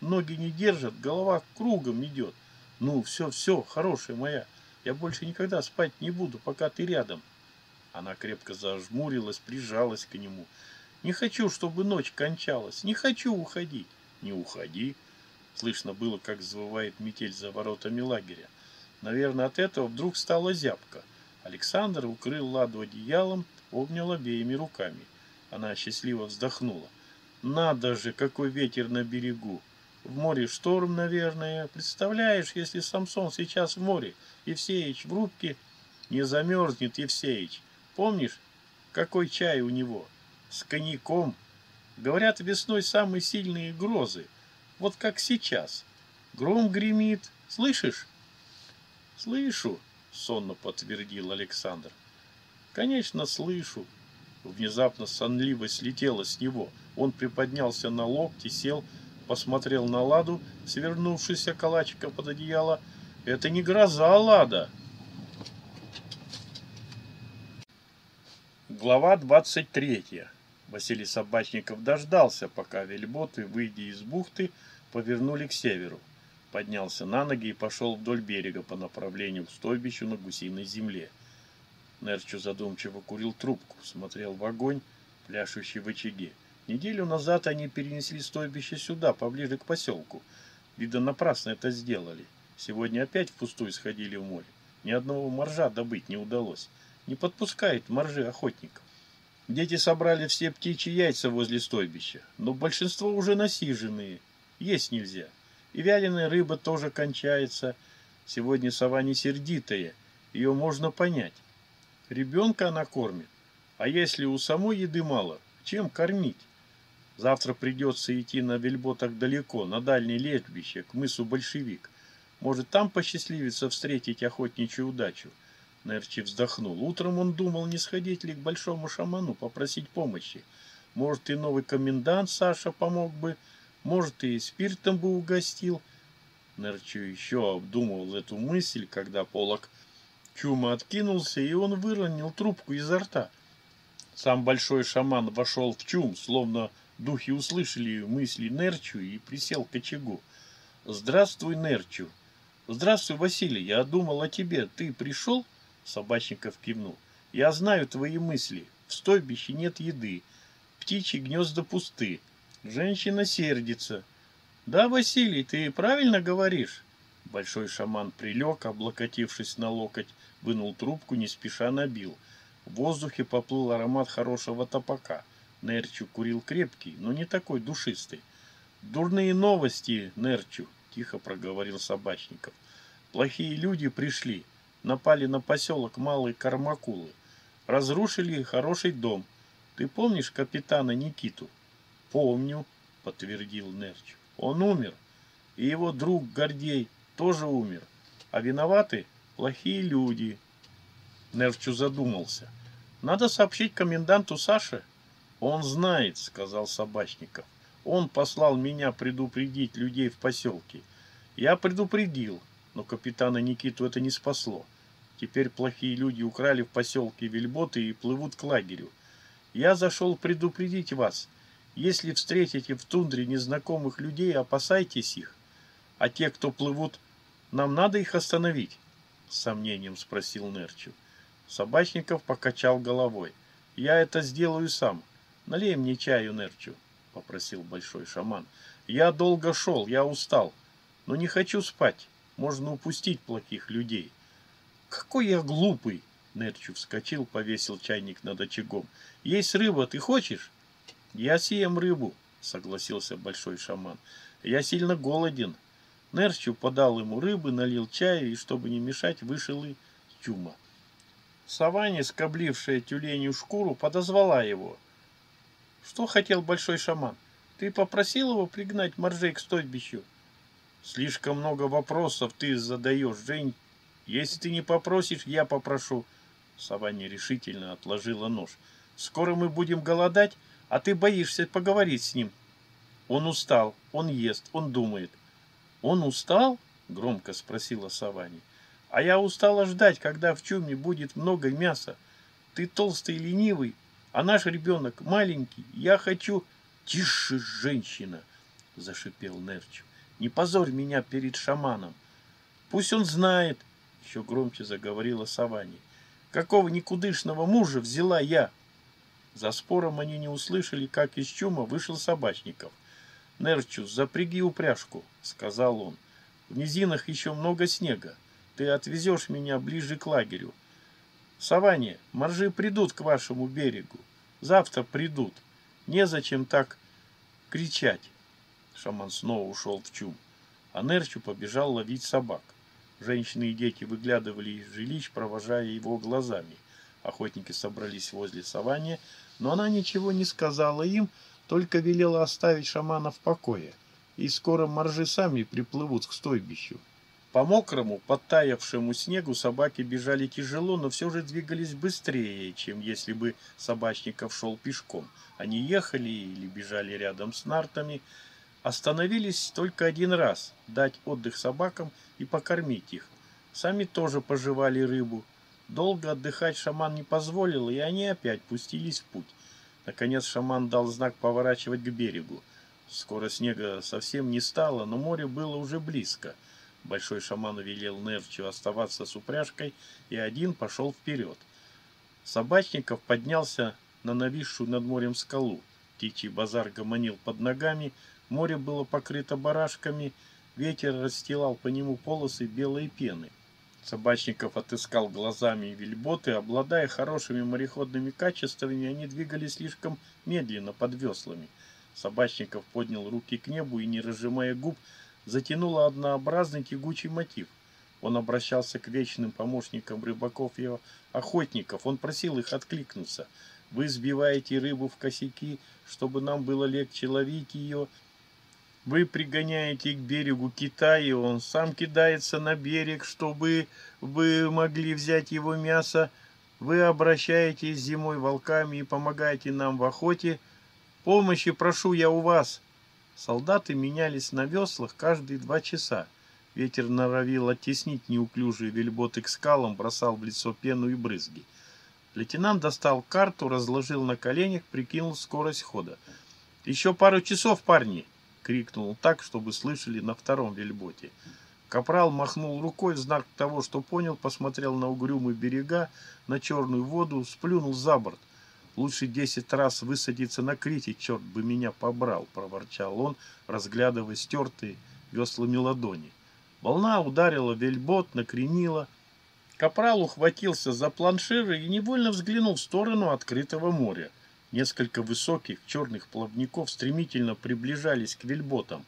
Ноги не держат, голова кругом идет. Ну, все, все, хорошая моя. Я больше никогда спать не буду, пока ты рядом. Она крепко зажмурилась, прижалась к нему. Не хочу, чтобы ночь кончалась. Не хочу уходить. Не уходи. Слышно было, как завывает метель за воротами лагеря. Наверное, от этого вдруг стала зябко. Александр укрыл Ладу одеялом, обнял обеими руками. Она счастливо вздохнула. Надо же, какой ветер на берегу. В море шторм, наверное. Представляешь, если Самсон сейчас в море, Евсеич в рубке, не замерзнет Евсеич. Помнишь, какой чай у него? С коньяком. Говорят, весной самые сильные грозы. Вот как сейчас. Гром гремит. Слышишь? Слышу, сонно подтвердил Александр. Конечно, слышу. Внезапно сонливость слетела с него. Он приподнялся на локти, сел, посмотрел на Ладу, свернувшийся калачиком под одеяло. Это не гроза, Лада. Глава 23. Василий Собачников дождался, пока вельботы, выйдя из бухты, повернули к северу. Поднялся на ноги и пошел вдоль берега по направлению к стойбищу на гусиной земле. Нерчу задумчиво курил трубку, смотрел в огонь, пляшущий в очаге. Неделю назад они перенесли стойбище сюда, поближе к поселку. Видно, напрасно это сделали. Сегодня опять впустую сходили в море. Ни одного моржа добыть не удалось. Не подпускает моржи охотников. Дети собрали все птичьи яйца возле стойбища, но большинство уже насиженные. Есть нельзя. И вяленая рыба тоже кончается. Сегодня сова не сердитая, ее можно понять. Ребенка она кормит. А если у самой еды мало, чем кормить? Завтра придется идти на вельботах далеко, на дальнее летбище, к мысу Большевик. Может, там посчастливится встретить охотничью удачу. Нерчи вздохнул. Утром он думал, не сходить ли к большому шаману, попросить помощи. Может, и новый комендант Саша помог бы, может, и спиртом бы угостил. Нерчу еще обдумывал эту мысль, когда полок чума откинулся, и он выронил трубку изо рта. Сам большой шаман вошел в чум, словно Духи услышали мысли Нерчу и присел к очагу. «Здравствуй, Нерчу!» «Здравствуй, Василий, я думал о тебе. Ты пришел?» Собачников кивнул. «Я знаю твои мысли. В стойбище нет еды. Птичьи гнезда пусты. Женщина сердится. Да, Василий, ты правильно говоришь?» Большой шаман прилег, облокотившись на локоть, вынул трубку, не спеша набил. В воздухе поплыл аромат хорошего топака. Нерчу курил крепкий, но не такой душистый. «Дурные новости, Нерчу», — тихо проговорил Собачников. «Плохие люди пришли, напали на поселок Малые Кармакулы, разрушили хороший дом. Ты помнишь капитана Никиту?» «Помню», — подтвердил Нерчу. «Он умер, и его друг Гордей тоже умер. А виноваты плохие люди». Нерчу задумался. «Надо сообщить коменданту Саше». «Он знает», — сказал Собачников. «Он послал меня предупредить людей в поселке. Я предупредил, но капитана Никиту это не спасло. Теперь плохие люди украли в поселке вельботы и плывут к лагерю. Я зашел предупредить вас. Если встретите в тундре незнакомых людей, опасайтесь их. А те, кто плывут, нам надо их остановить?» С сомнением спросил Нерчу. Собачников покачал головой. «Я это сделаю сам. Налей мне чаю, Нерчу, попросил большой шаман. Я долго шел, я устал, но не хочу спать. Можно упустить плохих людей. Какой я глупый! Нерчу вскочил, повесил чайник над очагом. Есть рыба, ты хочешь? Я съем рыбу, согласился большой шаман. Я сильно голоден. Нерчу подал ему рыбы, налил чаю и, чтобы не мешать, вышел и Тюма. Савани, скоблившая тюленью шкуру, подозвала его. Что хотел большой шаман? Ты попросил его пригнать моржей к стойбищу? Слишком много вопросов ты задаешь, Жень. Если ты не попросишь, я попрошу. Сова нерешительно отложила нож. Скоро мы будем голодать, а ты боишься поговорить с ним. Он устал, он ест, он думает. Он устал? Громко спросила Савани. А я устала ждать, когда в чуме будет много мяса. Ты толстый и ленивый, а наш ребенок маленький. Я хочу... Тише, женщина, зашипел Нерчу. Не позорь меня перед шаманом. Пусть он знает, еще громче заговорила Савани. Какого никудышного мужа взяла я? За спором они не услышали, как из чума вышел собачников. «Нерчус, запряги упряжку», — сказал он. «В низинах еще много снега. Ты отвезешь меня ближе к лагерю. Саване, моржи придут к вашему берегу. Завтра придут. Незачем так кричать». Шаман снова ушел в чум, а Нерчу побежал ловить собак. Женщины и дети выглядывали из жилищ, провожая его глазами. Охотники собрались возле саванни, но она ничего не сказала им, только велела оставить шамана в покое, и скоро моржи сами приплывут к стойбищу. По мокрому, подтаявшему снегу собаки бежали тяжело, но все же двигались быстрее, чем если бы собачников шел пешком. Они ехали или бежали рядом с нартами, Остановились только один раз, дать отдых собакам и покормить их. Сами тоже пожевали рыбу. Долго отдыхать шаман не позволил, и они опять пустились в путь. Наконец шаман дал знак поворачивать к берегу. Скоро снега совсем не стало, но море было уже близко. Большой шаман велел Нерчу оставаться с упряжкой, и один пошел вперед. Собачников поднялся на нависшую над морем скалу. Птичий базар гомонил под ногами, Море было покрыто барашками, ветер расстилал по нему полосы белой пены. Собачников отыскал глазами вельботы, обладая хорошими мореходными качествами, они двигались слишком медленно под веслами. Собачников поднял руки к небу и, не разжимая губ, затянуло однообразный тягучий мотив. Он обращался к вечным помощникам рыбаков и охотников. Он просил их откликнуться. «Вы сбиваете рыбу в косяки, чтобы нам было легче ловить ее, вы пригоняете к берегу Китай, и он сам кидается на берег, чтобы вы могли взять его мясо. Вы обращаетесь зимой волками и помогаете нам в охоте. Помощи прошу я у вас. Солдаты менялись на веслах каждые два часа. Ветер норовил оттеснить неуклюжие вельботы к скалам, бросал в лицо пену и брызги. Лейтенант достал карту, разложил на коленях, прикинул скорость хода. «Еще пару часов, парни!» Крикнул так, чтобы слышали на втором вельботе. Капрал махнул рукой в знак того, что понял, посмотрел на угрюмые берега, на черную воду, сплюнул за борт. «Лучше десять раз высадиться на Крите, черт бы меня побрал!» – проворчал он, разглядывая стертые веслами ладони. Волна ударила вельбот, накренила. Капрал ухватился за планширы и невольно взглянул в сторону открытого моря. Несколько высоких черных плавников стремительно приближались к вельботам.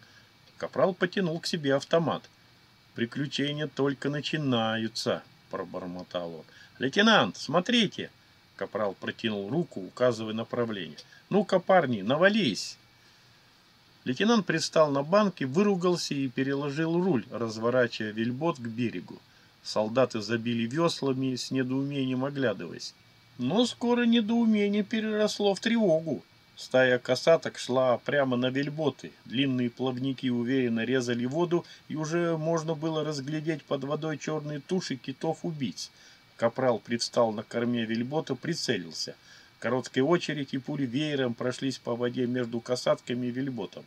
Капрал потянул к себе автомат. «Приключения только начинаются», — пробормотал он. «Лейтенант, смотрите!» Капрал протянул руку, указывая направление. «Ну-ка, парни, навались!» Лейтенант пристал на банке, выругался и переложил руль, разворачивая вельбот к берегу. Солдаты забили веслами, с недоумением оглядываясь. Но скоро недоумение переросло в тревогу. Стая касаток шла прямо на вельботы. Длинные плавники уверенно резали воду, и уже можно было разглядеть под водой черные туши китов-убийц. Капрал предстал на корме вельбота, прицелился. Короткая очередь и пули веером прошлись по воде между касатками и вельботом.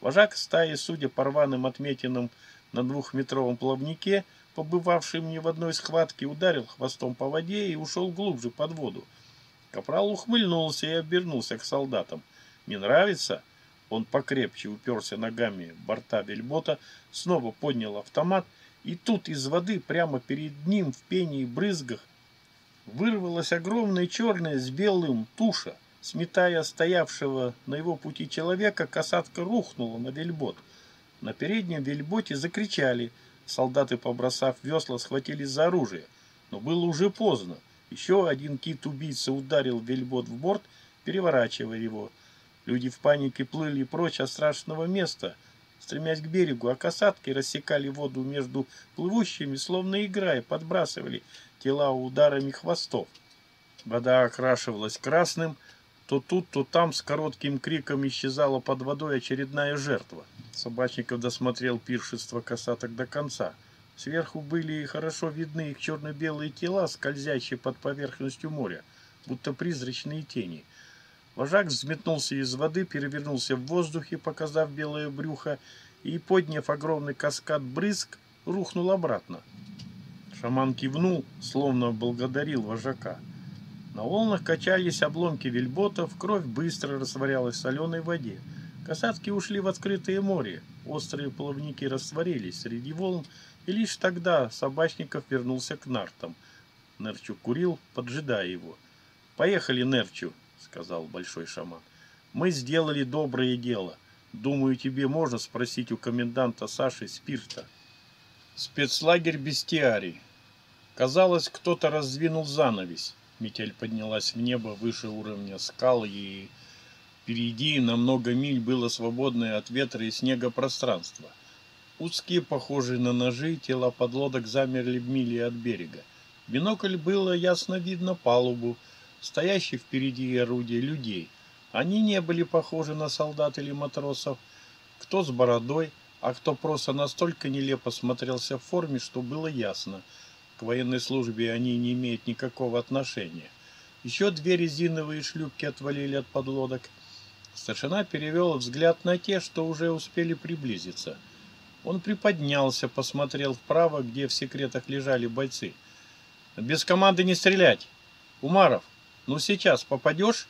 Вожак стаи, судя по рваным отметинам на двухметровом плавнике, побывавший мне в одной схватке, ударил хвостом по воде и ушел глубже под воду. Капрал ухмыльнулся и обернулся к солдатам. «Не нравится?» Он покрепче уперся ногами в борта вельбота, снова поднял автомат, и тут из воды прямо перед ним в пене и брызгах вырвалась огромная черная с белым туша. Сметая стоявшего на его пути человека, касатка рухнула на вельбот. На переднем вельботе закричали. Солдаты, побросав весла, схватились за оружие. Но было уже поздно. Еще один кит-убийца ударил вельбот в борт, переворачивая его. Люди в панике плыли прочь от страшного места, стремясь к берегу, а касатки рассекали воду между плывущими, словно играя, подбрасывали тела ударами хвостов. Вода окрашивалась красным, то тут, то там с коротким криком исчезала под водой очередная жертва. Собачников досмотрел пиршество касаток до конца. Сверху были хорошо видны их черно-белые тела, скользящие под поверхностью моря, будто призрачные тени. Вожак взметнулся из воды, перевернулся в воздухе, показав белое брюхо, и, подняв огромный каскад брызг, рухнул обратно. Шаман кивнул, словно благодарил вожака. На волнах качались обломки вельботов, кровь быстро растворялась в соленой воде. Касатки ушли в открытое море, острые плавники растворились среди волн, и лишь тогда Собачников вернулся к нартам. Нерчу курил, поджидая его. «Поехали, Нерчу», — сказал большой шаман. «Мы сделали доброе дело. Думаю, тебе можно спросить у коменданта Саши спирта». Спецлагерь Бестиарий. Казалось, кто-то раздвинул занавес. Метель поднялась в небо выше уровня скал, и впереди на много миль было свободное от ветра и снега пространство. Узкие, похожие на ножи, тела подлодок замерли в мили от берега. В бинокль было ясно видно палубу, стоящих впереди орудия людей. Они не были похожи на солдат или матросов, кто с бородой, а кто просто настолько нелепо смотрелся в форме, что было ясно – к военной службе они не имеют никакого отношения. Еще две резиновые шлюпки отвалили от подлодок. Старшина перевел взгляд на те, что уже успели приблизиться. Он приподнялся, посмотрел вправо, где в секретах лежали бойцы. «Без команды не стрелять! Умаров, ну сейчас попадешь?»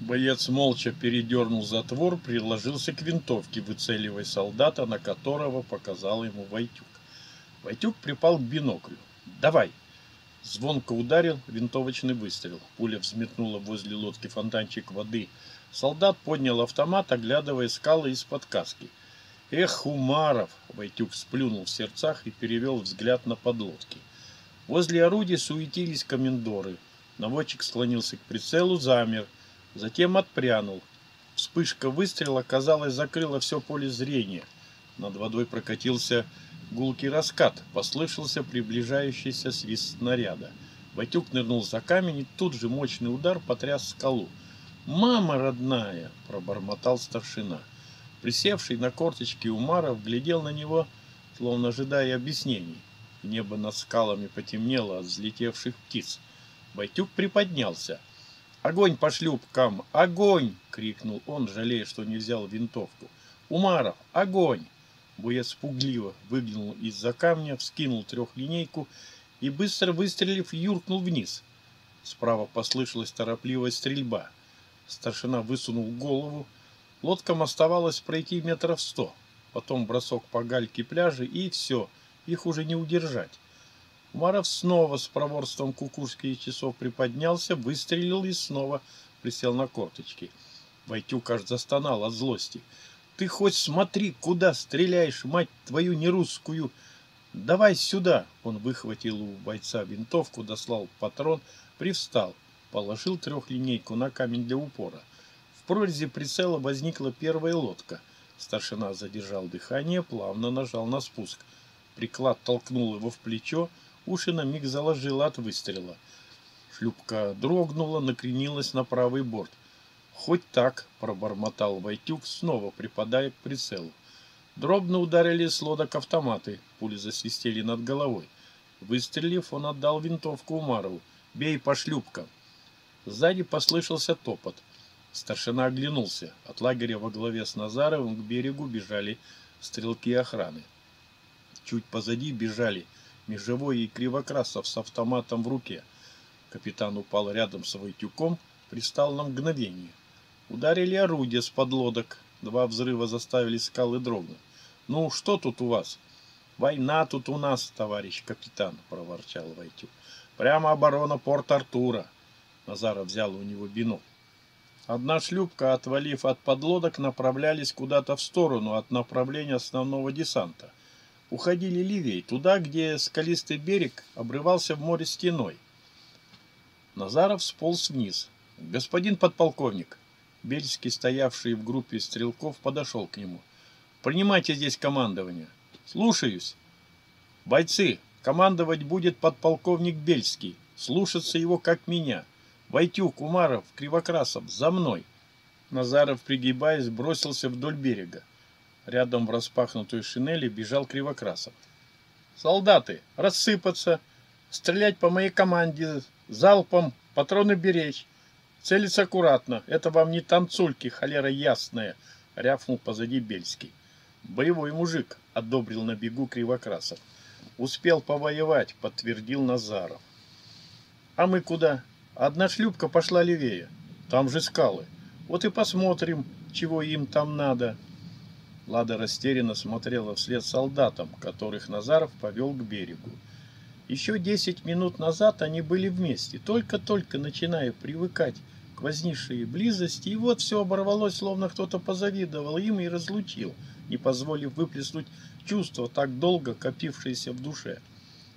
Боец молча передернул затвор, приложился к винтовке, выцеливая солдата, на которого показал ему Войтюк. Войтюк припал к биноклю. Давай!» Звонко ударил винтовочный выстрел. Пуля взметнула возле лодки фонтанчик воды. Солдат поднял автомат, оглядывая скалы из-под каски. «Эх, Умаров!» — Войтюк сплюнул в сердцах и перевел взгляд на подлодки. Возле орудия суетились комендоры. Наводчик склонился к прицелу, замер. Затем отпрянул. Вспышка выстрела, казалось, закрыла все поле зрения. Над водой прокатился Гулкий раскат, послышался приближающийся свист снаряда. Батюк нырнул за камень, и тут же мощный удар потряс скалу. «Мама родная!» – пробормотал старшина. Присевший на корточки Умаров глядел на него, словно ожидая объяснений. Небо над скалами потемнело от взлетевших птиц. Байтюк приподнялся. «Огонь по шлюпкам! Огонь!» — крикнул он, жалея, что не взял винтовку. «Умаров! Огонь!» Боец пугливо выглянул из-за камня, вскинул трехлинейку и, быстро выстрелив, юркнул вниз. Справа послышалась торопливая стрельба. Старшина высунул голову. Лодкам оставалось пройти метров сто. Потом бросок по гальке пляжа, и все, их уже не удержать. Маров снова с проворством кукушки часов приподнялся, выстрелил и снова присел на корточки. Войтюк аж застонал от злости. Ты хоть смотри, куда стреляешь, мать твою нерусскую. Давай сюда. Он выхватил у бойца винтовку, дослал патрон, привстал, положил трехлинейку на камень для упора. В прорези прицела возникла первая лодка. Старшина задержал дыхание, плавно нажал на спуск. Приклад толкнул его в плечо, уши на миг заложило от выстрела. Шлюпка дрогнула, накренилась на правый борт. Хоть так, пробормотал Войтюк, снова припадая к прицелу. Дробно ударили с лодок автоматы, пули засвистели над головой. Выстрелив, он отдал винтовку Умарову. «Бей по шлюпкам!» Сзади послышался топот. Старшина оглянулся. От лагеря во главе с Назаровым к берегу бежали стрелки охраны. Чуть позади бежали Межевой и Кривокрасов с автоматом в руке. Капитан упал рядом с Войтюком, пристал на мгновение. Ударили орудия с подлодок. Два взрыва заставили скалы дрогнуть. «Ну, что тут у вас?» «Война тут у нас, товарищ капитан», — проворчал Войтюк. «Прямо оборона Порт-Артура». Назаров взял у него бинокль. Одна шлюпка, отвалив от подлодок, направлялись куда-то в сторону от направления основного десанта. Уходили левее, туда, где скалистый берег обрывался в море стеной. Назаров сполз вниз. «Господин подполковник!» Бельский, стоявший в группе стрелков, подошел к нему. «Принимайте здесь командование». «Слушаюсь». «Бойцы, командовать будет подполковник Бельский. Слушаться его, как меня». Войтюк, Умаров, Кривокрасов, за мной!» Назаров, пригибаясь, бросился вдоль берега. Рядом в распахнутую шинели бежал Кривокрасов. «Солдаты, рассыпаться! Стрелять по моей команде! Залпом! Патроны беречь! Целиться аккуратно! Это вам не танцульки, холера ясная!» — рявкнул позади Бельский. «Боевой мужик!» — одобрил на бегу Кривокрасов. «Успел повоевать!» — подтвердил Назаров. «А мы куда?» Одна шлюпка пошла левее. Там же скалы. Вот и посмотрим, чего им там надо. Лада растерянно смотрела вслед солдатам, которых Назаров повел к берегу. Еще десять минут назад они были вместе, только-только начиная привыкать к вознейшей близости, и вот все оборвалось, словно кто-то позавидовал им и разлучил, не позволив выплеснуть чувство, так долго копившееся в душе.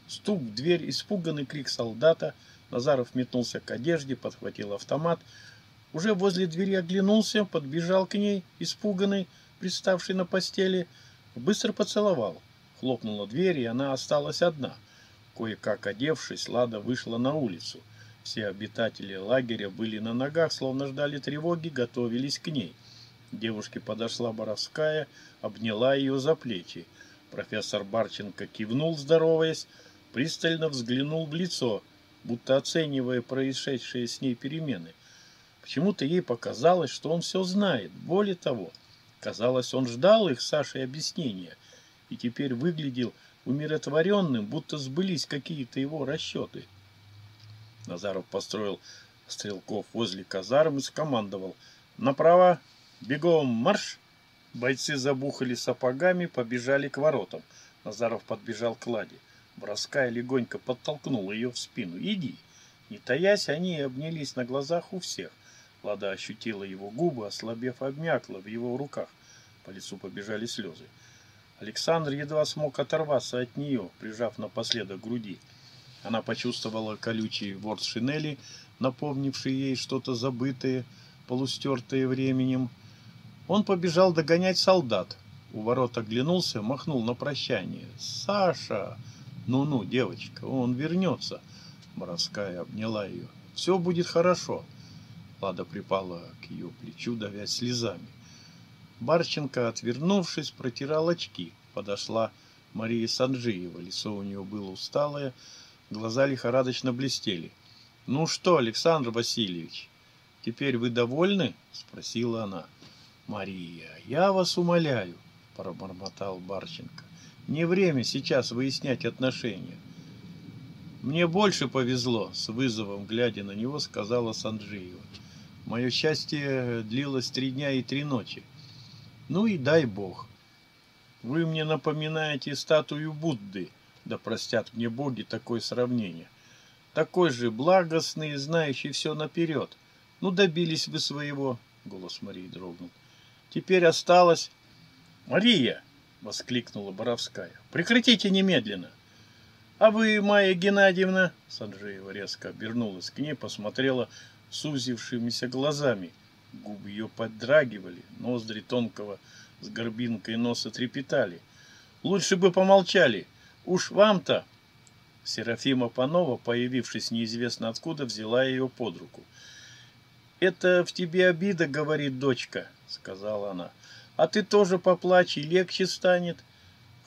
Стук в дверь, испуганный крик солдата — Назаров метнулся к одежде, подхватил автомат. Уже возле двери оглянулся, подбежал к ней, испуганный, приставший на постели, быстро поцеловал. Хлопнула дверь, и она осталась одна. Кое-как одевшись, Лада вышла на улицу. Все обитатели лагеря были на ногах, словно ждали тревоги, готовились к ней. Девушке подошла Боровская, обняла ее за плечи. Профессор Барченко кивнул, здороваясь, пристально взглянул в лицо – будто оценивая происшедшие с ней перемены. Почему-то ей показалось, что он все знает. Более того, казалось, он ждал их Сашей объяснения и теперь выглядел умиротворенным, будто сбылись какие-то его расчеты. Назаров построил стрелков возле казарм и скомандовал «Направо! Бегом марш!» Бойцы забухали сапогами, побежали к воротам. Назаров подбежал к Ладе. Броская легонько подтолкнула ее в спину. «Иди!» Не таясь, они обнялись на глазах у всех. Лада ощутила его губы, ослабев, обмякла в его руках. По лицу побежали слезы. Александр едва смог оторваться от нее, прижав напоследок груди. Она почувствовала колючий ворс шинели, напомнивший ей что-то забытое, полустертое временем. Он побежал догонять солдат. У ворот оглянулся, махнул на прощание. «Саша!» «Ну-ну, девочка, он вернется!» Боровская обняла ее. «Все будет хорошо!» Лада припала к ее плечу, давясь слезами. Барченко, отвернувшись, протирал очки. Подошла Мария Санджиева. Лицо у нее было усталое, глаза лихорадочно блестели. «Ну что, Александр Васильевич, теперь вы довольны?» — спросила она. «Мария, я вас умоляю», — пробормотал Барченко. Не время сейчас выяснять отношения. Мне больше повезло, с вызовом глядя на него, сказала Санджиева. Мое счастье длилось три дня и три ночи. Ну и дай бог. Вы мне напоминаете статую Будды, да простят мне боги такое сравнение. Такой же благостный, знающий все наперед. Ну, добились вы своего, голос Марии дрогнул. Теперь осталось... Мария! — воскликнула Боровская. «Прекратите немедленно!» «А вы, Майя Геннадьевна?» Санджеева резко обернулась к ней, посмотрела сузившимися глазами. Губы ее подрагивали, ноздри тонкого с горбинкой носа трепетали. «Лучше бы помолчали! Уж вам-то!» Серафима Панова, появившись неизвестно откуда, взяла ее под руку. «Это в тебе обида, — говорит дочка, — сказала она. А ты тоже поплачь, и легче станет.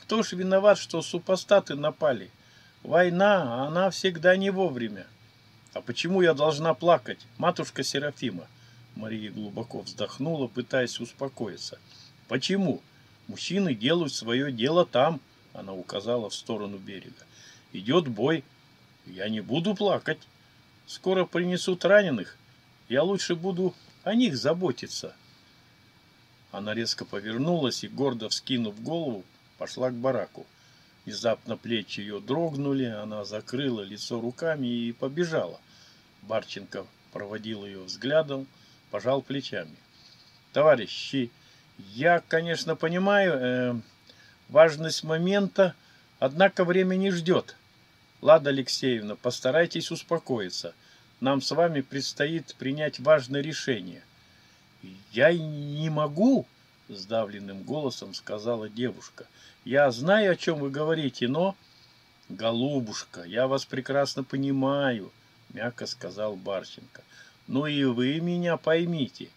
Кто ж виноват, что супостаты напали? Война, а она всегда не вовремя. А почему я должна плакать, матушка Серафима? Мария глубоко вздохнула, пытаясь успокоиться. Почему? Мужчины делают свое дело там, она указала в сторону берега. Идет бой. Я не буду плакать. Скоро принесут раненых. Я лучше буду о них заботиться. Она резко повернулась и, гордо вскинув голову, пошла к бараку. Внезапно плечи ее дрогнули, она закрыла лицо руками и побежала. Барченко проводил ее взглядом, пожал плечами. Товарищи, я, конечно, понимаю э, важность момента, однако время не ждет. Лада Алексеевна, постарайтесь успокоиться. Нам с вами предстоит принять важное решение. Я не могу, сдавленным голосом сказала девушка. Я знаю, о чем вы говорите, но... Голубушка, я вас прекрасно понимаю, мягко сказал Барченко. Ну и вы меня поймите.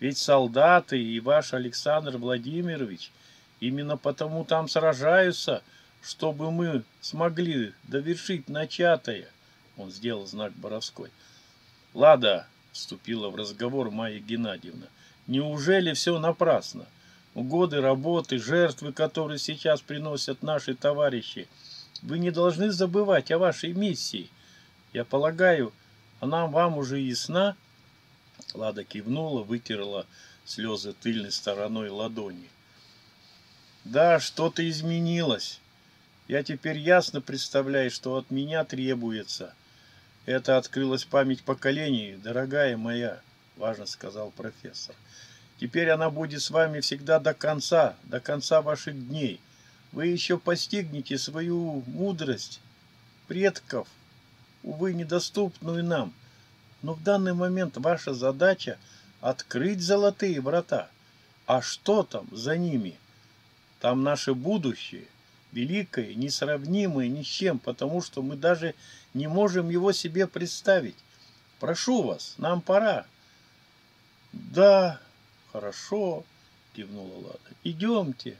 Ведь солдаты и ваш Александр Владимирович именно потому там сражаются, чтобы мы смогли довершить начатое. Он сделал знак Боровской. Лада, вступила в разговор Майя Геннадьевна, неужели все напрасно? Годы работы, жертвы, которые сейчас приносят наши товарищи, вы не должны забывать о вашей миссии. Я полагаю, она вам уже ясна? Лада кивнула, вытерла слезы тыльной стороной ладони. Да, что-то изменилось. Я теперь ясно представляю, что от меня требуется. Это открылась память поколений, дорогая моя, важно сказал профессор. Теперь она будет с вами всегда до конца, до конца ваших дней. Вы еще постигнете свою мудрость предков, увы, недоступную нам. Но в данный момент ваша задача открыть золотые врата. А что там за ними? Там наше будущее, великое, несравнимое ни с чем, потому что мы даже не можем его себе представить. Прошу вас, нам пора. Да, хорошо, кивнула Лада. Идемте.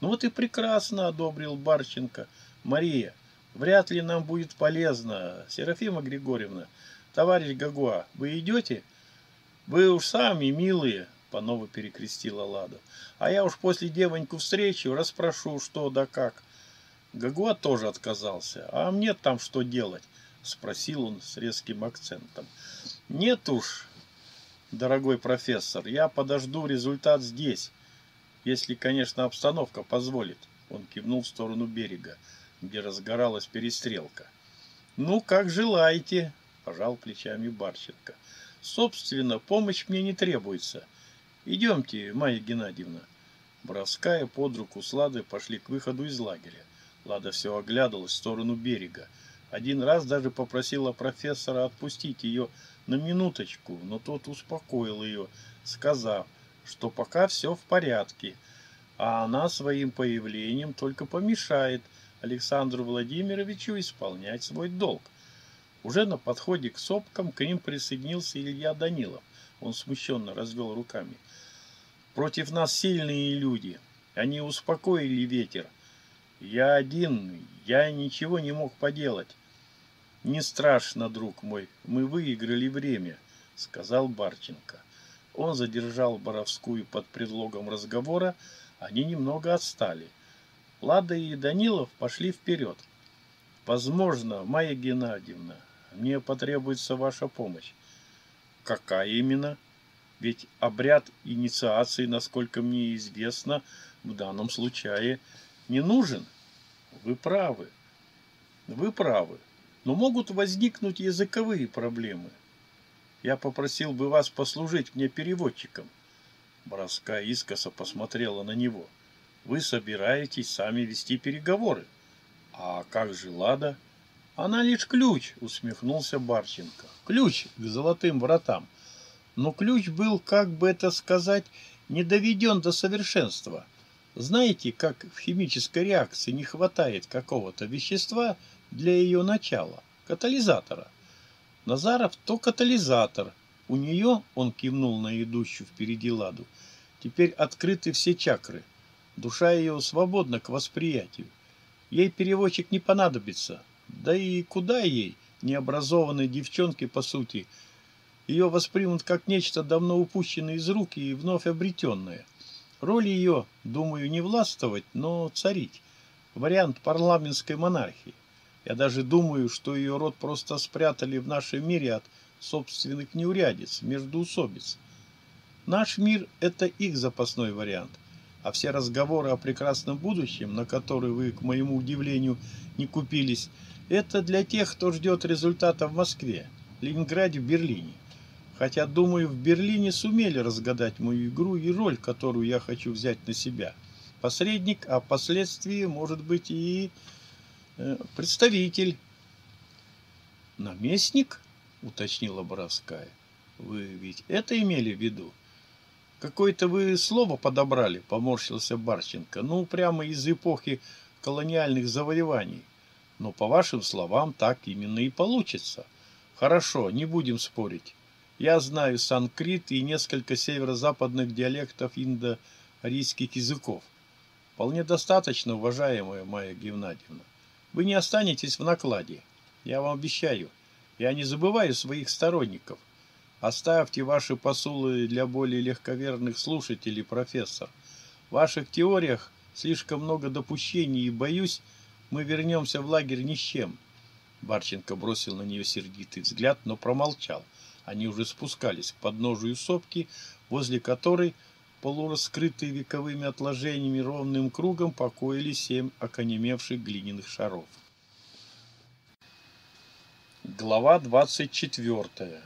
Ну вот и прекрасно, одобрил Барченко. Мария, вряд ли нам будет полезно. Серафима Григорьевна, товарищ Гагуа, вы идете? Вы уж сами, милые, Панова перекрестила Лада. А я уж после девоньку встречу, расспрошу, что да как. Гагуа тоже отказался. А мне там что делать? Спросил он с резким акцентом. Нет уж, дорогой профессор, я подожду результат здесь. Если, конечно, обстановка позволит. Он кивнул в сторону берега, где разгоралась перестрелка. Ну, как желаете, пожал плечами Барченко. Собственно, помощь мне не требуется. Идемте, Майя Геннадьевна. Боровская под руку с Ладой пошли к выходу из лагеря. Лада все оглядывалась в сторону берега. Один раз даже попросила профессора отпустить ее на минуточку, но тот успокоил ее, сказав, что пока все в порядке, а она своим появлением только помешает Александру Владимировичу исполнять свой долг. Уже на подходе к сопкам к ним присоединился Илья Данилов. Он смущенно развел руками. Против нас сильные люди. Они успокоили ветер. Я один, я ничего не мог поделать. Не страшно, друг мой, мы выиграли время, сказал Барченко. Он задержал Боровскую под предлогом разговора, они немного отстали. Лада и Данилов пошли вперед. Возможно, Майя Геннадьевна, мне потребуется ваша помощь. Какая именно? Ведь обряд инициации, насколько мне известно, в данном случае не нужен. Вы правы. Вы правы. Но могут возникнуть языковые проблемы. Я попросил бы вас послужить мне переводчиком. Боровская искоса посмотрела на него. Вы собираетесь сами вести переговоры. А как же Лада? Она лишь ключ, усмехнулся Барченко. Ключ к золотым вратам. Но ключ был, как бы это сказать, не доведен до совершенства. Знаете, как в химической реакции не хватает какого-то вещества для ее начала, катализатора. Назаров то катализатор. У нее, он кивнул на идущую впереди ладу, теперь открыты все чакры. Душа ее свободна к восприятию. Ей переводчик не понадобится. Да и куда ей, необразованной девчонке, по сути, ее воспримут как нечто давно упущенное из рук и вновь обретенное. Роль ее, думаю, не властвовать, но царить. Вариант парламентской монархии. Я даже думаю, что ее род просто спрятали в нашем мире от собственных неурядиц, междуусобиц. Наш мир – это их запасной вариант, а все разговоры о прекрасном будущем, на которые вы, к моему удивлению, не купились, это для тех, кто ждет результата в Москве, Ленинграде, Берлине. Хотя, думаю, в Берлине сумели разгадать мою игру и роль, которую я хочу взять на себя. Посредник, а впоследствии, может быть, и э, представитель. Наместник? Уточнила Боровская. Вы ведь это имели в виду? Какое-то вы слово подобрали, поморщился Барченко. Ну, прямо из эпохи колониальных завоеваний. Но по вашим словам так именно и получится. Хорошо, не будем спорить. Я знаю санкрит и несколько северо-западных диалектов индо-арийских языков. Вполне достаточно, уважаемая Майя Геннадьевна. Вы не останетесь в накладе. Я вам обещаю. Я не забываю своих сторонников. Оставьте ваши посулы для более легковерных слушателей, профессор. В ваших теориях слишком много допущений, и, боюсь, мы вернемся в лагерь ни с чем. Барченко бросил на нее сердитый взгляд, но промолчал. Они уже спускались к подножию сопки, возле которой, полураскрытые вековыми отложениями ровным кругом, покоились семь оконемевших глиняных шаров. Глава двадцать четвертая.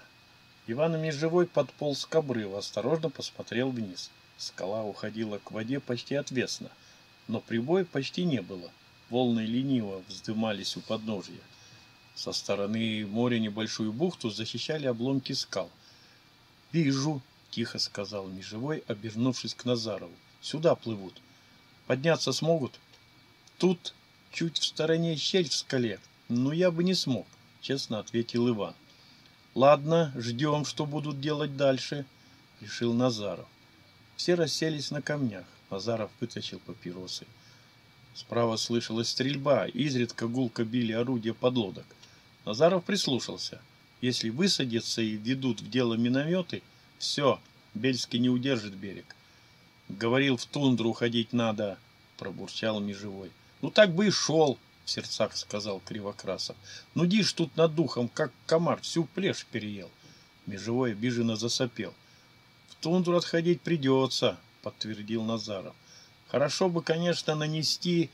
Иван Межевой подполз к обрыву, осторожно посмотрел вниз. Скала уходила к воде почти отвесно, но прибоя почти не было. Волны лениво вздымались у подножья. Со стороны моря небольшую бухту защищали обломки скал. «Вижу», — тихо сказал Межевой, обернувшись к Назарову. «Сюда плывут. Подняться смогут?» «Тут чуть в стороне щель в скале, но я бы не смог», — честно ответил Иван. «Ладно, ждем, что будут делать дальше», — решил Назаров. Все расселись на камнях. Назаров вытащил папиросы. Справа слышалась стрельба, изредка гулко били орудия подлодок. Назаров прислушался. Если высадятся и ведут в дело минометы, все, Бельский не удержит берег. Говорил, в тундру уходить надо, пробурчал межевой. Ну так бы и шел, сердцах сказал Кривокрасов. Ну дишь тут над духом, как комар, всю плешь переел. Межевой обиженно засопел. В тундру отходить придется, подтвердил Назаров. Хорошо бы, конечно, нанести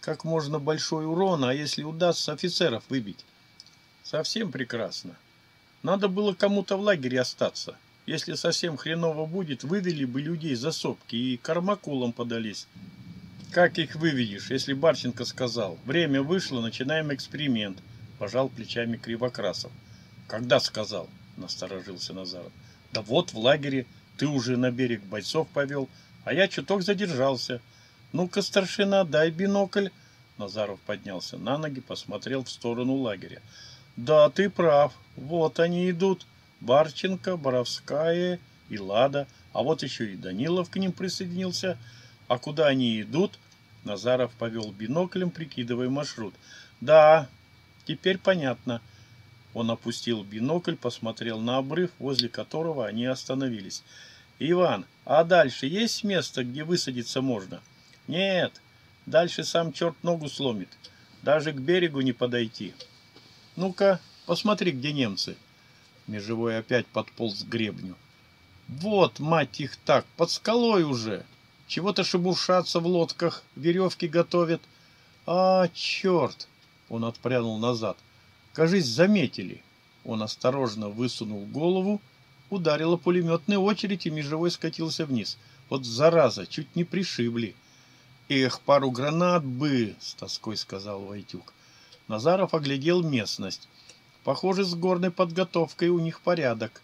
как можно большой урон, а если удастся офицеров выбить. Совсем прекрасно. Надо было кому-то в лагере остаться. Если совсем хреново будет, вывели бы людей за сопки и кормакулом подались. Как их выведешь, если Барченко сказал? Время вышло, начинаем эксперимент. Пожал плечами Кривокрасов. Когда сказал? Насторожился Назаров. Да вот в лагере. Ты уже на берег бойцов повел, а я чуток задержался. Ну-ка, старшина, дай бинокль. Назаров поднялся на ноги, посмотрел в сторону лагеря. Да, ты прав. Вот они идут. Барченко, Боровская и Лада. А вот еще и Данилов к ним присоединился. А куда они идут? Назаров повел биноклем, прикидывая маршрут. Да, теперь понятно. Он опустил бинокль, посмотрел на обрыв, возле которого они остановились. «Иван, а дальше есть место, где высадиться можно?» «Нет, дальше сам черт ногу сломит. Даже к берегу не подойти». Ну-ка, посмотри, где немцы. Межевой опять подполз к гребню. Вот, мать их так, под скалой уже. Чего-то шебуршаться в лодках, веревки готовят. А, черт! Он отпрянул назад. Кажись, заметили. Он осторожно высунул голову, ударила пулеметная очередь, и межевой скатился вниз. Вот зараза, чуть не пришибли. Эх, пару гранат бы, с тоской сказал Войтюк. Назаров оглядел местность. Похоже, с горной подготовкой у них порядок.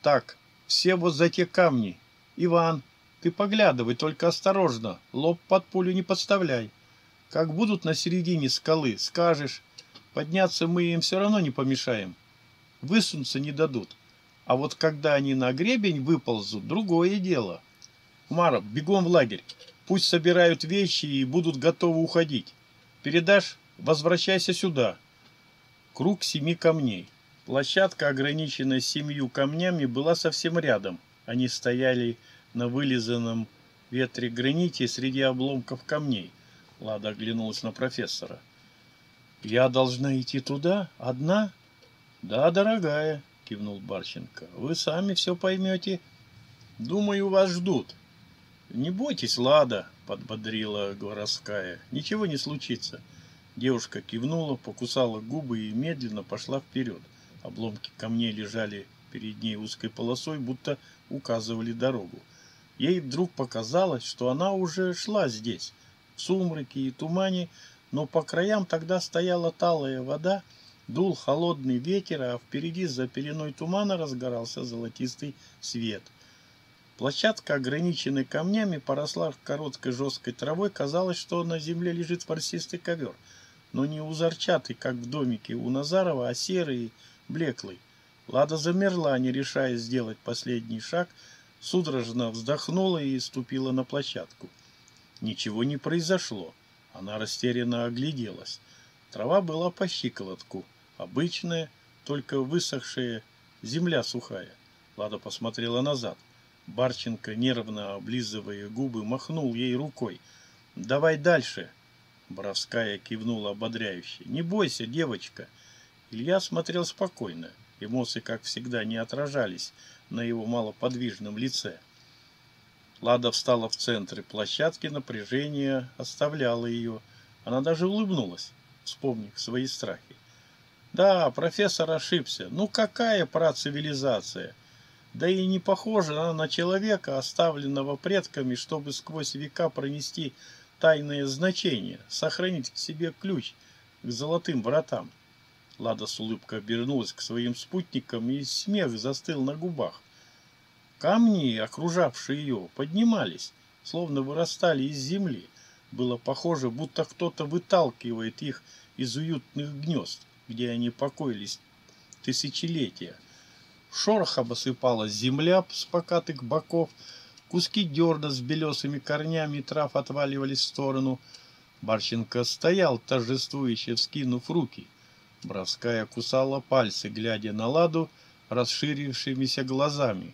Так, все вот за те камни. Иван, ты поглядывай, только осторожно, лоб под пулю не подставляй. Как будут на середине скалы, скажешь. Подняться мы им все равно не помешаем. Высунуться не дадут. А вот когда они на гребень выползут, другое дело. Маров, бегом в лагерь. Пусть собирают вещи и будут готовы уходить. Передашь? Возвращайся сюда. Круг семи камней. Площадка, ограниченная семью камнями, была совсем рядом. Они стояли на вылизанном ветре граните среди обломков камней. Лада оглянулась на профессора. «Я должна идти туда? Одна?» «Да, дорогая», — кивнул Барченко. «Вы сами все поймете. Думаю, вас ждут». «Не бойтесь, Лада», — подбодрила городская. «Ничего не случится. Девушка кивнула, покусала губы и медленно пошла вперед. Обломки камней лежали перед ней узкой полосой, будто указывали дорогу. Ей вдруг показалось, что она уже шла здесь, в сумраке и тумане, но по краям тогда стояла талая вода, дул холодный ветер, а впереди за пеленой тумана разгорался золотистый свет. Площадка, ограниченная камнями, поросла короткой жесткой травой, казалось, что на земле лежит ворсистый ковер, но не узорчатый, как в домике у Назарова, а серый блеклый. Лада замерла, не решаясь сделать последний шаг, судорожно вздохнула и ступила на площадку. Ничего не произошло. Она растерянно огляделась. Трава была по щиколотку, обычная, только высохшая, земля сухая. Лада посмотрела назад. Барченко, нервно облизывая губы, махнул ей рукой. «Давай дальше!» Боровская кивнула ободряюще. «Не бойся, девочка!» Илья смотрел спокойно. Эмоции, как всегда, не отражались на его малоподвижном лице. Лада встала в центре площадки, напряжение оставляло ее. Она даже улыбнулась, вспомнив свои страхи. Да, профессор ошибся. Ну какая працивилизация? Да и не похожа она на человека, оставленного предками, чтобы сквозь века пронести тайное значение, сохранить в себе ключ к золотым вратам. Лада с улыбкой обернулась к своим спутникам, и смех застыл на губах. Камни, окружавшие ее, поднимались, словно вырастали из земли. Было похоже, будто кто-то выталкивает их из уютных гнезд, где они покоились тысячелетия. Шорохом осыпалась земля с покатых боков, куски дерна с белесыми корнями трав отваливались в сторону. Барченко стоял, торжествующе вскинув руки. Бровская кусала пальцы, глядя на ладу расширившимися глазами.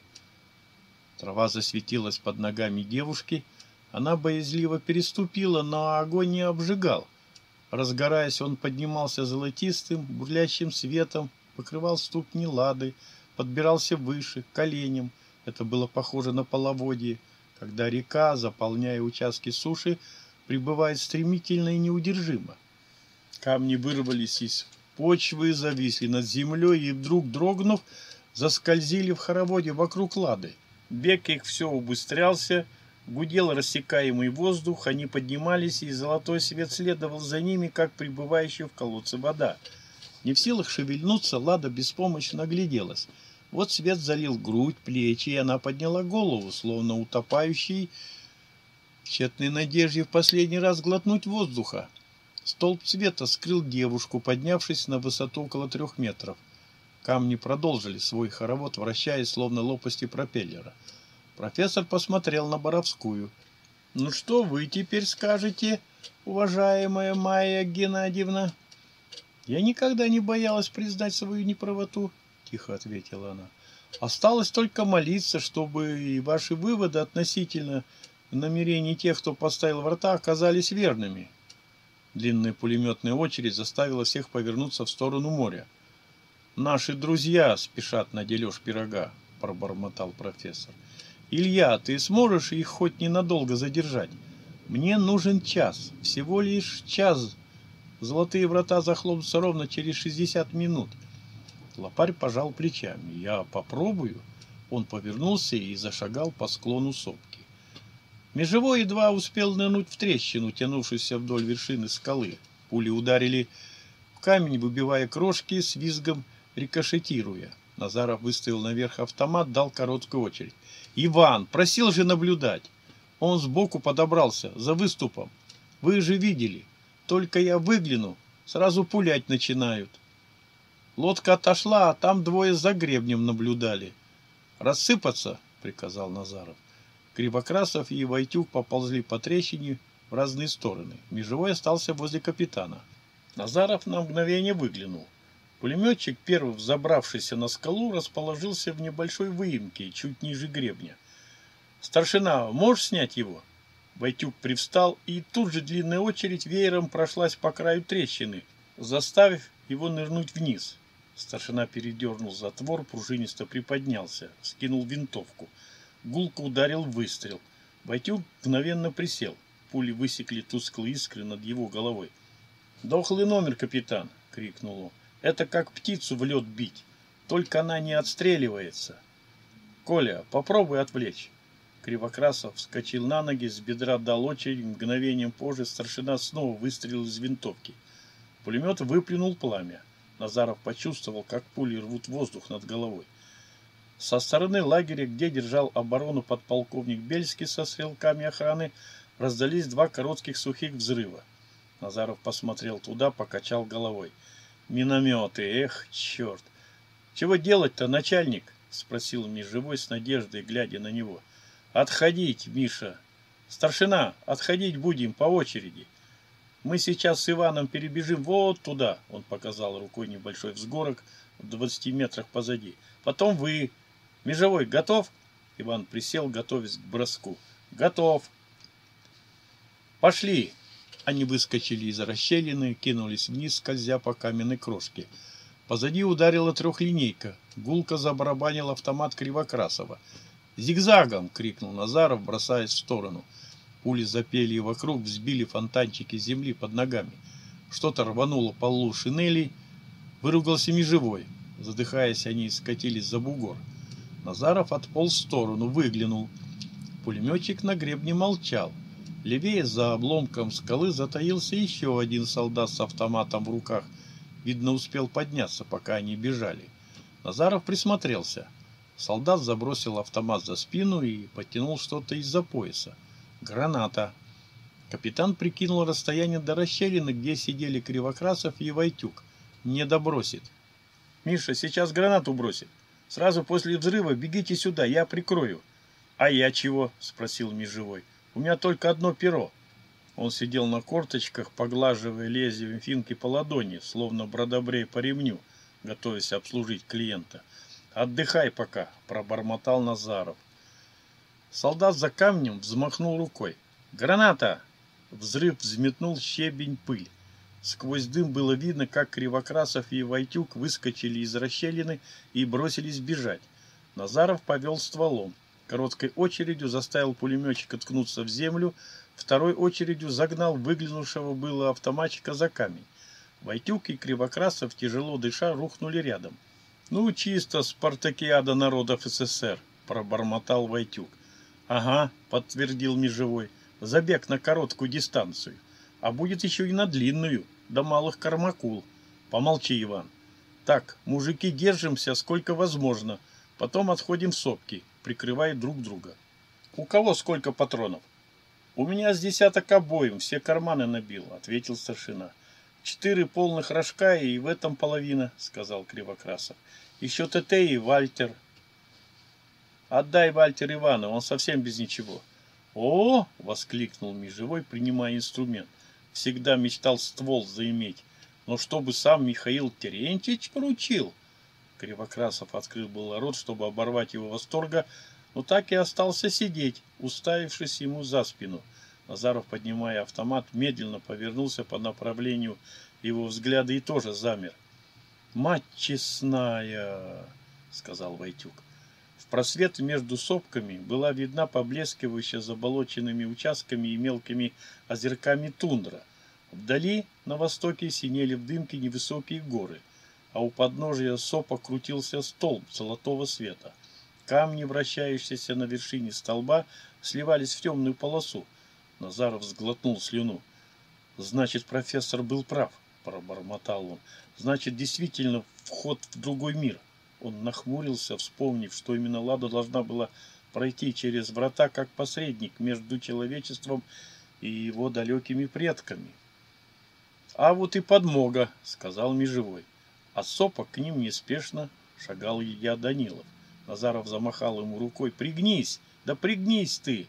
Трава засветилась под ногами девушки. Она боязливо переступила, но огонь не обжигал. Разгораясь, он поднимался золотистым, бурлящим светом, покрывал ступни лады, подбирался выше, к коленям. Это было похоже на половодье, когда река, заполняя участки суши, прибывает стремительно и неудержимо. Камни вырвались из почвы, зависли над землей и вдруг, дрогнув, заскользили в хороводе вокруг лады. Бег их все убыстрялся, гудел рассекаемый воздух, они поднимались, и золотой свет следовал за ними, как прибывающая в колодце вода. Не в силах шевельнуться, Лада беспомощно огляделась. Вот свет залил грудь, плечи, и она подняла голову, словно утопающий в тщетной надежде в последний раз глотнуть воздуха. Столб света скрыл девушку, поднявшись на высоту около трех метров. Камни продолжили свой хоровод, вращаясь, словно лопасти пропеллера. Профессор посмотрел на Боровскую. «Ну что вы теперь скажете, уважаемая Майя Геннадьевна?» «Я никогда не боялась признать свою неправоту», — тихо ответила она. «Осталось только молиться, чтобы и ваши выводы относительно намерений тех, кто поставил врата, оказались верными». Длинная пулеметная очередь заставила всех повернуться в сторону моря. Наши друзья спешат на дележ пирога, пробормотал профессор. Илья, ты сможешь их хоть ненадолго задержать? Мне нужен час, всего лишь час. Золотые врата захлопнутся ровно через 60 минут. Лопарь пожал плечами. Я попробую. Он повернулся и зашагал по склону сопки. Межевой едва успел нырнуть в трещину, тянувшуюся вдоль вершины скалы. Пули ударили в камень, выбивая крошки с визгом рикошетируя. Назаров выставил наверх автомат, дал короткую очередь. «Иван, просил же наблюдать!» Он сбоку подобрался, за выступом. «Вы же видели. Только я выгляну, сразу пулять начинают». Лодка отошла, а там двое за гребнем наблюдали. «Рассыпаться!» — приказал Назаров. Кривокрасов и Войтюк поползли по трещине в разные стороны. Межевой остался возле капитана. Назаров на мгновение выглянул. Пулеметчик, первый взобравшийся на скалу, расположился в небольшой выемке, чуть ниже гребня. «Старшина, можешь снять его?» Войтюк привстал, и тут же длинная очередь веером прошлась по краю трещины, заставив его нырнуть вниз. Старшина передернул затвор, пружинисто приподнялся, скинул винтовку. Гулко ударил выстрел. Войтюк мгновенно присел. Пули высекли тусклые искры над его головой. «Дохлый номер, капитан!» — крикнул он. Это как птицу в лед бить. Только она не отстреливается. Коля, попробуй отвлечь. Кривокрасов вскочил на ноги, с бедра дал очередь, мгновением позже старшина снова выстрелил из винтовки. Пулемет выплюнул пламя. Назаров почувствовал, как пули рвут воздух над головой. Со стороны лагеря, где держал оборону подполковник Бельский со стрелками охраны, раздались два коротких сухих взрыва. Назаров посмотрел туда, покачал головой. Минометы, эх, черт! Чего делать-то, начальник? Спросил Межевой с надеждой, глядя на него. Отходить, Миша. Старшина, отходить будем по очереди. Мы сейчас с Иваном перебежим вот туда, он показал рукой небольшой взгорок в 20 метрах позади. Потом вы. Межевой, готов? Иван присел, готовясь к броску. Готов. Пошли. Они выскочили из расщелины, кинулись вниз, скользя по каменной крошке. Позади ударила трехлинейка. Гулко забарабанил автомат Кривокрасова. «Зигзагом!» — крикнул Назаров, бросаясь в сторону. Пули запели и вокруг взбили фонтанчики земли под ногами. Что-то рвануло по лу шинели. Выругался межевой. Задыхаясь, они скатились за бугор. Назаров отполз в сторону, выглянул. Пулеметчик на гребне молчал. Левее за обломком скалы затаился еще один солдат с автоматом в руках. Видно, успел подняться, пока они бежали. Назаров присмотрелся. Солдат забросил автомат за спину и подтянул что-то из-за пояса. Граната. Капитан прикинул расстояние до расщелины, где сидели Кривокрасов и Войтюк. Не добросит. «Миша, сейчас гранату бросит. Сразу после взрыва бегите сюда, я прикрою». «А я чего?» – спросил Межевой. У меня только одно перо. Он сидел на корточках, поглаживая лезвием финки по ладони, словно бродобрей по ремню, готовясь обслужить клиента. «Отдыхай пока», – пробормотал Назаров. Солдат за камнем взмахнул рукой. «Граната!» Взрыв взметнул щебень пыль. Сквозь дым было видно, как Кривокрасов и Войтюк выскочили из расщелины и бросились бежать. Назаров повел стволом. Короткой очередью заставил пулеметчика ткнуться в землю, второй очередью загнал выглянувшего было автоматчика за камень. Войтюк и Кривокрасов, тяжело дыша, рухнули рядом. «Ну, чисто спартакиада народов СССР», – пробормотал Войтюк. «Ага», – подтвердил Межевой, – «забег на короткую дистанцию. А будет еще и на длинную, до малых кормакул. Помолчи, Иван. Так, мужики, держимся сколько возможно, потом отходим в сопки прикрывая друг друга. «У кого сколько патронов?» «У меня с десяток обоим, все карманы набил», — ответил старшина. «Четыре полных рожка и в этом половина», — сказал Кривокрасов. «Еще ТТ и Вальтер». «Отдай Вальтер Ивану, он совсем без ничего». «О!» — воскликнул Межевой, принимая инструмент. «Всегда мечтал ствол заиметь. Но чтобы сам Михаил Терентьевич поручил...» Кривокрасов открыл был рот, чтобы оборвать его восторга, но так и остался сидеть, уставившись ему за спину. Назаров, поднимая автомат, медленно повернулся по направлению его взгляда и тоже замер. «Мать честная!» — сказал Войтюк. В просвет между сопками была видна поблескивающая заболоченными участками и мелкими озерками тундра. Вдали, на востоке, синели в дымке невысокие горы а у подножия сопа крутился столб золотого света. Камни, вращающиеся на вершине столба, сливались в темную полосу. Назаров сглотнул слюну. «Значит, профессор был прав», – пробормотал он. «Значит, действительно вход в другой мир». Он нахмурился, вспомнив, что именно Лада должна была пройти через врата как посредник между человечеством и его далекими предками. «А вот и подмога», — сказал Межевой. А сопа к ним неспешно шагал я Данилов. Назаров замахал ему рукой. «Пригнись! Да пригнись ты!»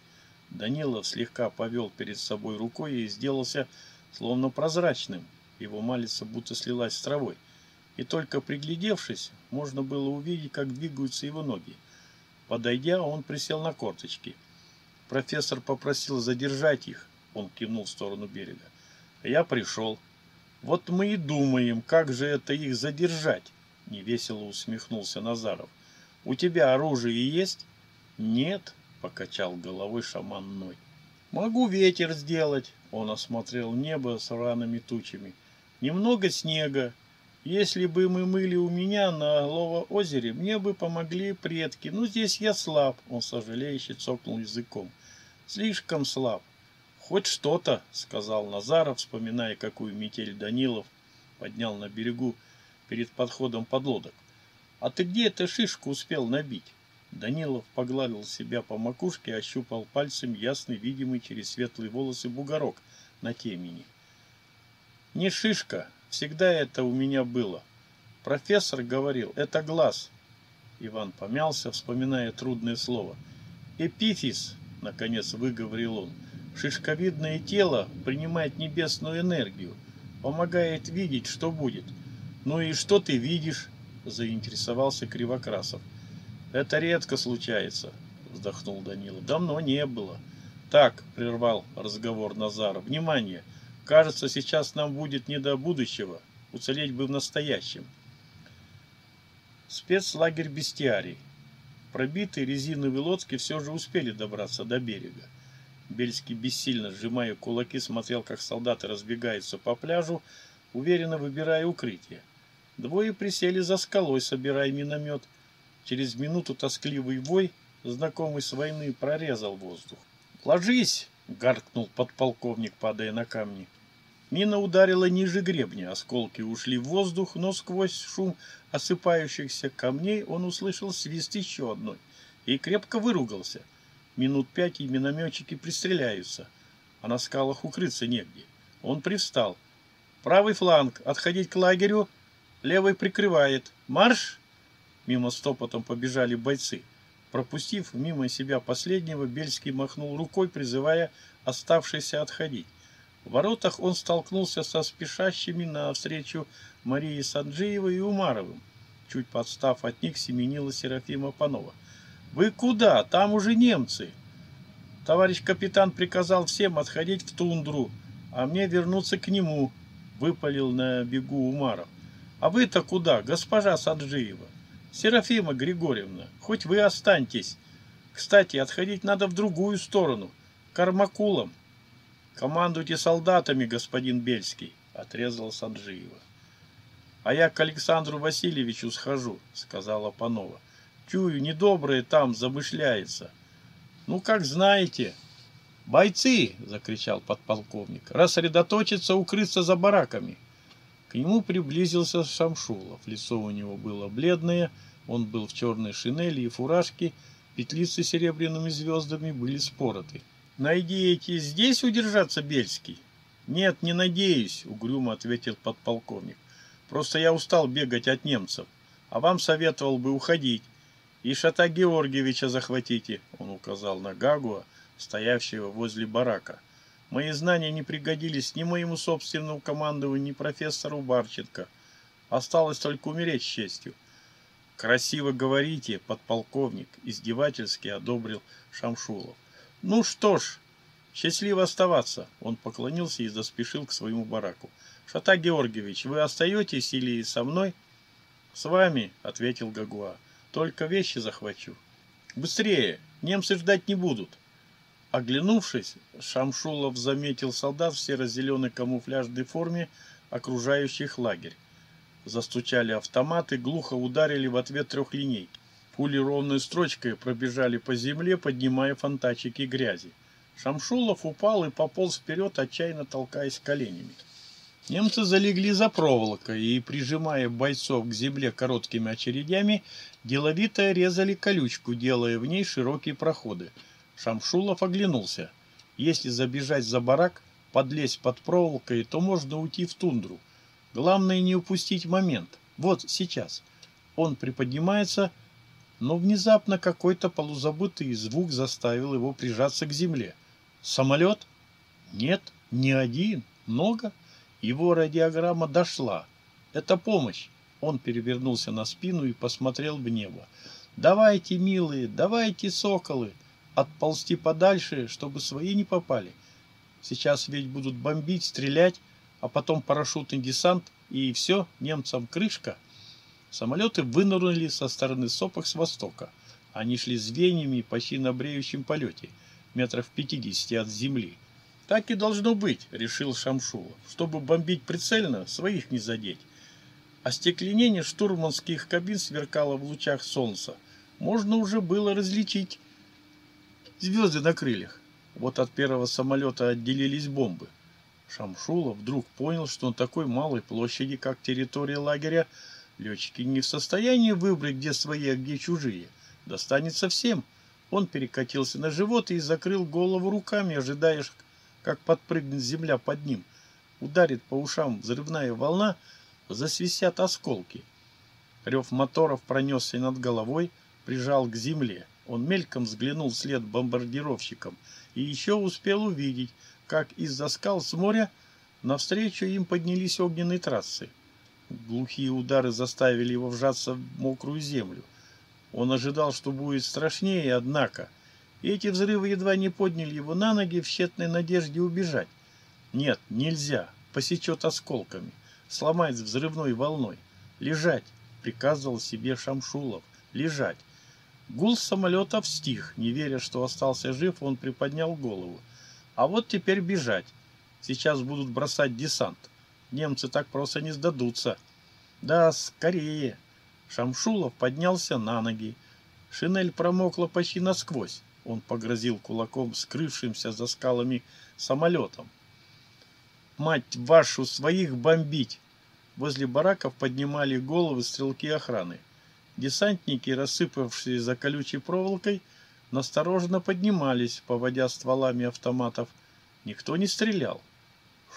Данилов слегка повел перед собой рукой и сделался словно прозрачным. Его малица будто слилась с травой. И только приглядевшись, можно было увидеть, как двигаются его ноги. Подойдя, он присел на корточки. Профессор попросил задержать их. Он кивнул в сторону берега. Я пришел. Вот мы и думаем, как же это их задержать, невесело усмехнулся Назаров. У тебя оружие есть? Нет, покачал головой шаман Ной. Могу ветер сделать, он осмотрел небо с ранами тучами. Немного снега, Если бы мы мыли у меня на озере, мне бы помогли предки. Ну, здесь я слаб, он сожалеюще цокнул языком. Слишком слаб. Хоть что-то, сказал Назаров, вспоминая, какую метель Данилов поднял на берегу перед подходом подлодок. А ты где эту шишку успел набить? Данилов погладил себя по макушке ощупал пальцем ясный, видимый через светлые волосы бугорок на темени. Не шишка, Всегда это у меня было. Профессор говорил, это глаз. Иван помялся, вспоминая трудное слово. Эпифиз, наконец выговорил он. Шишковидное тело принимает небесную энергию, помогает видеть, что будет. Ну и что ты видишь? Заинтересовался Кривокрасов. Это редко случается, вздохнул Данила. Давно не было. Так, прервал разговор Назаров. Внимание! Кажется, сейчас нам будет не до будущего, уцелеть бы в настоящем. Спецлагерь Бестиарий. Пробитые резиновые лодки все же успели добраться до берега. Бельский бессильно, сжимая кулаки, смотрел, как солдаты разбегаются по пляжу, уверенно выбирая укрытие. Двое присели за скалой, собирая миномет. Через минуту тоскливый вой, знакомый с войны, прорезал воздух. «Ложись!» — гаркнул подполковник, падая на камни. Мина ударила ниже гребня, осколки ушли в воздух, но сквозь шум осыпающихся камней он услышал свист еще одной и крепко выругался. Минут пять и минометчики пристреляются, а на скалах укрыться негде. Он привстал. Правый фланг, отходить к лагерю, левый прикрывает. Марш! Мимо стопотом побежали бойцы. Пропустив мимо себя последнего, Бельский махнул рукой, призывая оставшихся отходить. В воротах он столкнулся со спешащими навстречу Марии Санджиевой и Умаровым. Чуть подстав от них, семенила Серафима Панова. «Вы куда? Там уже немцы!» Товарищ капитан приказал всем отходить в тундру, а мне вернуться к нему, выпалил на бегу Умаров. А вы-то куда, госпожа Санджиева? Серафима Григорьевна, хоть вы останьтесь. Кстати, отходить надо в другую сторону, к Армакулам. «Командуйте солдатами, господин Бельский», — отрезал Санджиева. «А я к Александру Васильевичу схожу», — сказала Панова. «Чую, недоброе там замышляется». «Ну, как знаете». «Бойцы!» — закричал подполковник. «Рассредоточиться, укрыться за бараками». К нему приблизился Шамшулов. Лицо у него было бледное, он был в черной шинели и фуражке, петлицы серебряными звездами были спороты. Надеетесь здесь удержаться, Бельский? Нет, не надеюсь, угрюмо ответил подполковник. Просто я устал бегать от немцев, а вам советовал бы уходить. И Шата Георгиевича захватите, он указал на Гагуа, стоявшего возле барака. Мои знания не пригодились ни моему собственному командованию, ни профессору Барченко. Осталось только умереть с честью. Красиво говорите, подполковник, издевательски одобрил Шамшулов. Ну что ж, счастливо оставаться. Он поклонился и заспешил к своему бараку. Шата Георгиевич, вы остаетесь или со мной? С вами, ответил Гагуа. Только вещи захвачу. Быстрее, немцы ждать не будут. Оглянувшись, Шамшулов заметил солдат в серо-зеленой камуфляжной форме, окружающих лагерь. Застучали автоматы, глухо ударили в ответ трехлинейки. Пули ровной строчкой пробежали по земле, поднимая фонтачики грязи. Шамшулов упал и пополз вперед, отчаянно толкаясь коленями. Немцы залегли за проволокой и, прижимая бойцов к земле короткими очередями, деловито резали колючку, делая в ней широкие проходы. Шамшулов оглянулся. Если забежать за барак, подлезть под проволокой, то можно уйти в тундру. Главное не упустить момент. Вот сейчас. Он приподнимается, но внезапно какой-то полузабытый звук заставил его прижаться к земле. Самолет? Нет, не один, много. Его радиограмма дошла. Это помощь. Он перевернулся на спину и посмотрел в небо. «Давайте, милые, давайте, соколы, отползти подальше, чтобы свои не попали. Сейчас ведь будут бомбить, стрелять, а потом парашютный десант, и все, немцам крышка». Самолеты вынырнули со стороны сопок с востока. Они шли звеньями почти на бреющем полете, метров 50 от земли. «Так и должно быть», — решил Шамшулов, «чтобы бомбить прицельно, своих не задеть». Остекленение штурманских кабин сверкало в лучах солнца. Можно уже было различить звезды на крыльях. Вот от первого самолета отделились бомбы. Шамшулов вдруг понял, что на такой малой площади, как территория лагеря, летчики не в состоянии выбрать, где свои, а где чужие. Достанется всем. Он перекатился на живот и закрыл голову руками, ожидая, как подпрыгнет земля под ним. Ударит по ушам взрывная волна, засвистят осколки. Рев моторов пронесся над головой, прижал к земле. Он мельком взглянул вслед бомбардировщикам и еще успел увидеть, как из-за скал с моря навстречу им поднялись огненные трассы. Глухие удары заставили его вжаться в мокрую землю. Он ожидал, что будет страшнее, однако. Эти взрывы едва не подняли его на ноги в тщетной надежде убежать. Нет, нельзя. Посечет осколками. Сломает взрывной волной. Лежать, приказывал себе Шамшулов. Лежать. Гул самолетов стих. Не веря, что остался жив, он приподнял голову. А вот теперь бежать. Сейчас будут бросать десант. Немцы так просто не сдадутся. Да, скорее. Шамшулов поднялся на ноги. Шинель промокла почти насквозь. Он погрозил кулаком скрывшимся за скалами самолетом. «Мать вашу, своих бомбить!» Возле бараков поднимали головы стрелки охраны. Десантники, рассыпавшие за колючей проволокой, настороженно поднимались, поводя стволами автоматов. Никто не стрелял.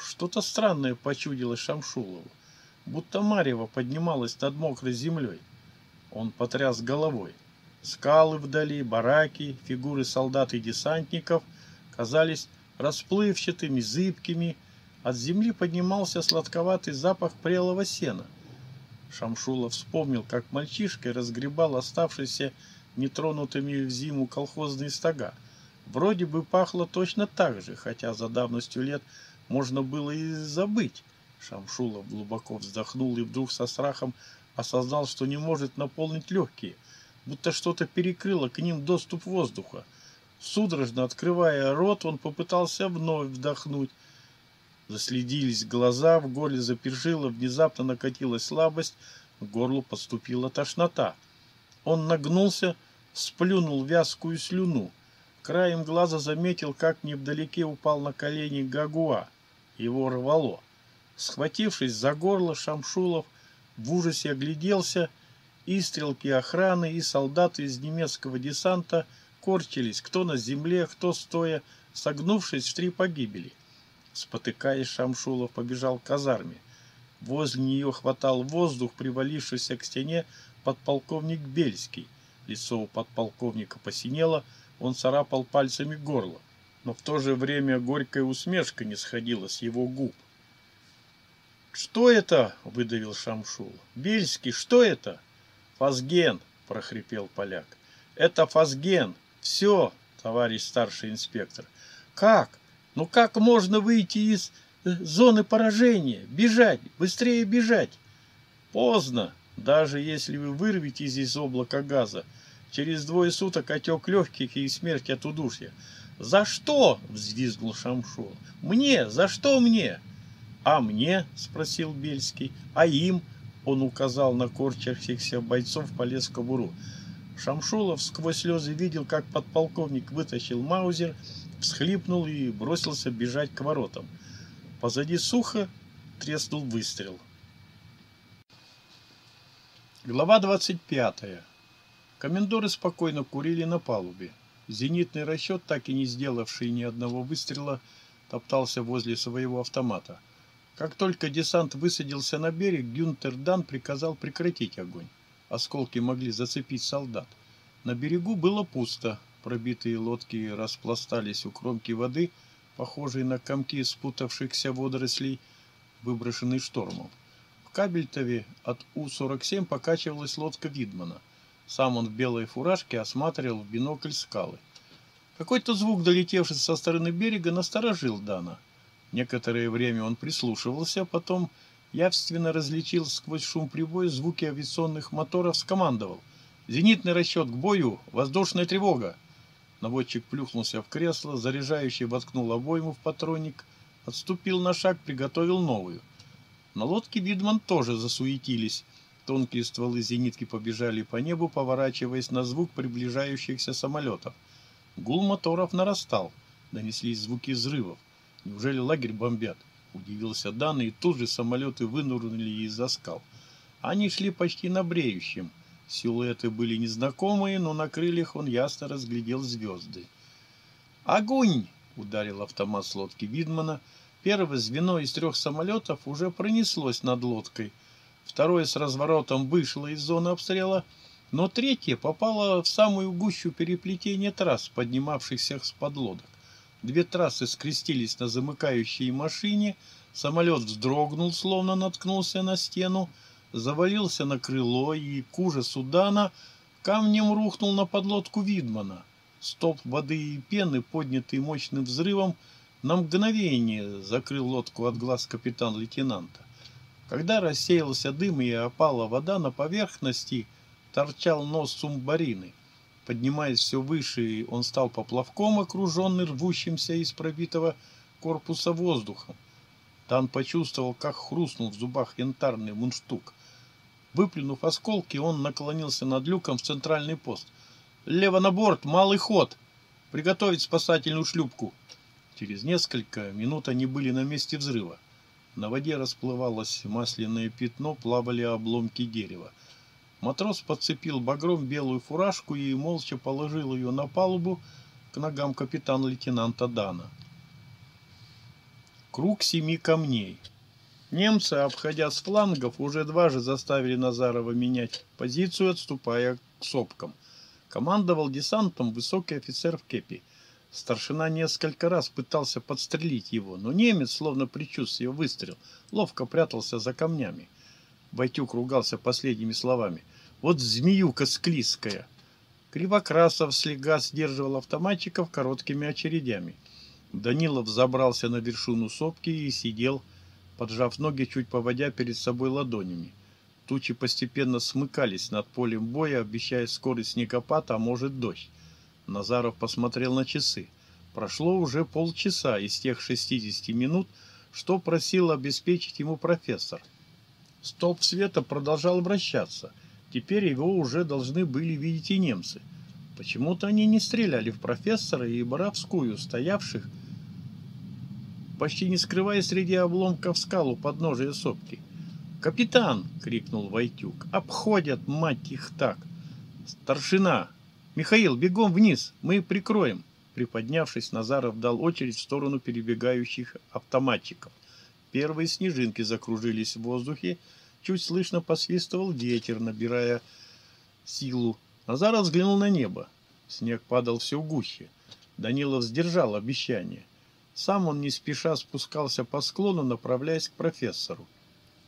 Что-то странное почудилось Шамшулову, будто Марьева поднималась над мокрой землей. Он потряс головой. Скалы вдали, бараки, фигуры солдат и десантников казались расплывчатыми, зыбкими. От земли поднимался сладковатый запах прелого сена – Шамшулов вспомнил, как мальчишка разгребал оставшиеся нетронутыми в зиму колхозные стога. Вроде бы пахло точно так же, хотя за давностью лет можно было и забыть. Шамшулов глубоко вздохнул и вдруг со страхом осознал, что не может наполнить легкие, будто что-то перекрыло к ним доступ воздуха. Судорожно открывая рот, он попытался вновь вдохнуть, Заследились глаза, в горле запержило, внезапно накатилась слабость, к горлу подступила тошнота. Он нагнулся, сплюнул вязкую слюну. Краем глаза заметил, как невдалеке упал на колени Гагуа. Его рвало. Схватившись за горло, Шамшулов в ужасе огляделся, и стрелки охраны, и солдаты из немецкого десанта корчились, кто на земле, кто стоя, согнувшись в три погибели. Спотыкаясь, Шамшулов побежал к казарме. Возле нее хватал воздух, привалившийся к стене подполковник Бельский. Лицо у подполковника посинело, он царапал пальцами горло. Но в то же время горькая усмешка не сходила с его губ. «Что это?» — выдавил Шамшул. «Бельский, что это?» «Фазген!» — прохрипел поляк. «Это фазген! Все, товарищ старший инспектор!» «Как? Ну как можно выйти из э, зоны поражения? Бежать, быстрее бежать. Поздно, даже если вы вырветесь из облака газа. Через двое суток отек легких и смерть от удушья. «За что?» — взвизгнул Шамшур. «Мне? За что мне?» «А мне?» — спросил Бельский. «А им?» — он указал на корчащихся бойцов, полез в кобуру. Шамшулов сквозь слезы видел, как подполковник вытащил маузер всхлипнул и бросился бежать к воротам. Позади сухо треснул выстрел. Глава 25. Комендоры спокойно курили на палубе. Зенитный расчет, так и не сделавший ни одного выстрела, топтался возле своего автомата. Как только десант высадился на берег, Гюнтер Дан приказал прекратить огонь. Осколки могли зацепить солдат. На берегу было пусто, Пробитые лодки распластались у кромки воды, похожей на комки спутавшихся водорослей, выброшенные штормом. В Кабельтове от У-47 покачивалась лодка Видмана. Сам он в белой фуражке осматривал в бинокль скалы. Какой-то звук, долетевший со стороны берега, насторожил Дана. Некоторое время он прислушивался, потом явственно различил сквозь шум прибоя звуки авиационных моторов, скомандовал. «Зенитный расчет к бою! Воздушная тревога!» Наводчик плюхнулся в кресло, заряжающий воткнул обойму в патронник, отступил на шаг, приготовил новую. На лодке Видман тоже засуетились. Тонкие стволы зенитки побежали по небу, поворачиваясь на звук приближающихся самолетов. Гул моторов нарастал. Донеслись звуки взрывов. Неужели лагерь бомбят? Удивился Дан, и тут же самолеты вынурнули из-за скал. Они шли почти на бреющем. Силуэты были незнакомые, но на крыльях он ясно разглядел звезды. «Огонь!» — ударил автомат с лодки Видмана. Первое звено из трех самолетов уже пронеслось над лодкой. Второе с разворотом вышло из зоны обстрела, но третье попало в самую гущу переплетения трасс, поднимавшихся с подлодок. Две трассы скрестились на замыкающей машине, самолет вздрогнул, словно наткнулся на стену, завалился на крыло и, к ужасу Дана, камнем рухнул на подлодку Видмана. Стоп воды и пены, поднятый мощным взрывом, на мгновение закрыл лодку от глаз капитан-лейтенанта. Когда рассеялся дым и опала вода, на поверхности торчал нос сумбарины. Поднимаясь все выше, он стал поплавком, окруженный рвущимся из пробитого корпуса воздухом. Тан почувствовал, как хрустнул в зубах янтарный мундштук. Выплюнув осколки, он наклонился над люком в центральный пост. «Лево на борт, малый ход! Приготовить спасательную шлюпку!» Через несколько минут они были на месте взрыва. На воде расплывалось масляное пятно, плавали обломки дерева. Матрос подцепил багром белую фуражку и молча положил ее на палубу к ногам капитана-лейтенанта Дана. Круг семи камней. Немцы, обходя с флангов, уже дважды заставили Назарова менять позицию, отступая к сопкам. Командовал десантом высокий офицер в кепи. Старшина несколько раз пытался подстрелить его, но немец, словно предчувствие выстрел, ловко прятался за камнями. Войтюк ругался последними словами. «Вот змеюка склизкая!» Кривокрасов слегка сдерживал автоматчиков короткими очередями. Данилов забрался на вершину сопки и сидел, поджав ноги, чуть поводя перед собой ладонями. Тучи постепенно смыкались над полем боя, обещая скорость снегопада, а может дождь. Назаров посмотрел на часы. Прошло уже полчаса из тех 60 минут, что просил обеспечить ему профессор. Столб света продолжал вращаться. Теперь его уже должны были видеть и немцы. Почему-то они не стреляли в профессора и Боровскую, стоявших, почти не скрывая среди обломков скалу подножия сопки. «Капитан!» — крикнул Войтюк. «Обходят, мать их так!» «Старшина! Михаил, бегом вниз! Мы прикроем!» Приподнявшись, Назаров дал очередь в сторону перебегающих автоматчиков. Первые снежинки закружились в воздухе, чуть слышно посвистывал ветер, набирая силу. Назаров взглянул на небо. Снег падал все гуще. Данилов сдержал обещание. Сам он не спеша спускался по склону, направляясь к профессору.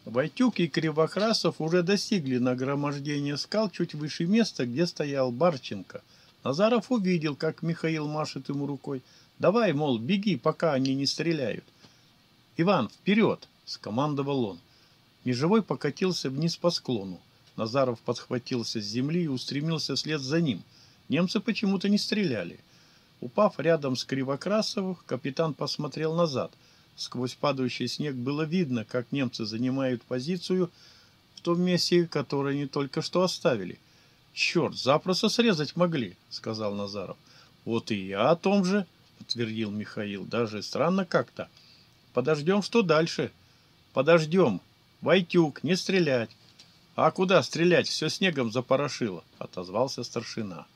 Войтюк и Кривокрасов уже достигли нагромождения скал чуть выше места, где стоял Барченко. Назаров увидел, как Михаил машет ему рукой. «Давай, мол, беги, пока они не стреляют». «Иван, вперед!» — скомандовал он. Межевой покатился вниз по склону. Назаров подхватился с земли и устремился вслед за ним. Немцы почему-то не стреляли. Упав рядом с Кривокрасовым, капитан посмотрел назад. Сквозь падающий снег было видно, как немцы занимают позицию в том месте, которое они только что оставили. «Черт, запросто срезать могли», — сказал Назаров. «Вот и я о том же», — подтвердил Михаил. «Даже странно как-то. Подождем, что дальше?» «Подождем. Войтюк, не стрелять». «А куда стрелять? Все снегом запорошило», — отозвался старшина.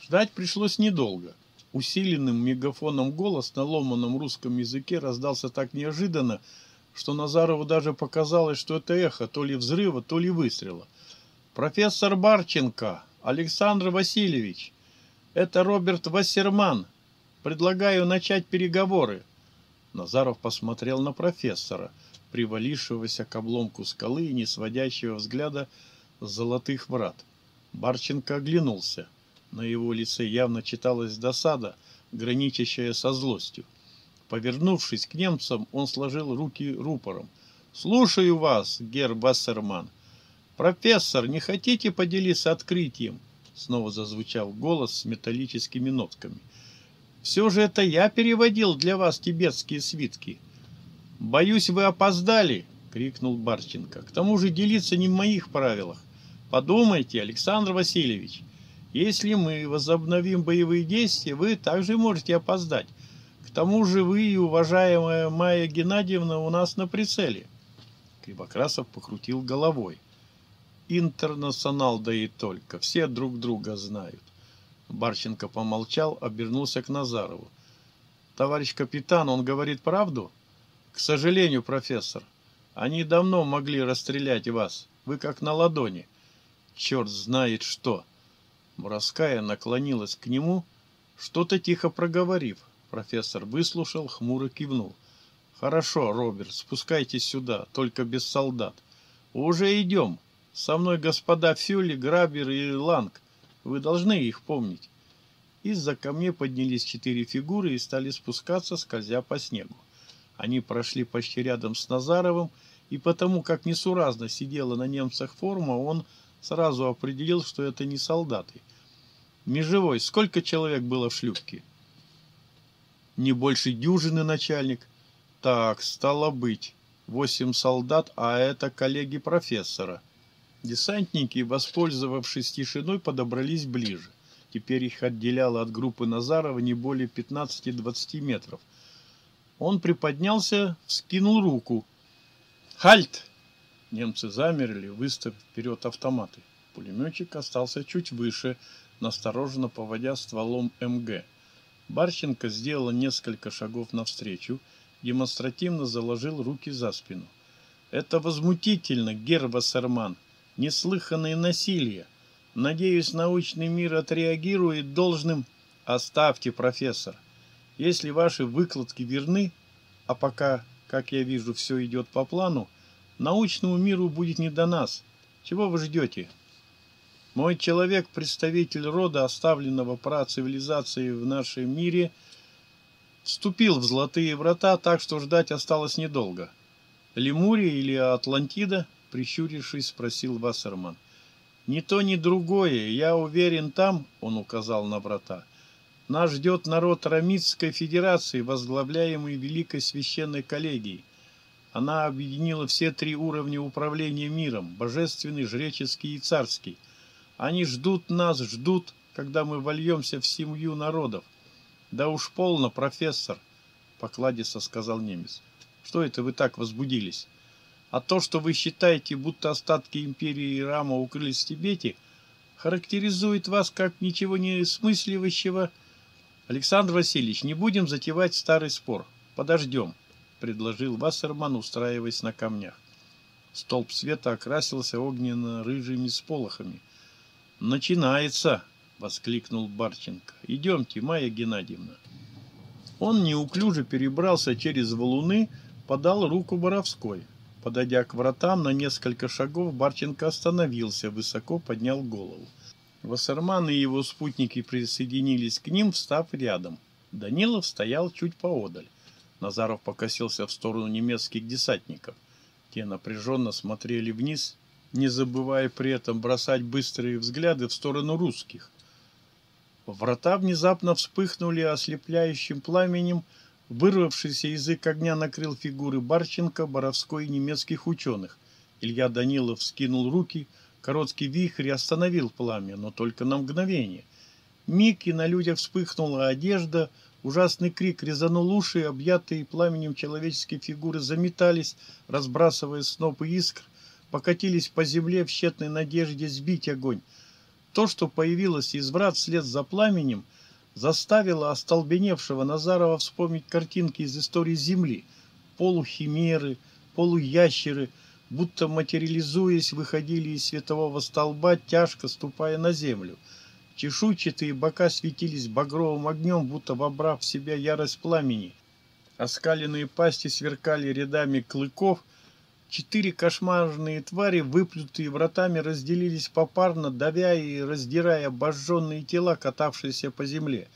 Ждать пришлось недолго. Усиленным мегафоном голос на ломаном русском языке раздался так неожиданно, что Назарову даже показалось, что это эхо то ли взрыва, то ли выстрела. «Профессор Барченко! Александр Васильевич! Это Роберт Вассерман! Предлагаю начать переговоры!» Назаров посмотрел на профессора, привалившегося к обломку скалы и не сводящего взгляда с золотых врат. Барченко оглянулся. На его лице явно читалась досада, граничащая со злостью. Повернувшись к немцам, он сложил руки рупором. «Слушаю вас, гер Бассерман. Профессор, не хотите поделиться открытием?» Снова зазвучал голос с металлическими нотками. «Все же это я переводил для вас тибетские свитки. Боюсь, вы опоздали. крикнул Барченко. К тому же делиться не в моих правилах. Подумайте, Александр Васильевич, если мы возобновим боевые действия, вы также можете опоздать. К тому же вы и уважаемая Майя Геннадьевна у нас на прицеле. Кривокрасов покрутил головой. Интернационал, да и только. Все друг друга знают. Барченко помолчал, обернулся к Назарову. Товарищ капитан, он говорит правду? К сожалению, профессор. Они давно могли расстрелять вас. Вы как на ладони. Черт знает что. Муравская наклонилась к нему, что-то тихо проговорив. Профессор выслушал, хмуро кивнул. Хорошо, Роберт, спускайтесь сюда, только без солдат. Уже идем. Со мной господа Фюли, Грабер и Ланг. Вы должны их помнить. Из-за камней поднялись четыре фигуры и стали спускаться, скользя по снегу. Они прошли почти рядом с Назаровым, и потому как несуразно сидела на немцах форма, он сразу определил, что это не солдаты. Межевой, сколько человек было в шлюпке? Не больше дюжины, начальник. Так, стало быть, восемь солдат, а это коллеги профессора. Десантники, воспользовавшись тишиной, подобрались ближе. Теперь их отделяло от группы Назарова не более 15-20 метров. Он приподнялся, вскинул руку. «Хальт!» Немцы замерли, выставив вперед автоматы. Пулеметчик остался чуть выше, настороженно поводя стволом МГ. Барченко сделал несколько шагов навстречу, демонстративно заложил руки за спину. «Это возмутительно, Гер Вассерман! Неслыханное насилие! Надеюсь, научный мир отреагирует должным...» «Оставьте, профессор! Если ваши выкладки верны, а пока, как я вижу, все идет по плану, научному миру будет не до нас. Чего вы ждете?» Мой человек, представитель рода, оставленного про цивилизации в нашем мире, вступил в золотые врата, так что ждать осталось недолго. Лемурия или Атлантида? Прищурившись, спросил Вассерман. Ни то, ни другое. Я уверен, там, он указал на врата, нас ждет народ Рамитской Федерации, возглавляемый Великой Священной Коллегией. Она объединила все три уровня управления миром – божественный, жреческий и царский – они ждут нас, ждут, когда мы вольемся в семью народов. Да уж полно, профессор, покладисто сказал немец. Что это вы так возбудились? А то, что вы считаете, будто остатки империи Рама укрылись в Тибете, характеризует вас как ничего не смысливающего. Александр Васильевич, не будем затевать старый спор. Подождем, предложил Вассерман, устраиваясь на камнях. Столб света окрасился огненно-рыжими сполохами – «Начинается!» — воскликнул Барченко. «Идемте, Майя Геннадьевна». Он неуклюже перебрался через валуны, подал руку Боровской. Подойдя к вратам на несколько шагов, Барченко остановился, высоко поднял голову. Вассерман и его спутники присоединились к ним, встав рядом. Данилов стоял чуть поодаль. Назаров покосился в сторону немецких десантников. Те напряженно смотрели вниз не забывая при этом бросать быстрые взгляды в сторону русских. Врата внезапно вспыхнули ослепляющим пламенем, вырвавшийся язык огня накрыл фигуры Барченко, Боровской и немецких ученых. Илья Данилов скинул руки, короткий вихрь остановил пламя, но только на мгновение. Миг и на людях вспыхнула одежда, ужасный крик резанул уши, объятые пламенем человеческие фигуры заметались, разбрасывая снопы искр, покатились по земле в тщетной надежде сбить огонь. То, что появилось из врат вслед за пламенем, заставило остолбеневшего Назарова вспомнить картинки из истории Земли. Полухимеры, полуящеры, будто материализуясь, выходили из светового столба, тяжко ступая на землю. Чешуйчатые бока светились багровым огнем, будто вобрав в себя ярость пламени. Оскаленные пасти сверкали рядами клыков – Четыре кошмарные твари, выплютые вратами, разделились попарно, давя и раздирая обожженные тела, катавшиеся по земле.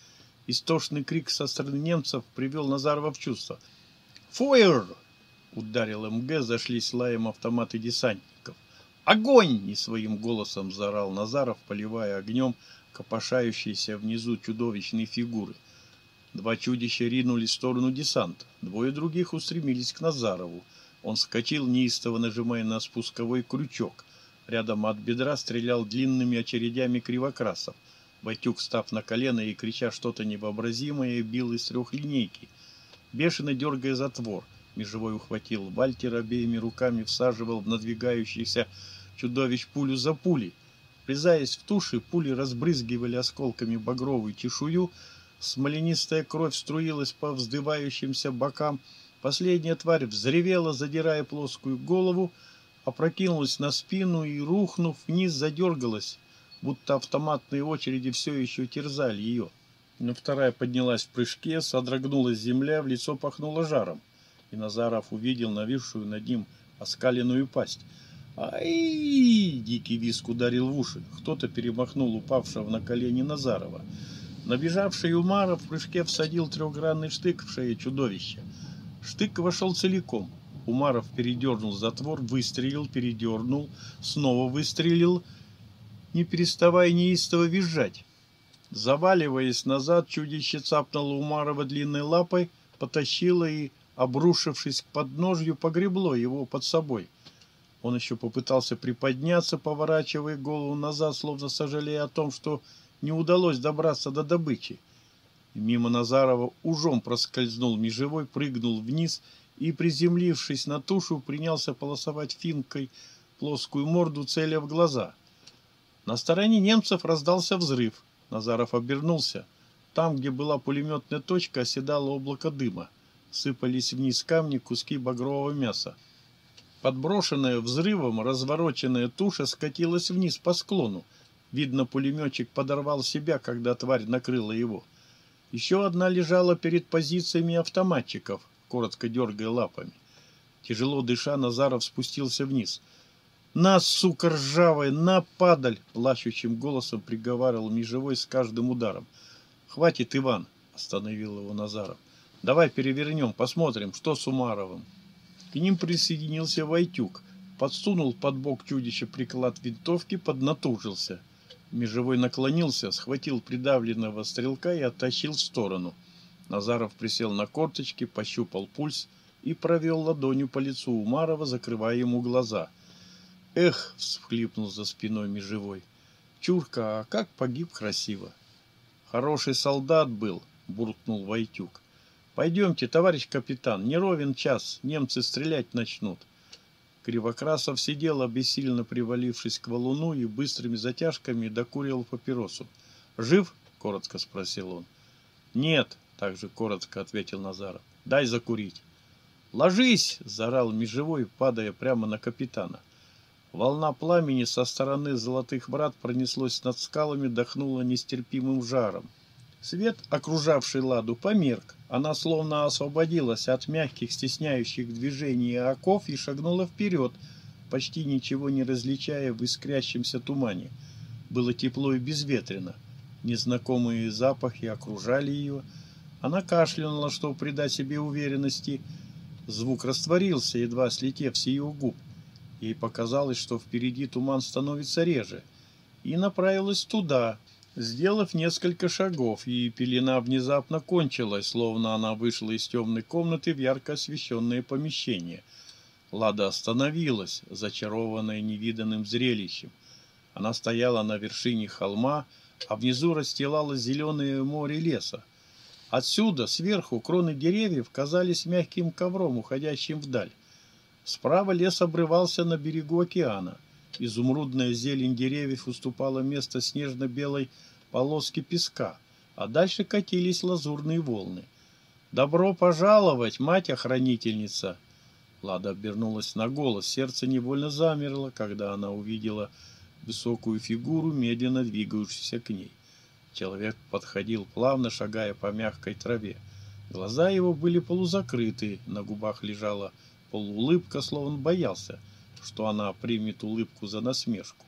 Истошный крик со стороны немцев привел Назарова в чувство. «Фойер!» — ударил МГ, зашлись лаем автоматы десантников. «Огонь!» — не своим голосом заорал Назаров, поливая огнем копошающиеся внизу чудовищные фигуры. Два чудища ринулись в сторону десанта. Двое других устремились к Назарову. Он скочил, неистово нажимая на спусковой крючок. Рядом от бедра стрелял длинными очередями кривокрасов. Батюк, став на колено и крича что-то невообразимое, бил из трехлинейки. Бешено дергая затвор, Межевой ухватил Вальтер обеими руками, всаживал в надвигающийся чудовищ пулю за пулей. Врезаясь в туши, пули разбрызгивали осколками багровую чешую, смоленистая кровь струилась по вздывающимся бокам. Последняя тварь взревела, задирая плоскую голову, опрокинулась на спину и, рухнув вниз, задергалась, будто автоматные очереди все еще терзали ее. Но вторая поднялась в прыжке, содрогнулась земля, в лицо пахнуло жаром. И Назаров увидел нависшую над ним оскаленную пасть. «Ай!» — дикий виск ударил в уши. Кто-то перемахнул упавшего на колени Назарова. Набежавший Умаров в прыжке всадил трехгранный штык в шею чудовища. Штык вошел целиком. Умаров передернул затвор, выстрелил, передернул, снова выстрелил, не переставая неистово визжать. Заваливаясь назад, чудище цапнуло Умарова длинной лапой, потащило и, обрушившись к подножью, погребло его под собой. Он еще попытался приподняться, поворачивая голову назад, словно сожалея о том, что не удалось добраться до добычи. И мимо Назарова ужом проскользнул межевой, прыгнул вниз и, приземлившись на тушу, принялся полосовать финкой плоскую морду, целя в глаза. На стороне немцев раздался взрыв. Назаров обернулся. Там, где была пулеметная точка, оседало облако дыма. Сыпались вниз камни, куски багрового мяса. Подброшенная взрывом, развороченная туша скатилась вниз по склону. Видно, пулеметчик подорвал себя, когда тварь накрыла его. Еще одна лежала перед позициями автоматчиков, коротко дергая лапами. Тяжело дыша, Назаров спустился вниз. «На, сука ржавая, на, падаль!» — плачущим голосом приговаривал межевой с каждым ударом. «Хватит, Иван!» — остановил его Назаров. «Давай перевернем, посмотрим, что с Умаровым». К ним присоединился Войтюк. Подсунул под бок чудища приклад винтовки, поднатужился. Межевой наклонился, схватил придавленного стрелка и оттащил в сторону. Назаров присел на корточки, пощупал пульс и провел ладонью по лицу Умарова, закрывая ему глаза. «Эх!» — всхлипнул за спиной Межевой. «Чурка, а как погиб красиво!» «Хороший солдат был!» — буркнул Войтюк. «Пойдемте, товарищ капитан, не ровен час, немцы стрелять начнут». Кривокрасов сидел, обессильно привалившись к валуну и быстрыми затяжками докуривал папиросу. «Жив?» — коротко спросил он. «Нет», — также коротко ответил Назаров. «Дай закурить». «Ложись!» — заорал межевой, падая прямо на капитана. Волна пламени со стороны золотых врат пронеслась над скалами, дохнула нестерпимым жаром. Свет, окружавший ладу, померк. Она словно освободилась от мягких, стесняющих движений оков и шагнула вперед, почти ничего не различая в искрящемся тумане. Было тепло и безветренно. Незнакомые запахи окружали ее. Она кашлянула, чтобы придать себе уверенности. Звук растворился, едва слетев с ее губ. Ей показалось, что впереди туман становится реже. И направилась туда, Сделав несколько шагов, и пелена внезапно кончилась, словно она вышла из темной комнаты в ярко освещенное помещение. Лада остановилась, зачарованная невиданным зрелищем. Она стояла на вершине холма, а внизу расстилалось зеленое море леса. Отсюда, сверху, кроны деревьев казались мягким ковром, уходящим вдаль. Справа лес обрывался на берегу океана. Изумрудная зелень деревьев уступала место снежно-белой полоски песка, а дальше катились лазурные волны. «Добро пожаловать, мать-охранительница!» Лада обернулась на голос, сердце невольно замерло, когда она увидела высокую фигуру, медленно двигающуюся к ней. Человек подходил плавно, шагая по мягкой траве. Глаза его были полузакрыты, на губах лежала полуулыбка, словно боялся, что она примет улыбку за насмешку.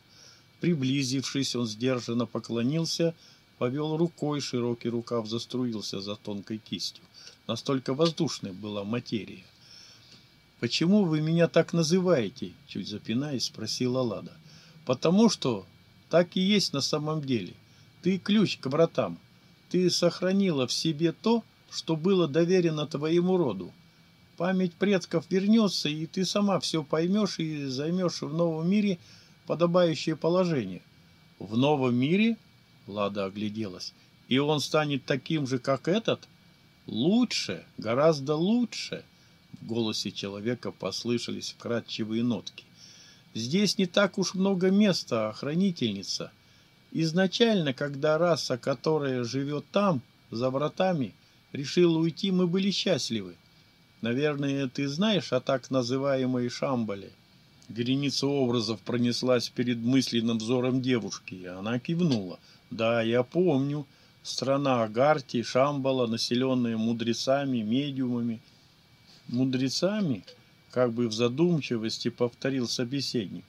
Приблизившись, он сдержанно поклонился, повел рукой, широкий рукав заструился за тонкой кистью. Настолько воздушной была материя. «Почему вы меня так называете?» — чуть запинаясь, спросила Лада. «Потому что так и есть на самом деле. Ты ключ к вратам. Ты сохранила в себе то, что было доверено твоему роду. Память предков вернется, и ты сама все поймешь и займешь в новом мире подобающее положение. В новом мире? Лада огляделась. И он станет таким же, как этот? Лучше, гораздо лучше. В голосе человека послышались вкрадчивые нотки. Здесь не так уж много места, охранительница. Изначально, когда раса, которая живет там, за вратами, решила уйти, мы были счастливы. Наверное, ты знаешь о так называемой Шамбале? Вереница образов пронеслась перед мысленным взором девушки, и она кивнула. Да, я помню. Страна Агарти, Шамбала, населенная мудрецами, медиумами. Мудрецами? Как бы в задумчивости повторил собеседник.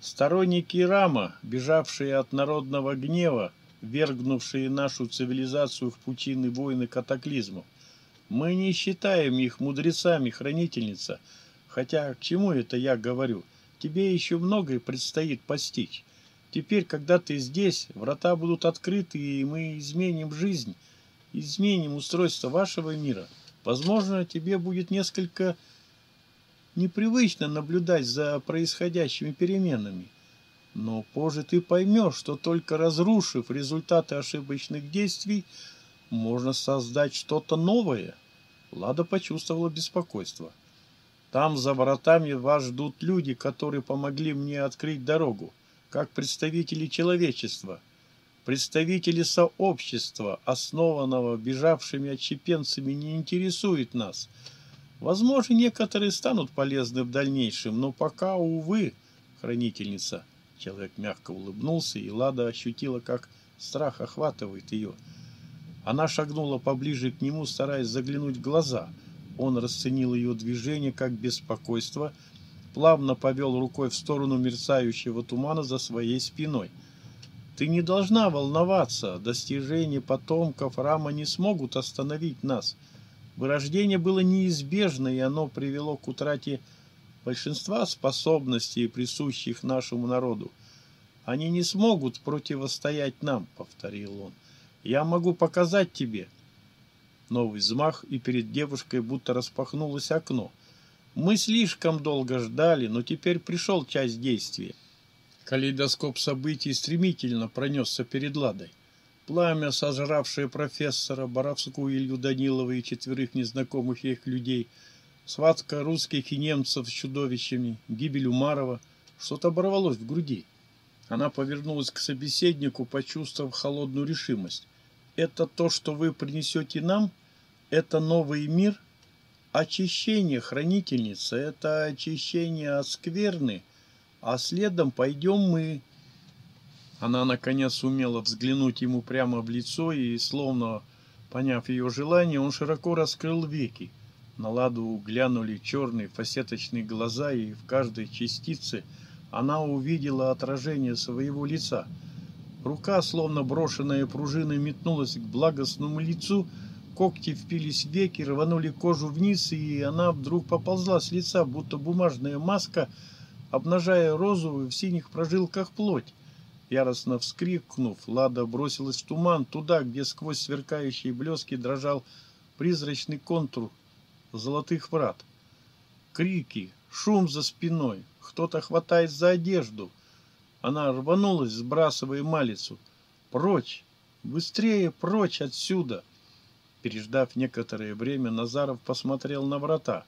Сторонники Рама, бежавшие от народного гнева, вергнувшие нашу цивилизацию в пучины войны катаклизмов. Мы не считаем их мудрецами, хранительница. Хотя к чему это я говорю? Тебе еще многое предстоит постичь. Теперь, когда ты здесь, врата будут открыты, и мы изменим жизнь, изменим устройство вашего мира. Возможно, тебе будет несколько непривычно наблюдать за происходящими переменами. Но позже ты поймешь, что только разрушив результаты ошибочных действий, можно создать что-то новое. Лада почувствовала беспокойство. Там за воротами вас ждут люди, которые помогли мне открыть дорогу, как представители человечества, представители сообщества, основанного бежавшими отщепенцами, не интересует нас. Возможно, некоторые станут полезны в дальнейшем, но пока, увы, хранительница. Человек мягко улыбнулся, и Лада ощутила, как страх охватывает ее – она шагнула поближе к нему, стараясь заглянуть в глаза. Он расценил ее движение как беспокойство, плавно повел рукой в сторону мерцающего тумана за своей спиной. «Ты не должна волноваться. Достижения потомков Рама не смогут остановить нас. Вырождение было неизбежно, и оно привело к утрате большинства способностей, присущих нашему народу. Они не смогут противостоять нам», — повторил он. Я могу показать тебе. Новый взмах, и перед девушкой будто распахнулось окно. Мы слишком долго ждали, но теперь пришел часть действия. Калейдоскоп событий стремительно пронесся перед Ладой. Пламя, сожравшее профессора, Боровскую Илью Данилова и четверых незнакомых их людей, схватка русских и немцев с чудовищами, гибель Умарова, что-то оборвалось в груди. Она повернулась к собеседнику, почувствовав холодную решимость. «Это то, что вы принесете нам? Это новый мир? Очищение, хранительница, это очищение от скверны, а следом пойдем мы». Она, наконец, умела взглянуть ему прямо в лицо, и, словно поняв ее желание, он широко раскрыл веки. На ладу глянули черные фасеточные глаза, и в каждой частице – она увидела отражение своего лица. Рука, словно брошенная пружиной, метнулась к благостному лицу, когти впились в веки, рванули кожу вниз, и она вдруг поползла с лица, будто бумажная маска, обнажая розовую в синих прожилках плоть. Яростно вскрикнув, Лада бросилась в туман, туда, где сквозь сверкающие блески дрожал призрачный контур золотых врат. Крики, шум за спиной, кто-то хватает за одежду. Она рванулась, сбрасывая малицу. Прочь! Быстрее прочь отсюда! Переждав некоторое время, Назаров посмотрел на врата.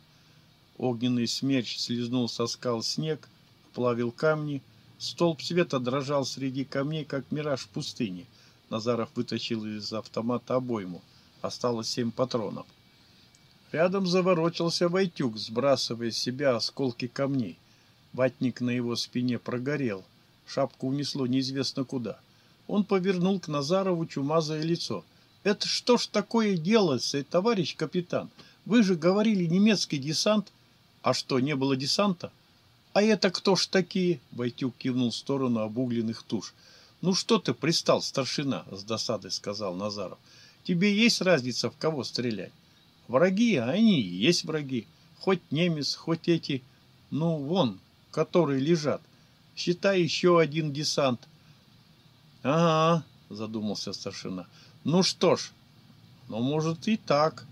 Огненный смерч слезнул со скал снег, плавил камни. Столб света дрожал среди камней, как мираж в пустыне. Назаров вытащил из автомата обойму. Осталось семь патронов. Рядом заворочился Войтюк, сбрасывая с себя осколки камней. Ватник на его спине прогорел. Шапку унесло неизвестно куда. Он повернул к Назарову чумазое лицо. «Это что ж такое делается, товарищ капитан? Вы же говорили немецкий десант. А что, не было десанта?» «А это кто ж такие?» Войтюк кивнул в сторону обугленных туш. «Ну что ты пристал, старшина?» — с досадой сказал Назаров. «Тебе есть разница, в кого стрелять? Враги, а они и есть враги. Хоть немец, хоть эти... Ну, вон, которые лежат. Считай еще один десант. Ага, задумался старшина. Ну что ж, ну может и так.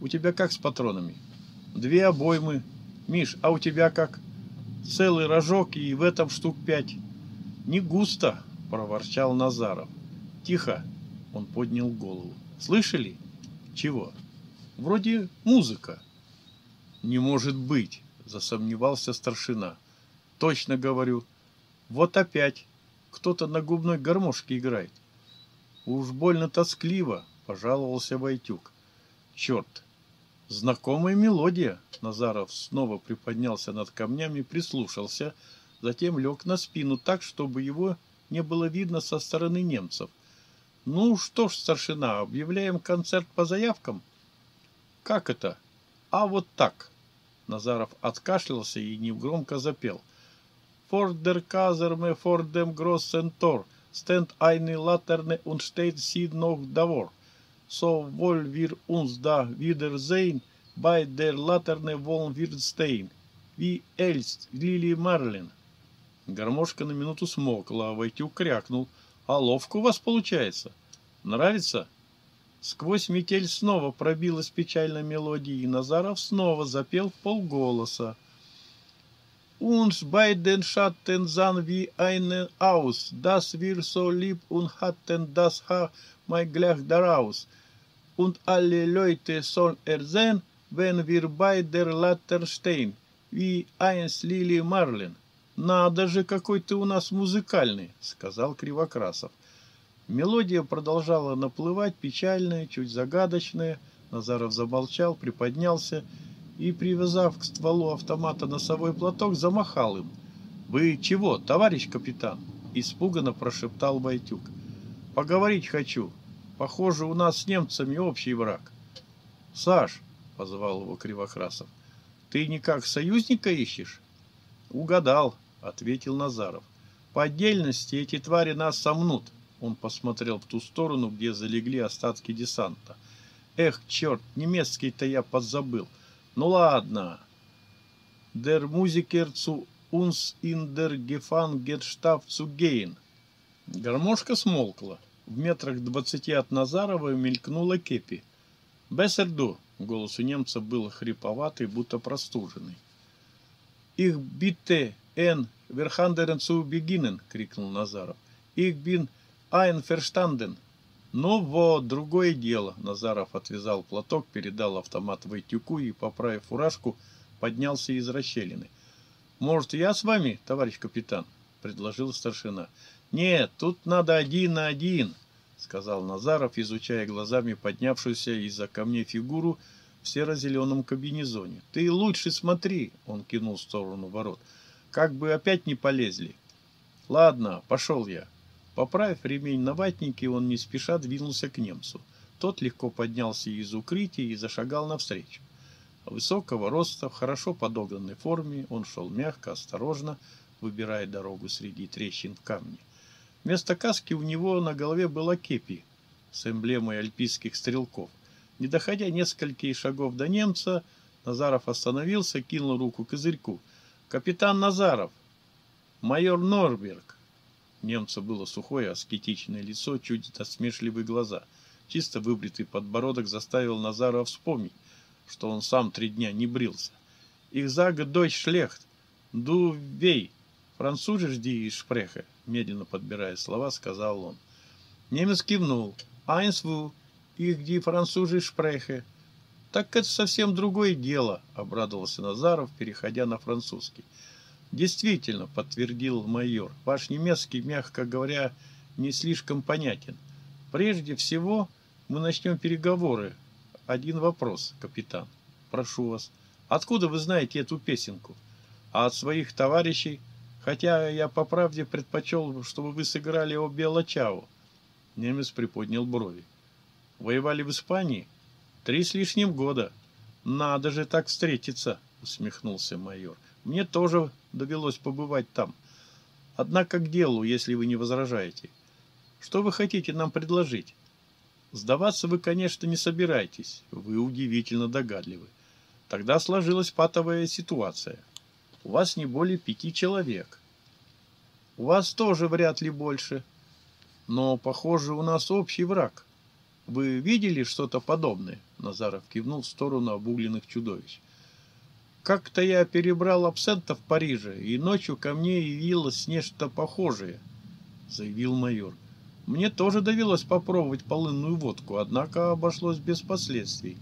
У тебя как с патронами? Две обоймы. Миш, а у тебя как? Целый рожок и в этом штук пять. Не густо, проворчал Назаров. Тихо, он поднял голову. Слышали? Чего? Вроде музыка. Не может быть, засомневался старшина. Точно говорю. Вот опять. Кто-то на губной гармошке играет. Уж больно тоскливо, пожаловался Войтюк. Черт, знакомая мелодия. Назаров снова приподнялся над камнями, прислушался, затем лег на спину так, чтобы его не было видно со стороны немцев. Ну что ж, старшина, объявляем концерт по заявкам? Как это? А вот так. Назаров откашлялся и негромко запел. For der Kaserne, for dem großen Tor, stand eine Laterne und steht sie noch davor. So wohl wir uns da wiedersehen, bei der Laterne wollen wir stehen. Wie Эльст, Лили Марлин. Гармошка на минуту смолкла, а Войтюк крякнул. А ловко у вас получается. Нравится? Сквозь метель снова пробилась печальная мелодия, и Назаров снова запел в полголоса. Uns beiden Schatten sahen wie einen aus, dass wir so lieb und hatten das Haar mein gleich daraus. Und alle Leute sollen ersehen, wenn wir bei der Latte stehen, wie eins Лили Марлин. «Надо же, какой ты у нас музыкальный!» — сказал Кривокрасов. Мелодия продолжала наплывать, печальная, чуть загадочная. Назаров замолчал, приподнялся и, привязав к стволу автомата носовой платок, замахал им. «Вы чего, товарищ капитан?» – испуганно прошептал Войтюк. «Поговорить хочу. Похоже, у нас с немцами общий враг». «Саш», – позвал его Кривокрасов, – «ты никак союзника ищешь?» «Угадал», – ответил Назаров. «По отдельности эти твари нас сомнут». Он посмотрел в ту сторону, где залегли остатки десанта. «Эх, черт, немецкий-то я подзабыл. Ну ладно. Der Musiker zu uns in der Gefangenschaft zu gehen. Гармошка смолкла. В метрах двадцати от Назарова мелькнула кепи. «Бессерду!» — голос у немца был хриповатый, будто простуженный. «Их bitte en verhanderen zu beginnen!» — крикнул Назаров. «Их bin ein verstanden!» «Ну вот, другое дело!» Назаров отвязал платок, передал автомат Войтюку и, поправив фуражку, поднялся из расщелины. «Может, я с вами, товарищ капитан?» — предложил старшина. «Нет, тут надо один на один», — сказал Назаров, изучая глазами поднявшуюся из-за камней фигуру в серо-зеленом кабинезоне. «Ты лучше смотри», — он кинул в сторону ворот, — «как бы опять не полезли». «Ладно, пошел я». Поправив ремень на ватнике, он не спеша двинулся к немцу. Тот легко поднялся из укрытия и зашагал навстречу. Высокого роста, в хорошо подогнанной форме, он шел мягко, осторожно, выбирая дорогу среди трещин в камне. Вместо каски у него на голове была кепи с эмблемой альпийских стрелков. Не доходя нескольких шагов до немца, Назаров остановился, кинул руку козырьку. «Капитан Назаров! Майор Норберг!» Немца было сухое, аскетичное лицо, чуть насмешливые глаза. Чисто выбритый подбородок заставил Назарова вспомнить, что он сам три дня не брился. «Их зага дойч шлехт, ду вей, французиш ди шпреха», медленно подбирая слова, сказал он. Немец кивнул. «Айнс ву, их ди французиш шпрехе». «Так это совсем другое дело», — обрадовался Назаров, переходя на французский. Действительно, подтвердил майор, ваш немецкий, мягко говоря, не слишком понятен. Прежде всего, мы начнем переговоры. Один вопрос, капитан. Прошу вас. Откуда вы знаете эту песенку? А от своих товарищей? Хотя я по правде предпочел, чтобы вы сыграли о Белочаву. Немец приподнял брови. Воевали в Испании? Три с лишним года. Надо же так встретиться, усмехнулся майор. Мне тоже довелось побывать там. Однако к делу, если вы не возражаете. Что вы хотите нам предложить? Сдаваться вы, конечно, не собираетесь. Вы удивительно догадливы. Тогда сложилась патовая ситуация. У вас не более пяти человек. У вас тоже вряд ли больше. Но, похоже, у нас общий враг. Вы видели что-то подобное? Назаров кивнул в сторону обугленных чудовищ. Как-то я перебрал абсента в Париже, и ночью ко мне явилось нечто похожее, заявил майор. Мне тоже довелось попробовать полынную водку, однако обошлось без последствий.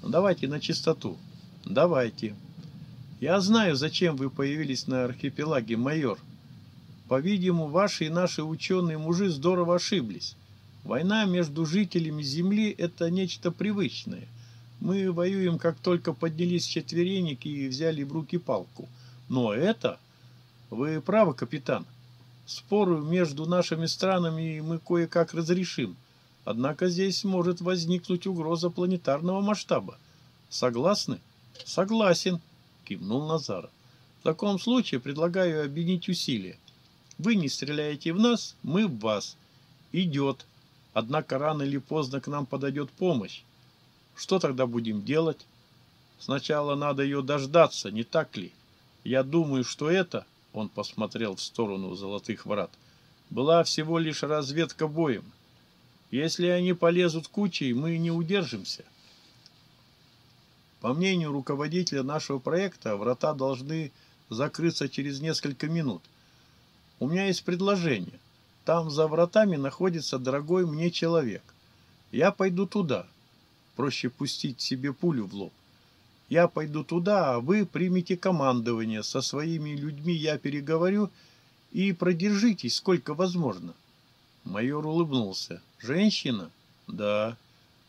Ну, давайте на чистоту. Давайте. Я знаю, зачем вы появились на архипелаге, майор. По-видимому, ваши и наши ученые-мужи здорово ошиблись. Война между жителями Земли – это нечто привычное. Мы воюем, как только поднялись четверенники и взяли в руки палку. Но это... Вы правы, капитан. Споры между нашими странами мы кое-как разрешим. Однако здесь может возникнуть угроза планетарного масштаба. Согласны? Согласен, кивнул Назаров. В таком случае предлагаю объединить усилия. Вы не стреляете в нас, мы в вас. Идет. Однако рано или поздно к нам подойдет помощь. Что тогда будем делать? Сначала надо ее дождаться, не так ли? Я думаю, что это, он посмотрел в сторону золотых врат, была всего лишь разведка боем. Если они полезут кучей, мы не удержимся. По мнению руководителя нашего проекта, врата должны закрыться через несколько минут. У меня есть предложение. Там за вратами находится дорогой мне человек. Я пойду туда. Проще пустить себе пулю в лоб. Я пойду туда, а вы примите командование. Со своими людьми я переговорю и продержитесь сколько возможно. Майор улыбнулся. Женщина? Да.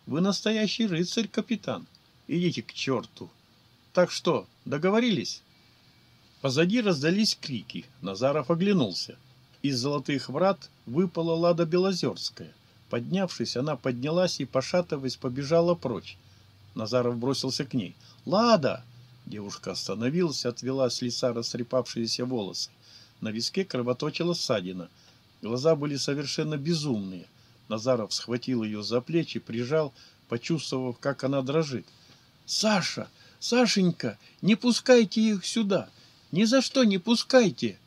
Вы настоящий рыцарь, капитан. Идите к черту. Так что, договорились? Позади раздались крики. Назаров оглянулся. Из золотых врат выпала Лада Белозерская. Поднявшись, она поднялась и, пошатываясь, побежала прочь. Назаров бросился к ней. «Лада!» Девушка остановилась, отвела с лица растрепавшиеся волосы. На виске кровоточила ссадина. Глаза были совершенно безумные. Назаров схватил ее за плечи, прижал, почувствовав, как она дрожит. «Саша! Сашенька! Не пускайте их сюда! Ни за что не пускайте!»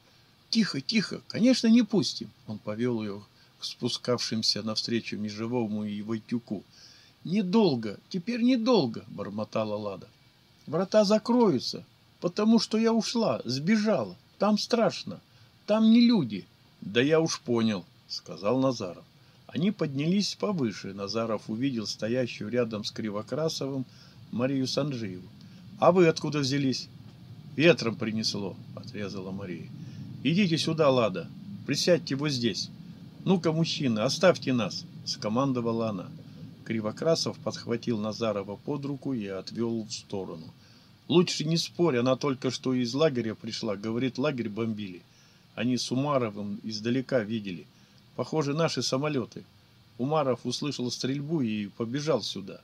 Тихо, тихо, конечно, не пустим. Он повел ее спускавшимся навстречу Межевому и Войтюку. Недолго, теперь недолго, бормотала Лада. Врата закроются, потому что я ушла, сбежала. Там страшно, там не люди. Да я уж понял, сказал Назаров. Они поднялись повыше. Назаров увидел стоящую рядом с Кривокрасовым Марию Санжиеву. «А вы откуда взялись?» «Ветром принесло», — отрезала Мария. «Идите сюда, Лада. Присядьте вот здесь. Ну-ка, мужчины, оставьте нас!» — скомандовала она. Кривокрасов подхватил Назарова под руку и отвел в сторону. «Лучше не спорь, она только что из лагеря пришла. Говорит, лагерь бомбили. Они с Умаровым издалека видели. Похоже, наши самолеты. Умаров услышал стрельбу и побежал сюда.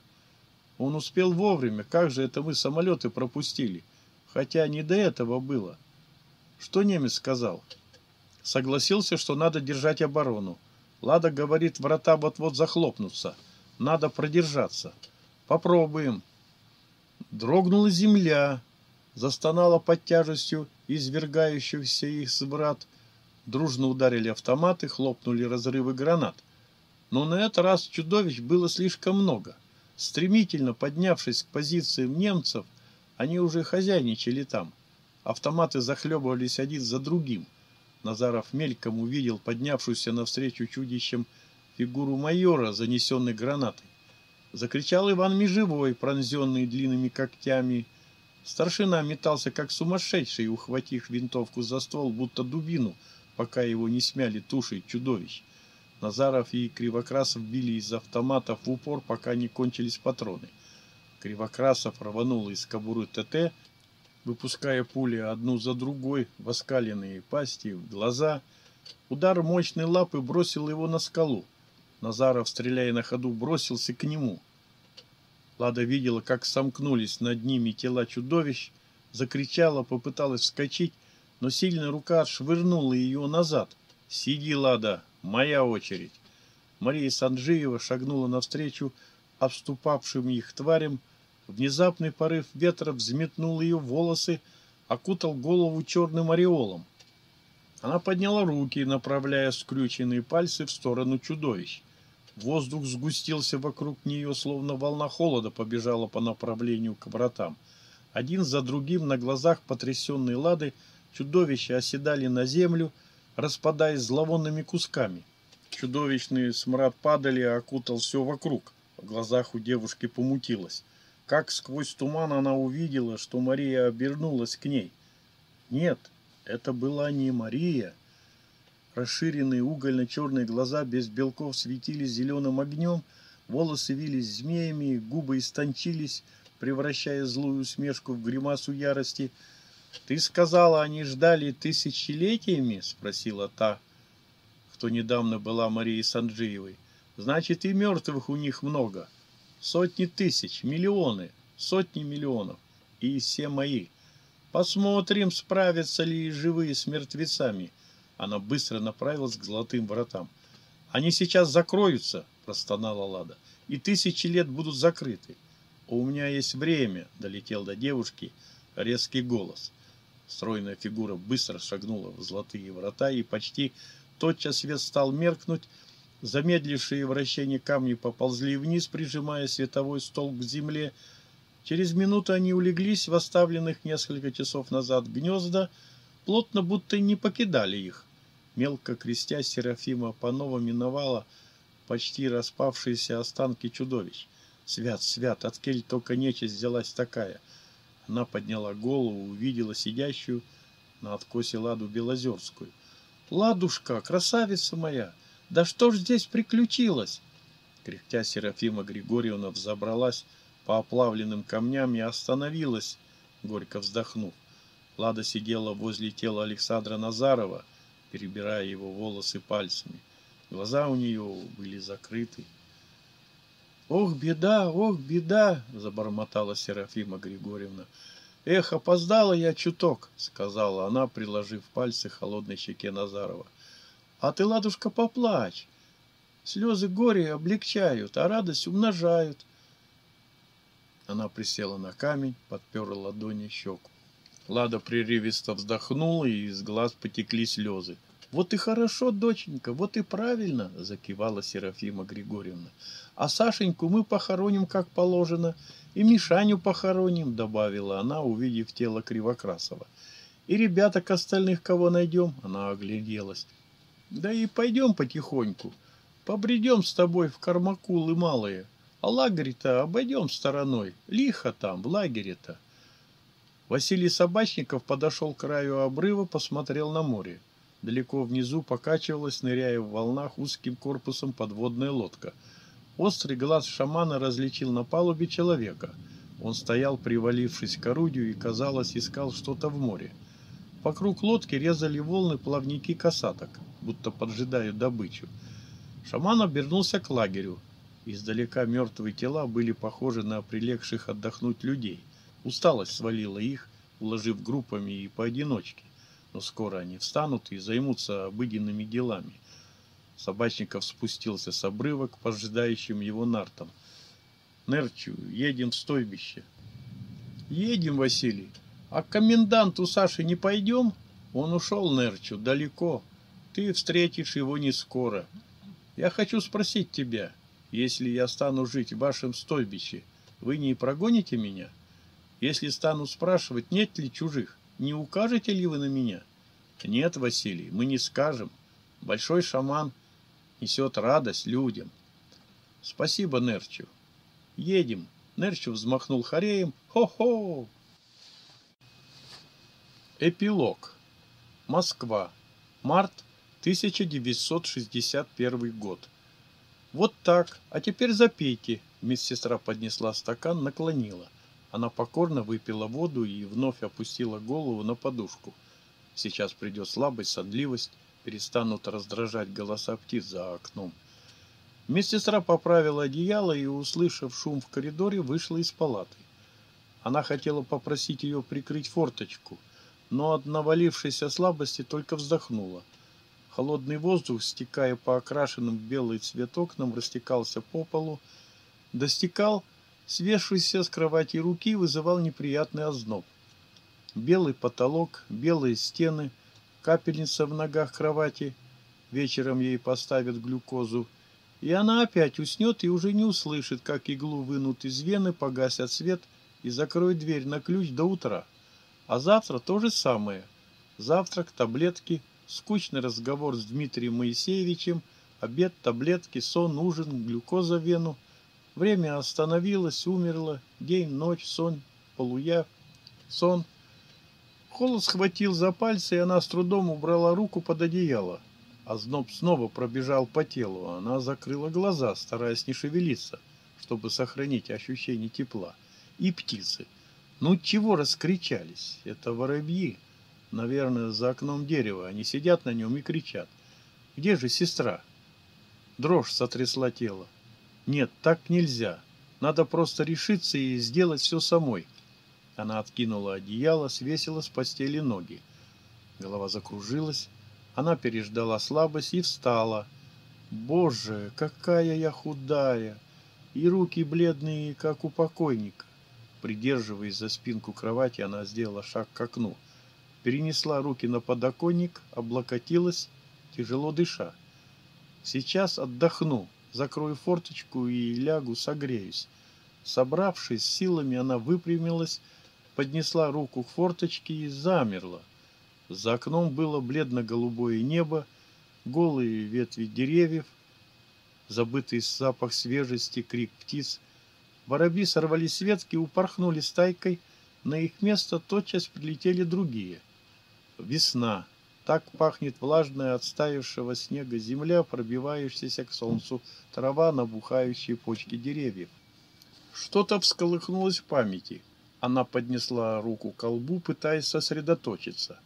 Он успел вовремя. Как же это мы самолеты пропустили? Хотя не до этого было. Что немец сказал? Согласился, что надо держать оборону. Лада говорит, врата вот-вот захлопнутся. Надо продержаться. Попробуем. Дрогнула земля, застонала под тяжестью извергающихся их с врат. Дружно ударили автоматы, хлопнули разрывы гранат. Но на этот раз чудовищ было слишком много. Стремительно поднявшись к позициям немцев, они уже хозяйничали там. Автоматы захлебывались один за другим. Назаров мельком увидел поднявшуюся навстречу чудищем фигуру майора, занесенной гранатой. Закричал Иван Межевой, пронзенный длинными когтями. Старшина метался как сумасшедший, ухватив винтовку за ствол, будто дубину, пока его не смяли тушей чудовищ. Назаров и Кривокрасов били из автоматов в упор, пока не кончились патроны. Кривокрасов рванул из кобуры ТТ, выпуская пули одну за другой в оскаленные пасти, в глаза. Удар мощной лапы бросил его на скалу. Назаров, стреляя на ходу, бросился к нему. Лада видела, как сомкнулись над ними тела чудовищ, закричала, попыталась вскочить, но сильная рука отшвырнула ее назад. «Сиди, Лада, моя очередь!» Мария Санджиева шагнула навстречу обступавшим их тварям, Внезапный порыв ветра взметнул ее волосы, окутал голову черным ореолом. Она подняла руки, направляя скрюченные пальцы в сторону чудовищ. Воздух сгустился вокруг нее, словно волна холода побежала по направлению к вратам. Один за другим на глазах потрясенной Лады чудовища оседали на землю, распадаясь зловонными кусками. Чудовищный смрад падали и окутал все вокруг. В глазах у девушки помутилось. Как сквозь туман она увидела, что Мария обернулась к ней. Нет, это была не Мария. Расширенные угольно-черные глаза без белков светились зеленым огнем, волосы вились змеями, губы истончились, превращая злую усмешку в гримасу ярости. «Ты сказала, они ждали тысячелетиями?» — спросила та, кто недавно была Марией Санджиевой. «Значит, и мертвых у них много. Сотни тысяч, миллионы, сотни миллионов. И все мои. Посмотрим, справятся ли живые с мертвецами». Она быстро направилась к золотым вратам. «Они сейчас закроются», — простонала Лада, — «и тысячи лет будут закрыты. «У меня есть время», — долетел до девушки резкий голос. Стройная фигура быстро шагнула в золотые врата, и почти тотчас свет стал меркнуть. Замедлившие вращение камни поползли вниз, прижимая световой столб к земле. Через минуту они улеглись в оставленных несколько часов назад гнезда, плотно будто не покидали их. Мелко крестясь, Серафима Панова миновала почти распавшиеся останки чудовищ. Свят, свят, от кель только нечисть взялась такая. Она подняла голову, увидела сидящую на откосе Ладу Белозерскую. «Ладушка, красавица моя, да что ж здесь приключилось?» Кряхтя Серафима Григорьевна взобралась по оплавленным камням и остановилась, горько вздохнув. Лада сидела возле тела Александра Назарова, перебирая его волосы пальцами. Глаза у нее были закрыты. «Ох, беда, ох, беда!» — забормотала Серафима Григорьевна. «Эх, опоздала я чуток!» — сказала она, приложив пальцы холодной щеке Назарова. «А ты, ладушка, поплачь! Слезы горя облегчают, а радость умножают!» Она присела на камень, подперла ладони щеку. Лада прерывисто вздохнула, и из глаз потекли слезы. «Вот и хорошо, доченька, вот и правильно!» — закивала Серафима Григорьевна. «А Сашеньку мы похороним, как положено, и Мишаню похороним», — добавила она, увидев тело Кривокрасова. «И ребяток остальных кого найдем?» — она огляделась. «Да и пойдем потихоньку. Побредем с тобой в Кармакулы малые, а лагерь-то обойдем стороной. Лихо там, в лагере-то». Василий Собачников подошел к краю обрыва, посмотрел на море. Далеко внизу покачивалась, ныряя в волнах узким корпусом подводная лодка. Острый глаз шамана различил на палубе человека. Он стоял, привалившись к орудию, и, казалось, искал что-то в море. Вокруг лодки резали волны плавники касаток, будто поджидают добычу. Шаман обернулся к лагерю. Издалека мертвые тела были похожи на прилегших отдохнуть людей. Усталость свалила их, уложив группами и поодиночке но скоро они встанут и займутся обыденными делами. Собачников спустился с обрыва к поджидающим его нартам. Нерчу, едем в стойбище. Едем, Василий. А к коменданту Саши не пойдем? Он ушел, Нерчу, далеко. Ты встретишь его не скоро. Я хочу спросить тебя, если я стану жить в вашем стойбище, вы не прогоните меня? Если стану спрашивать, нет ли чужих, не укажете ли вы на меня? Нет, Василий, мы не скажем. Большой шаман несет радость людям. Спасибо, Нерчу. Едем. Нерчу взмахнул хореем. Хо-хо! Эпилог. Москва. Март 1961 год. Вот так. А теперь запейте. Медсестра поднесла стакан, наклонила. Она покорно выпила воду и вновь опустила голову на подушку. Сейчас придет слабость, сонливость, перестанут раздражать голоса птиц за окном. Медсестра поправила одеяло и, услышав шум в коридоре, вышла из палаты. Она хотела попросить ее прикрыть форточку, но от навалившейся слабости только вздохнула. Холодный воздух, стекая по окрашенным белый цвет окнам, растекался по полу, достекал свешившийся с кровати руки вызывал неприятный озноб. Белый потолок, белые стены, капельница в ногах кровати. Вечером ей поставят глюкозу, и она опять уснет и уже не услышит, как иглу вынут из вены, погасят свет, и закрой дверь на ключ до утра. А завтра то же самое. Завтрак, таблетки, скучный разговор с Дмитрием Моисеевичем, обед, таблетки, сон, ужин, глюкоза в вену. Время остановилось, умерло, день, ночь, сон, полуя, сон. Холод схватил за пальцы, и она с трудом убрала руку под одеяло. А зноб снова пробежал по телу. Она закрыла глаза, стараясь не шевелиться, чтобы сохранить ощущение тепла. И птицы. Ну чего раскричались? Это воробьи. Наверное, за окном дерева. Они сидят на нем и кричат. Где же сестра? Дрожь сотрясла тело. Нет, так нельзя. Надо просто решиться и сделать все самой. Она откинула одеяло, свесила с постели ноги. Голова закружилась. Она переждала слабость и встала. Боже, какая я худая! И руки бледные, как у покойника. Придерживаясь за спинку кровати, она сделала шаг к окну. Перенесла руки на подоконник, облокотилась, тяжело дыша. Сейчас отдохну, закрою форточку и лягу, согреюсь. Собравшись силами, она выпрямилась, поднесла руку к форточке и замерла. За окном было бледно-голубое небо, голые ветви деревьев, забытый запах свежести, крик птиц. Воробьи сорвались с ветки, упорхнули стайкой, на их место тотчас прилетели другие. Весна. Так пахнет влажная от стаявшего снега земля, пробивающаяся к солнцу, трава, набухающие почки деревьев. Что-то всколыхнулось в памяти. Она поднесла руку к колбу, пытаясь сосредоточиться.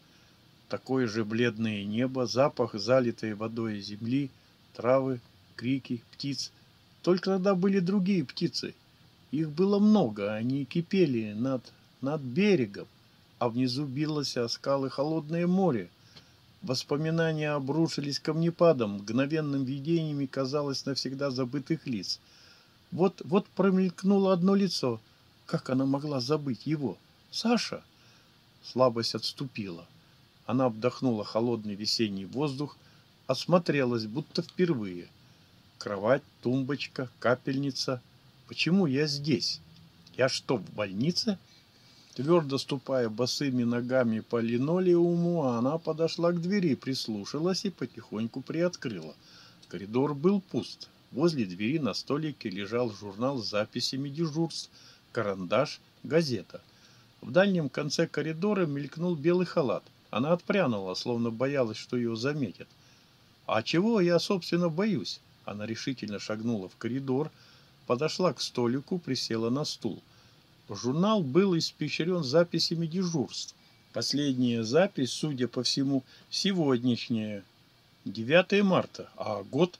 Такое же бледное небо, запах залитой водой земли, травы, крики птиц. Только тогда были другие птицы. Их было много, они кипели над, над берегом, а внизу билось о скалы холодное море. Воспоминания обрушились камнепадом, мгновенным видениями казалось навсегда забытых лиц. Вот, вот промелькнуло одно лицо. Как она могла забыть его? Саша? Слабость отступила. Она вдохнула холодный весенний воздух, осмотрелась, будто впервые. Кровать, тумбочка, капельница. Почему я здесь? Я что, в больнице? Твердо ступая босыми ногами по линолеуму, она подошла к двери, прислушалась и потихоньку приоткрыла. Коридор был пуст. Возле двери на столике лежал журнал с записями дежурств, карандаш, газета. В дальнем конце коридора мелькнул белый халат. Она отпрянула, словно боялась, что ее заметят. «А чего я, собственно, боюсь?» Она решительно шагнула в коридор, подошла к столику, присела на стул. Журнал был испещрен записями дежурств. Последняя запись, судя по всему, сегодняшняя. 9 марта, а год?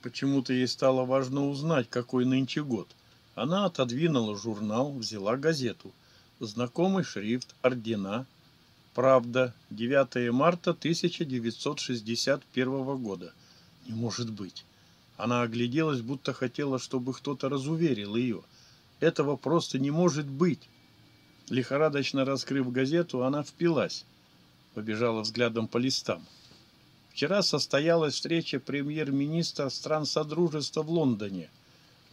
Почему-то ей стало важно узнать, какой нынче год. Она отодвинула журнал, взяла газету. Знакомый шрифт, ордена, Правда, 9 марта 1961 года. Не может быть. Она огляделась, будто хотела, чтобы кто-то разуверил ее. Этого просто не может быть. Лихорадочно раскрыв газету, она впилась. Побежала взглядом по листам. Вчера состоялась встреча премьер-министра стран Содружества в Лондоне.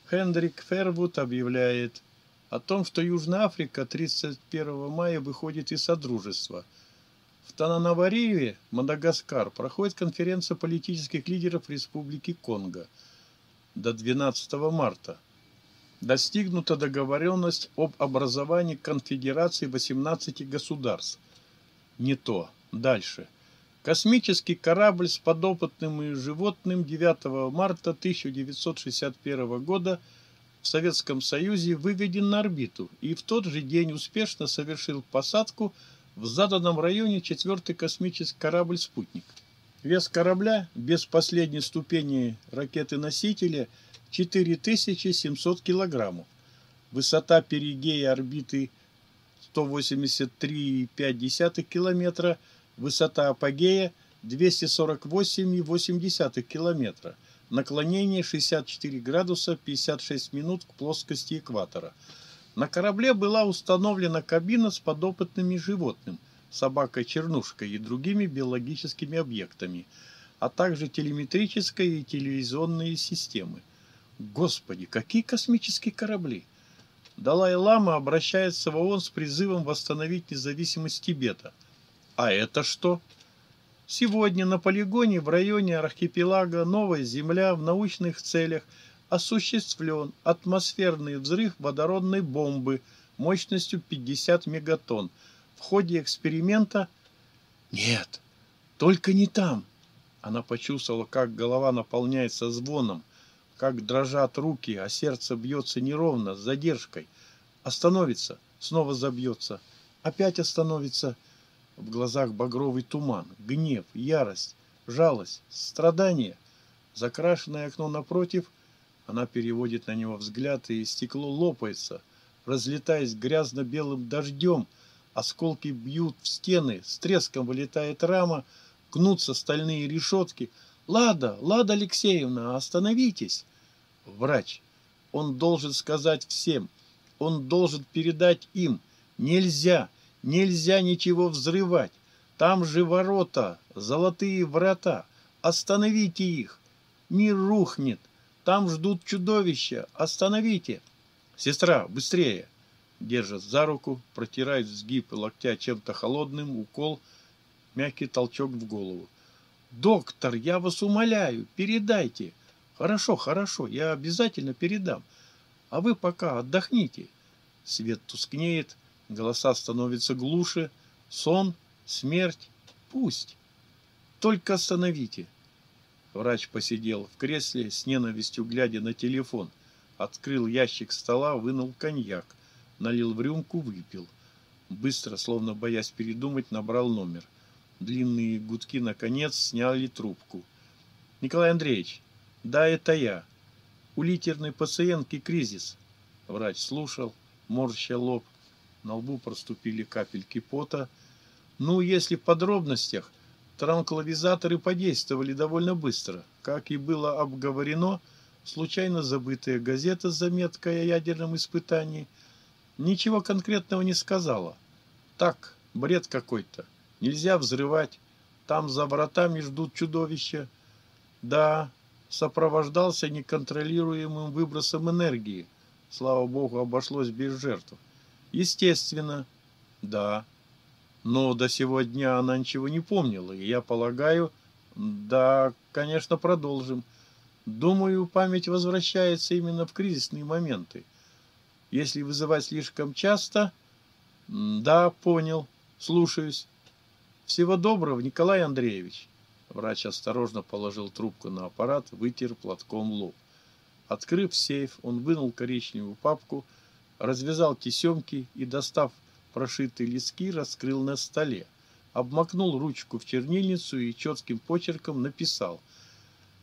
Хендрик Фервуд объявляет о том, что Южная Африка 31 мая выходит из Содружества. В Тананавариве, Мадагаскар, проходит конференция политических лидеров Республики Конго до 12 марта. Достигнута договоренность об образовании конфедерации 18 государств. Не то. Дальше. Космический корабль с подопытным животным 9 марта 1961 года – в Советском Союзе выведен на орбиту и в тот же день успешно совершил посадку в заданном районе четвертый космический корабль «Спутник». Вес корабля без последней ступени ракеты-носителя 4700 килограммов. Высота перигея орбиты 183,5 километра, высота апогея 248,8 километра – наклонение 64 градуса 56 минут к плоскости экватора. На корабле была установлена кабина с подопытными животным, собакой-чернушкой и другими биологическими объектами, а также телеметрическая и телевизионные системы. Господи, какие космические корабли! Далай-лама обращается в ООН с призывом восстановить независимость Тибета. А это что? Сегодня на полигоне в районе архипелага Новая Земля в научных целях осуществлен атмосферный взрыв водородной бомбы мощностью 50 мегатонн. В ходе эксперимента... Нет, только не там. Она почувствовала, как голова наполняется звоном, как дрожат руки, а сердце бьется неровно, с задержкой. Остановится, снова забьется, опять остановится. В глазах багровый туман, гнев, ярость, жалость, страдание. Закрашенное окно напротив, она переводит на него взгляд, и стекло лопается, разлетаясь грязно-белым дождем. Осколки бьют в стены, с треском вылетает рама, гнутся стальные решетки. «Лада, Лада Алексеевна, остановитесь!» Врач. Он должен сказать всем. Он должен передать им. Нельзя, нельзя ничего взрывать. Там же ворота, золотые врата. Остановите их. Мир рухнет. Там ждут чудовища. Остановите. Сестра, быстрее. Держит за руку, протирает сгиб локтя чем-то холодным, укол – Мягкий толчок в голову. «Доктор, я вас умоляю, передайте!» «Хорошо, хорошо, я обязательно передам. А вы пока отдохните». Свет тускнеет, голоса становятся глуше. Сон, смерть, пусть. Только остановите. Врач посидел в кресле, с ненавистью глядя на телефон. Открыл ящик стола, вынул коньяк. Налил в рюмку, выпил. Быстро, словно боясь передумать, набрал номер. Длинные гудки, наконец, сняли трубку. «Николай Андреевич, да, это я. У литерной пациентки кризис». Врач слушал, морща лоб. На лбу проступили капельки пота. Ну, если в подробностях, транквилизаторы подействовали довольно быстро. Как и было обговорено, случайно забытая газета с заметкой о ядерном испытании ничего конкретного не сказала. Так, бред какой-то. Нельзя взрывать. Там за вратами ждут чудовища. Да, сопровождался неконтролируемым выбросом энергии. Слава богу, обошлось без жертв. Естественно, да. Но до сего дня она ничего не помнила, и я полагаю, да, конечно, продолжим. Думаю, память возвращается именно в кризисные моменты. Если вызывать слишком часто... Да, понял. Слушаюсь. Всего доброго, Николай Андреевич. Врач осторожно положил трубку на аппарат, вытер платком лоб. Открыв сейф, он вынул коричневую папку, развязал тесемки и, достав прошитые листки, раскрыл на столе. Обмакнул ручку в чернильницу и четким почерком написал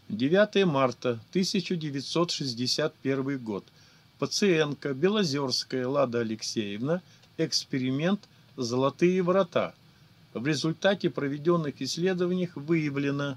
9 марта 1961 год. Пациентка Белозерская Лада Алексеевна. Эксперимент «Золотые врата». В результате проведенных исследований выявлено